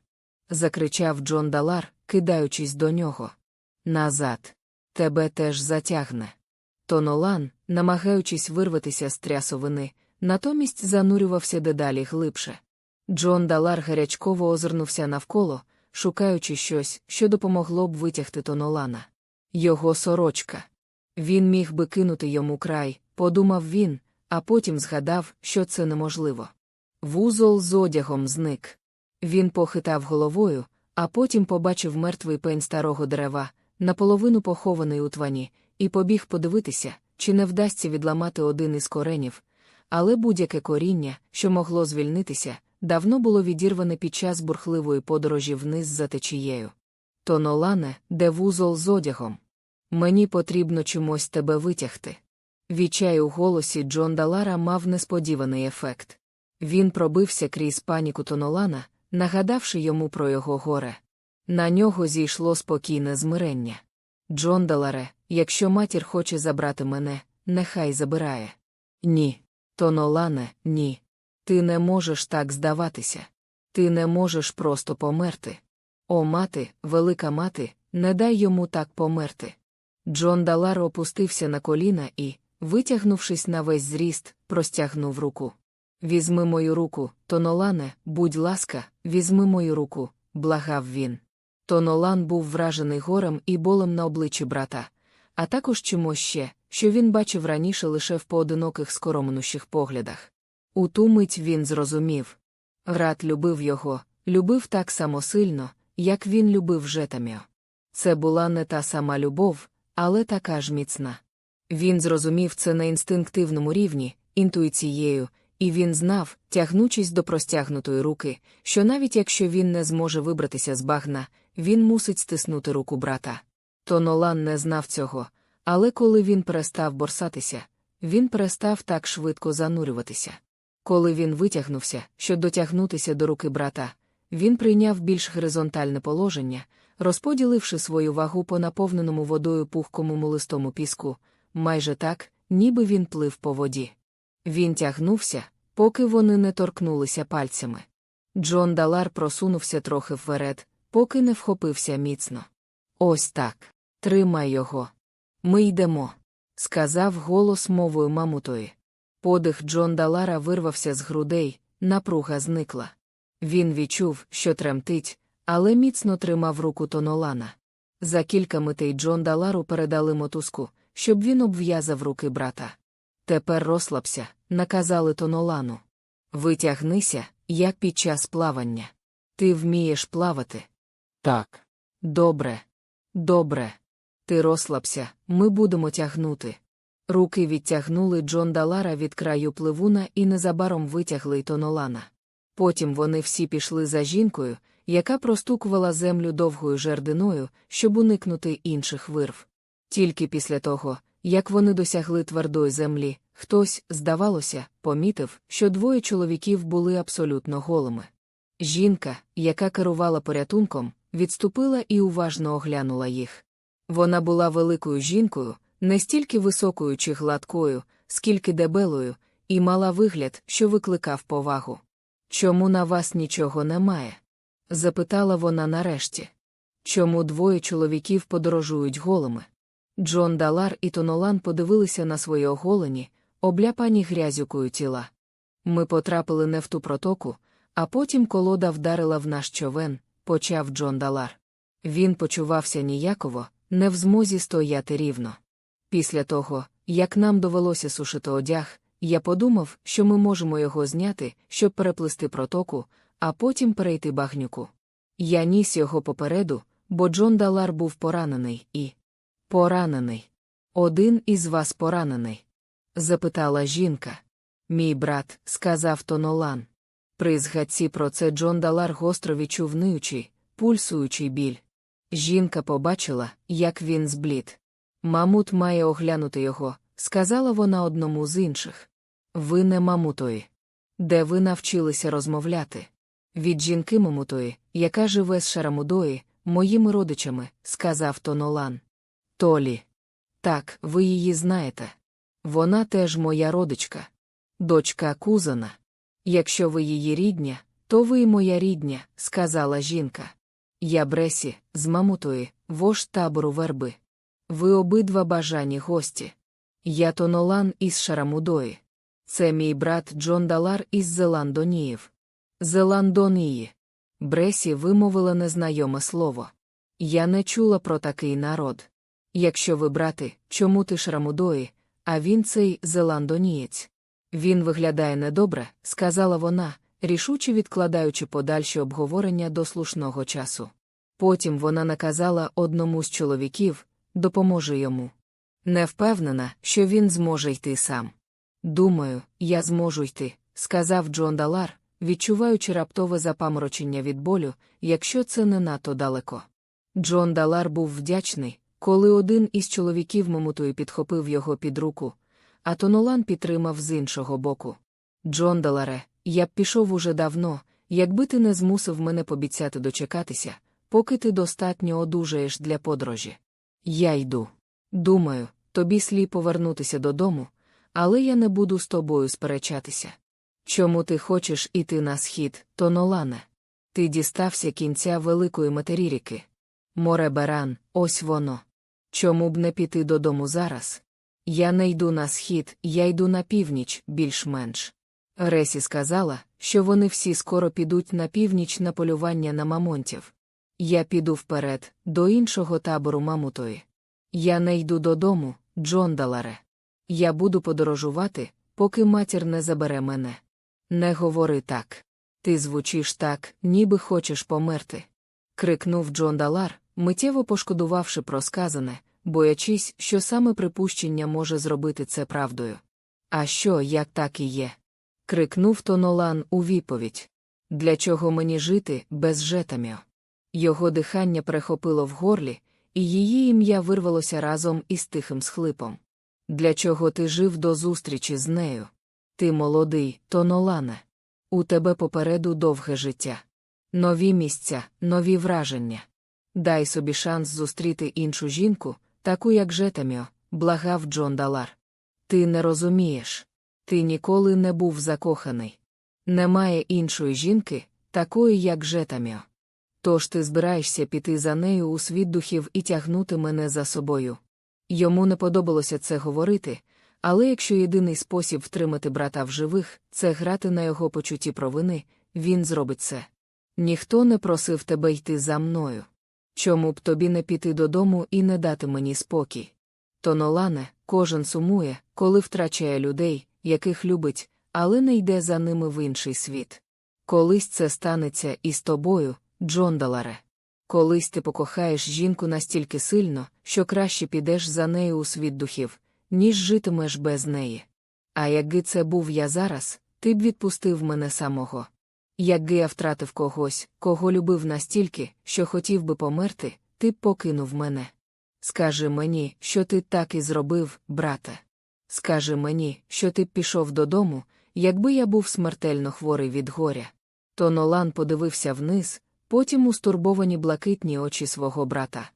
закричав Джон Далар, кидаючись до нього. Назад. Тебе теж затягне. Тонолан, намагаючись вирватися з трясовини, натомість занурювався дедалі глибше. Джон Далар гарячково озирнувся навколо, шукаючи щось, що допомогло б витягти Тонолана. Його сорочка. Він міг би кинути йому край, подумав він, а потім згадав, що це неможливо. Вузол з одягом зник. Він похитав головою, а потім побачив мертвий пень старого дерева, наполовину похований у твані, і побіг подивитися, чи не вдасться відламати один із коренів, але будь-яке коріння, що могло звільнитися, давно було відірване під час бурхливої подорожі вниз за течією. То Нолане, де вузол з одягом. Мені потрібно чомусь тебе витягти. Відчай у голосі Джон Далара мав несподіваний ефект. Він пробився крізь паніку Тонолана, нагадавши йому про його горе. На нього зійшло спокійне змирення. Джон Даларе, якщо матір хоче забрати мене, нехай забирає. Ні. Тонолане, ні. Ти не можеш так здаватися. Ти не можеш просто померти. О, мати, велика мати, не дай йому так померти. Джон Далар опустився на коліна і, витягнувшись на весь зріст, простягнув руку. Візьми мою руку, Тонолане, будь ласка, візьми мою руку, благав він. Тонолан був вражений горем і болем на обличчі брата, а також чимось ще, що він бачив раніше лише в поодиноких скоромнущих поглядах. У ту мить він зрозумів. Рад любив його, любив так само сильно, як він любив Жетаміо. Це була не та сама любов, але така ж міцна. Він зрозумів це на інстинктивному рівні, інтуїцією, і він знав, тягнучись до простягнутої руки, що навіть якщо він не зможе вибратися з багна, він мусить стиснути руку брата. То Нолан не знав цього, але коли він перестав борсатися, він перестав так швидко занурюватися. Коли він витягнувся, щоб дотягнутися до руки брата, він прийняв більш горизонтальне положення, розподіливши свою вагу по наповненому водою пухкому мулистому піску, майже так, ніби він плив по воді. Він тягнувся, поки вони не торкнулися пальцями. Джон Далар просунувся трохи вперед, поки не вхопився міцно. Ось так. Тримай його. Ми йдемо, сказав голос мовою мамутої. Подих Джон Далара вирвався з грудей, напруга зникла. Він відчув, що тремтить, але міцно тримав руку Тонолана. За кілька митей Джон Далару передали мотузку, щоб він обв'язав руки брата. Тепер розслабся, наказали Тонолану. Витягнися, як під час плавання. Ти вмієш плавати? Так. Добре. Добре. Ти розслабся, ми будемо тягнути. Руки відтягнули Джон Далара від краю пливуна і незабаром витягли й Тонолана. Потім вони всі пішли за жінкою, яка простукувала землю довгою жердиною, щоб уникнути інших вирв. Тільки після того, як вони досягли твердої землі, хтось, здавалося, помітив, що двоє чоловіків були абсолютно голими. Жінка, яка керувала порятунком, відступила і уважно оглянула їх. Вона була великою жінкою, не стільки високою чи гладкою, скільки дебелою, і мала вигляд, що викликав повагу. Чому на вас нічого немає? запитала вона нарешті. Чому двоє чоловіків подорожують голими? Джон Далар і Тонолан подивилися на свої оголені, обляпані грязюкою тіла. Ми потрапили не в ту протоку, а потім колода вдарила в наш човен, почав Джон Далар. Він почувався ніяково, не в змозі стояти рівно. Після того, як нам довелося сушити одяг, я подумав, що ми можемо його зняти, щоб переплисти протоку, а потім перейти багнюку. Я ніс його попереду, бо Джон Далар був поранений і. Поранений. Один із вас поранений? запитала жінка. Мій брат, сказав Тонолан. При згадці про це Джон Далар гостро відчув ниючий, пульсуючий біль. Жінка побачила, як він зблід. Мамут має оглянути його, сказала вона одному з інших. Ви не мамутої. Де ви навчилися розмовляти? Від жінки мамутої, яка живе з Шарамудої, моїми родичами, сказав Тонолан. Толі. Так, ви її знаєте. Вона теж моя родичка. Дочка кузана. Якщо ви її рідня, то ви моя рідня, сказала жінка. Я Бресі, з мамутої, вож табору верби. Ви обидва бажані гості. Я Тонолан із Шарамудої. Це мій брат Джон Далар із Зеландоніїв. Зеландонії. Бресі вимовила незнайоме слово. Я не чула про такий народ. Якщо ви брати, чому ти Шрамудої, а він цей зеландонієць? Він виглядає недобре, сказала вона, рішуче відкладаючи подальше обговорення до слушного часу. Потім вона наказала одному з чоловіків допоможе йому. Не впевнена, що він зможе йти сам. Думаю, я зможу йти, сказав Джон Далар, відчуваючи раптове запаморочення від болю, якщо це не надто далеко. Джон Далар був вдячний, коли один із чоловіків Момутої підхопив його під руку, а Тонолан підтримав з іншого боку. Джон Даларе, я б пішов уже давно, якби ти не змусив мене побіцяти дочекатися, поки ти достатньо одужаєш для подорожі. Я йду. Думаю, тобі слід повернутися додому, але я не буду з тобою сперечатися. Чому ти хочеш іти на схід, Тонолане? Ти дістався кінця великої матеріріки. Море Баран, ось воно. Чому б не піти додому зараз? Я не йду на схід, я йду на північ, більш-менш. Ресі сказала, що вони всі скоро підуть на північ на полювання на мамонтів. Я піду вперед, до іншого табору мамутої. Я не йду додому, Джон Даларе. Я буду подорожувати, поки матір не забере мене. Не говори так. Ти звучиш так, ніби хочеш померти. крикнув Джон Далар, миттєво пошкодувавши про сказане, боячись, що саме припущення може зробити це правдою. А що, як так і є? Крикнув Тонолан у відповідь. Для чого мені жити без жетаміо? Його дихання перехопило в горлі, і її ім'я вирвалося разом із тихим схлипом. Для чого ти жив до зустрічі з нею? Ти молодий, Тонолане. У тебе попереду довге життя. Нові місця, нові враження. Дай собі шанс зустріти іншу жінку, таку як Жетаміо, благав Джон Далар. Ти не розумієш. Ти ніколи не був закоханий. Немає іншої жінки, такої, як Жетаміо. Тож ти збираєшся піти за нею у світ духів і тягнути мене за собою. Йому не подобалося це говорити, але якщо єдиний спосіб втримати брата в живих це грати на його почутті провини, він зробить це. Ніхто не просив тебе йти за мною. Чому б тобі не піти додому і не дати мені спокій? Тонолане, кожен сумує, коли втрачає людей, яких любить, але не йде за ними в інший світ. Колись це станеться і з тобою, Джондаларе. Колись ти покохаєш жінку настільки сильно, що краще підеш за нею у світ духів, ніж житимеш без неї. А якби це був я зараз, ти б відпустив мене самого. Якби я втратив когось, кого любив настільки, що хотів би померти, ти б покинув мене. Скажи мені, що ти так і зробив, брате. Скажи мені, що ти б пішов додому, якби я був смертельно хворий від горя. То Нолан подивився вниз, потім у стурбовані блакитні очі свого брата.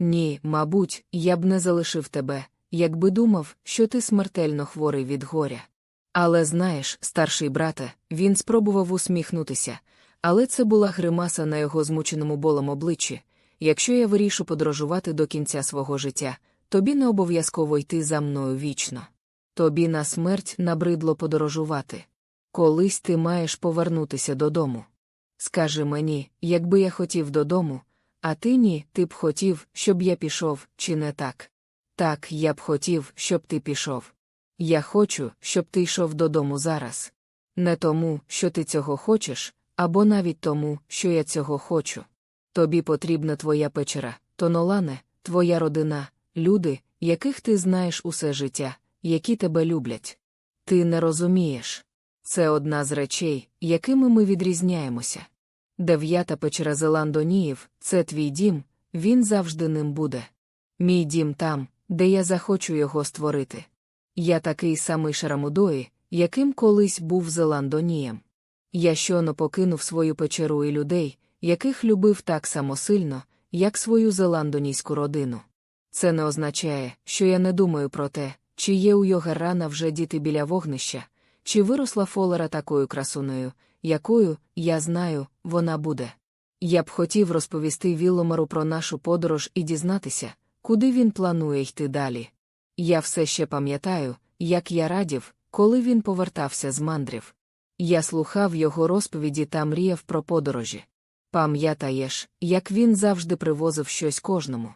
Ні, мабуть, я б не залишив тебе, якби думав, що ти смертельно хворий від горя. Але знаєш, старший брате, він спробував усміхнутися, але це була гримаса на його змученому болем обличчі. Якщо я вирішу подорожувати до кінця свого життя, тобі не обов'язково йти за мною вічно. Тобі на смерть набридло подорожувати. Колись ти маєш повернутися додому. Скажи мені, якби я хотів додому, а ти ні, ти б хотів, щоб я пішов, чи не так? Так, я б хотів, щоб ти пішов. Я хочу, щоб ти йшов додому зараз. Не тому, що ти цього хочеш, або навіть тому, що я цього хочу. Тобі потрібна твоя печера, тонолане, твоя родина, люди, яких ти знаєш усе життя, які тебе люблять. Ти не розумієш. Це одна з речей, якими ми відрізняємося. Дев'ята печера Зеландоніїв це твій дім, він завжди ним буде. Мій дім там, де я захочу його створити. Я такий самий Шарамудої, яким колись був Зеландонієм. Я щойно покинув свою печеру і людей, яких любив так само сильно, як свою зеландонійську родину. Це не означає, що я не думаю про те, чи є у його рана вже діти біля вогнища, чи виросла Фолера такою красуною, якою, я знаю, вона буде. Я б хотів розповісти Віломару про нашу подорож і дізнатися, куди він планує йти далі. Я все ще пам'ятаю, як я радів, коли він повертався з мандрів. Я слухав його розповіді та мріяв про подорожі. Пам'ятаєш, як він завжди привозив щось кожному.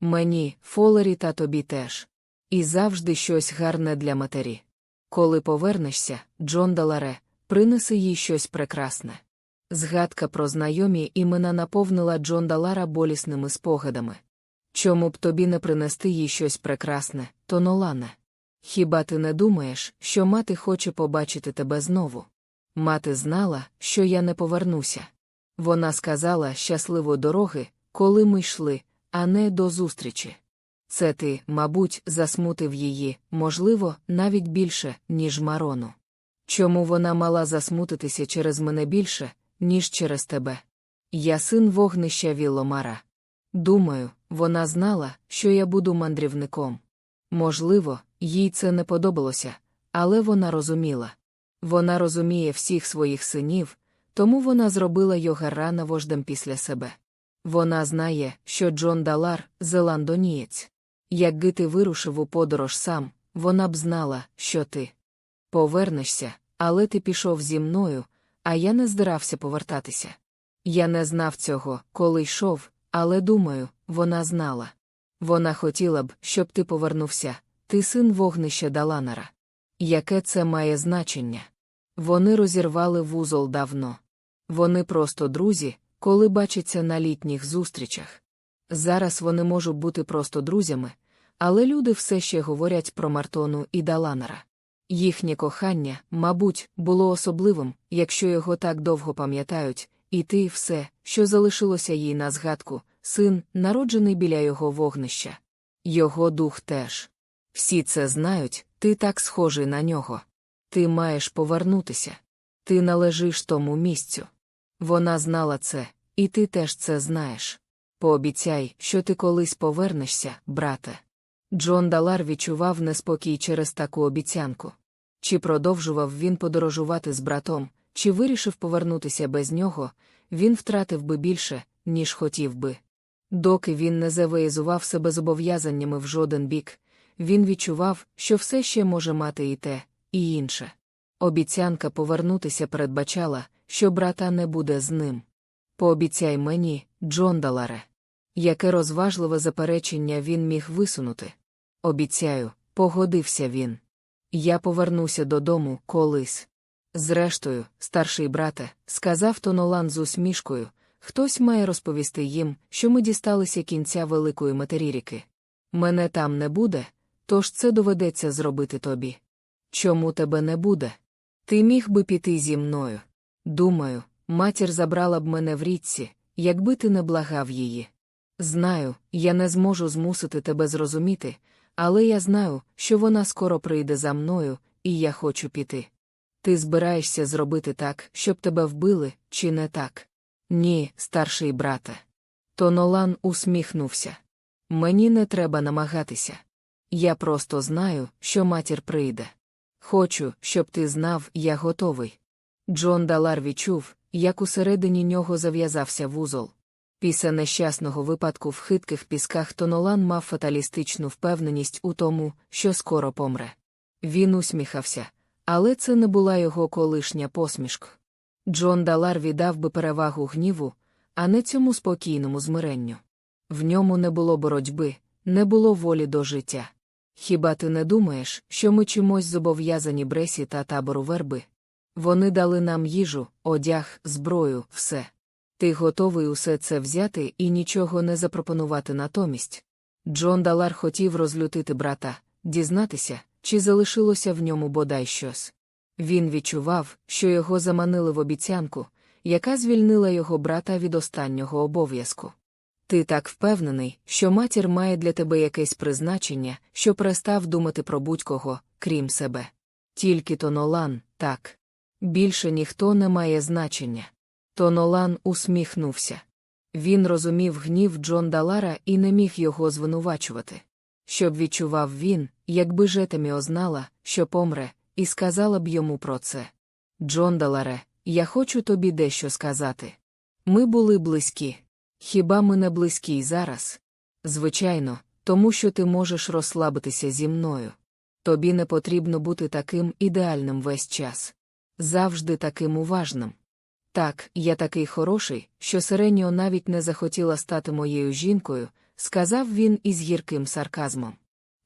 Мені, Фолері та тобі теж. І завжди щось гарне для матері. Коли повернешся, Джон Даларе, принеси їй щось прекрасне. Згадка про знайомі імена наповнила Джон Далара болісними спогадами. Чому б тобі не принести їй щось прекрасне, то Нолане? Хіба ти не думаєш, що мати хоче побачити тебе знову? Мати знала, що я не повернуся. Вона сказала щасливої дороги, коли ми йшли, а не до зустрічі. Це ти, мабуть, засмутив її, можливо, навіть більше, ніж Марону. Чому вона мала засмутитися через мене більше, ніж через тебе? Я син вогнища Віломара. Думаю, вона знала, що я буду мандрівником. Можливо, їй це не подобалося, але вона розуміла. Вона розуміє всіх своїх синів, тому вона зробила його рано вождем після себе. Вона знає, що Джон Далар зеландонієць. Якби ти вирушив у подорож сам, вона б знала, що ти повернешся, але ти пішов зі мною, а я не здирався повертатися. Я не знав цього, коли йшов, але думаю, вона знала. Вона хотіла б, щоб ти повернувся, ти син вогнища Даланара. Яке це має значення? Вони розірвали вузол давно. Вони просто друзі, коли бачаться на літніх зустрічах. Зараз вони можуть бути просто друзями, але люди все ще говорять про Мартону і Даланара. Їхнє кохання, мабуть, було особливим, якщо його так довго пам'ятають, і ти все, що залишилося їй на згадку, син, народжений біля його вогнища. Його дух теж. Всі це знають, ти так схожий на нього. Ти маєш повернутися. Ти належиш тому місцю. Вона знала це, і ти теж це знаєш. Пообіцяй, що ти колись повернешся, брате. Джон Далар відчував неспокій через таку обіцянку. Чи продовжував він подорожувати з братом, чи вирішив повернутися без нього, він втратив би більше, ніж хотів би. Доки він не завиязував себе зобов'язаннями в жоден бік, він відчував, що все ще може мати і те, і інше. Обіцянка повернутися передбачала, що брата не буде з ним. Пообіцяй мені, Джон Даларе. Яке розважливе заперечення він міг висунути? Обіцяю, погодився він. Я повернуся додому колись. Зрештою, старший брате, сказав Тонолан з усмішкою, хтось має розповісти їм, що ми дісталися кінця великої матеріріки. Мене там не буде, тож це доведеться зробити тобі. Чому тебе не буде? Ти міг би піти зі мною. Думаю, матір забрала б мене в річці, якби ти не благав її. Знаю, я не зможу змусити тебе зрозуміти, але я знаю, що вона скоро прийде за мною, і я хочу піти. Ти збираєшся зробити так, щоб тебе вбили, чи не так? Ні, старший брате. Тонолан усміхнувся. Мені не треба намагатися. Я просто знаю, що матір прийде. Хочу, щоб ти знав, я готовий. Джон Далар відчув, як усередині нього зав'язався вузол. Після нещасного випадку в хитких пісках Тонолан мав фаталістичну впевненість у тому, що скоро помре. Він усміхався, але це не була його колишня посмішка. Джон Далар віддав би перевагу гніву, а не цьому спокійному змиренню. В ньому не було боротьби, не було волі до життя. Хіба ти не думаєш, що ми чимось зобов'язані Бресі та табору верби? Вони дали нам їжу, одяг, зброю, все. Ти готовий усе це взяти і нічого не запропонувати натомість. Джон Далар хотів розлютити брата, дізнатися, чи залишилося в ньому бодай щось. Він відчував, що його заманили в обіцянку, яка звільнила його брата від останнього обов'язку. Ти так впевнений, що матір має для тебе якесь призначення, що перестав думати про будь-кого, крім себе. Тільки то Нолан, так. Більше ніхто не має значення. Тонолан усміхнувся. Він розумів гнів Джон Далара і не міг його звинувачувати. Щоб відчував він, якби Жетемі ознала, що помре, і сказала б йому про це. Джон Даларе, я хочу тобі дещо сказати. Ми були близькі. Хіба ми не близькі й зараз? Звичайно, тому що ти можеш розслабитися зі мною. Тобі не потрібно бути таким ідеальним весь час. Завжди таким уважним. Так, я такий хороший, що Сиреніо навіть не захотіла стати моєю жінкою, сказав він із гірким сарказмом.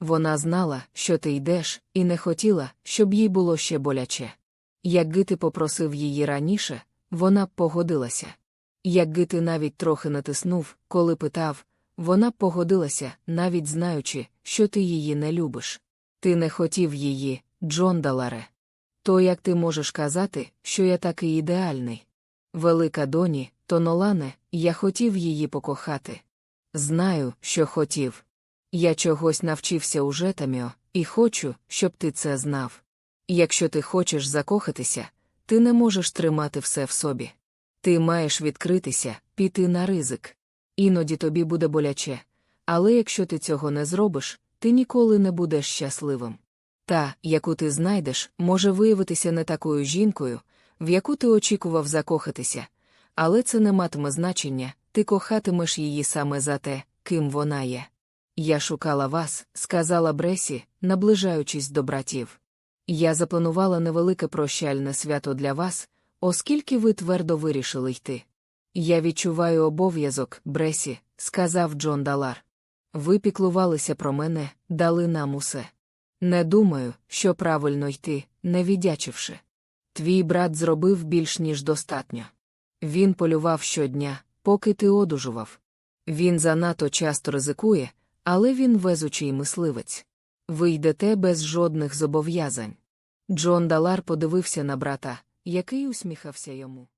Вона знала, що ти йдеш, і не хотіла, щоб їй було ще боляче. Якби ти попросив її раніше, вона б погодилася. Якби ти навіть трохи натиснув, коли питав, вона б погодилася, навіть знаючи, що ти її не любиш. Ти не хотів її, Джон Даларе. То як ти можеш казати, що я такий ідеальний? Велика доні, то Нолане, я хотів її покохати. Знаю, що хотів. Я чогось навчився у Жетаміо, і хочу, щоб ти це знав. Якщо ти хочеш закохатися, ти не можеш тримати все в собі. Ти маєш відкритися, піти на ризик. Іноді тобі буде боляче, але якщо ти цього не зробиш, ти ніколи не будеш щасливим. Та, яку ти знайдеш, може виявитися не такою жінкою, в яку ти очікував закохатися, але це не матиме значення, ти кохатимеш її саме за те, ким вона є. Я шукала вас, сказала Бресі, наближаючись до братів. Я запланувала невелике прощальне свято для вас, оскільки ви твердо вирішили йти. Я відчуваю обов'язок, Бресі, сказав Джон Далар. Ви піклувалися про мене, дали нам усе. Не думаю, що правильно йти, не віддячивши. Твій брат зробив більш ніж достатньо. Він полював щодня, поки ти одужував. Він занадто часто ризикує, але він везучий мисливець. Ви йдете без жодних зобов'язань. Джон Далар подивився на брата, який усміхався йому.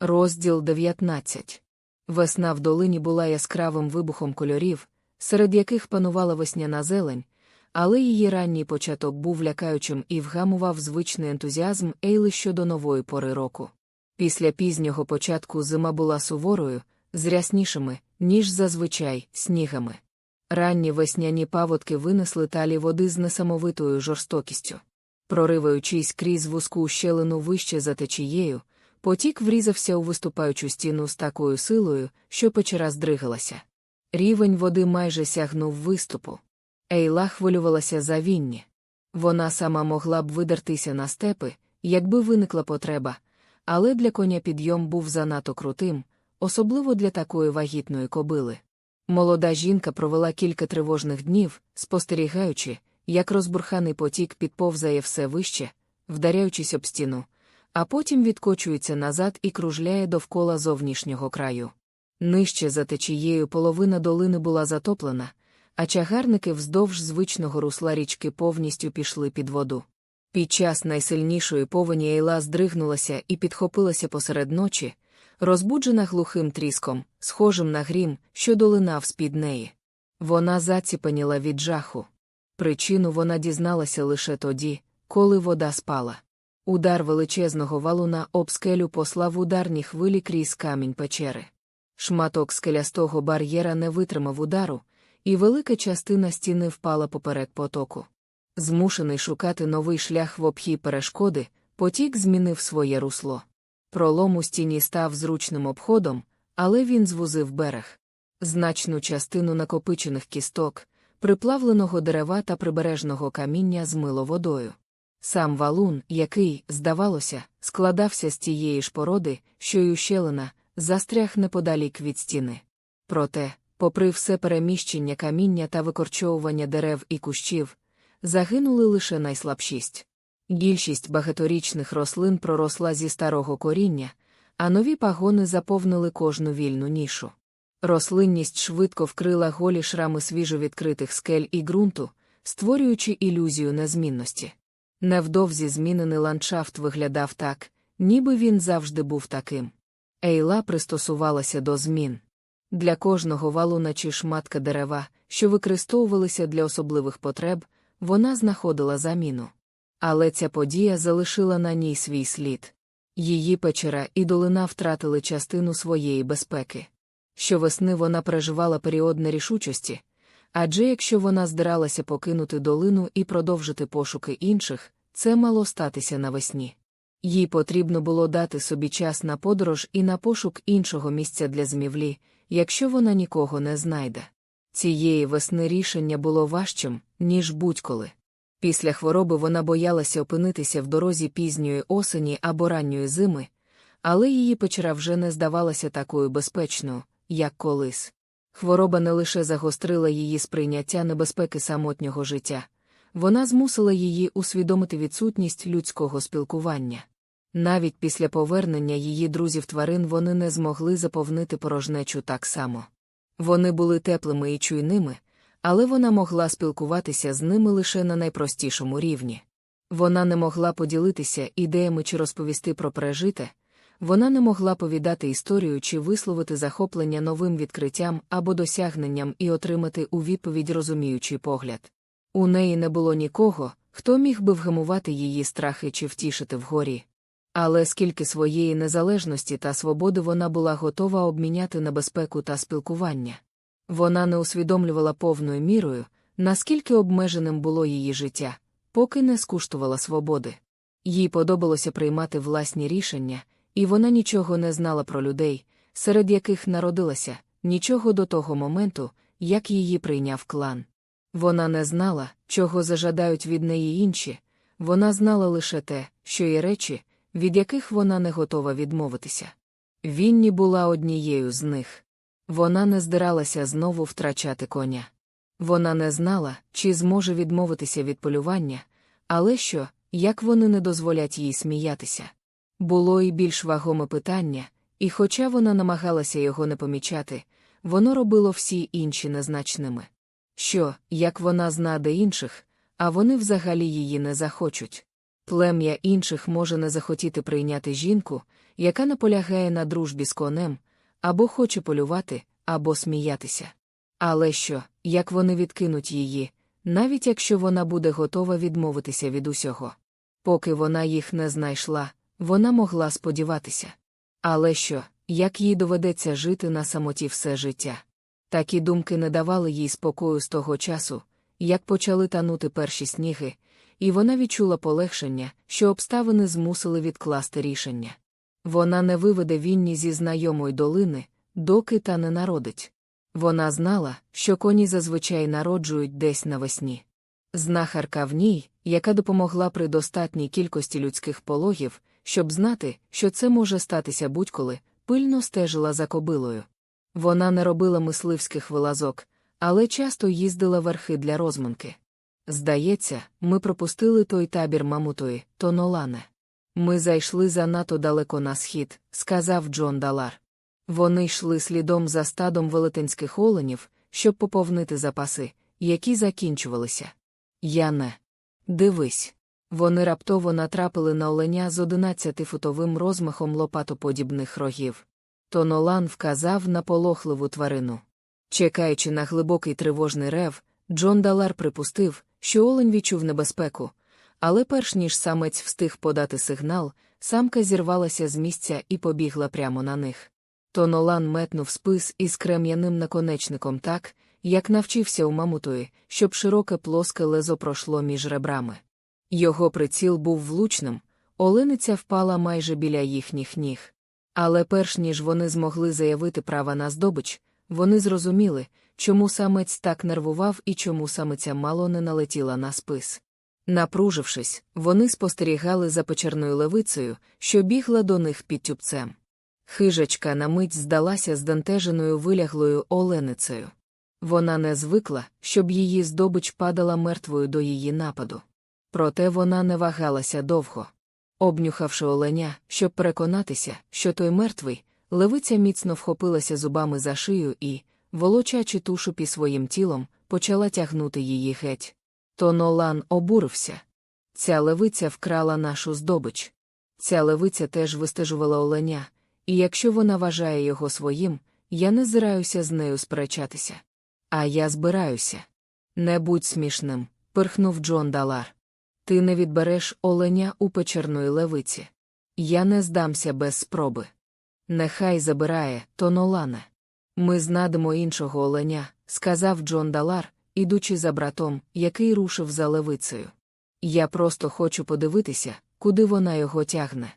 Розділ 19 Весна в долині була яскравим вибухом кольорів, серед яких панувала весняна зелень, але її ранній початок був лякаючим і вгамував звичний ентузіазм Ейли щодо нової пори року. Після пізнього початку зима була суворою, з ряснішими, ніж зазвичай, снігами. Ранні весняні паводки винесли талі води з несамовитою жорстокістю. Прориваючись крізь вузьку щелину вище за течією, потік врізався у виступаючу стіну з такою силою, що печера здригалася. Рівень води майже сягнув виступу. Ейла хвилювалася за Вінні. Вона сама могла б видертися на степи, якби виникла потреба, але для коня підйом був занадто крутим, особливо для такої вагітної кобили. Молода жінка провела кілька тривожних днів, спостерігаючи, як розбурханий потік підповзає все вище, вдаряючись об стіну, а потім відкочується назад і кружляє довкола зовнішнього краю. Нижче за течією половина долини була затоплена, а чагарники вздовж звичного русла річки повністю пішли під воду. Під час найсильнішої повені Ейла здригнулася і підхопилася посеред ночі, розбуджена глухим тріском, схожим на грім, що долинав з-під неї. Вона заціпаніла від жаху. Причину вона дізналася лише тоді, коли вода спала. Удар величезного валуна об скелю послав ударні хвилі крізь камінь печери. Шматок скелястого бар'єра не витримав удару, і велика частина стіни впала поперек потоку. Змушений шукати новий шлях в обхій перешкоди, потік змінив своє русло. Пролом у стіні став зручним обходом, але він звузив берег. Значну частину накопичених кісток, приплавленого дерева та прибережного каміння змило водою. Сам валун, який, здавалося, складався з тієї ж породи, що й ущелина, застряг неподалік від стіни. Проте, попри все переміщення каміння та викорчовування дерев і кущів, загинули лише найслабшість. Більшість багаторічних рослин проросла зі старого коріння, а нові пагони заповнили кожну вільну нішу. Рослинність швидко вкрила голі шрами свіжовідкритих скель і ґрунту, створюючи ілюзію незмінності. Невдовзі змінений ландшафт виглядав так, ніби він завжди був таким. Ейла пристосувалася до змін. Для кожного валуна чи шматка дерева, що використовувалися для особливих потреб, вона знаходила заміну. Але ця подія залишила на ній свій слід. Її печера і долина втратили частину своєї безпеки. Щовесни вона переживала період нерішучості, адже якщо вона здиралася покинути долину і продовжити пошуки інших, це мало статися навесні. Їй потрібно було дати собі час на подорож і на пошук іншого місця для змівлі, якщо вона нікого не знайде. Цієї весни рішення було важчим, ніж будь-коли. Після хвороби вона боялася опинитися в дорозі пізньої осені або ранньої зими, але її печера вже не здавалася такою безпечною, як колись. Хвороба не лише загострила її сприйняття небезпеки самотнього життя, вона змусила її усвідомити відсутність людського спілкування. Навіть після повернення її друзів тварин вони не змогли заповнити порожнечу так само. Вони були теплими і чуйними, але вона могла спілкуватися з ними лише на найпростішому рівні. Вона не могла поділитися ідеями чи розповісти про пережите, вона не могла повідати історію чи висловити захоплення новим відкриттям або досягненням і отримати у відповідь розуміючий погляд. У неї не було нікого, хто міг би вгамувати її страхи чи втішити вгорі. Але скільки своєї незалежності та свободи вона була готова обміняти на безпеку та спілкування. Вона не усвідомлювала повною мірою, наскільки обмеженим було її життя, поки не скуштувала свободи. Їй подобалося приймати власні рішення, і вона нічого не знала про людей, серед яких народилася, нічого до того моменту, як її прийняв клан. Вона не знала, чого зажадають від неї інші, вона знала лише те, що є речі, від яких вона не готова відмовитися. Вінні була однією з них. Вона не здиралася знову втрачати коня. Вона не знала, чи зможе відмовитися від полювання, але що, як вони не дозволять їй сміятися. Було і більш вагоме питання, і хоча вона намагалася його не помічати, воно робило всі інші незначними. Що, як вона знаде інших, а вони взагалі її не захочуть. Плем'я інших може не захотіти прийняти жінку, яка наполягає на дружбі з конем, або хоче полювати, або сміятися. Але що, як вони відкинуть її, навіть якщо вона буде готова відмовитися від усього? Поки вона їх не знайшла, вона могла сподіватися. Але що, як їй доведеться жити на самоті все життя? Такі думки не давали їй спокою з того часу, як почали танути перші сніги, і вона відчула полегшення, що обставини змусили відкласти рішення. Вона не виведе вінні зі знайомої долини, доки та не народить. Вона знала, що коні зазвичай народжують десь навесні. Знахарка в ній, яка допомогла при достатній кількості людських пологів, щоб знати, що це може статися будь-коли, пильно стежила за кобилою. Вона не робила мисливських вилазок, але часто їздила верхи для розминки. Здається, ми пропустили той табір мамутої, Тонолане. Ми зайшли занадто далеко на схід, сказав Джон Далар. Вони йшли слідом за стадом велетенських оленів, щоб поповнити запаси, які закінчувалися. Я не. Дивись. Вони раптово натрапили на оленя з одинадцятифутовим розмахом лопатоподібних рогів. Тонолан вказав на полохливу тварину. Чекаючи на глибокий тривожний рев, Джон Далар припустив, що олень відчув небезпеку, але перш ніж самець встиг подати сигнал, самка зірвалася з місця і побігла прямо на них. Тонолан метнув спис із крем'яним наконечником так, як навчився у мамутої, щоб широке плоске лезо пройшло між ребрами. Його приціл був влучним, олениця впала майже біля їхніх ніг. Але перш ніж вони змогли заявити права на здобич, вони зрозуміли, чому самець так нервував і чому самиця мало не налетіла на спис. Напружившись, вони спостерігали за печерною левицею, що бігла до них під тюбцем. Хижачка на мить здалася здентеженою виляглою оленицею. Вона не звикла, щоб її здобич падала мертвою до її нападу. Проте вона не вагалася довго. Обнюхавши оленя, щоб переконатися, що той мертвий, левиця міцно вхопилася зубами за шию і, волочачи тушу пі своїм тілом, почала тягнути її геть. То Нолан обурився. Ця левиця вкрала нашу здобич. Ця левиця теж вистежувала оленя, і якщо вона вважає його своїм, я не збираюся з нею сперечатися. А я збираюся. Не будь смішним, пирхнув Джон Далар. Ти не відбереш оленя у печерної левиці. Я не здамся без спроби. Нехай забирає, то Нолане. Ми знадимо іншого оленя, сказав Джон Далар, ідучи за братом, який рушив за левицею. Я просто хочу подивитися, куди вона його тягне.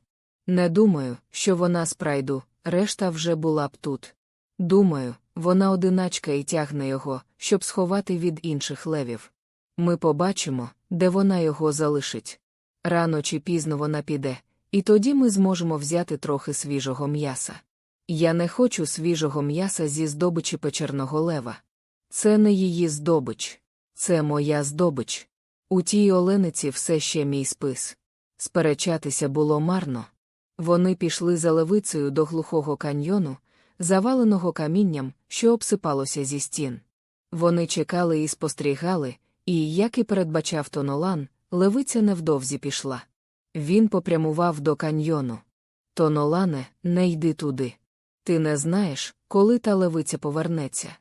Не думаю, що вона з прайду, решта вже була б тут. Думаю, вона одиначка і тягне його, щоб сховати від інших левів. Ми побачимо, де вона його залишить. Рано чи пізно вона піде, і тоді ми зможемо взяти трохи свіжого м'яса. Я не хочу свіжого м'яса зі здобичі печерного лева. Це не її здобич, це моя здобич. У тій олениці все ще мій спис. Сперечатися було марно. Вони пішли за левицею до глухого каньйону, заваленого камінням, що обсипалося зі стін. Вони чекали і спостерігали, і, як і передбачав Тонолан, левиця невдовзі пішла. Він попрямував до каньйону. Тонолане, не йди туди. Ти не знаєш, коли та левиця повернеться.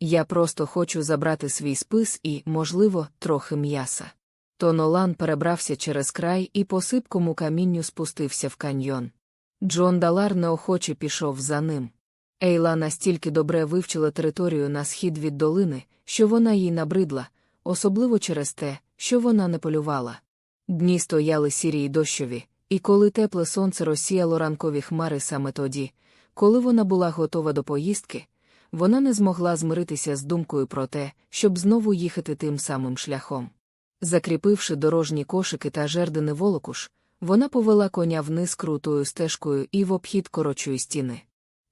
Я просто хочу забрати свій спис і, можливо, трохи м'яса. Тонолан перебрався через край і по сипкому камінню спустився в каньйон. Джон Далар неохоче пішов за ним. Ейла настільки добре вивчила територію на схід від долини, що вона їй набридла, особливо через те, що вона не полювала. Дні стояли сірі й дощові, і коли тепле сонце розсіяло ранкові хмари саме тоді, коли вона була готова до поїздки, вона не змогла змиритися з думкою про те, щоб знову їхати тим самим шляхом. Закріпивши дорожні кошики та жердини волокуш, вона повела коня вниз крутою стежкою і в обхід корочої стіни.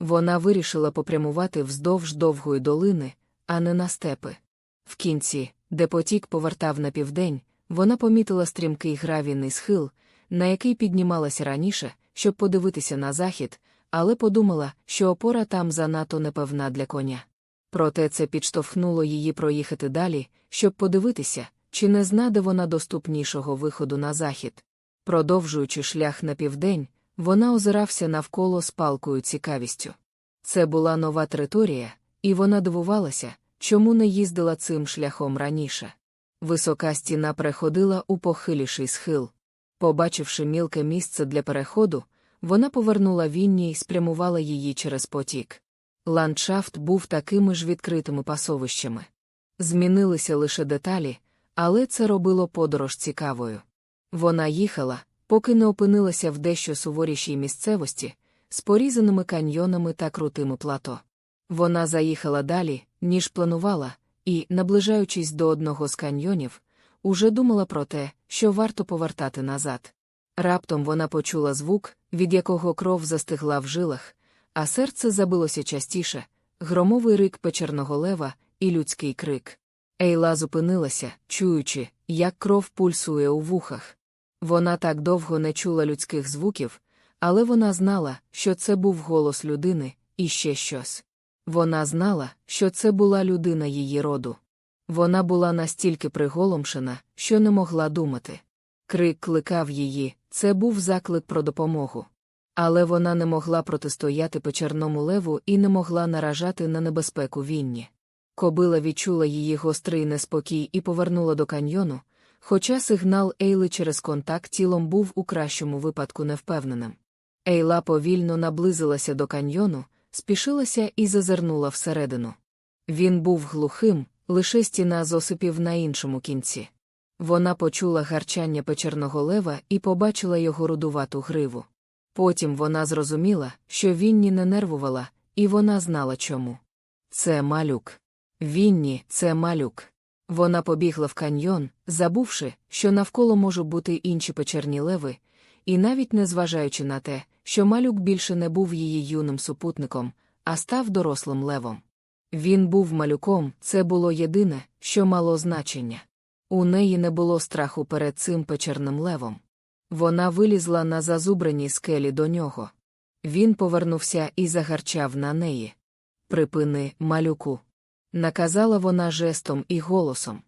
Вона вирішила попрямувати вздовж довгої долини, а не на степи. В кінці, де потік повертав на південь, вона помітила стрімкий гравійний схил, на який піднімалася раніше, щоб подивитися на захід, але подумала, що опора там занадто непевна для коня. Проте це підштовхнуло її проїхати далі, щоб подивитися, чи не знаде вона доступнішого виходу на захід. Продовжуючи шлях на південь, вона озирався навколо з палкою цікавістю. Це була нова територія, і вона дивувалася, чому не їздила цим шляхом раніше. Висока стіна переходила у похиліший схил. Побачивши мілке місце для переходу, вона повернула вінні і спрямувала її через потік. Ландшафт був такими ж відкритими пасовищами. Змінилися лише деталі, але це робило подорож цікавою. Вона їхала, поки не опинилася в дещо суворішій місцевості, з порізаними каньйонами та крутими плато. Вона заїхала далі, ніж планувала, і, наближаючись до одного з каньйонів, уже думала про те, що варто повертати назад. Раптом вона почула звук, від якого кров застигла в жилах, а серце забилося частіше громовий рик печерного лева і людський крик. Ейла зупинилася, чуючи, як кров пульсує у вухах. Вона так довго не чула людських звуків, але вона знала, що це був голос людини, і ще щось. Вона знала, що це була людина її роду. Вона була настільки приголомшена, що не могла думати. Крик кликав її, це був заклик про допомогу. Але вона не могла протистояти печерному леву і не могла наражати на небезпеку вінні. Кобила відчула її гострий неспокій і повернула до каньйону, хоча сигнал Ейли через контакт тілом був у кращому випадку невпевненим. Ейла повільно наблизилася до каньйону, спішилася і зазирнула всередину. Він був глухим, лише стіна з на іншому кінці. Вона почула гарчання печерного лева і побачила його рудувату гриву. Потім вона зрозуміла, що Вінні не нервувала, і вона знала чому. Це малюк. Вінні, це малюк. Вона побігла в каньйон, забувши, що навколо можуть бути інші печерні леви, і навіть не зважаючи на те, що малюк більше не був її юним супутником, а став дорослим левом. Він був малюком, це було єдине, що мало значення. У неї не було страху перед цим печерним левом. Вона вилізла на зазубрені скелі до нього. Він повернувся і загарчав на неї. Припини, малюку. Наказала вона жестом і голосом.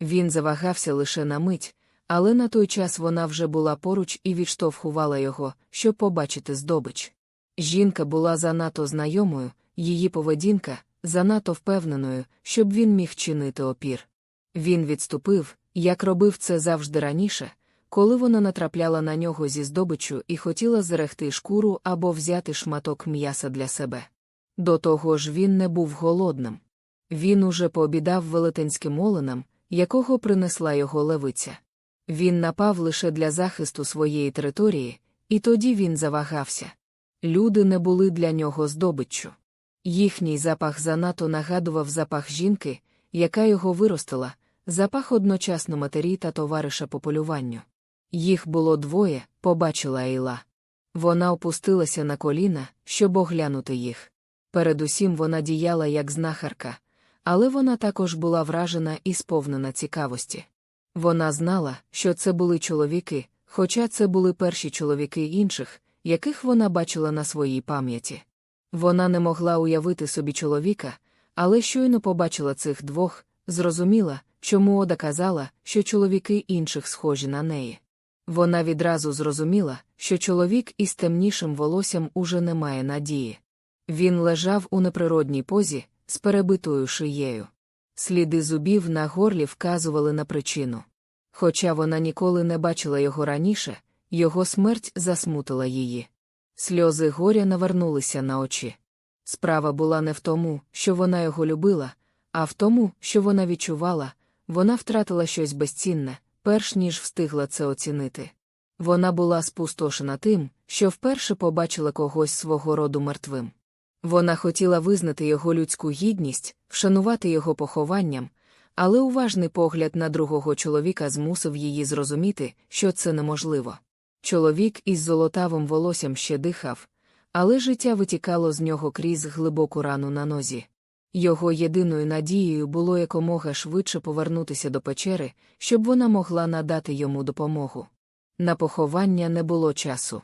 Він завагався лише на мить, але на той час вона вже була поруч і відштовхувала його, щоб побачити здобич. Жінка була занадто знайомою, її поведінка занадто впевненою, щоб він міг чинити опір. Він відступив, як робив це завжди раніше, коли вона натрапляла на нього зі здобичу і хотіла зерегти шкуру або взяти шматок м'яса для себе. До того ж він не був голодним. Він уже пообідав велетенським оленем, якого принесла його левиця. Він напав лише для захисту своєї території, і тоді він завагався. Люди не були для нього здобиччю. Їхній запах занадто нагадував запах жінки, яка його виростила, запах одночасно матері та товариша по полюванню. Їх було двоє, побачила Ейла. Вона опустилася на коліна, щоб оглянути їх. Передусім вона діяла як знахарка, але вона також була вражена і сповнена цікавості. Вона знала, що це були чоловіки, хоча це були перші чоловіки інших, яких вона бачила на своїй пам'яті. Вона не могла уявити собі чоловіка, але щойно побачила цих двох, зрозуміла, чому Ода казала, що чоловіки інших схожі на неї. Вона відразу зрозуміла, що чоловік із темнішим волоссям уже не має надії. Він лежав у неприродній позі, з перебитою шиєю. Сліди зубів на горлі вказували на причину. Хоча вона ніколи не бачила його раніше, його смерть засмутила її. Сльози горя навернулися на очі. Справа була не в тому, що вона його любила, а в тому, що вона відчувала, вона втратила щось безцінне, перш ніж встигла це оцінити. Вона була спустошена тим, що вперше побачила когось свого роду мертвим. Вона хотіла визнати його людську гідність, вшанувати його похованням, але уважний погляд на другого чоловіка змусив її зрозуміти, що це неможливо. Чоловік із золотавим волоссям ще дихав, але життя витікало з нього крізь глибоку рану на нозі. Його єдиною надією було якомога швидше повернутися до печери, щоб вона могла надати йому допомогу. На поховання не було часу.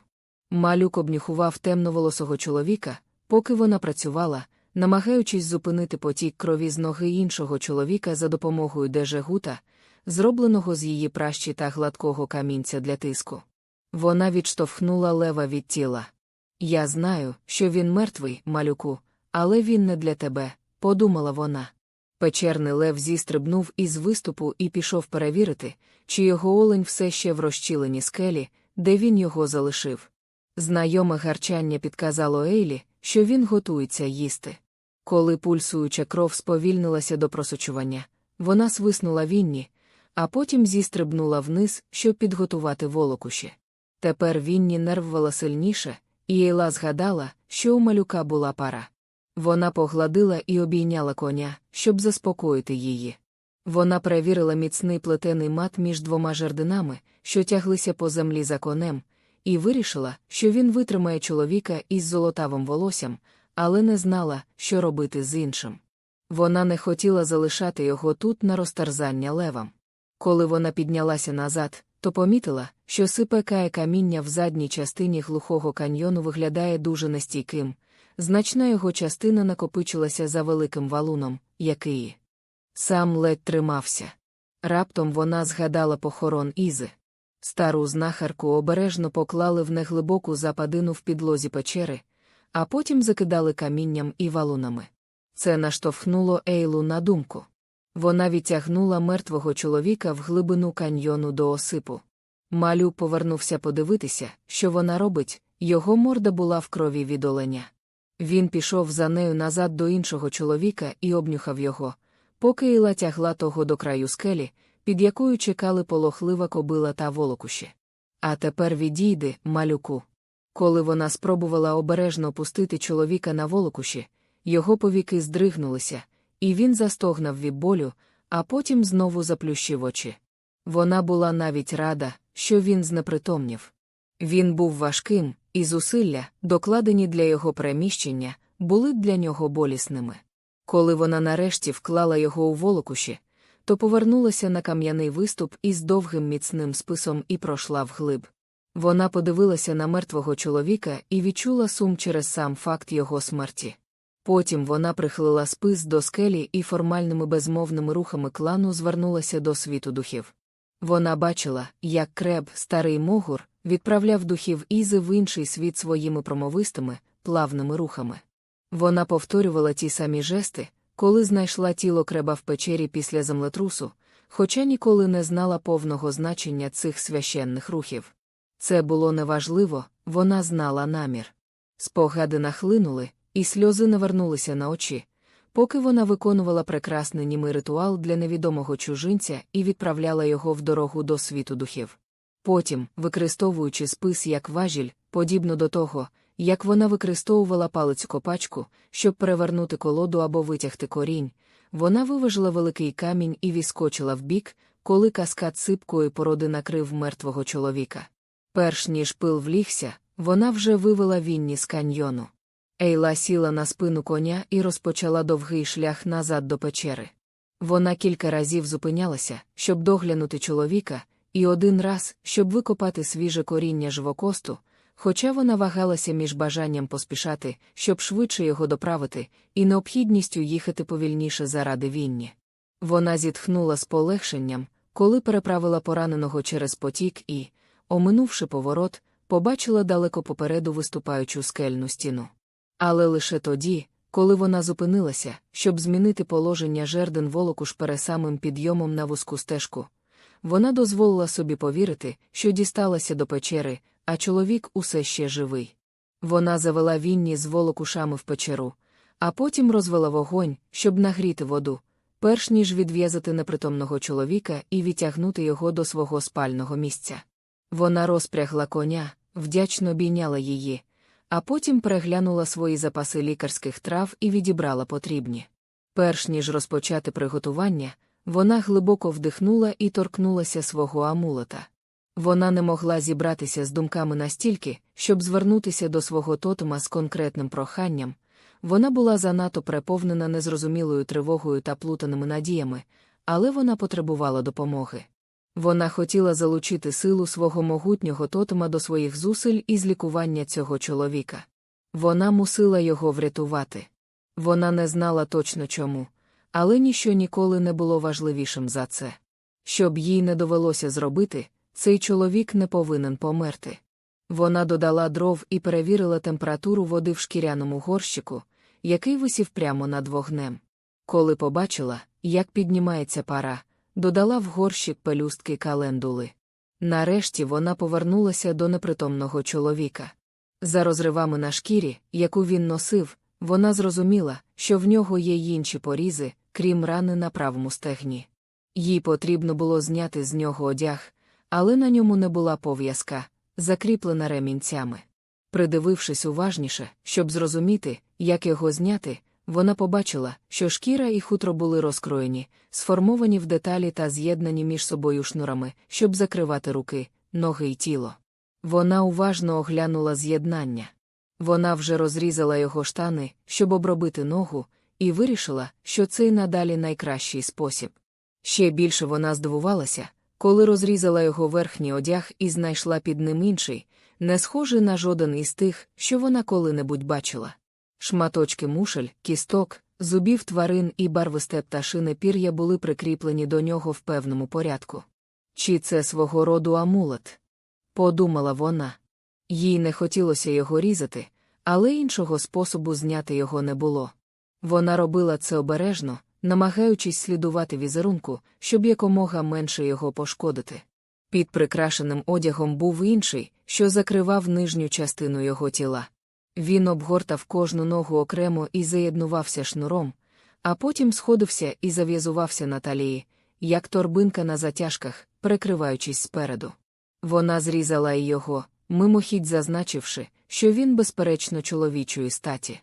Малюк обнюхував темноволосого чоловіка, поки вона працювала, намагаючись зупинити потік крові з ноги іншого чоловіка за допомогою дежегута, зробленого з її пращі та гладкого камінця для тиску. Вона відштовхнула лева від тіла. Я знаю, що він мертвий, малюку, але він не для тебе, подумала вона. Печерний лев зістрибнув із виступу і пішов перевірити, чи його олень все ще в розчіленій скелі, де він його залишив. Знайоме гарчання підказало Ейлі, що він готується їсти. Коли пульсуюча кров сповільнилася до просочування, вона свиснула Вінні, а потім зістрибнула вниз, щоб підготувати волокуші. Тепер Вінні нервувала сильніше, і Ейла згадала, що у малюка була пара. Вона погладила і обійняла коня, щоб заспокоїти її. Вона перевірила міцний плетений мат між двома жердинами, що тяглися по землі за конем, і вирішила, що він витримає чоловіка із золотавим волоссям, але не знала, що робити з іншим. Вона не хотіла залишати його тут на розтарзання левам. Коли вона піднялася назад, то помітила, що сипекає каміння в задній частині глухого каньйону виглядає дуже нестійким, значна його частина накопичилася за великим валуном, який сам ледь тримався. Раптом вона згадала похорон Ізи. Стару знахарку обережно поклали в неглибоку западину в підлозі печери, а потім закидали камінням і валунами. Це наштовхнуло Ейлу на думку. Вона відтягнула мертвого чоловіка в глибину каньйону до осипу. Малю повернувся подивитися, що вона робить, його морда була в крові від оленя. Він пішов за нею назад до іншого чоловіка і обнюхав його, поки Іла тягла того до краю скелі, під якою чекали полохлива кобила та волокуші. А тепер відійди, малюку. Коли вона спробувала обережно опустити чоловіка на волокуші, його повіки здригнулися, і він застогнав від болю, а потім знову заплющив очі. Вона була навіть рада, що він знепритомнів. Він був важким, і зусилля, докладені для його переміщення, були для нього болісними. Коли вона нарешті вклала його у волокуші, то повернулася на кам'яний виступ із довгим міцним списом і пройшла вглиб. Вона подивилася на мертвого чоловіка і відчула сум через сам факт його смерті. Потім вона прихилила спис до скелі і формальними безмовними рухами клану звернулася до світу духів. Вона бачила, як креб, старий могур, відправляв духів Ізи в інший світ своїми промовистими, плавними рухами. Вона повторювала ті самі жести, коли знайшла тіло креба в печері після землетрусу, хоча ніколи не знала повного значення цих священних рухів. Це було неважливо, вона знала намір. Спогади нахлинули, і сльози навернулися на очі, поки вона виконувала прекрасний німий ритуал для невідомого чужинця і відправляла його в дорогу до світу духів. Потім, використовуючи спис як важіль, подібно до того, як вона використовувала палицю копачку, щоб перевернути колоду або витягти корінь. Вона виважила великий камінь і віскочила вбік, коли каскад сипкої породи накрив мертвого чоловіка. Перш ніж пил влігся, вона вже вивела Вінні з каньйону. Ейла сіла на спину коня і розпочала довгий шлях назад до печери. Вона кілька разів зупинялася, щоб доглянути чоловіка, і один раз, щоб викопати свіже коріння живокосту, хоча вона вагалася між бажанням поспішати, щоб швидше його доправити, і необхідністю їхати повільніше заради Вінні. Вона зітхнула з полегшенням, коли переправила пораненого через потік і, оминувши поворот, побачила далеко попереду виступаючу скельну стіну. Але лише тоді, коли вона зупинилася, щоб змінити положення жерден волокуш перед самим підйомом на вузьку стежку, вона дозволила собі повірити, що дісталася до печери, а чоловік усе ще живий. Вона завела вінні з волокушами в печеру, а потім розвела вогонь, щоб нагріти воду, перш ніж відв'язати непритомного чоловіка і відтягнути його до свого спального місця. Вона розпрягла коня, вдячно бійняла її, а потім переглянула свої запаси лікарських трав і відібрала потрібні. Перш ніж розпочати приготування, вона глибоко вдихнула і торкнулася свого амулета. Вона не могла зібратися з думками настільки, щоб звернутися до свого тотема з конкретним проханням. Вона була занадто переповнена незрозумілою тривогою та плутаними надіями, але вона потребувала допомоги. Вона хотіла залучити силу свого могутнього тотема до своїх зусиль із лікування цього чоловіка. Вона мусила його врятувати. Вона не знала точно чому, але ніщо ніколи не було важливішим за це. Щоб їй не довелося зробити, цей чоловік не повинен померти. Вона додала дров і перевірила температуру води в шкіряному горщику, який висів прямо над вогнем. Коли побачила, як піднімається пара, додала в горщик пелюстки календули. Нарешті вона повернулася до непритомного чоловіка. За розривами на шкірі, яку він носив, вона зрозуміла, що в нього є інші порізи, крім рани на правому стегні. Їй потрібно було зняти з нього одяг, але на ньому не була пов'язка, закріплена ремінцями. Придивившись уважніше, щоб зрозуміти, як його зняти, вона побачила, що шкіра і хутро були розкроєні, сформовані в деталі та з'єднані між собою шнурами, щоб закривати руки, ноги й тіло. Вона уважно оглянула з'єднання. Вона вже розрізала його штани, щоб обробити ногу, і вирішила, що це надалі найкращий спосіб. Ще більше вона здивувалася, коли розрізала його верхній одяг і знайшла під ним інший, не схожий на жоден із тих, що вона коли-небудь бачила. Шматочки мушель, кісток, зубів тварин і барвисте пташине пір'я були прикріплені до нього в певному порядку. Чи це свого роду амулет? Подумала вона. Їй не хотілося його різати, але іншого способу зняти його не було. Вона робила це обережно, намагаючись слідувати візерунку, щоб якомога менше його пошкодити. Під прикрашеним одягом був інший, що закривав нижню частину його тіла. Він обгортав кожну ногу окремо і заєднувався шнуром, а потім сходився і зав'язувався на талії, як торбинка на затяжках, перекриваючись спереду. Вона зрізала й його, мимохідь зазначивши, що він, безперечно, чоловічої статі.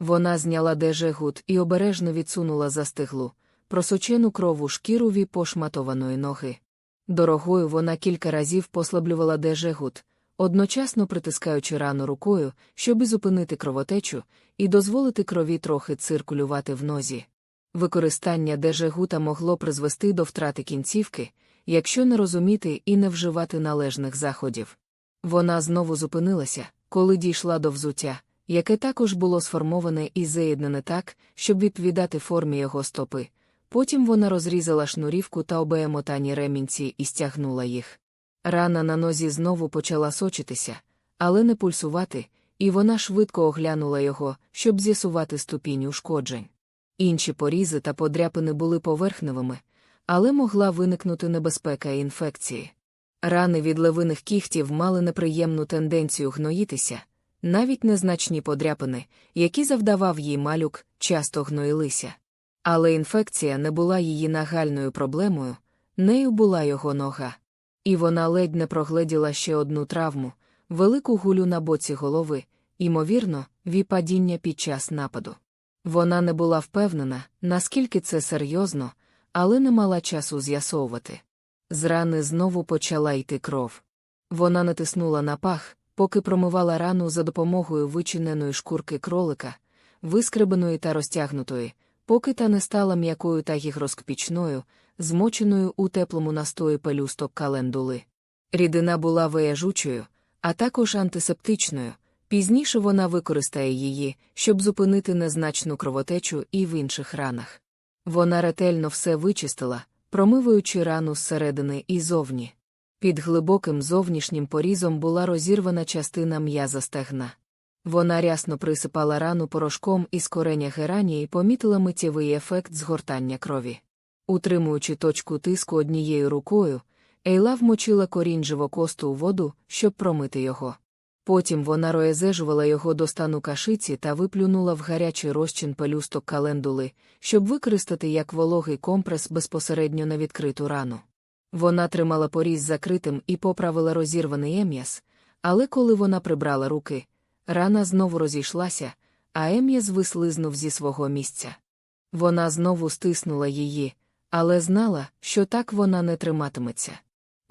Вона зняла дежегут і обережно відсунула застиглу, просочену крову шкірові пошматованої ноги. Дорогою вона кілька разів послаблювала дежегут, одночасно притискаючи рану рукою, щоб зупинити кровотечу, і дозволити крові трохи циркулювати в нозі. Використання дежегута могло призвести до втрати кінцівки, якщо не розуміти і не вживати належних заходів. Вона знову зупинилася, коли дійшла до взуття, яке також було сформоване і заєднане так, щоб відповідати формі його стопи. Потім вона розрізала шнурівку та обеємотані ремінці і стягнула їх. Рана на нозі знову почала сочитися, але не пульсувати, і вона швидко оглянула його, щоб з'ясувати ступінь ушкоджень. Інші порізи та подряпини були поверхневими, але могла виникнути небезпека інфекції. Рани від левиних кігтів мали неприємну тенденцію гноїтися, навіть незначні подряпини, які завдавав їй малюк, часто гноїлися. Але інфекція не була її нагальною проблемою, нею була його нога. І вона ледь не прогледіла ще одну травму, велику гулю на боці голови, ймовірно, віпадіння під час нападу. Вона не була впевнена, наскільки це серйозно, але не мала часу з'ясовувати. З рани знову почала йти кров. Вона натиснула на пах, поки промивала рану за допомогою вичиненої шкурки кролика, вискребаної та розтягнутої, поки та не стала м'якою та гігроскопічною, змоченою у теплому настої пелюсток календули. Рідина була вияжучою, а також антисептичною. Пізніше вона використає її, щоб зупинити незначну кровотечу і в інших ранах. Вона ретельно все вичистила, промиваючи рану зсередини і зовні. Під глибоким зовнішнім порізом була розірвана частина м'яза стегна. Вона рясно присипала рану порошком із кореня герані і помітила миттєвий ефект згортання крові. Утримуючи точку тиску однією рукою, Ейла вмочила корінь живокосту у воду, щоб промити його. Потім вона роєзежувала його до стану кашиці та виплюнула в гарячий розчин пелюсток календули, щоб використати як вологий компрес безпосередньо на відкриту рану. Вона тримала поріз закритим і поправила розірваний ем'яс, але коли вона прибрала руки, рана знову розійшлася, а ем'яс вислизнув зі свого місця. Вона знову стиснула її, але знала, що так вона не триматиметься.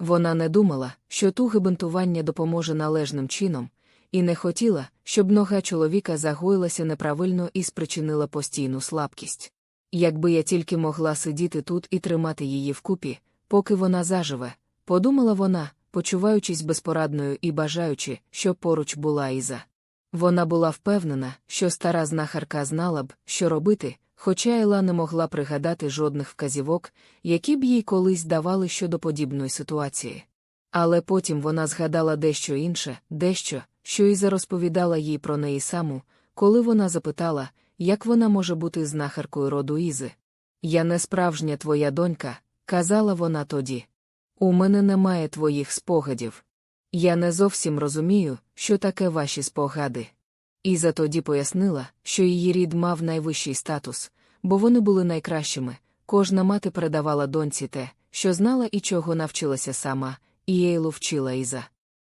Вона не думала, що туге бинтування допоможе належним чином, і не хотіла, щоб нога чоловіка загоїлася неправильно і спричинила постійну слабкість. Якби я тільки могла сидіти тут і тримати її вкупі, поки вона заживе, подумала вона, почуваючись безпорадною і бажаючи, щоб поруч була Іза. Вона була впевнена, що стара знахарка знала б, що робити, хоча Ела не могла пригадати жодних вказівок, які б їй колись давали щодо подібної ситуації. Але потім вона згадала дещо інше, дещо, що Іза розповідала їй про неї саму, коли вона запитала, як вона може бути знахаркою роду Ізи. Я не справжня твоя донька, казала вона тоді. У мене немає твоїх спогадів. Я не зовсім розумію, що таке ваші спогади. Іза тоді пояснила, що її рід мав найвищий статус, бо вони були найкращими. Кожна мати передавала доньці те, що знала і чого навчилася сама, і Ейлу вчила Іза.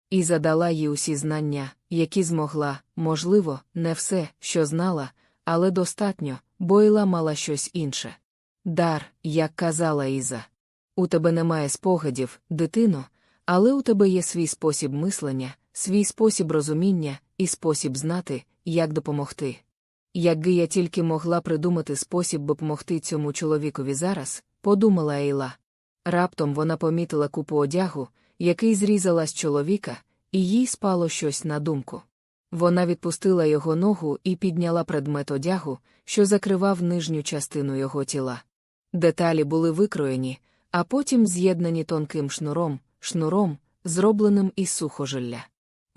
Іза дала їй усі знання, які змогла, можливо, не все, що знала, але достатньо, бо Ейла мала щось інше. Дар, як казала Іза. У тебе немає спогадів, дитино, але у тебе є свій спосіб мислення, свій спосіб розуміння і спосіб знати, як допомогти. Якби я тільки могла придумати спосіб допомогти цьому чоловікові зараз, подумала Ейла. Раптом вона помітила купу одягу, який зрізала з чоловіка, і їй спало щось на думку. Вона відпустила його ногу і підняла предмет одягу, що закривав нижню частину його тіла. Деталі були викроєні, а потім з'єднані тонким шнуром, шнуром, зробленим із сухожилля.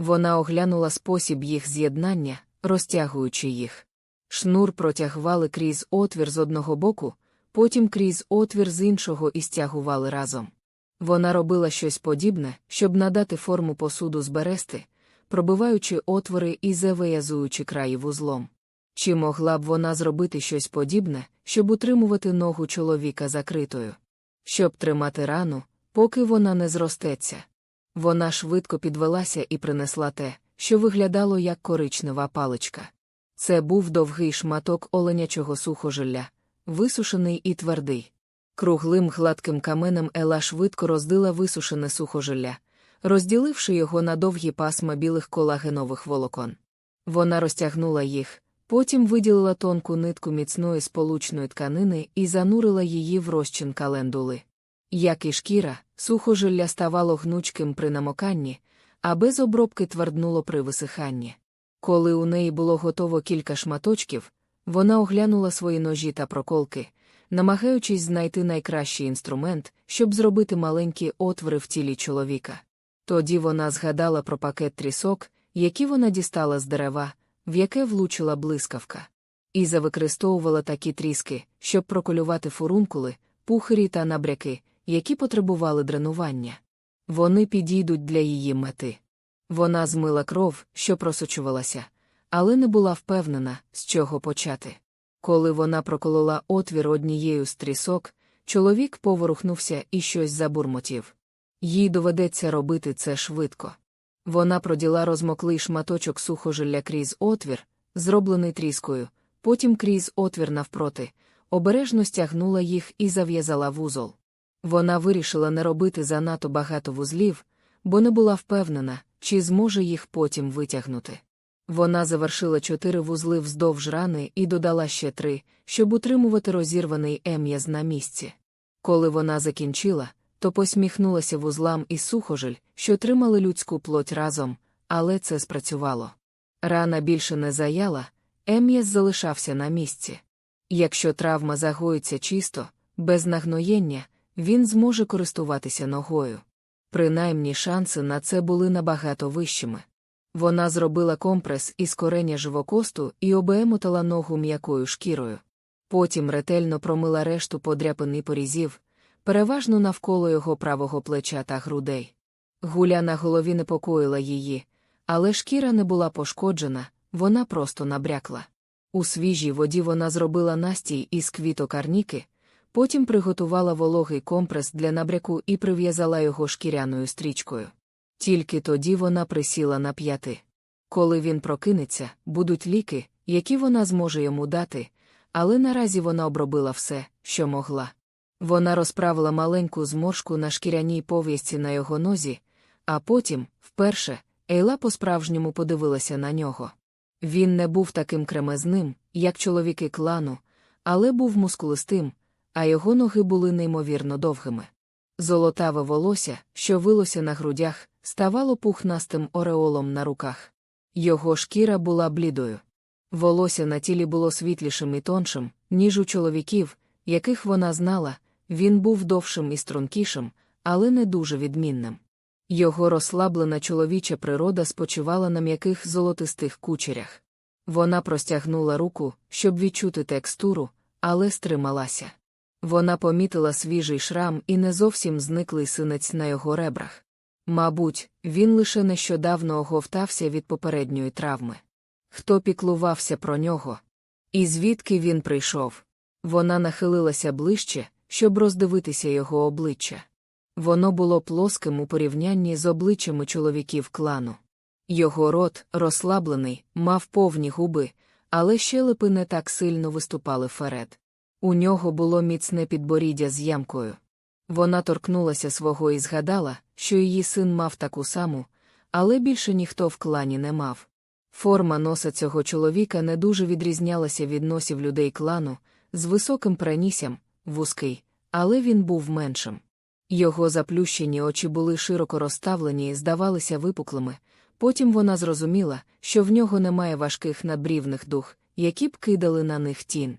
Вона оглянула спосіб їх з'єднання, розтягуючи їх. Шнур протягували крізь отвір з одного боку, потім крізь отвір з іншого і стягували разом. Вона робила щось подібне, щоб надати форму посуду з берести, пробиваючи отвори і завиязуючи краї вузлом. Чи могла б вона зробити щось подібне, щоб утримувати ногу чоловіка закритою? Щоб тримати рану, поки вона не зростеться. Вона швидко підвелася і принесла те, що виглядало як коричнева паличка. Це був довгий шматок оленячого сухожилля, висушений і твердий. Круглим гладким каменем Ела швидко роздила висушене сухожилля, розділивши його на довгі пасма білих колагенових волокон. Вона розтягнула їх, потім виділила тонку нитку міцної сполучної тканини і занурила її в розчин календули. Як і шкіра, сухожилля ставало гнучким при намоканні, а без обробки тверднуло при висиханні. Коли у неї було готово кілька шматочків, вона оглянула свої ножі та проколки, намагаючись знайти найкращий інструмент, щоб зробити маленькі отвори в тілі чоловіка. Тоді вона згадала про пакет трісок, які вона дістала з дерева, в яке влучила блискавка. Іза використовувала такі тріски, щоб проколювати фурункули, пухирі та набряки, які потребували дренування. Вони підійдуть для її мети. Вона змила кров, що просочувалася, але не була впевнена, з чого почати. Коли вона проколола отвір однією з трісок, чоловік поворухнувся і щось забурмотів. Їй доведеться робити це швидко. Вона проділа розмоклий шматочок сухожилля крізь отвір, зроблений тріскою, потім крізь отвір навпроти, обережно стягнула їх і зав'язала вузол. Вона вирішила не робити занадто багато вузлів, бо не була впевнена, чи зможе їх потім витягнути. Вона завершила чотири вузли вздовж рани і додала ще три, щоб утримувати розірваний ем'яз на місці. Коли вона закінчила, то посміхнулася вузлам і сухожиль, що тримали людську плоть разом, але це спрацювало. Рана більше не заяла, ем'яз залишався на місці. Якщо травма загоїться чисто, без нагноєння, він зможе користуватися ногою. Принаймні шанси на це були набагато вищими. Вона зробила компрес із кореня живокосту і обемотала ногу м'якою шкірою. Потім ретельно промила решту подряпин і порізів, переважно навколо його правого плеча та грудей. Гуля на голові непокоїла її, але шкіра не була пошкоджена, вона просто набрякла. У свіжій воді вона зробила настій із квіток арніки, потім приготувала вологий компрес для набряку і прив'язала його шкіряною стрічкою. Тільки тоді вона присіла на п'яти. Коли він прокинеться, будуть ліки, які вона зможе йому дати, але наразі вона обробила все, що могла. Вона розправила маленьку зморшку на шкіряній пов'язці на його нозі, а потім, вперше, Ейла по-справжньому подивилася на нього. Він не був таким кремезним, як чоловіки клану, але був мускулистим, а його ноги були неймовірно довгими. Золотаве волосся, що вилося на грудях, ставало пухнастим ореолом на руках. Його шкіра була блідою. Волосся на тілі було світлішим і тоншим, ніж у чоловіків, яких вона знала, він був довшим і стрункішим, але не дуже відмінним. Його розслаблена чоловіча природа спочивала на м'яких золотистих кучерях. Вона простягнула руку, щоб відчути текстуру, але стрималася. Вона помітила свіжий шрам і не зовсім зниклий синець на його ребрах. Мабуть, він лише нещодавно оговтався від попередньої травми. Хто піклувався про нього? І звідки він прийшов? Вона нахилилася ближче, щоб роздивитися його обличчя. Воно було плоским у порівнянні з обличчями чоловіків клану. Його рот, розслаблений, мав повні губи, але щелепи не так сильно виступали вперед. У нього було міцне підборіддя з ямкою. Вона торкнулася свого і згадала, що її син мав таку саму, але більше ніхто в клані не мав. Форма носа цього чоловіка не дуже відрізнялася від носів людей клану, з високим пранісям, вузький, але він був меншим. Його заплющені очі були широко розставлені і здавалися випуклими. Потім вона зрозуміла, що в нього немає важких надбрівних дух, які б кидали на них тінь.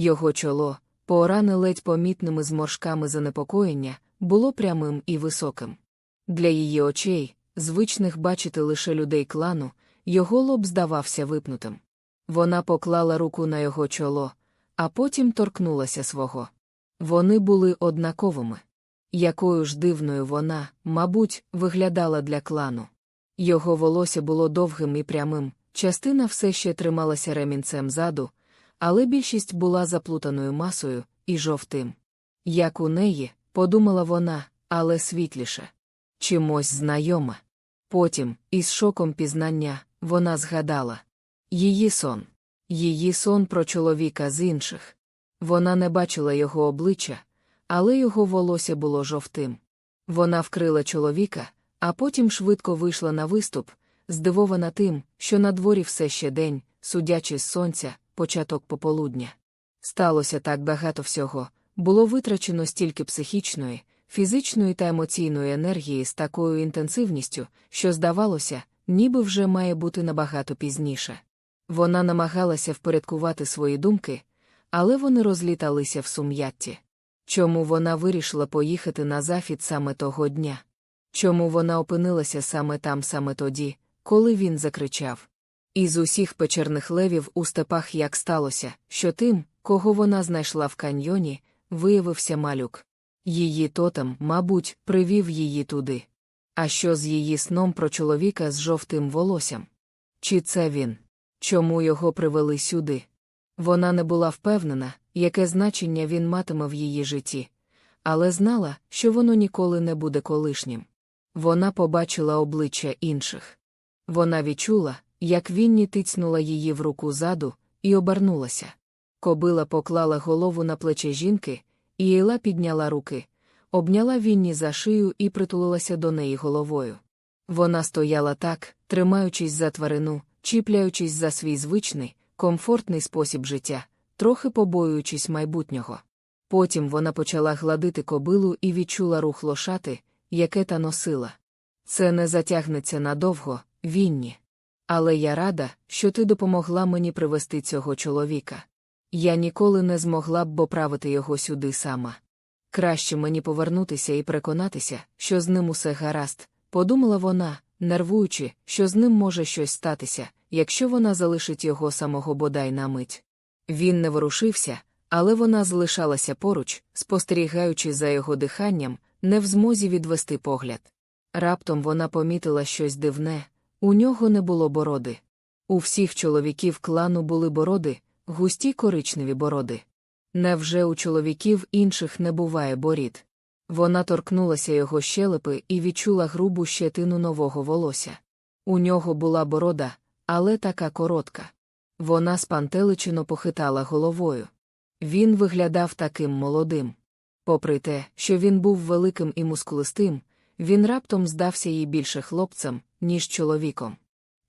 Його чоло, пооране ледь помітними зморшками занепокоєння, було прямим і високим. Для її очей, звичних бачити лише людей клану, його лоб здавався випнутим. Вона поклала руку на його чоло, а потім торкнулася свого. Вони були однаковими. Якою ж дивною вона, мабуть, виглядала для клану. Його волосся було довгим і прямим, частина все ще трималася ремінцем заду, але більшість була заплутаною масою і жовтим. Як у неї, подумала вона, але світліше. Чимось знайоме. Потім, із шоком пізнання, вона згадала її сон. Її сон про чоловіка з інших. Вона не бачила його обличчя, але його волосся було жовтим. Вона вкрила чоловіка, а потім швидко вийшла на виступ, здивована тим, що на дворі все ще день, судячи з сонця, початок пополудня. Сталося так багато всього, було витрачено стільки психічної, фізичної та емоційної енергії з такою інтенсивністю, що здавалося, ніби вже має бути набагато пізніше. Вона намагалася впорядкувати свої думки, але вони розліталися в сум'ятті. Чому вона вирішила поїхати на захід саме того дня? Чому вона опинилася саме там, саме тоді, коли він закричав? Із усіх печерних левів у степах як сталося, що тим, кого вона знайшла в каньйоні, виявився малюк. Її тотем, мабуть, привів її туди. А що з її сном про чоловіка з жовтим волоссям? Чи це він? Чому його привели сюди? Вона не була впевнена, яке значення він матиме в її житті, але знала, що воно ніколи не буде колишнім. Вона побачила обличчя інших. Вона відчула, як Вінні тицнула її в руку заду, і обернулася. Кобила поклала голову на плече жінки, і Ейла підняла руки, обняла Вінні за шию і притулилася до неї головою. Вона стояла так, тримаючись за тварину, чіпляючись за свій звичний, комфортний спосіб життя, трохи побоюючись майбутнього. Потім вона почала гладити кобилу і відчула рух лошати, яке та носила. Це не затягнеться надовго, Вінні. Але я рада, що ти допомогла мені привести цього чоловіка. Я ніколи не змогла б поправити його сюди сама. Краще мені повернутися і переконатися, що з ним усе гаразд, подумала вона, нервуючи, що з ним може щось статися, якщо вона залишить його самого бодай на мить. Він не ворушився, але вона залишалася поруч, спостерігаючи за його диханням, не в змозі відвести погляд. Раптом вона помітила щось дивне у нього не було бороди. У всіх чоловіків клану були бороди, густі коричневі бороди. Невже у чоловіків інших не буває борід? Вона торкнулася його щелепи і відчула грубу щетину нового волосся. У нього була борода, але така коротка. Вона спантеличено похитала головою. Він виглядав таким молодим. Попри те, що він був великим і мускулистим, він раптом здався їй більше хлопцем, ніж чоловіком.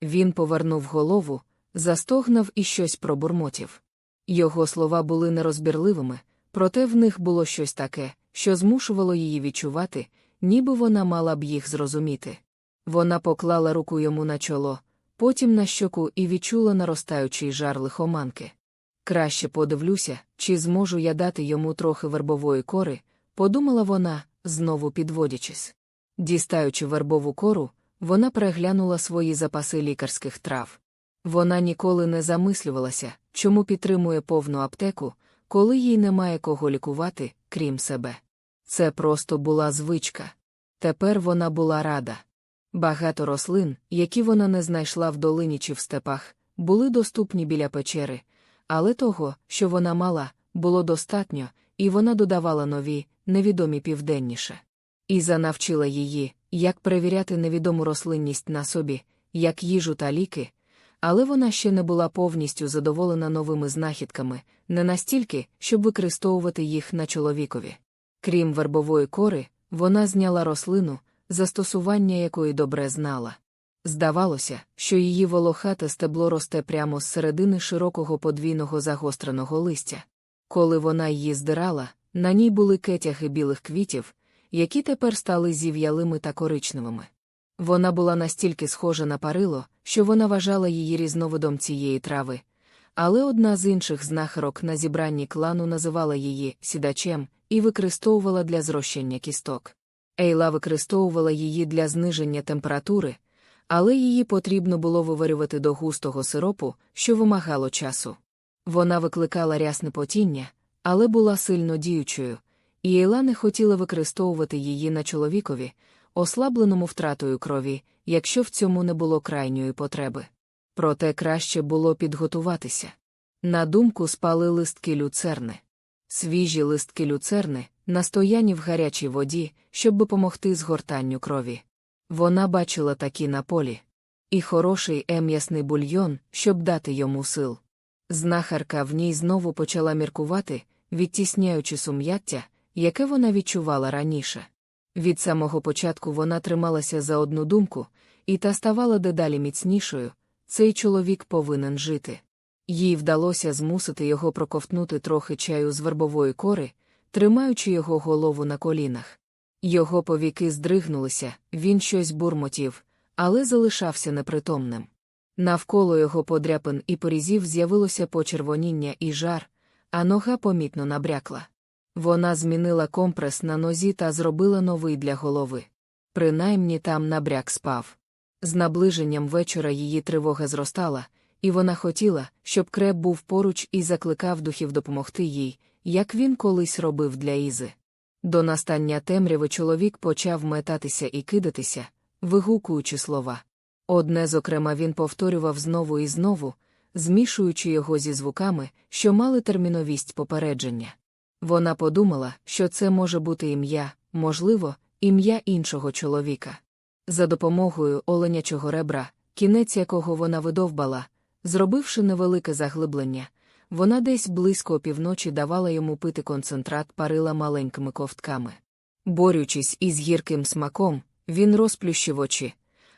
Він повернув голову, застогнав і щось пробурмотів. Його слова були нерозбірливими, проте в них було щось таке, що змушувало її відчувати, ніби вона мала б їх зрозуміти. Вона поклала руку йому на чоло, потім на щоку і відчула наростаючий жар лихоманки. Краще подивлюся, чи зможу я дати йому трохи вербової кори, подумала вона, знову підводячись. Дістаючи вербову кору, вона переглянула свої запаси лікарських трав. Вона ніколи не замислювалася, чому підтримує повну аптеку, коли їй немає кого лікувати, крім себе. Це просто була звичка. Тепер вона була рада. Багато рослин, які вона не знайшла в долині чи в степах, були доступні біля печери, але того, що вона мала, було достатньо, і вона додавала нові, невідомі південніше. Іза навчила її, як перевіряти невідому рослинність на собі, як їжу та ліки, але вона ще не була повністю задоволена новими знахідками, не настільки, щоб використовувати їх на чоловікові. Крім вербової кори, вона зняла рослину, застосування якої добре знала. Здавалося, що її волохате стебло росте прямо з середини широкого подвійного загостреного листя. Коли вона її здирала, на ній були кетяги білих квітів, які тепер стали зів'ялими та коричневими. Вона була настільки схожа на парило, що вона вважала її різновидом цієї трави, але одна з інших знахарок на зібранні клану називала її сідачем і використовувала для зрощення кісток. Ейла використовувала її для зниження температури, але її потрібно було виварювати до густого сиропу, що вимагало часу. Вона викликала рясне потіння, але була сильно діючою, і Ейла не хотіла використовувати її на чоловікові, ослабленому втратою крові, якщо в цьому не було крайньої потреби. Проте краще було підготуватися. На думку спали листки люцерни. Свіжі листки люцерни, настояні в гарячій воді, щоб допомогти згортанню крові. Вона бачила такі на полі. І хороший ем'ясний бульйон, щоб дати йому сил. Знахарка в ній знову почала міркувати, відтісняючи сум'яття, яке вона відчувала раніше. Від самого початку вона трималася за одну думку, і та ставала дедалі міцнішою цей чоловік повинен жити. Їй вдалося змусити його проковтнути трохи чаю з вербової кори, тримаючи його голову на колінах. Його повіки здригнулися, він щось бурмотів, але залишався непритомним. Навколо його подряпин і порізів з'явилося почервоніння і жар, а нога помітно набрякла. Вона змінила компрес на нозі та зробила новий для голови. Принаймні там набряк спав. З наближенням вечора її тривога зростала, і вона хотіла, щоб креп був поруч і закликав духів допомогти їй, як він колись робив для Ізи. До настання темряви чоловік почав метатися і кидатися, вигукуючи слова. Одне, зокрема, він повторював знову і знову, змішуючи його зі звуками, що мали терміновість попередження. Вона подумала, що це може бути ім'я, можливо, ім'я іншого чоловіка. за допомогою оленячого ребра, кінець якого вона видовбала, зробивши невелике заглиблення, вона десь близько опівночі давала йому пити концентрат парила маленькими ковтками. Борючись із гірким смаком, він розплющив очі,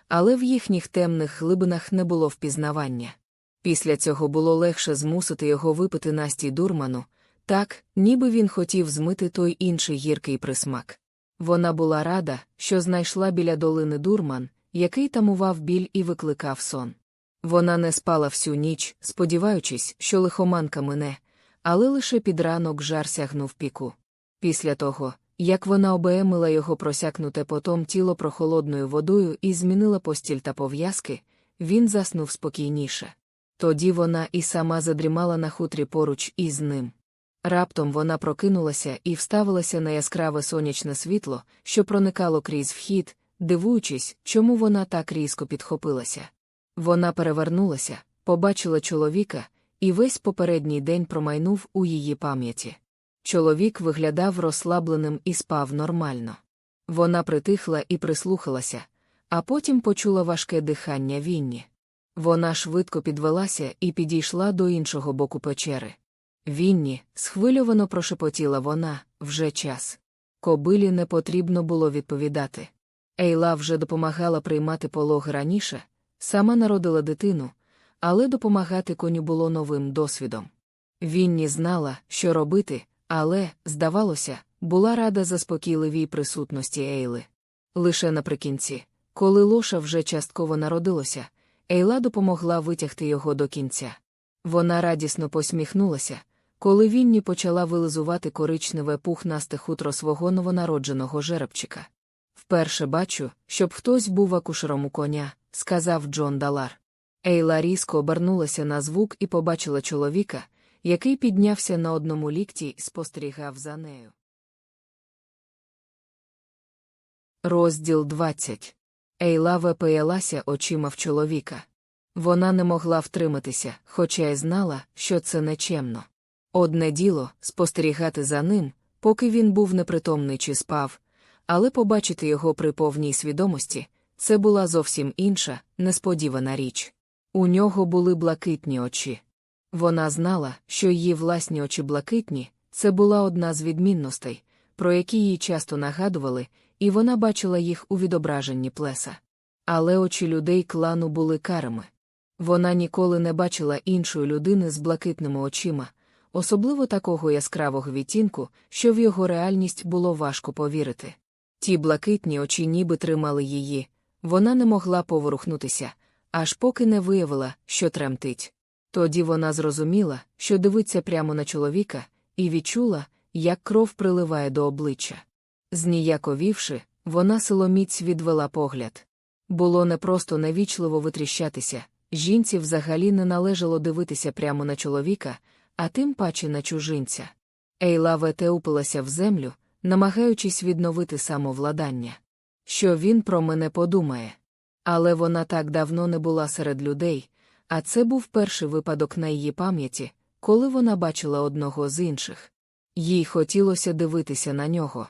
але в їхніх темних глибинах не було впізнавання. Після цього було легше змусити його випити Насті дурману, так, ніби він хотів змити той інший гіркий присмак. Вона була рада, що знайшла біля долини дурман, який тамував біль і викликав сон. Вона не спала всю ніч, сподіваючись, що лихоманка мине, але лише під ранок жар сягнув піку. Після того, як вона обеемила його просякнуте потом тіло прохолодною водою і змінила постіль та пов'язки, він заснув спокійніше. Тоді вона і сама задрімала на хутрі поруч із ним. Раптом вона прокинулася і вставилася на яскраве сонячне світло, що проникало крізь вхід, дивуючись, чому вона так різко підхопилася. Вона перевернулася, побачила чоловіка, і весь попередній день промайнув у її пам'яті. Чоловік виглядав розслабленим і спав нормально. Вона притихла і прислухалася, а потім почула важке дихання Вінні. Вона швидко підвелася і підійшла до іншого боку печери. Вінні, схвильовано прошепотіла вона, вже час. Кобилі не потрібно було відповідати. Ейла вже допомагала приймати пологи раніше, сама народила дитину, але допомагати коню було новим досвідом. Вінні знала, що робити, але, здавалося, була рада заспокійливій присутності Ейли. Лише наприкінці, коли лоша вже частково народилося, Ейла допомогла витягти його до кінця. Вона радісно посміхнулася, коли Вінні почала вилизувати коричневе пухнасте хутро свого новонародженого жеребчика. Вперше бачу, щоб хтось був акушером у коня, сказав Джон Далар. Ейла різко обернулася на звук і побачила чоловіка, який піднявся на одному лікті і спостерігав за нею. Розділ 20. Ейла випиялася очима в чоловіка. Вона не могла втриматися, хоча й знала, що це нечемно. Одне діло спостерігати за ним, поки він був непритомний чи спав, але побачити його при повній свідомості це була зовсім інша, несподівана річ. У нього були блакитні очі. Вона знала, що її власні очі блакитні це була одна з відмінностей, про які їй часто нагадували, і вона бачила їх у відображенні плеса. Але очі людей клану були карими. Вона ніколи не бачила іншої людини з блакитними очима, особливо такого яскравого відтінку, що в його реальність було важко повірити. Ті блакитні очі ніби тримали її, вона не могла поворухнутися, аж поки не виявила, що тремтить. Тоді вона зрозуміла, що дивиться прямо на чоловіка, і відчула, як кров приливає до обличчя. Зніяковівши, вона силоміць відвела погляд. Було не просто невічливо витріщатися, жінці взагалі не належало дивитися прямо на чоловіка, а тим паче на чужинця. Ейла вете упилася в землю, намагаючись відновити самовладання. Що він про мене подумає. Але вона так давно не була серед людей, а це був перший випадок на її пам'яті, коли вона бачила одного з інших. Їй хотілося дивитися на нього.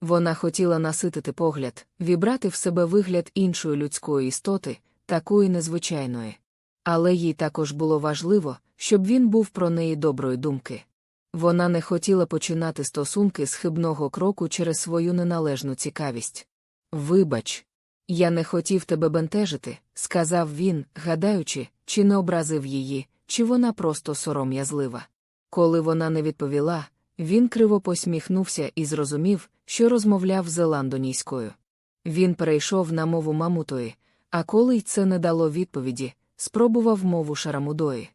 Вона хотіла наситити погляд, вібрати в себе вигляд іншої людської істоти, такої незвичайної. Але їй також було важливо, щоб він був про неї доброї думки. Вона не хотіла починати стосунки з хибного кроку через свою неналежну цікавість. Вибач, я не хотів тебе бентежити, сказав він, гадаючи, чи не образив її, чи вона просто сором'язлива. Коли вона не відповіла, він криво посміхнувся і зрозумів, що розмовляв зеландонійською. Він перейшов на мову мамутої, а коли й це не дало відповіді, спробував мову шарамудої.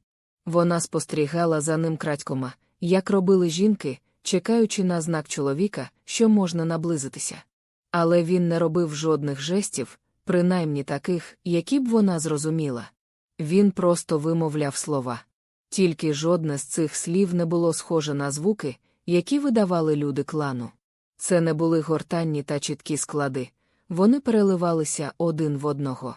Вона спостерігала за ним крадькома, як робили жінки, чекаючи на знак чоловіка, що можна наблизитися. Але він не робив жодних жестів, принаймні таких, які б вона зрозуміла. Він просто вимовляв слова. Тільки жодне з цих слів не було схоже на звуки, які видавали люди клану. Це не були гортанні та чіткі склади, вони переливалися один в одного.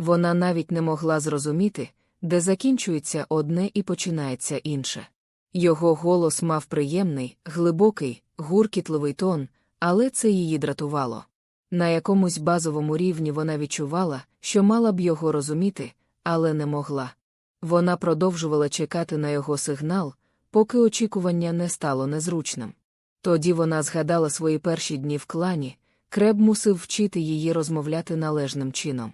Вона навіть не могла зрозуміти, де закінчується одне і починається інше. Його голос мав приємний, глибокий, гуркітливий тон, але це її дратувало. На якомусь базовому рівні вона відчувала, що мала б його розуміти, але не могла. Вона продовжувала чекати на його сигнал, поки очікування не стало незручним. Тоді вона згадала свої перші дні в клані, креб мусив вчити її розмовляти належним чином.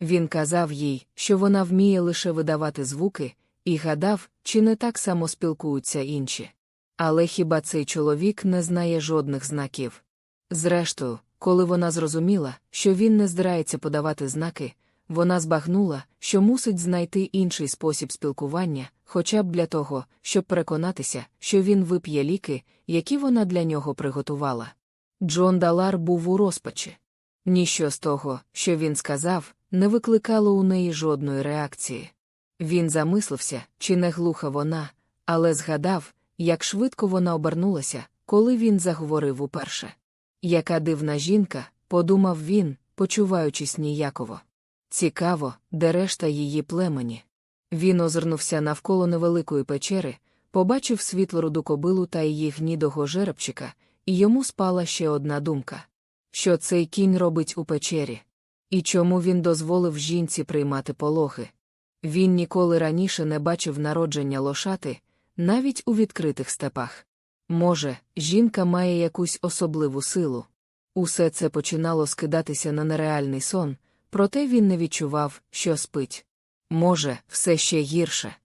Він казав їй, що вона вміє лише видавати звуки, і гадав, чи не так само спілкуються інші. Але хіба цей чоловік не знає жодних знаків? Зрештою, коли вона зрозуміла, що він не здирається подавати знаки, вона збагнула, що мусить знайти інший спосіб спілкування, хоча б для того, щоб переконатися, що він вип'є ліки, які вона для нього приготувала. Джон Далар був у розпачі. Ніщо з того, що він сказав, не викликало у неї жодної реакції. Він замислився, чи не глуха вона, але згадав, як швидко вона обернулася, коли він заговорив уперше. Яка дивна жінка, подумав він, почуваючись ніяково. Цікаво, де решта її племені. Він озирнувся навколо невеликої печери, побачив світло-руду кобилу та її гнідого жеребчика, і йому спала ще одна думка що цей кінь робить у печері? І чому він дозволив жінці приймати пологи? Він ніколи раніше не бачив народження лошати, навіть у відкритих степах. Може, жінка має якусь особливу силу. Усе це починало скидатися на нереальний сон, проте він не відчував, що спить. Може, все ще гірше.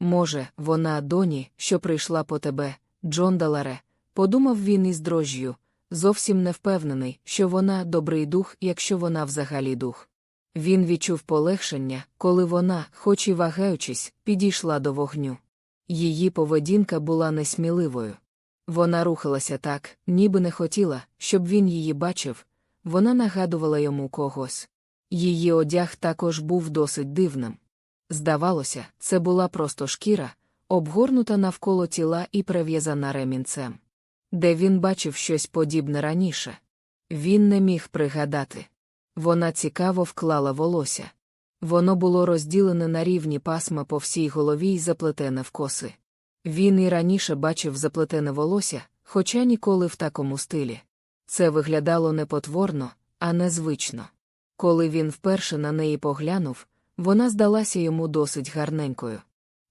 Може, вона доні, що прийшла по тебе, Джон Даларе, подумав він із дрожжю, зовсім не впевнений, що вона добрий дух, якщо вона взагалі дух. Він відчув полегшення, коли вона, хоч і вагаючись, підійшла до вогню. Її поведінка була несміливою. Вона рухалася так, ніби не хотіла, щоб він її бачив, вона нагадувала йому когось. Її одяг також був досить дивним. Здавалося, це була просто шкіра, обгорнута навколо тіла і прив'язана ремінцем. Де він бачив щось подібне раніше. Він не міг пригадати. Вона цікаво вклала волосся. Воно було розділене на рівні пасма по всій голові й заплетене в коси. Він і раніше бачив заплетене волосся, хоча ніколи в такому стилі. Це виглядало не потворно, а незвично. Коли він вперше на неї поглянув, вона здалася йому досить гарненькою.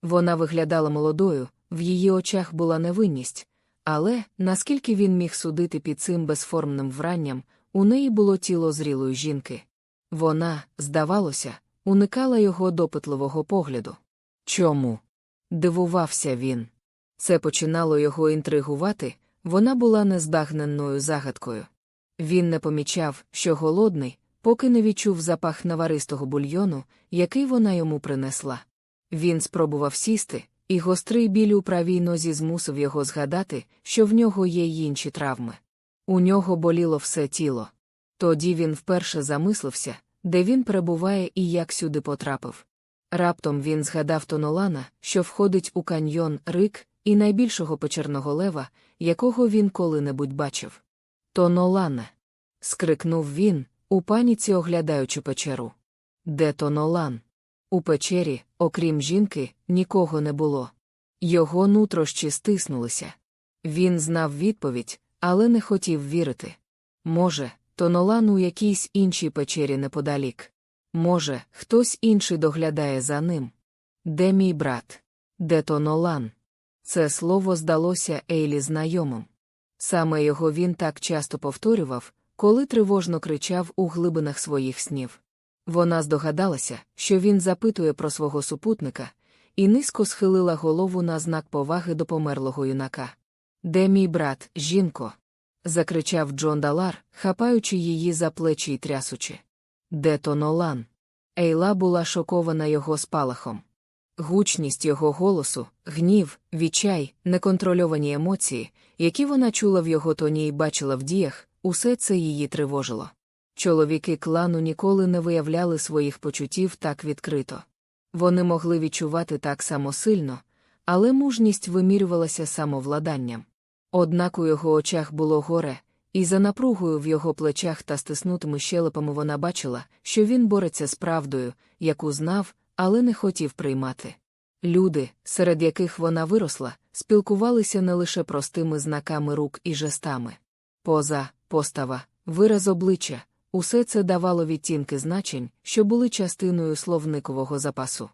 Вона виглядала молодою, в її очах була невинність, але, наскільки він міг судити під цим безформним вранням, у неї було тіло зрілої жінки. Вона, здавалося, уникала його допитливого погляду. Чому? Дивувався він. Це починало його інтригувати, вона була нездагненною загадкою. Він не помічав, що голодний, поки не відчув запах наваристого бульйону, який вона йому принесла. Він спробував сісти, і гострий біль у правій нозі змусив його згадати, що в нього є й інші травми. У нього боліло все тіло. Тоді він вперше замислився, де він перебуває і як сюди потрапив. Раптом він згадав Тонолана, що входить у каньйон рик і найбільшого печерного лева, якого він коли-небудь бачив. Тонолане. скрикнув він, у паніці оглядаючи печеру. Де Тонолан? У печері, окрім жінки, нікого не було. Його нутрощі стиснулися. Він знав відповідь, але не хотів вірити. Може, Тонолан у якійсь іншій печері неподалік. Може, хтось інший доглядає за ним. Де мій брат? Де Тонолан? Це слово здалося Ейлі знайомим. Саме його він так часто повторював, коли тривожно кричав у глибинах своїх снів. Вона здогадалася, що він запитує про свого супутника, і низько схилила голову на знак поваги до померлого юнака. Де мій брат, жінко? закричав Джон Далар, хапаючи її за плечі й трясучи. Де то Нолан? Ейла була шокована його спалахом. Гучність його голосу, гнів, відчай, неконтрольовані емоції, які вона чула в його тоні і бачила в діях, усе це її тривожило. Чоловіки клану ніколи не виявляли своїх почуттів так відкрито. Вони могли відчувати так само сильно, але мужність вимірювалася самовладанням. Однак у його очах було горе, і за напругою в його плечах та стиснутими щелепами вона бачила, що він бореться з правдою, яку знав, але не хотів приймати. Люди, серед яких вона виросла, спілкувалися не лише простими знаками рук і жестами. Поза, постава, вираз обличчя, Усе це давало відтінки значень, що були частиною словникового запасу.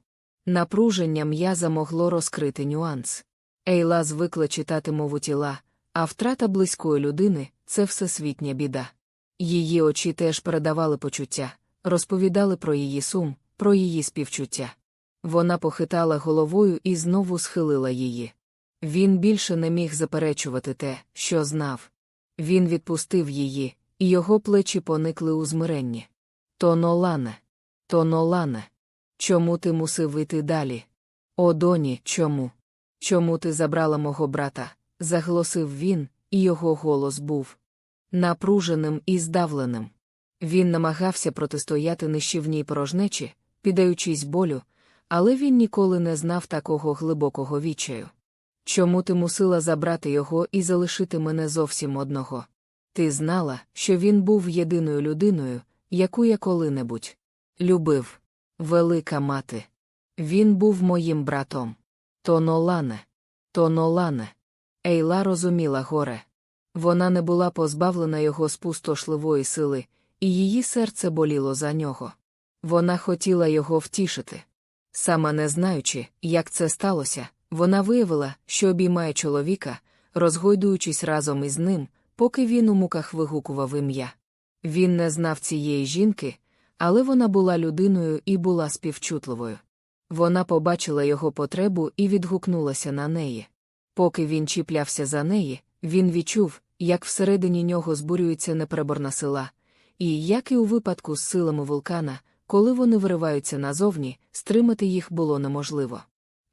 Напруження м'яза могло розкрити нюанс. Ейла звикла читати мову тіла, а втрата близької людини це всесвітня біда. Її очі теж передавали почуття, розповідали про її сум, про її співчуття. Вона похитала головою і знову схилила її. Він більше не міг заперечувати те, що знав. Він відпустив її, його плечі поникли у змиренні. То Нолане, то Нолане, чому ти мусив йти далі? О, доні, чому? Чому ти забрала мого брата? заголосив він, і його голос був напруженим і здавленим. Він намагався протистояти нищівній порожнечі, піддаючись болю, але він ніколи не знав такого глибокого відчаю. Чому ти мусила забрати його і залишити мене зовсім одного? Ти знала, що він був єдиною людиною, яку я коли-небудь любив. Велика мати. Він був моїм братом. То Нолане, то Нолане. Ейла розуміла горе. Вона не була позбавлена його спустошливої сили, і її серце боліло за нього. Вона хотіла його втішити. Сама не знаючи, як це сталося, вона виявила, що обіймає чоловіка, розгойдуючись разом із ним, поки він у муках вигукував ім'я. Він не знав цієї жінки, але вона була людиною і була співчутливою. Вона побачила його потребу і відгукнулася на неї. Поки він чіплявся за неї, він відчув, як всередині нього збурюється непереборна сила, і, як і у випадку з силами вулкана, коли вони вириваються назовні, стримати їх було неможливо.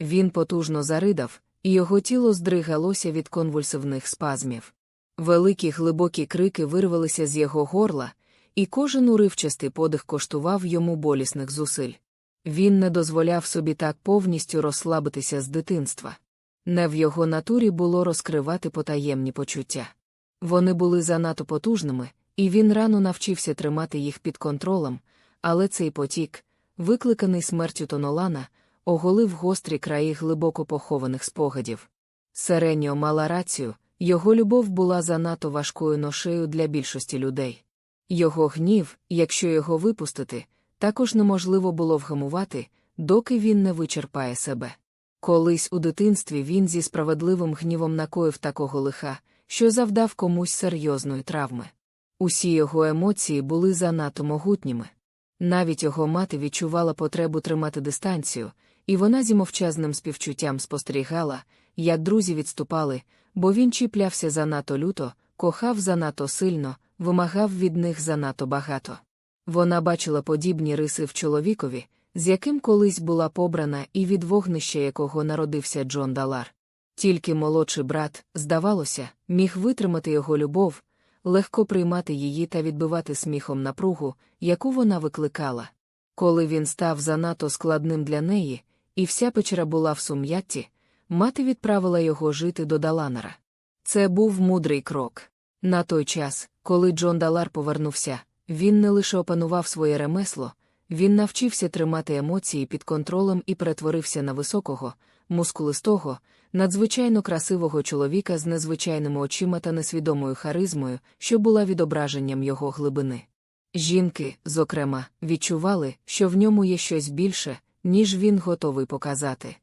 Він потужно заридав, і його тіло здригалося від конвульсивних спазмів. Великі глибокі крики вирвалися з його горла, і кожен уривчастий подих коштував йому болісних зусиль. Він не дозволяв собі так повністю розслабитися з дитинства. Не в його натурі було розкривати потаємні почуття. Вони були занадто потужними, і він рано навчився тримати їх під контролем, але цей потік, викликаний смертю Тонолана, оголив гострі краї глибоко похованих спогадів. Сереньо мала рацію, його любов була занадто важкою ношею для більшості людей. Його гнів, якщо його випустити, також неможливо було вгамувати, доки він не вичерпає себе. Колись у дитинстві він зі справедливим гнівом накоїв такого лиха, що завдав комусь серйозної травми. Усі його емоції були занадто могутніми. Навіть його мати відчувала потребу тримати дистанцію, і вона зі мовчазним співчуттям спостерігала, як друзі відступали, бо він чіплявся занадто люто, кохав занадто сильно, вимагав від них занадто багато. Вона бачила подібні риси в чоловікові, з яким колись була побрана і від вогнища якого народився Джон Далар. Тільки молодший брат, здавалося, міг витримати його любов, легко приймати її та відбивати сміхом напругу, яку вона викликала. Коли він став занадто складним для неї, і вся печера була в сум'ятті, мати відправила його жити до Даланера. Це був мудрий крок. На той час, коли Джон Далар повернувся, він не лише опанував своє ремесло, він навчився тримати емоції під контролем і перетворився на високого, мускулистого, надзвичайно красивого чоловіка з незвичайними очима та несвідомою харизмою, що була відображенням його глибини. Жінки, зокрема, відчували, що в ньому є щось більше, ніж він готовий показати.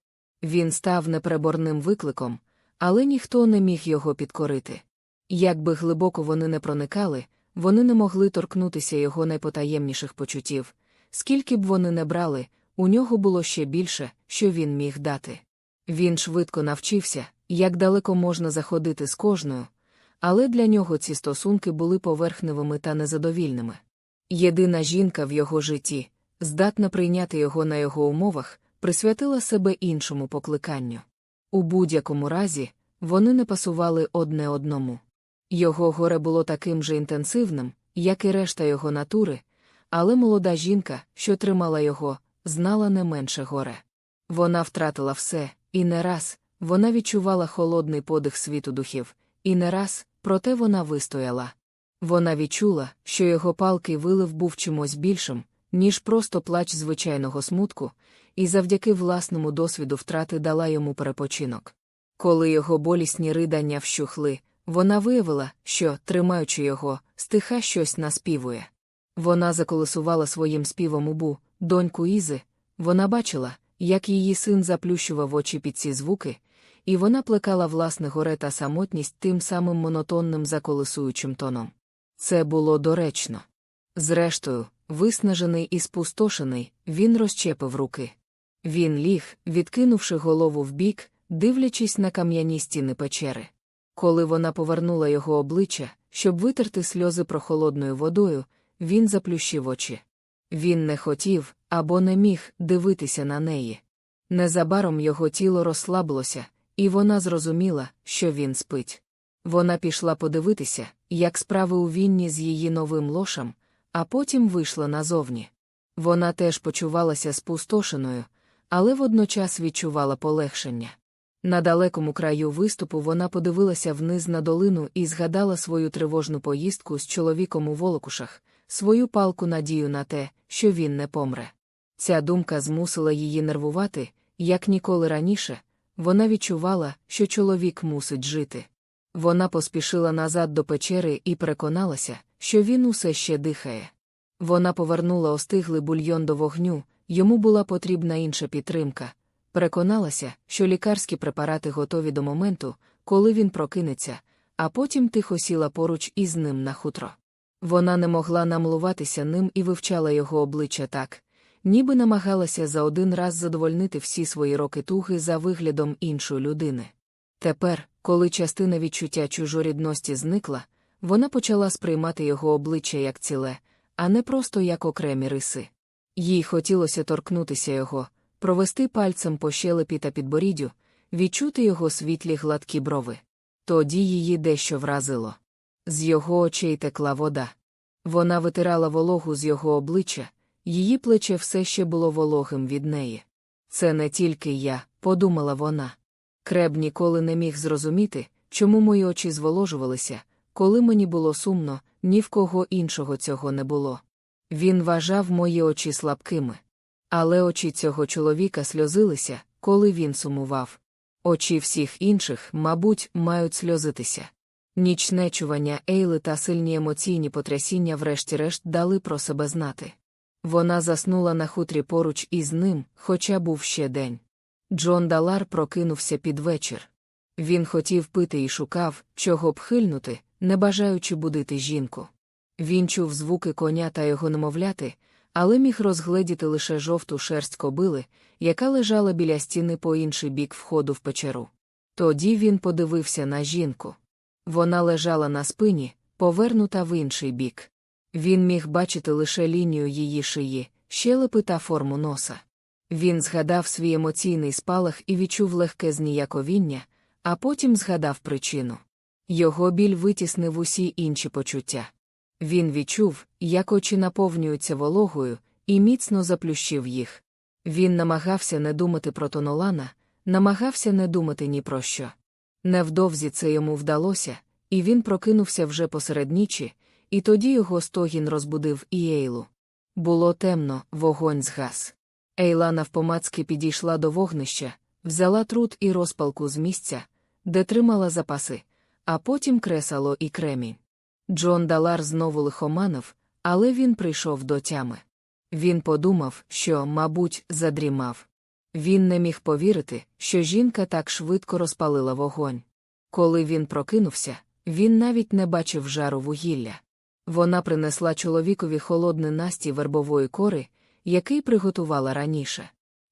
Він став непереборним викликом, але ніхто не міг його підкорити. Як би глибоко вони не проникали, вони не могли торкнутися його найпотаємніших почуттів, скільки б вони не брали, у нього було ще більше, що він міг дати. Він швидко навчився, як далеко можна заходити з кожною, але для нього ці стосунки були поверхневими та незадовільними. Єдина жінка в його житті, здатна прийняти його на його умовах, присвятила себе іншому покликанню. У будь-якому разі, вони не пасували одне одному. Його горе було таким же інтенсивним, як і решта його натури, але молода жінка, що тримала його, знала не менше горе. Вона втратила все, і не раз вона відчувала холодний подих світу духів, і не раз, проте вона вистояла. Вона відчула, що його палкий вилив був чимось більшим, ніж просто плач звичайного смутку, і завдяки власному досвіду втрати дала йому перепочинок. Коли його болісні ридання вщухли, вона виявила, що, тримаючи його, стиха щось наспівує. Вона заколесувала своїм співом убу, доньку Ізи, вона бачила, як її син заплющував очі під ці звуки, і вона плекала власне горе та самотність тим самим монотонним заколесуючим тоном. Це було доречно. Зрештою, виснажений і спустошений, він розчепив руки. Він ліг, відкинувши голову вбік, дивлячись на кам'яні стіни печери. Коли вона повернула його обличчя, щоб витерти сльози прохолодною водою, він заплющив очі. Він не хотів або не міг дивитися на неї. Незабаром його тіло розслабилося, і вона зрозуміла, що він спить. Вона пішла подивитися, як справи у вінні з її новим лошам, а потім вийшла назовні. Вона теж почувалася спустошеною, але водночас відчувала полегшення. На далекому краю виступу вона подивилася вниз на долину і згадала свою тривожну поїздку з чоловіком у волокушах, свою палку надію на те, що він не помре. Ця думка змусила її нервувати, як ніколи раніше, вона відчувала, що чоловік мусить жити. Вона поспішила назад до печери і переконалася, що він усе ще дихає. Вона повернула остиглий бульйон до вогню, йому була потрібна інша підтримка. Переконалася, що лікарські препарати готові до моменту, коли він прокинеться, а потім тихо сіла поруч із ним на хутро. Вона не могла намлуватися ним і вивчала його обличчя так, ніби намагалася за один раз задовольнити всі свої роки туги за виглядом іншої людини. Тепер, коли частина відчуття чужорідності зникла, вона почала сприймати його обличчя як ціле, а не просто як окремі риси. Їй хотілося торкнутися його, провести пальцем по щелепі та підборіддю, відчути його світлі гладкі брови. Тоді її дещо вразило. З його очей текла вода. Вона витирала вологу з його обличчя, її плече все ще було вологим від неї. Це не тільки я, подумала вона. Креб ніколи не міг зрозуміти, чому мої очі зволожувалися, коли мені було сумно, ні в кого іншого цього не було. Він вважав мої очі слабкими. Але очі цього чоловіка сльозилися, коли він сумував. Очі всіх інших, мабуть, мають сльозитися. Нічне чування Ейли та сильні емоційні потрясіння, врешті-решт, дали про себе знати. Вона заснула на хутрі поруч із ним, хоча був ще день. Джон Далар прокинувся під вечір. Він хотів пити і шукав, чого б хильнути, не бажаючи будити жінку. Він чув звуки коня та його немовляти, але міг розгледіти лише жовту шерсть кобили, яка лежала біля стіни по інший бік входу в печеру. Тоді він подивився на жінку. Вона лежала на спині, повернута в інший бік. Він міг бачити лише лінію її шиї, щелепи та форму носа. Він згадав свій емоційний спалах і відчув легке зніяковіння, а потім згадав причину. Його біль витіснив усі інші почуття. Він відчув, як очі наповнюються вологою, і міцно заплющив їх. Він намагався не думати про Тонолана, намагався не думати ні про що. Невдовзі це йому вдалося, і він прокинувся вже посеред нічі, і тоді його стогін розбудив і Ейлу. Було темно, вогонь згас. Ейла навпомацки підійшла до вогнища, взяла труд і розпалку з місця, де тримала запаси, а потім кресало і кремінь. Джон Далар знову лихоманив, але він прийшов до тями. Він подумав, що, мабуть, задрімав. Він не міг повірити, що жінка так швидко розпалила вогонь. Коли він прокинувся, він навіть не бачив жару вугілля. Вона принесла чоловікові холодний насті вербової кори, який приготувала раніше.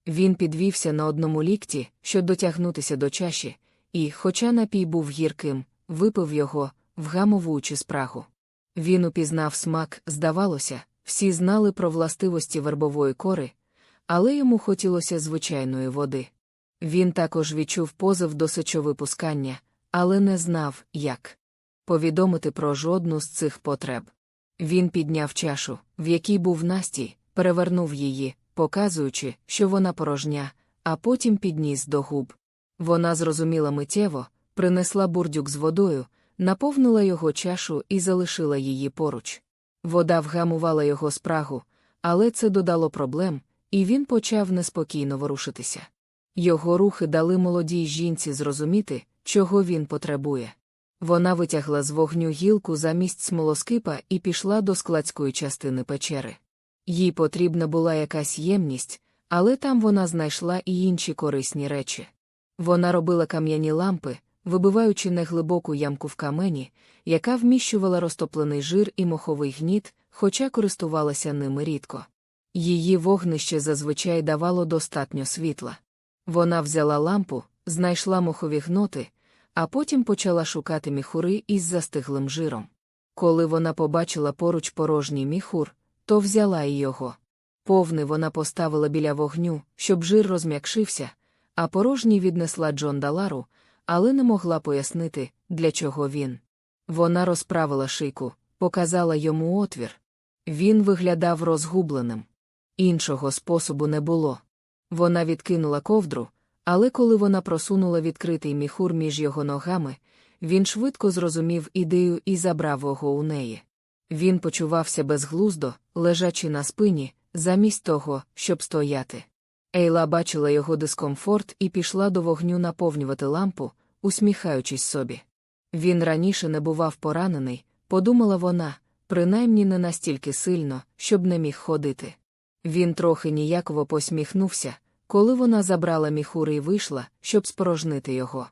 Він підвівся на одному лікті, щоб дотягнутися до чаші, і, хоча напій був гірким, випив його, вгамовуючи спрагу. Він упізнав смак, здавалося, всі знали про властивості вербової кори, але йому хотілося звичайної води. Він також відчув позов до сечовипускання, але не знав, як повідомити про жодну з цих потреб. Він підняв чашу, в якій був настій, перевернув її, показуючи, що вона порожня, а потім підніс до губ. Вона зрозуміла миттєво, принесла бурдюк з водою, наповнила його чашу і залишила її поруч. Вода вгамувала його спрагу, але це додало проблем, і він почав неспокійно ворушитися. Його рухи дали молодій жінці зрозуміти, чого він потребує. Вона витягла з вогню гілку замість смолоскипа і пішла до складської частини печери. Їй потрібна була якась ємність, але там вона знайшла і інші корисні речі. Вона робила кам'яні лампи, вибиваючи неглибоку ямку в камені, яка вміщувала розтоплений жир і моховий гніт, хоча користувалася ними рідко. Її вогнище зазвичай давало достатньо світла. Вона взяла лампу, знайшла мохові гноти, а потім почала шукати міхури із застиглим жиром. Коли вона побачила поруч порожній міхур, то взяла і його. Повний вона поставила біля вогню, щоб жир розм'якшився, а порожній віднесла Джон Далару, але не могла пояснити, для чого він. Вона розправила шийку, показала йому отвір. Він виглядав розгубленим. Іншого способу не було. Вона відкинула ковдру, але коли вона просунула відкритий міхур між його ногами, він швидко зрозумів ідею і забрав його у неї. Він почувався безглуздо, лежачи на спині, замість того, щоб стояти. Ейла бачила його дискомфорт і пішла до вогню наповнювати лампу, усміхаючись собі. Він раніше не бував поранений, подумала вона, принаймні не настільки сильно, щоб не міг ходити. Він трохи ніяково посміхнувся, коли вона забрала міхури і вийшла, щоб спорожнити його.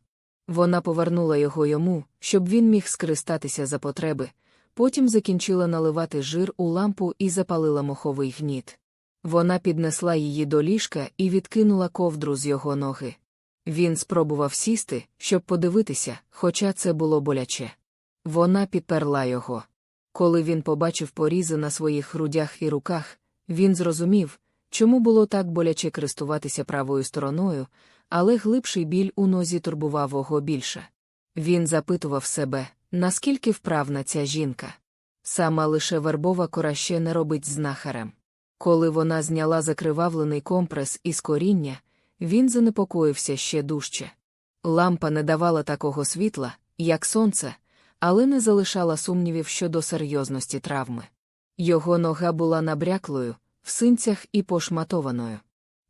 Вона повернула його йому, щоб він міг скористатися за потреби, потім закінчила наливати жир у лампу і запалила моховий гніт. Вона піднесла її до ліжка і відкинула ковдру з його ноги. Він спробував сісти, щоб подивитися, хоча це було боляче. Вона підперла його. Коли він побачив порізи на своїх грудях і руках, він зрозумів, чому було так боляче користуватися правою стороною, але глибший біль у нозі турбував його більше. Він запитував себе, наскільки вправна ця жінка. Сама лише вербова кора ще не робить знахарем. Коли вона зняла закривавлений компрес із коріння, він занепокоївся ще дужче. Лампа не давала такого світла, як сонце, але не залишала сумнівів щодо серйозності травми. Його нога була набряклою, в синцях і пошматованою.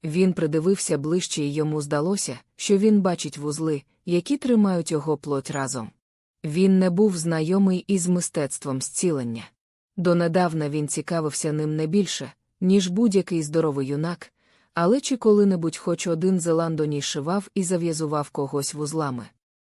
Він придивився ближче і йому здалося, що він бачить вузли, які тримають його плоть разом. Він не був знайомий із мистецтвом зцілення. Донедавна він цікавився ним не більше, ніж будь-який здоровий юнак, але чи коли-небудь хоч один зеландоній шивав і зав'язував когось вузлами.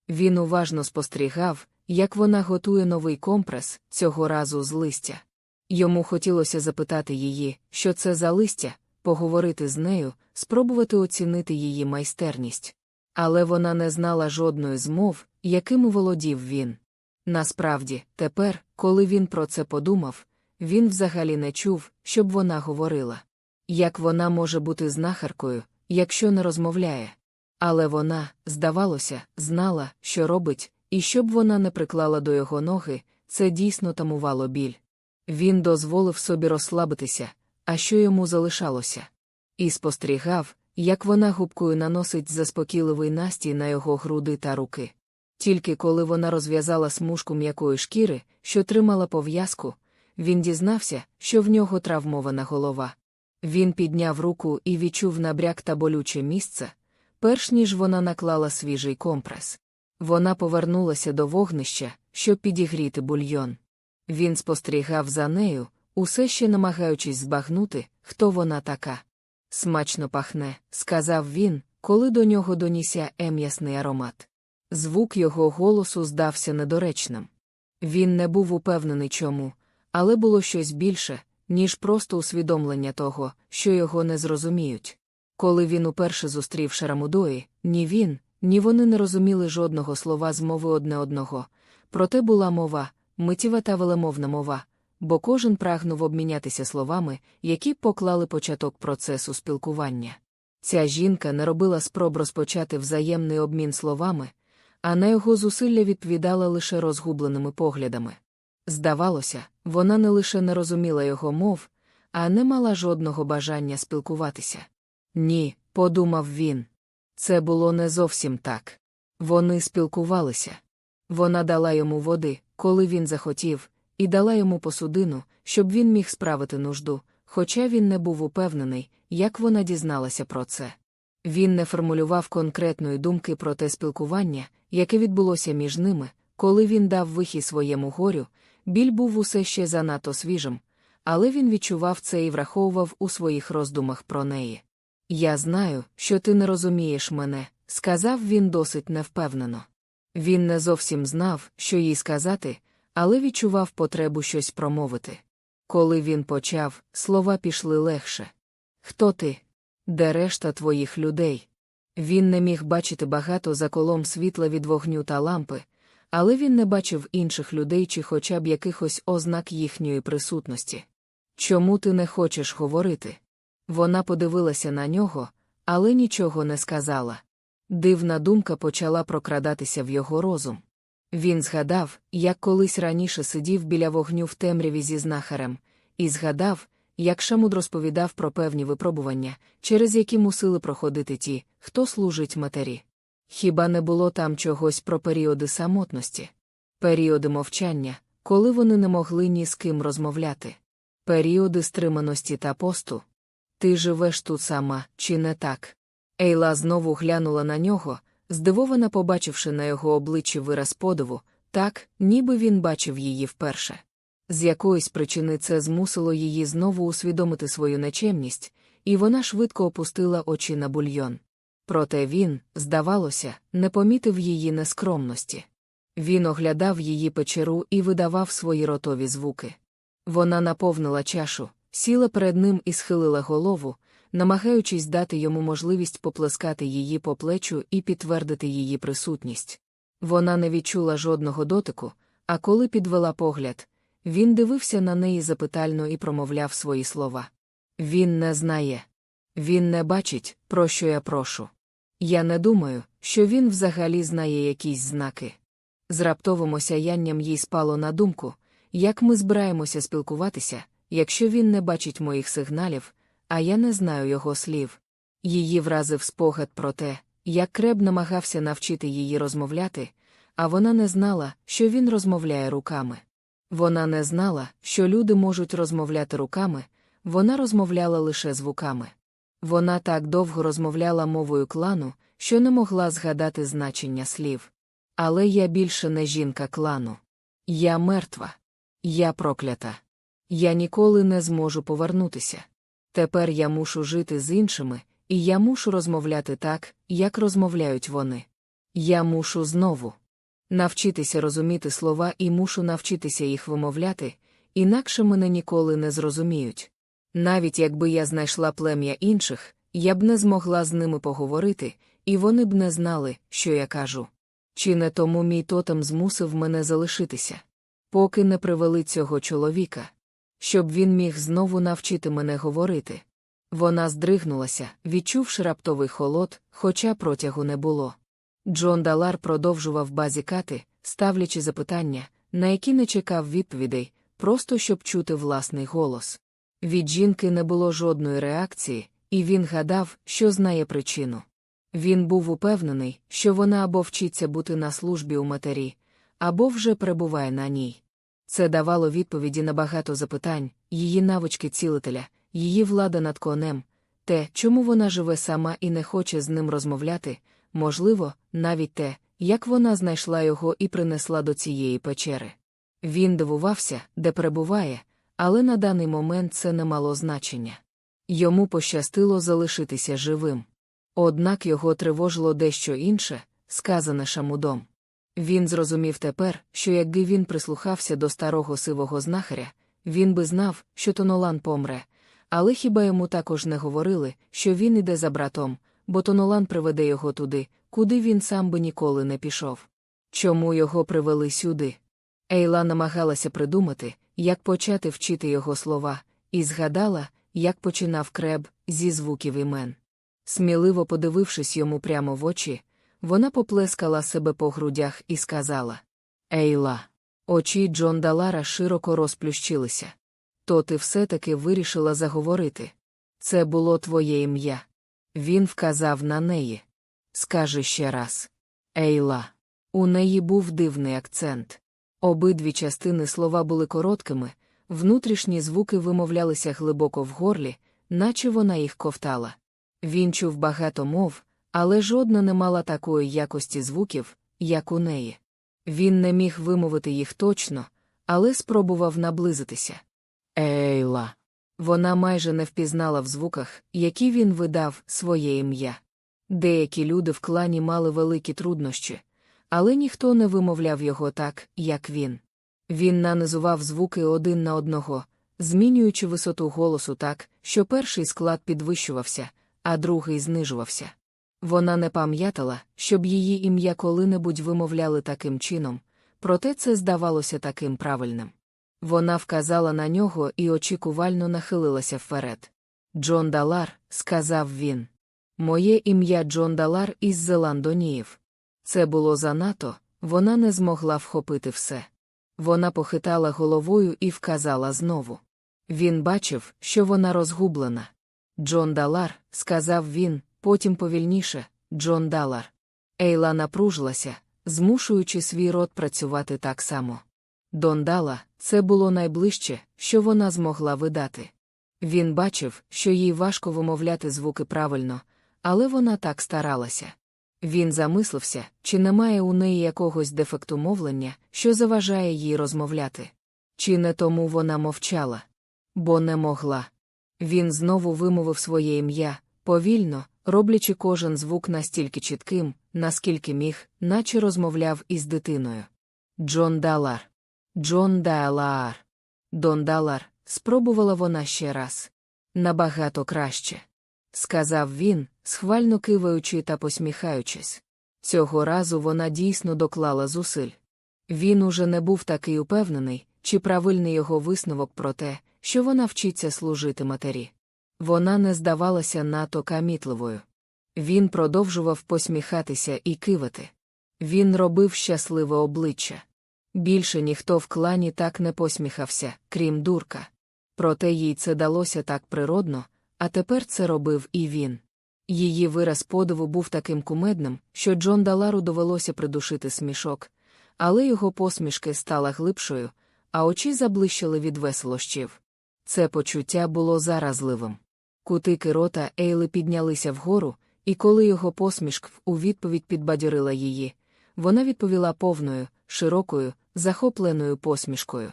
Він уважно спостерігав, як вона готує новий компрес, цього разу з листя. Йому хотілося запитати її, що це за листя, поговорити з нею, спробувати оцінити її майстерність. Але вона не знала жодної змов, якими володів він. Насправді, тепер, коли він про це подумав, він взагалі не чув, щоб вона говорила. Як вона може бути знахаркою, якщо не розмовляє? Але вона, здавалося, знала, що робить, і щоб вона не приклала до його ноги, це дійсно тамувало біль. Він дозволив собі розслабитися, а що йому залишалося? І спостерігав, як вона губкою наносить заспокійливий настій на його груди та руки. Тільки коли вона розв'язала смужку м'якої шкіри, що тримала пов'язку, він дізнався, що в нього травмована голова. Він підняв руку і відчув набряк та болюче місце, перш ніж вона наклала свіжий компрес. Вона повернулася до вогнища, щоб підігріти бульйон. Він спостерігав за нею, усе ще намагаючись збагнути, хто вона така. Смачно пахне, сказав він, коли до нього донісся ем'ясний аромат. Звук його голосу здався недоречним. Він не був упевнений чому, але було щось більше, ніж просто усвідомлення того, що його не зрозуміють. Коли він уперше зустрів Шарамудої, ні він, ні вони не розуміли жодного слова з мови одне одного, проте була мова, миттєва та велемовна мова, бо кожен прагнув обмінятися словами, які поклали початок процесу спілкування. Ця жінка не робила спроб розпочати взаємний обмін словами, а на його зусилля відповідала лише розгубленими поглядами. Здавалося, вона не лише не розуміла його мов, а не мала жодного бажання спілкуватися. Ні, подумав він. Це було не зовсім так. Вони спілкувалися. Вона дала йому води, коли він захотів, і дала йому посудину, щоб він міг справити нужду, хоча він не був упевнений, як вона дізналася про це. Він не формулював конкретної думки про те спілкування, яке відбулося між ними, коли він дав вихід своєму горю, біль був усе ще занадто свіжим, але він відчував це і враховував у своїх роздумах про неї. Я знаю, що ти не розумієш мене, сказав він досить невпевнено. Він не зовсім знав, що їй сказати, але відчував потребу щось промовити. Коли він почав, слова пішли легше. Хто ти? Де решта твоїх людей? Він не міг бачити багато за колом світла від вогню та лампи, але він не бачив інших людей чи хоча б якихось ознак їхньої присутності. Чому ти не хочеш говорити? Вона подивилася на нього, але нічого не сказала. Дивна думка почала прокрадатися в його розум. Він згадав, як колись раніше сидів біля вогню в темряві зі знахарем, і згадав, як Шамуд розповідав про певні випробування, через які мусили проходити ті, хто служить матері. Хіба не було там чогось про періоди самотності, періоди мовчання, коли вони не могли ні з ким розмовляти, періоди стриманості та посту. Ти живеш тут сама, чи не так? Ейла знову глянула на нього, здивована, побачивши на його обличчі вираз подиву, так, ніби він бачив її вперше. З якоїсь причини це змусило її знову усвідомити свою нечемність, і вона швидко опустила очі на бульйон. Проте він, здавалося, не помітив її нескромності. Він оглядав її печеру і видавав свої ротові звуки. Вона наповнила чашу, сіла перед ним і схилила голову, намагаючись дати йому можливість поплескати її по плечу і підтвердити її присутність. Вона не відчула жодного дотику, а коли підвела погляд, він дивився на неї запитально і промовляв свої слова. Він не знає. Він не бачить, про що я прошу. Я не думаю, що він взагалі знає якісь знаки. З раптовим осяянням їй спало на думку, як ми збираємося спілкуватися, якщо він не бачить моїх сигналів, а я не знаю його слів. Її вразив спогад про те, як креб намагався навчити її розмовляти, а вона не знала, що він розмовляє руками. Вона не знала, що люди можуть розмовляти руками, вона розмовляла лише звуками. Вона так довго розмовляла мовою клану, що не могла згадати значення слів. Але я більше не жінка клану. Я мертва. Я проклята. Я ніколи не зможу повернутися. Тепер я мушу жити з іншими, і я мушу розмовляти так, як розмовляють вони. Я мушу знову навчитися розуміти слова і мушу навчитися їх вимовляти, інакше мене ніколи не зрозуміють. Навіть якби я знайшла плем'я інших, я б не змогла з ними поговорити, і вони б не знали, що я кажу. Чи не тому мій тотем змусив мене залишитися? Поки не привели цього чоловіка, щоб він міг знову навчити мене говорити. Вона здригнулася, відчувши раптовий холод, хоча протягу не було. Джон Далар продовжував базікати, ставлячи запитання, на які не чекав відповідей, просто щоб чути власний голос. Від жінки не було жодної реакції, і він гадав, що знає причину. Він був упевнений, що вона або вчиться бути на службі у матері, або вже перебуває на ній. Це давало відповіді на багато запитань, її навички цілителя, її влада над конем, те, чому вона живе сама і не хоче з ним розмовляти, можливо, навіть те, як вона знайшла його і принесла до цієї печери. Він дивувався, де перебуває, але на даний момент це не мало значення. Йому пощастило залишитися живим. Однак його тривожило дещо інше, сказане шамудом. Він зрозумів тепер, що якби він прислухався до старого сивого знахаря, він би знав, що Тонолан помре, але хіба йому також не говорили, що він іде за братом, бо Тонолан приведе його туди, куди він сам би ніколи не пішов. Чому його привели сюди? Ейла намагалася придумати, як почати вчити його слова, і згадала, як починав креб зі звуків імен. Сміливо подивившись йому прямо в очі, вона поплескала себе по грудях і сказала Ейла. Очі Джон Далара широко розплющилися. То ти все-таки вирішила заговорити. Це було твоє ім'я. Він вказав на неї. Скажи ще раз. Ейла. У неї був дивний акцент. Обидві частини слова були короткими, внутрішні звуки вимовлялися глибоко в горлі, наче вона їх ковтала. Він чув багато мов, але жодна не мала такої якості звуків, як у неї. Він не міг вимовити їх точно, але спробував наблизитися. Ейла. Вона майже не впізнала в звуках, які він видав своє ім'я. Деякі люди в клані мали великі труднощі, але ніхто не вимовляв його так, як він. Він нанизував звуки один на одного, змінюючи висоту голосу так, що перший склад підвищувався, а другий знижувався. Вона не пам'ятала, щоб її ім'я коли-небудь вимовляли таким чином, проте це здавалося таким правильним. Вона вказала на нього і очікувально нахилилася вперед. Джон Далар, сказав він. Моє ім'я Джон Далар із Зеландоніїв. Це було занадто, вона не змогла вхопити все. Вона похитала головою і вказала знову. Він бачив, що вона розгублена. Джон Далар, сказав він, потім повільніше, Джон Далар. Ейла напружилася, змушуючи свій рот працювати так само. Дондала, це було найближче, що вона змогла видати. Він бачив, що їй важко вимовляти звуки правильно, але вона так старалася. Він замислився, чи немає у неї якогось дефекту мовлення, що заважає їй розмовляти. Чи не тому вона мовчала? Бо не могла. Він знову вимовив своє ім'я, повільно, роблячи кожен звук настільки чітким, наскільки міг, наче розмовляв із дитиною. Джон Далар. Джон Далар. Дон Далар, спробувала вона ще раз. Набагато краще. Сказав він, схвально киваючи та посміхаючись. Цього разу вона дійсно доклала зусиль. Він уже не був такий упевнений, чи правильний його висновок про те, що вона вчиться служити матері. Вона не здавалася надто камітливою. Він продовжував посміхатися і кивати. Він робив щасливе обличчя. Більше ніхто в клані так не посміхався, крім дурка. Проте їй це далося так природно, а тепер це робив і він. Її вираз подиву був таким кумедним, що Джон Далару довелося придушити смішок, але його посмішки стала глибшою, а очі заблищили від веселощів. Це почуття було заразливим. Кутики рота Ейли піднялися вгору, і коли його посмішк у відповідь підбадьорила її, вона відповіла повною, широкою, захопленою посмішкою.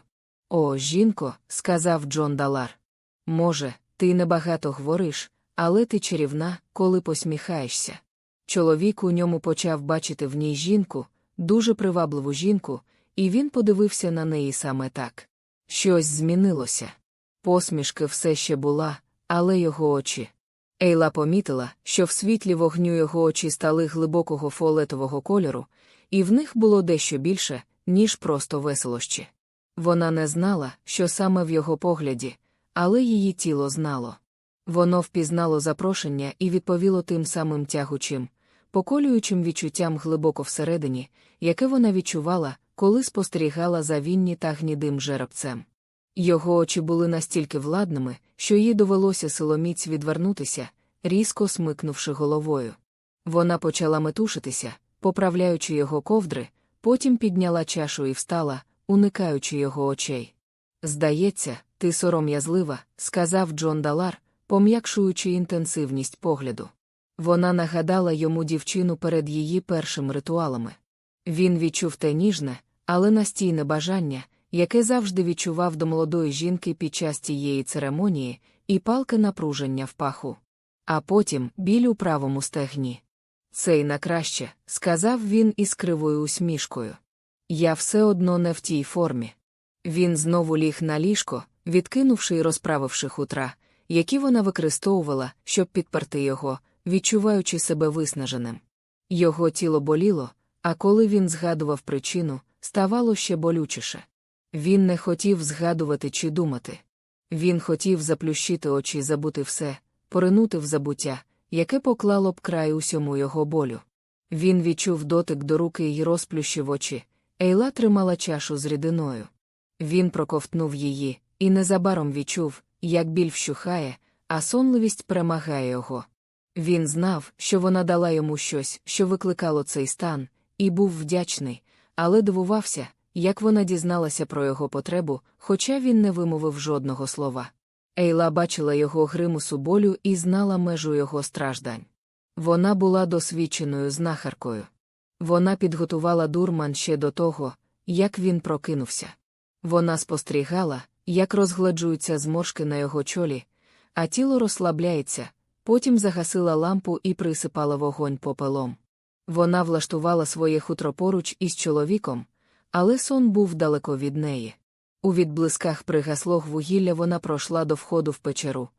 О, жінко, сказав Джон Далар. Може, ти небагато говориш, але ти чарівна, коли посміхаєшся. Чоловік у ньому почав бачити в ній жінку, дуже привабливу жінку, і він подивився на неї саме так. Щось змінилося. Посмішки все ще була, але його очі. Ейла помітила, що в світлі вогню його очі стали глибокого фіолетового кольору, і в них було дещо більше, ніж просто веселощі. Вона не знала, що саме в його погляді, але її тіло знало. Воно впізнало запрошення і відповіло тим самим тягучим, поколюючим відчуттям глибоко всередині, яке вона відчувала, коли спостерігала за вінні та гнідим жеребцем. Його очі були настільки владними, що їй довелося силоміць відвернутися, різко смикнувши головою. Вона почала метушитися, поправляючи його ковдри, потім підняла чашу і встала, уникаючи його очей. Здається, ти сором'язлива, сказав Джон Далар, пом'якшуючи інтенсивність погляду. Вона нагадала йому дівчину перед її першими ритуалами. Він відчув те ніжне, але настійне бажання, яке завжди відчував до молодої жінки під час тієї церемонії, і палке напруження в паху. А потім біль у правому стегні. Це й на краще, сказав він із кривою усмішкою. Я все одно не в тій формі. Він знову ліг на ліжко, відкинувши й розправивши хутра, які вона використовувала, щоб підперти його, відчуваючи себе виснаженим. Його тіло боліло, а коли він згадував причину, ставало ще болючіше. Він не хотів згадувати чи думати. Він хотів заплющити очі, забути все, поринути в забуття, яке поклало б край усьому його болю. Він відчув дотик до руки й розплющив очі. Ейла тримала чашу з рідиною. Він проковтнув її, і незабаром відчув, як біль вщухає, а сонливість перемагає його. Він знав, що вона дала йому щось, що викликало цей стан, і був вдячний, але дивувався, як вона дізналася про його потребу, хоча він не вимовив жодного слова. Ейла бачила його гримусу болю і знала межу його страждань. Вона була досвідченою знахаркою. Вона підготувала дурман ще до того, як він прокинувся. Вона спостерігала, як розгладжуються зморшки на його чолі, а тіло розслабляється, потім загасила лампу і присипала вогонь попелом. Вона влаштувала своє хутро поруч із чоловіком, але сон був далеко від неї. У відблисках пригаслого вугілля вона пройшла до входу в печеру,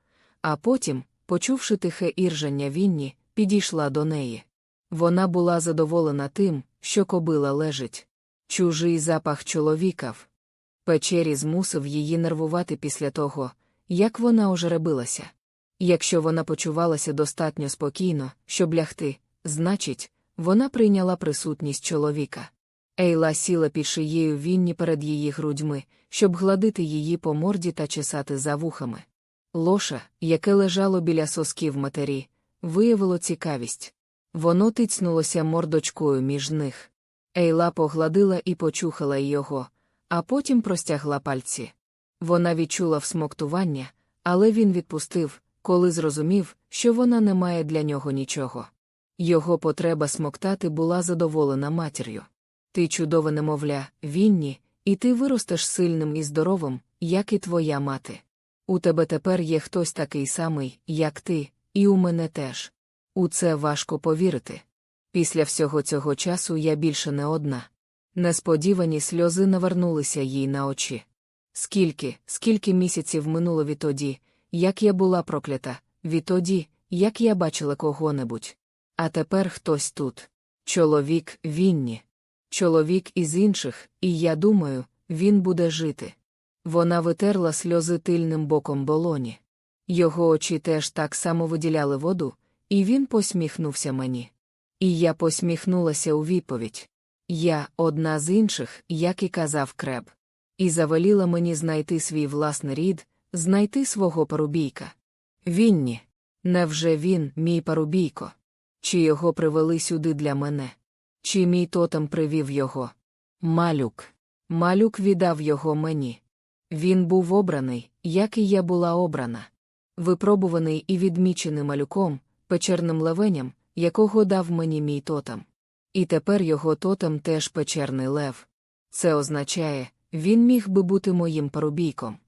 а потім, почувши тихе іржання Вінні, підійшла до неї. Вона була задоволена тим, що кобила лежить. Чужий запах чоловіка в печері змусив її нервувати після того, як вона ожеребилася. Якщо вона почувалася достатньо спокійно, щоб лягти, значить, вона прийняла присутність чоловіка. Ейла сіла під шиєю Вінні перед її грудьми, щоб гладити її по морді та чесати за вухами. Лоша, яке лежало біля сосків матері, виявило цікавість. Воно тицнулося мордочкою між них. Ейла погладила і почухала його, а потім простягла пальці. Вона відчула всмоктування, але він відпустив, коли зрозумів, що вона не має для нього нічого. Його потреба смоктати була задоволена матір'ю. Ти чудове немовля, Вінні, і ти виростеш сильним і здоровим, як і твоя мати. У тебе тепер є хтось такий самий, як ти, і у мене теж. У це важко повірити. Після всього цього часу я більше не одна. Несподівані сльози навернулися їй на очі. Скільки, скільки місяців минуло відтоді, як я була проклята, відтоді, як я бачила кого-небудь. А тепер хтось тут. Чоловік Вінні. Чоловік із інших, і я думаю, він буде жити. Вона витерла сльози тильним боком болоні. Його очі теж так само виділяли воду, і він посміхнувся мені. І я посміхнулася у відповідь. Я одна з інших, як і казав креб. І завеліла мені знайти свій власний рід, знайти свого парубійка. Вінні. Невже він, мій парубійко? Чи його привели сюди для мене? Чи мій тотем привів його? Малюк. Малюк віддав його мені. Він був обраний, як і я була обрана. Випробуваний і відмічений малюком, печерним левеням, якого дав мені мій тотем. І тепер його тотем теж печерний лев. Це означає, він міг би бути моїм парубійком.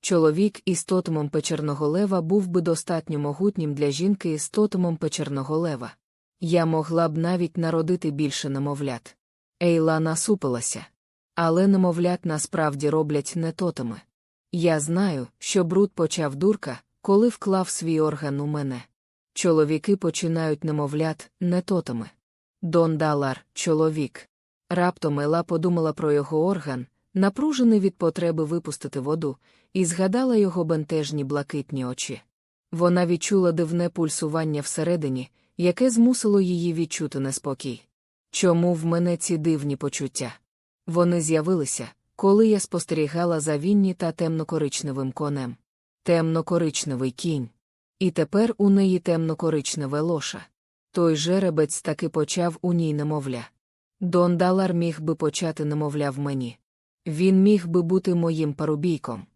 Чоловік із тотемом печерного лева був би достатньо могутнім для жінки з тотемом печерного лева. Я могла б навіть народити більше немовлят. Ейла насупилася. Але немовлят насправді роблять не тотеми. Я знаю, що бруд почав дурка, коли вклав свій орган у мене. Чоловіки починають немовлят, не тотеми. Дон Далар, чоловік. Раптом Ела подумала про його орган, напружений від потреби випустити воду, і згадала його бентежні блакитні очі. Вона відчула дивне пульсування всередині, яке змусило її відчути неспокій. Чому в мене ці дивні почуття? Вони з'явилися, коли я спостерігала за Вінні та темнокоричневим конем. Темнокоричневий кінь. І тепер у неї темнокоричневе лоша. Той жеребець таки почав у ній немовля. Дон Далар міг би почати немовля в мені. Він міг би бути моїм парубійком.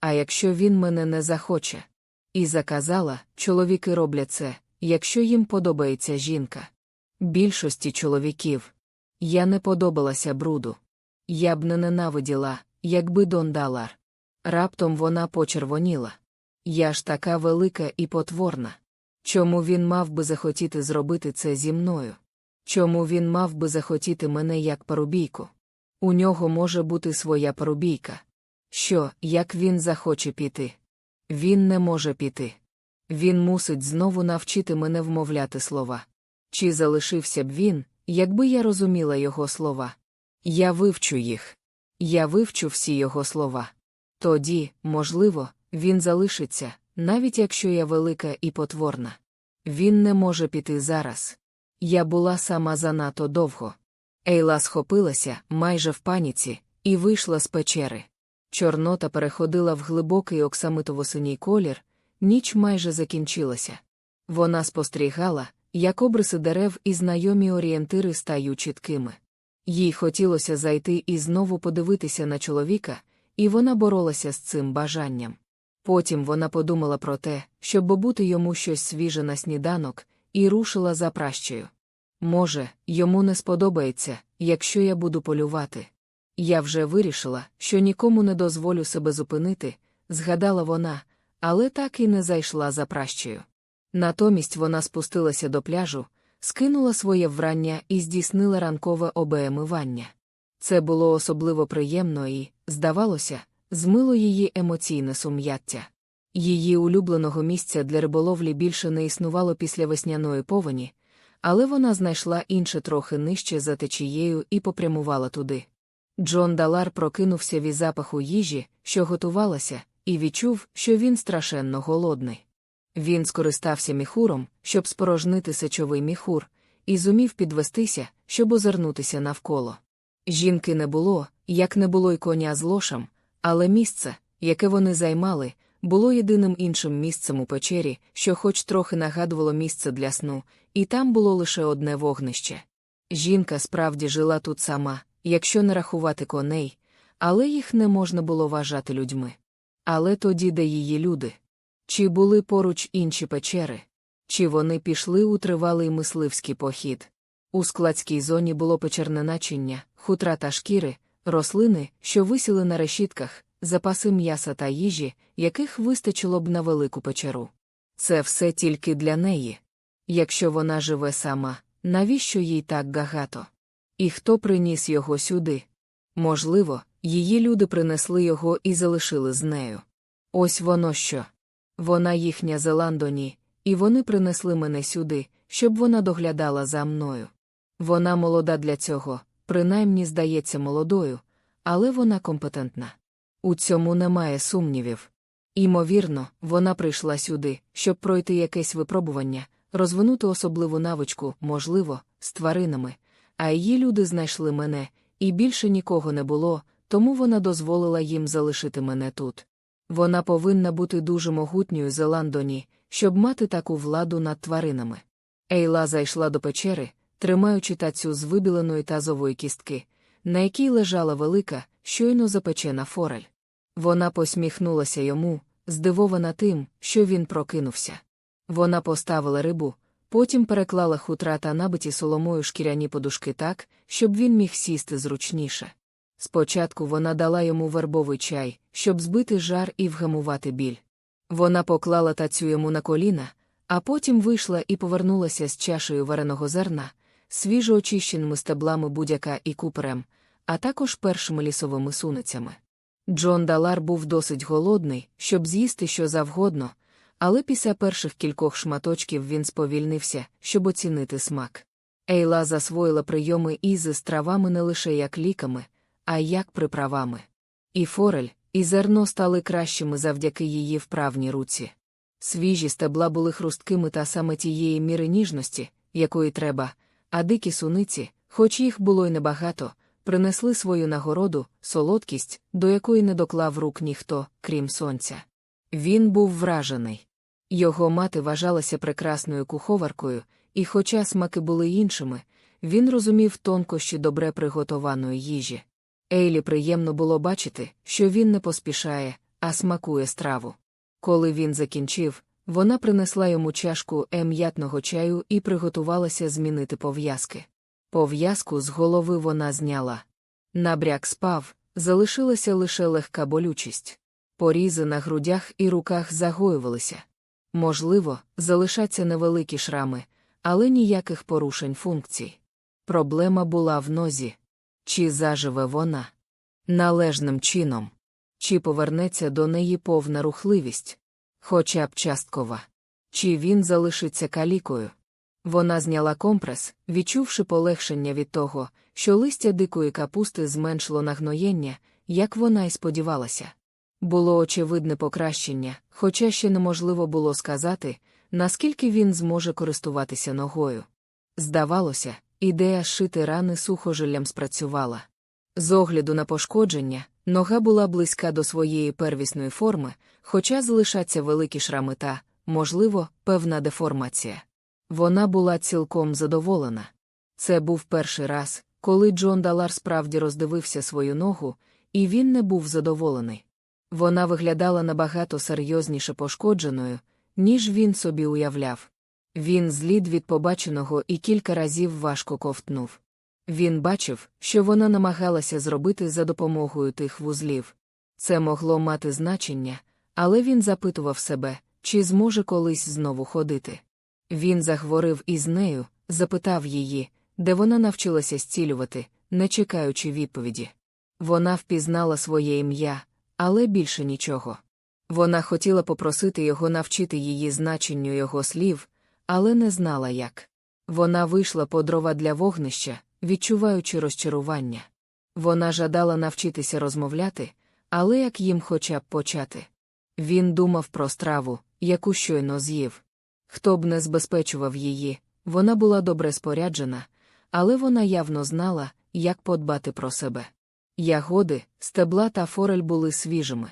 А якщо він мене не захоче. І заказала, чоловіки роблять це, якщо їм подобається жінка. Більшості чоловіків. Я не подобалася бруду. Я б не ненавиділа, якби Дон Далар. Раптом вона почервоніла. Я ж така велика і потворна. Чому він мав би захотіти зробити це зі мною? Чому він мав би захотіти мене як парубійку? У нього може бути своя парубійка. Що, як він захоче піти? Він не може піти. Він мусить знову навчити мене вмовляти слова. Чи залишився б він, якби я розуміла його слова? Я вивчу їх. Я вивчу всі його слова. Тоді, можливо, він залишиться, навіть якщо я велика і потворна. Він не може піти зараз. Я була сама занадто довго. Ейла схопилася, майже в паніці, і вийшла з печери. Чорнота переходила в глибокий оксамитово-синій колір, ніч майже закінчилася. Вона спостерігала, як обриси дерев і знайомі орієнтири стають чіткими. Їй хотілося зайти і знову подивитися на чоловіка, і вона боролася з цим бажанням. Потім вона подумала про те, щоб бути йому щось свіже на сніданок, і рушила за пращею. Може, йому не сподобається, якщо я буду полювати. Я вже вирішила, що нікому не дозволю себе зупинити, згадала вона, але так і не зайшла за пращею. Натомість вона спустилася до пляжу, скинула своє врання і здійснила ранкове обеемивання. Це було особливо приємно і, здавалося, змило її емоційне сум'яття. Її улюбленого місця для риболовлі більше не існувало після весняної повені, але вона знайшла інше трохи нижче за течією і попрямувала туди. Джон Далар прокинувся від запаху їжі, що готувалася, і відчув, що він страшенно голодний. Він скористався міхуром, щоб спорожнити сечовий міхур, і зумів підвестися, щоб озирнутися навколо. Жінки не було, як не було й коня з лошам, але місце, яке вони займали, було єдиним іншим місцем у печері, що хоч трохи нагадувало місце для сну, і там було лише одне вогнище. Жінка справді жила тут сама, якщо не рахувати коней, але їх не можна було вважати людьми. Але тоді де її люди? Чи були поруч інші печери? Чи вони пішли у тривалий мисливський похід? У складській зоні було печерне начиння, хутра та шкіри, рослини, що висіли на решітках, запаси м'яса та їжі, яких вистачило б на велику печеру. Це все тільки для неї. Якщо вона живе сама, навіщо їй так багато? І хто приніс його сюди? Можливо, її люди принесли його і залишили з нею. Ось воно що. Вона їхня Зеландоні, і вони принесли мене сюди, щоб вона доглядала за мною. Вона молода для цього, принаймні здається молодою, але вона компетентна. У цьому немає сумнівів. Імовірно, вона прийшла сюди, щоб пройти якесь випробування, розвинути особливу навичку, можливо, з тваринами, а її люди знайшли мене, і більше нікого не було, тому вона дозволила їм залишити мене тут. Вона повинна бути дуже могутньою Зеландоні, щоб мати таку владу над тваринами. Ейла зайшла до печери, тримаючи тацю з вибіленої тазової кістки, на якій лежала велика, щойно запечена форель. Вона посміхнулася йому, здивована тим, що він прокинувся. Вона поставила рибу, потім переклала хутра та набиті соломою шкіряні подушки так, щоб він міг сісти зручніше. Спочатку вона дала йому вербовий чай, щоб збити жар і вгамувати біль. Вона поклала тацю йому на коліна, а потім вийшла і повернулася з чашею вареного зерна, свіжо очищеними стеблами будяка і куперем, а також першими лісовими суницями. Джон Далар був досить голодний, щоб з'їсти що завгодно, але після перших кількох шматочків він сповільнився, щоб оцінити смак. Ейла засвоїла прийоми ізи з травами не лише як ліками, а й як приправами. І форель, і зерно стали кращими завдяки її вправній руці. Свіжі стебла були хрусткими та саме тієї міри ніжності, якої треба, а дикі суниці, хоч їх було й небагато, принесли свою нагороду, солодкість, до якої не доклав рук ніхто, крім сонця. Він був вражений. Його мати вважалася прекрасною куховаркою, і, хоча смаки були іншими, він розумів тонкощі добре приготованої їжі. Ейлі приємно було бачити, що він не поспішає, а смакує страву. Коли він закінчив, вона принесла йому чашку ем'ятного чаю і приготувалася змінити пов'язки. Пов'язку з голови вона зняла. Набряк спав, залишилася лише легка болючість. Порізи на грудях і руках загоювалися. Можливо, залишаться невеликі шрами, але ніяких порушень функцій. Проблема була в нозі. Чи заживе вона? Належним чином. Чи повернеться до неї повна рухливість? Хоча б часткова. Чи він залишиться калікою? Вона зняла компрес, відчувши полегшення від того, що листя дикої капусти зменшило нагноєння, як вона й сподівалася. Було очевидне покращення, хоча ще неможливо було сказати, наскільки він зможе користуватися ногою. Здавалося, ідея шити рани сухожиллям спрацювала. З огляду на пошкодження, нога була близька до своєї первісної форми, хоча залишаться великі шрами та, можливо, певна деформація. Вона була цілком задоволена. Це був перший раз, коли Джон Далар справді роздивився свою ногу, і він не був задоволений. Вона виглядала набагато серйозніше пошкодженою, ніж він собі уявляв. Він злід від побаченого і кілька разів важко ковтнув. Він бачив, що вона намагалася зробити за допомогою тих вузлів. Це могло мати значення, але він запитував себе, чи зможе колись знову ходити. Він заговорив із нею, запитав її, де вона навчилася зцілювати, не чекаючи відповіді. Вона впізнала своє ім'я, але більше нічого. Вона хотіла попросити його навчити її значенню його слів, але не знала як. Вона вийшла по дрова для вогнища, відчуваючи розчарування. Вона жадала навчитися розмовляти, але як їм хоча б почати. Він думав про страву, яку щойно з'їв. Хто б не збезпечував її, вона була добре споряджена, але вона явно знала, як подбати про себе. Ягоди, стебла та форель були свіжими.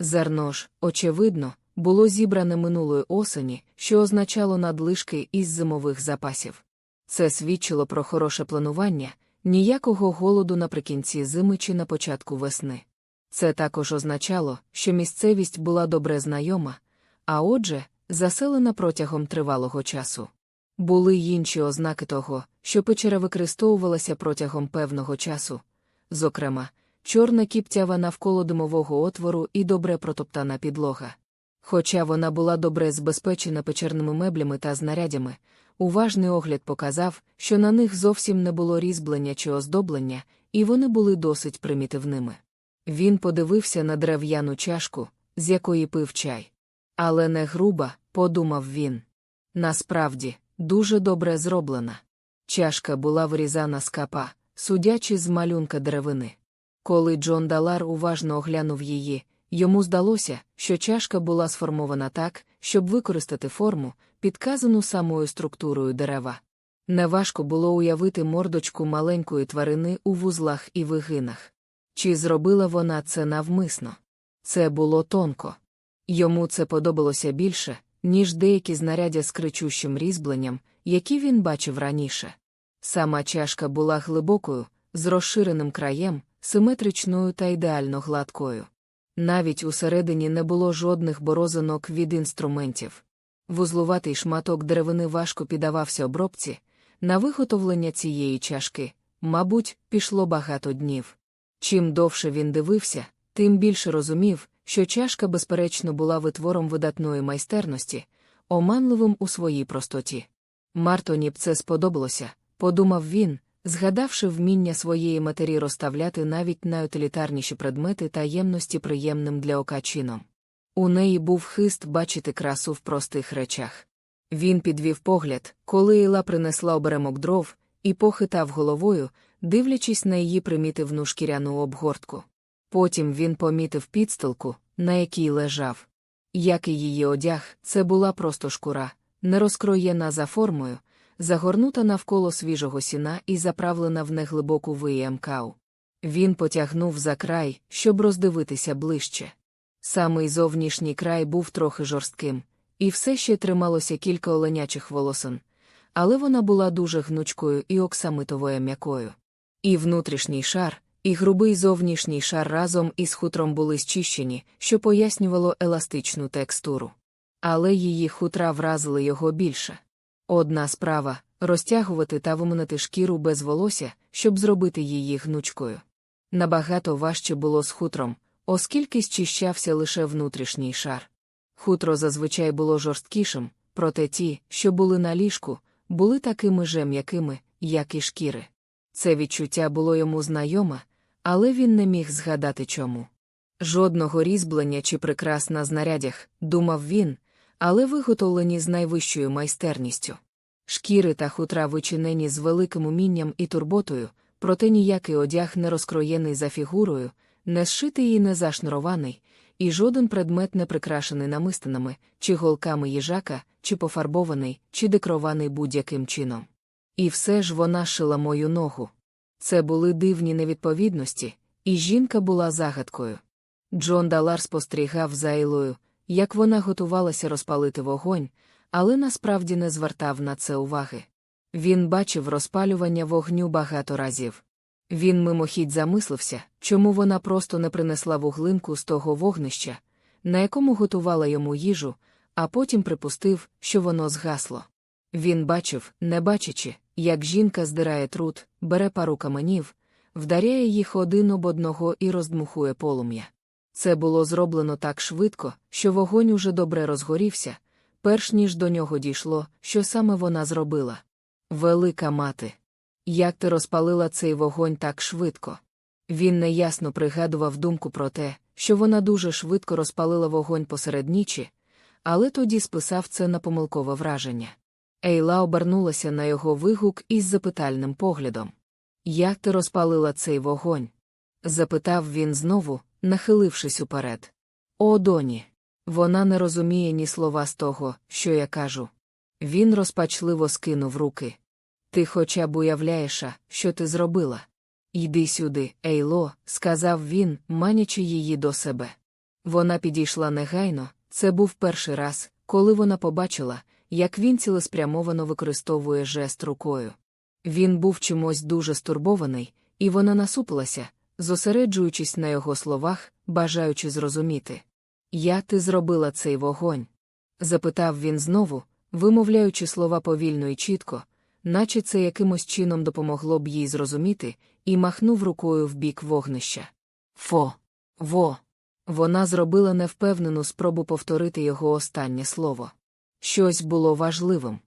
Зерно ж, очевидно, було зібране минулої осені, що означало надлишки із зимових запасів. Це свідчило про хороше планування, ніякого голоду наприкінці зими чи на початку весни. Це також означало, що місцевість була добре знайома, а отже, заселена протягом тривалого часу. Були й інші ознаки того, що печера використовувалася протягом певного часу, зокрема, чорна кіптява навколо димового отвору і добре протоптана підлога. Хоча вона була добре збезпечена печерними меблями та знарядями, уважний огляд показав, що на них зовсім не було різьблення чи оздоблення, і вони були досить примітивними. Він подивився на дерев'яну чашку, з якої пив чай. Але не груба, подумав він. Насправді, дуже добре зроблена. Чашка була вирізана з капа, судячи з малюнка деревини. Коли Джон Далар уважно оглянув її, йому здалося, що чашка була сформована так, щоб використати форму, підказану самою структурою дерева. Неважко було уявити мордочку маленької тварини у вузлах і вигинах. Чи зробила вона це навмисно? Це було тонко. Йому це подобалося більше, ніж деякі знаряддя з кричущим різьбленням, які він бачив раніше. Сама чашка була глибокою, з розширеним краєм, симетричною та ідеально гладкою. Навіть усередині не було жодних борозинок від інструментів. Вузлуватий шматок деревини важко піддавався обробці, на виготовлення цієї чашки, мабуть, пішло багато днів. Чим довше він дивився, тим більше розумів, що чашка, безперечно, була витвором видатної майстерності, оманливим у своїй простоті. Мартоні б це сподобалося, подумав він, згадавши вміння своєї матері розставляти навіть найутилітарніші предмети таємності приємним для ока чином. У неї був хист бачити красу в простих речах. Він підвів погляд, коли Іла принесла оберемок дров, і похитав головою, дивлячись на її примітивну шкіряну обгортку. Потім він помітив підстилку, на якій лежав. Як і її одяг, це була просто шкура, не розкроєна за формою, загорнута навколо свіжого сіна і заправлена в неглибоку виємкау. Він потягнув за край, щоб роздивитися ближче. Самий зовнішній край був трохи жорстким, і все ще трималося кілька оленячих волосин, але вона була дуже гнучкою і оксамитовою м'якою. І внутрішній шар, і грубий зовнішній шар разом із хутром були зчищені, що пояснювало еластичну текстуру. Але її хутра вразили його більше. Одна справа розтягувати та виминати шкіру без волосся, щоб зробити її гнучкою. Набагато важче було з хутром, оскільки зчищався лише внутрішній шар. Хутро зазвичай було жорсткішим, проте ті, що були на ліжку, були такими же м'якими, як і шкіри. Це відчуття було йому знайоме, але він не міг згадати чому. Жодного різьблення чи прикрас на знарядях, думав він, але виготовлені з найвищою майстерністю. Шкіри та хутра вичинені з великим умінням і турботою, проте ніякий одяг не розкроєний за фігурою, не зшитий і не зашнурований, і жоден предмет не прикрашений намистинами, чи голками їжака, чи пофарбований, чи декорований будь-яким чином. І все ж вона шила мою ногу. Це були дивні невідповідності, і жінка була загадкою. Джон Далар спостерігав за Ейлою, як вона готувалася розпалити вогонь, але насправді не звертав на це уваги. Він бачив розпалювання вогню багато разів. Він мимохідь замислився, чому вона просто не принесла вуглинку з того вогнища, на якому готувала йому їжу, а потім припустив, що воно згасло. Він бачив, не бачачи, як жінка здирає труд, бере пару каменів, вдаряє їх один об одного і роздмухує полум'я. Це було зроблено так швидко, що вогонь уже добре розгорівся, перш ніж до нього дійшло, що саме вона зробила. Велика мати. Як ти розпалила цей вогонь так швидко? Він неясно пригадував думку про те, що вона дуже швидко розпалила вогонь посеред нічі, але тоді списав це на помилкове враження. Ейла обернулася на його вигук із запитальним поглядом. Як ти розпалила цей вогонь? запитав він знову, нахилившись уперед. О, доні. Вона не розуміє ні слова з того, що я кажу. Він розпачливо скинув руки. Ти хоча б уявляєш, що ти зробила. Йди сюди, Ейло, сказав він, манячи її до себе. Вона підійшла негайно, це був перший раз, коли вона побачила, як він цілеспрямовано використовує жест рукою. Він був чимось дуже стурбований, і вона насупилася, зосереджуючись на його словах, бажаючи зрозуміти. Я ти зробила цей вогонь? запитав він знову, вимовляючи слова повільно і чітко, наче це якимось чином допомогло б їй зрозуміти, і махнув рукою в бік вогнища. Фо, во. Вона зробила невпевнену спробу повторити його останнє слово. Щось було важливим.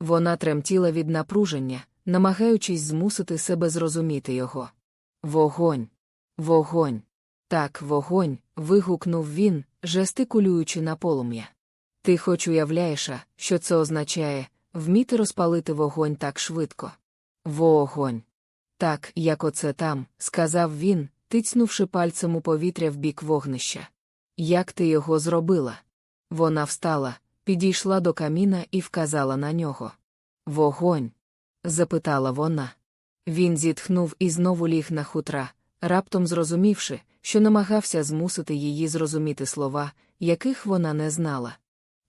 Вона тремтіла від напруження, намагаючись змусити себе зрозуміти його. Вогонь, вогонь. Так, вогонь. вигукнув він, жестикулюючи на полум'я. Ти хоч уявляєш, що це означає вміти розпалити вогонь так швидко. Вогонь. Так, як оце там, сказав він, тицнувши пальцем у повітря в бік вогнища. Як ти його зробила? Вона встала, підійшла до каміна і вказала на нього. Вогонь? запитала вона. Він зітхнув і знову ліг на хутра, раптом зрозумівши, що намагався змусити її зрозуміти слова, яких вона не знала.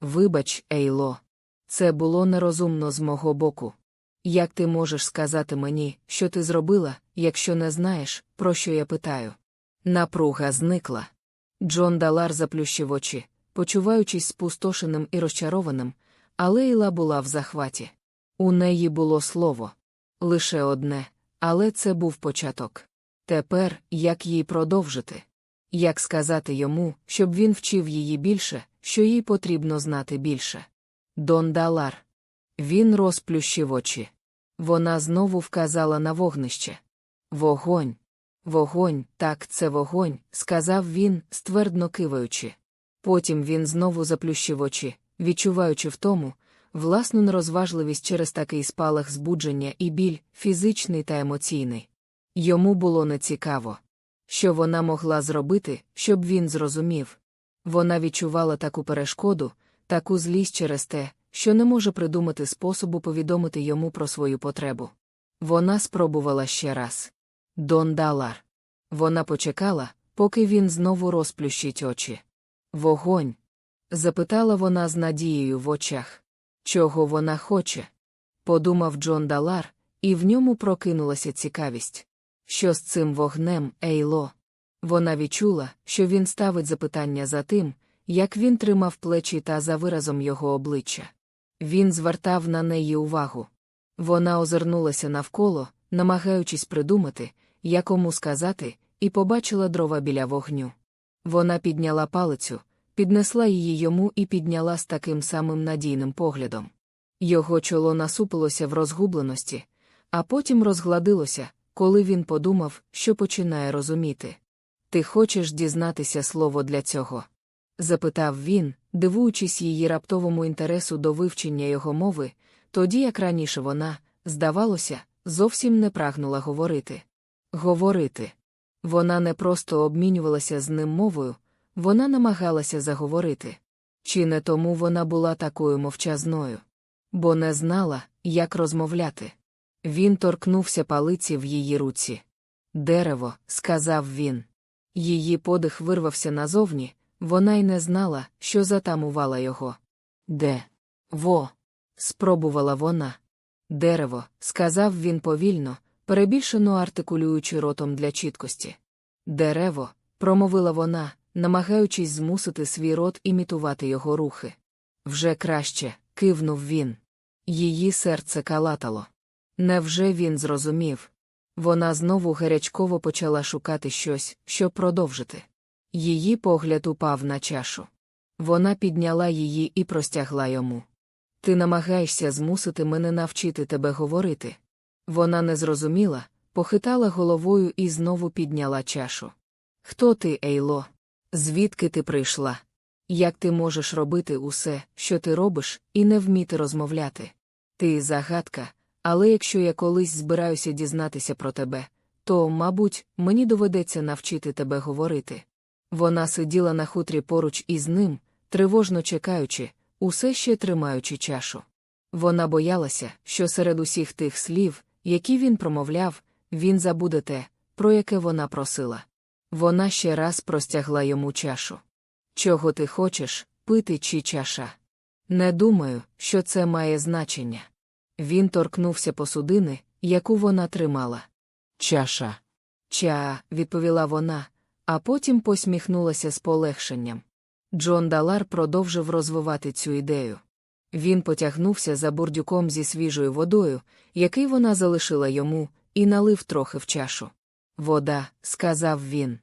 Вибач, Ейло, це було нерозумно з мого боку. Як ти можеш сказати мені, що ти зробила, якщо не знаєш, про що я питаю? Напруга зникла. Джон Далар заплющив очі, почуваючись спустошеним і розчарованим, але Іла була в захваті. У неї було слово лише одне, але це був початок. Тепер як їй продовжити? Як сказати йому, щоб він вчив її більше, що їй потрібно знати більше? Дон Далар. Він розплющив очі. Вона знову вказала на вогнище. Вогонь. Вогонь, так, це вогонь, сказав він, ствердно киваючи. Потім він знову заплющив очі, відчуваючи в тому, власну нерозважливість через такий спалах збудження і біль, фізичний та емоційний. Йому було нецікаво. Що вона могла зробити, щоб він зрозумів. Вона відчувала таку перешкоду, таку злість через те, що не може придумати способу повідомити йому про свою потребу. Вона спробувала ще раз. Дон Далар. Вона почекала, поки він знову розплющить очі. Вогонь. запитала вона з надією в очах. Чого вона хоче? Подумав Джон Далар, і в ньому прокинулася цікавість. Що з цим вогнем, Ейло? Вона відчула, що він ставить запитання за тим, як він тримав плечі та за виразом його обличчя. Він звертав на неї увагу. Вона озирнулася навколо, намагаючись придумати, якому сказати, і побачила дрова біля вогню. Вона підняла палицю, піднесла її йому і підняла з таким самим надійним поглядом. Його чоло насупилося в розгубленості, а потім розгладилося, коли він подумав, що починає розуміти. Ти хочеш дізнатися слово для цього? запитав він, дивуючись її раптовому інтересу до вивчення його мови, тоді як раніше вона, здавалося, зовсім не прагнула говорити. Говорити. Вона не просто обмінювалася з ним мовою, вона намагалася заговорити. Чи не тому вона була такою мовчазною? Бо не знала, як розмовляти. Він торкнувся палиці в її руці. Дерево, сказав він. Її подих вирвався назовні, вона й не знала, що затамувала його. Де? Во. спробувала вона. Дерево, сказав він повільно, перебільшено артикулюючи ротом для чіткості. Дерево, промовила вона, намагаючись змусити свій рот імітувати його рухи. Вже краще, кивнув він. Її серце калатало. Невже він зрозумів? Вона знову гарячково почала шукати щось, щоб продовжити. Її погляд упав на чашу. Вона підняла її і простягла йому. Ти намагаєшся змусити мене навчити тебе говорити. Вона не зрозуміла, похитала головою і знову підняла чашу. Хто ти, Ейло? Звідки ти прийшла? Як ти можеш робити усе, що ти робиш, і не вміти розмовляти? Ти загадка, але якщо я колись збираюся дізнатися про тебе, то, мабуть, мені доведеться навчити тебе говорити. Вона сиділа на хутрі поруч із ним, тривожно чекаючи, усе ще тримаючи чашу. Вона боялася, що серед усіх тих слів, які він промовляв, він забуде те, про яке вона просила. Вона ще раз простягла йому чашу. Чого ти хочеш, пити чи чаша? Не думаю, що це має значення. Він торкнувся посудини, яку вона тримала. Чаша. Ча, відповіла вона, а потім посміхнулася з полегшенням. Джон Далар продовжив розвивати цю ідею. Він потягнувся за бурдюком зі свіжою водою, який вона залишила йому, і налив трохи в чашу. Вода, сказав він.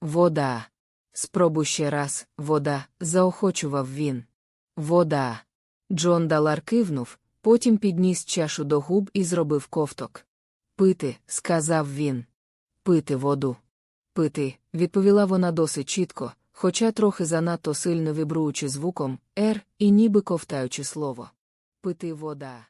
Вода. Спробуй ще раз, вода, заохочував він. Вода. Джон Далар кивнув, потім підніс чашу до губ і зробив ковток. Пити, сказав він. Пити воду. Пити, відповіла вона досить чітко, хоча трохи занадто сильно вібруючи звуком «р» і ніби ковтаючи слово. Пити вода.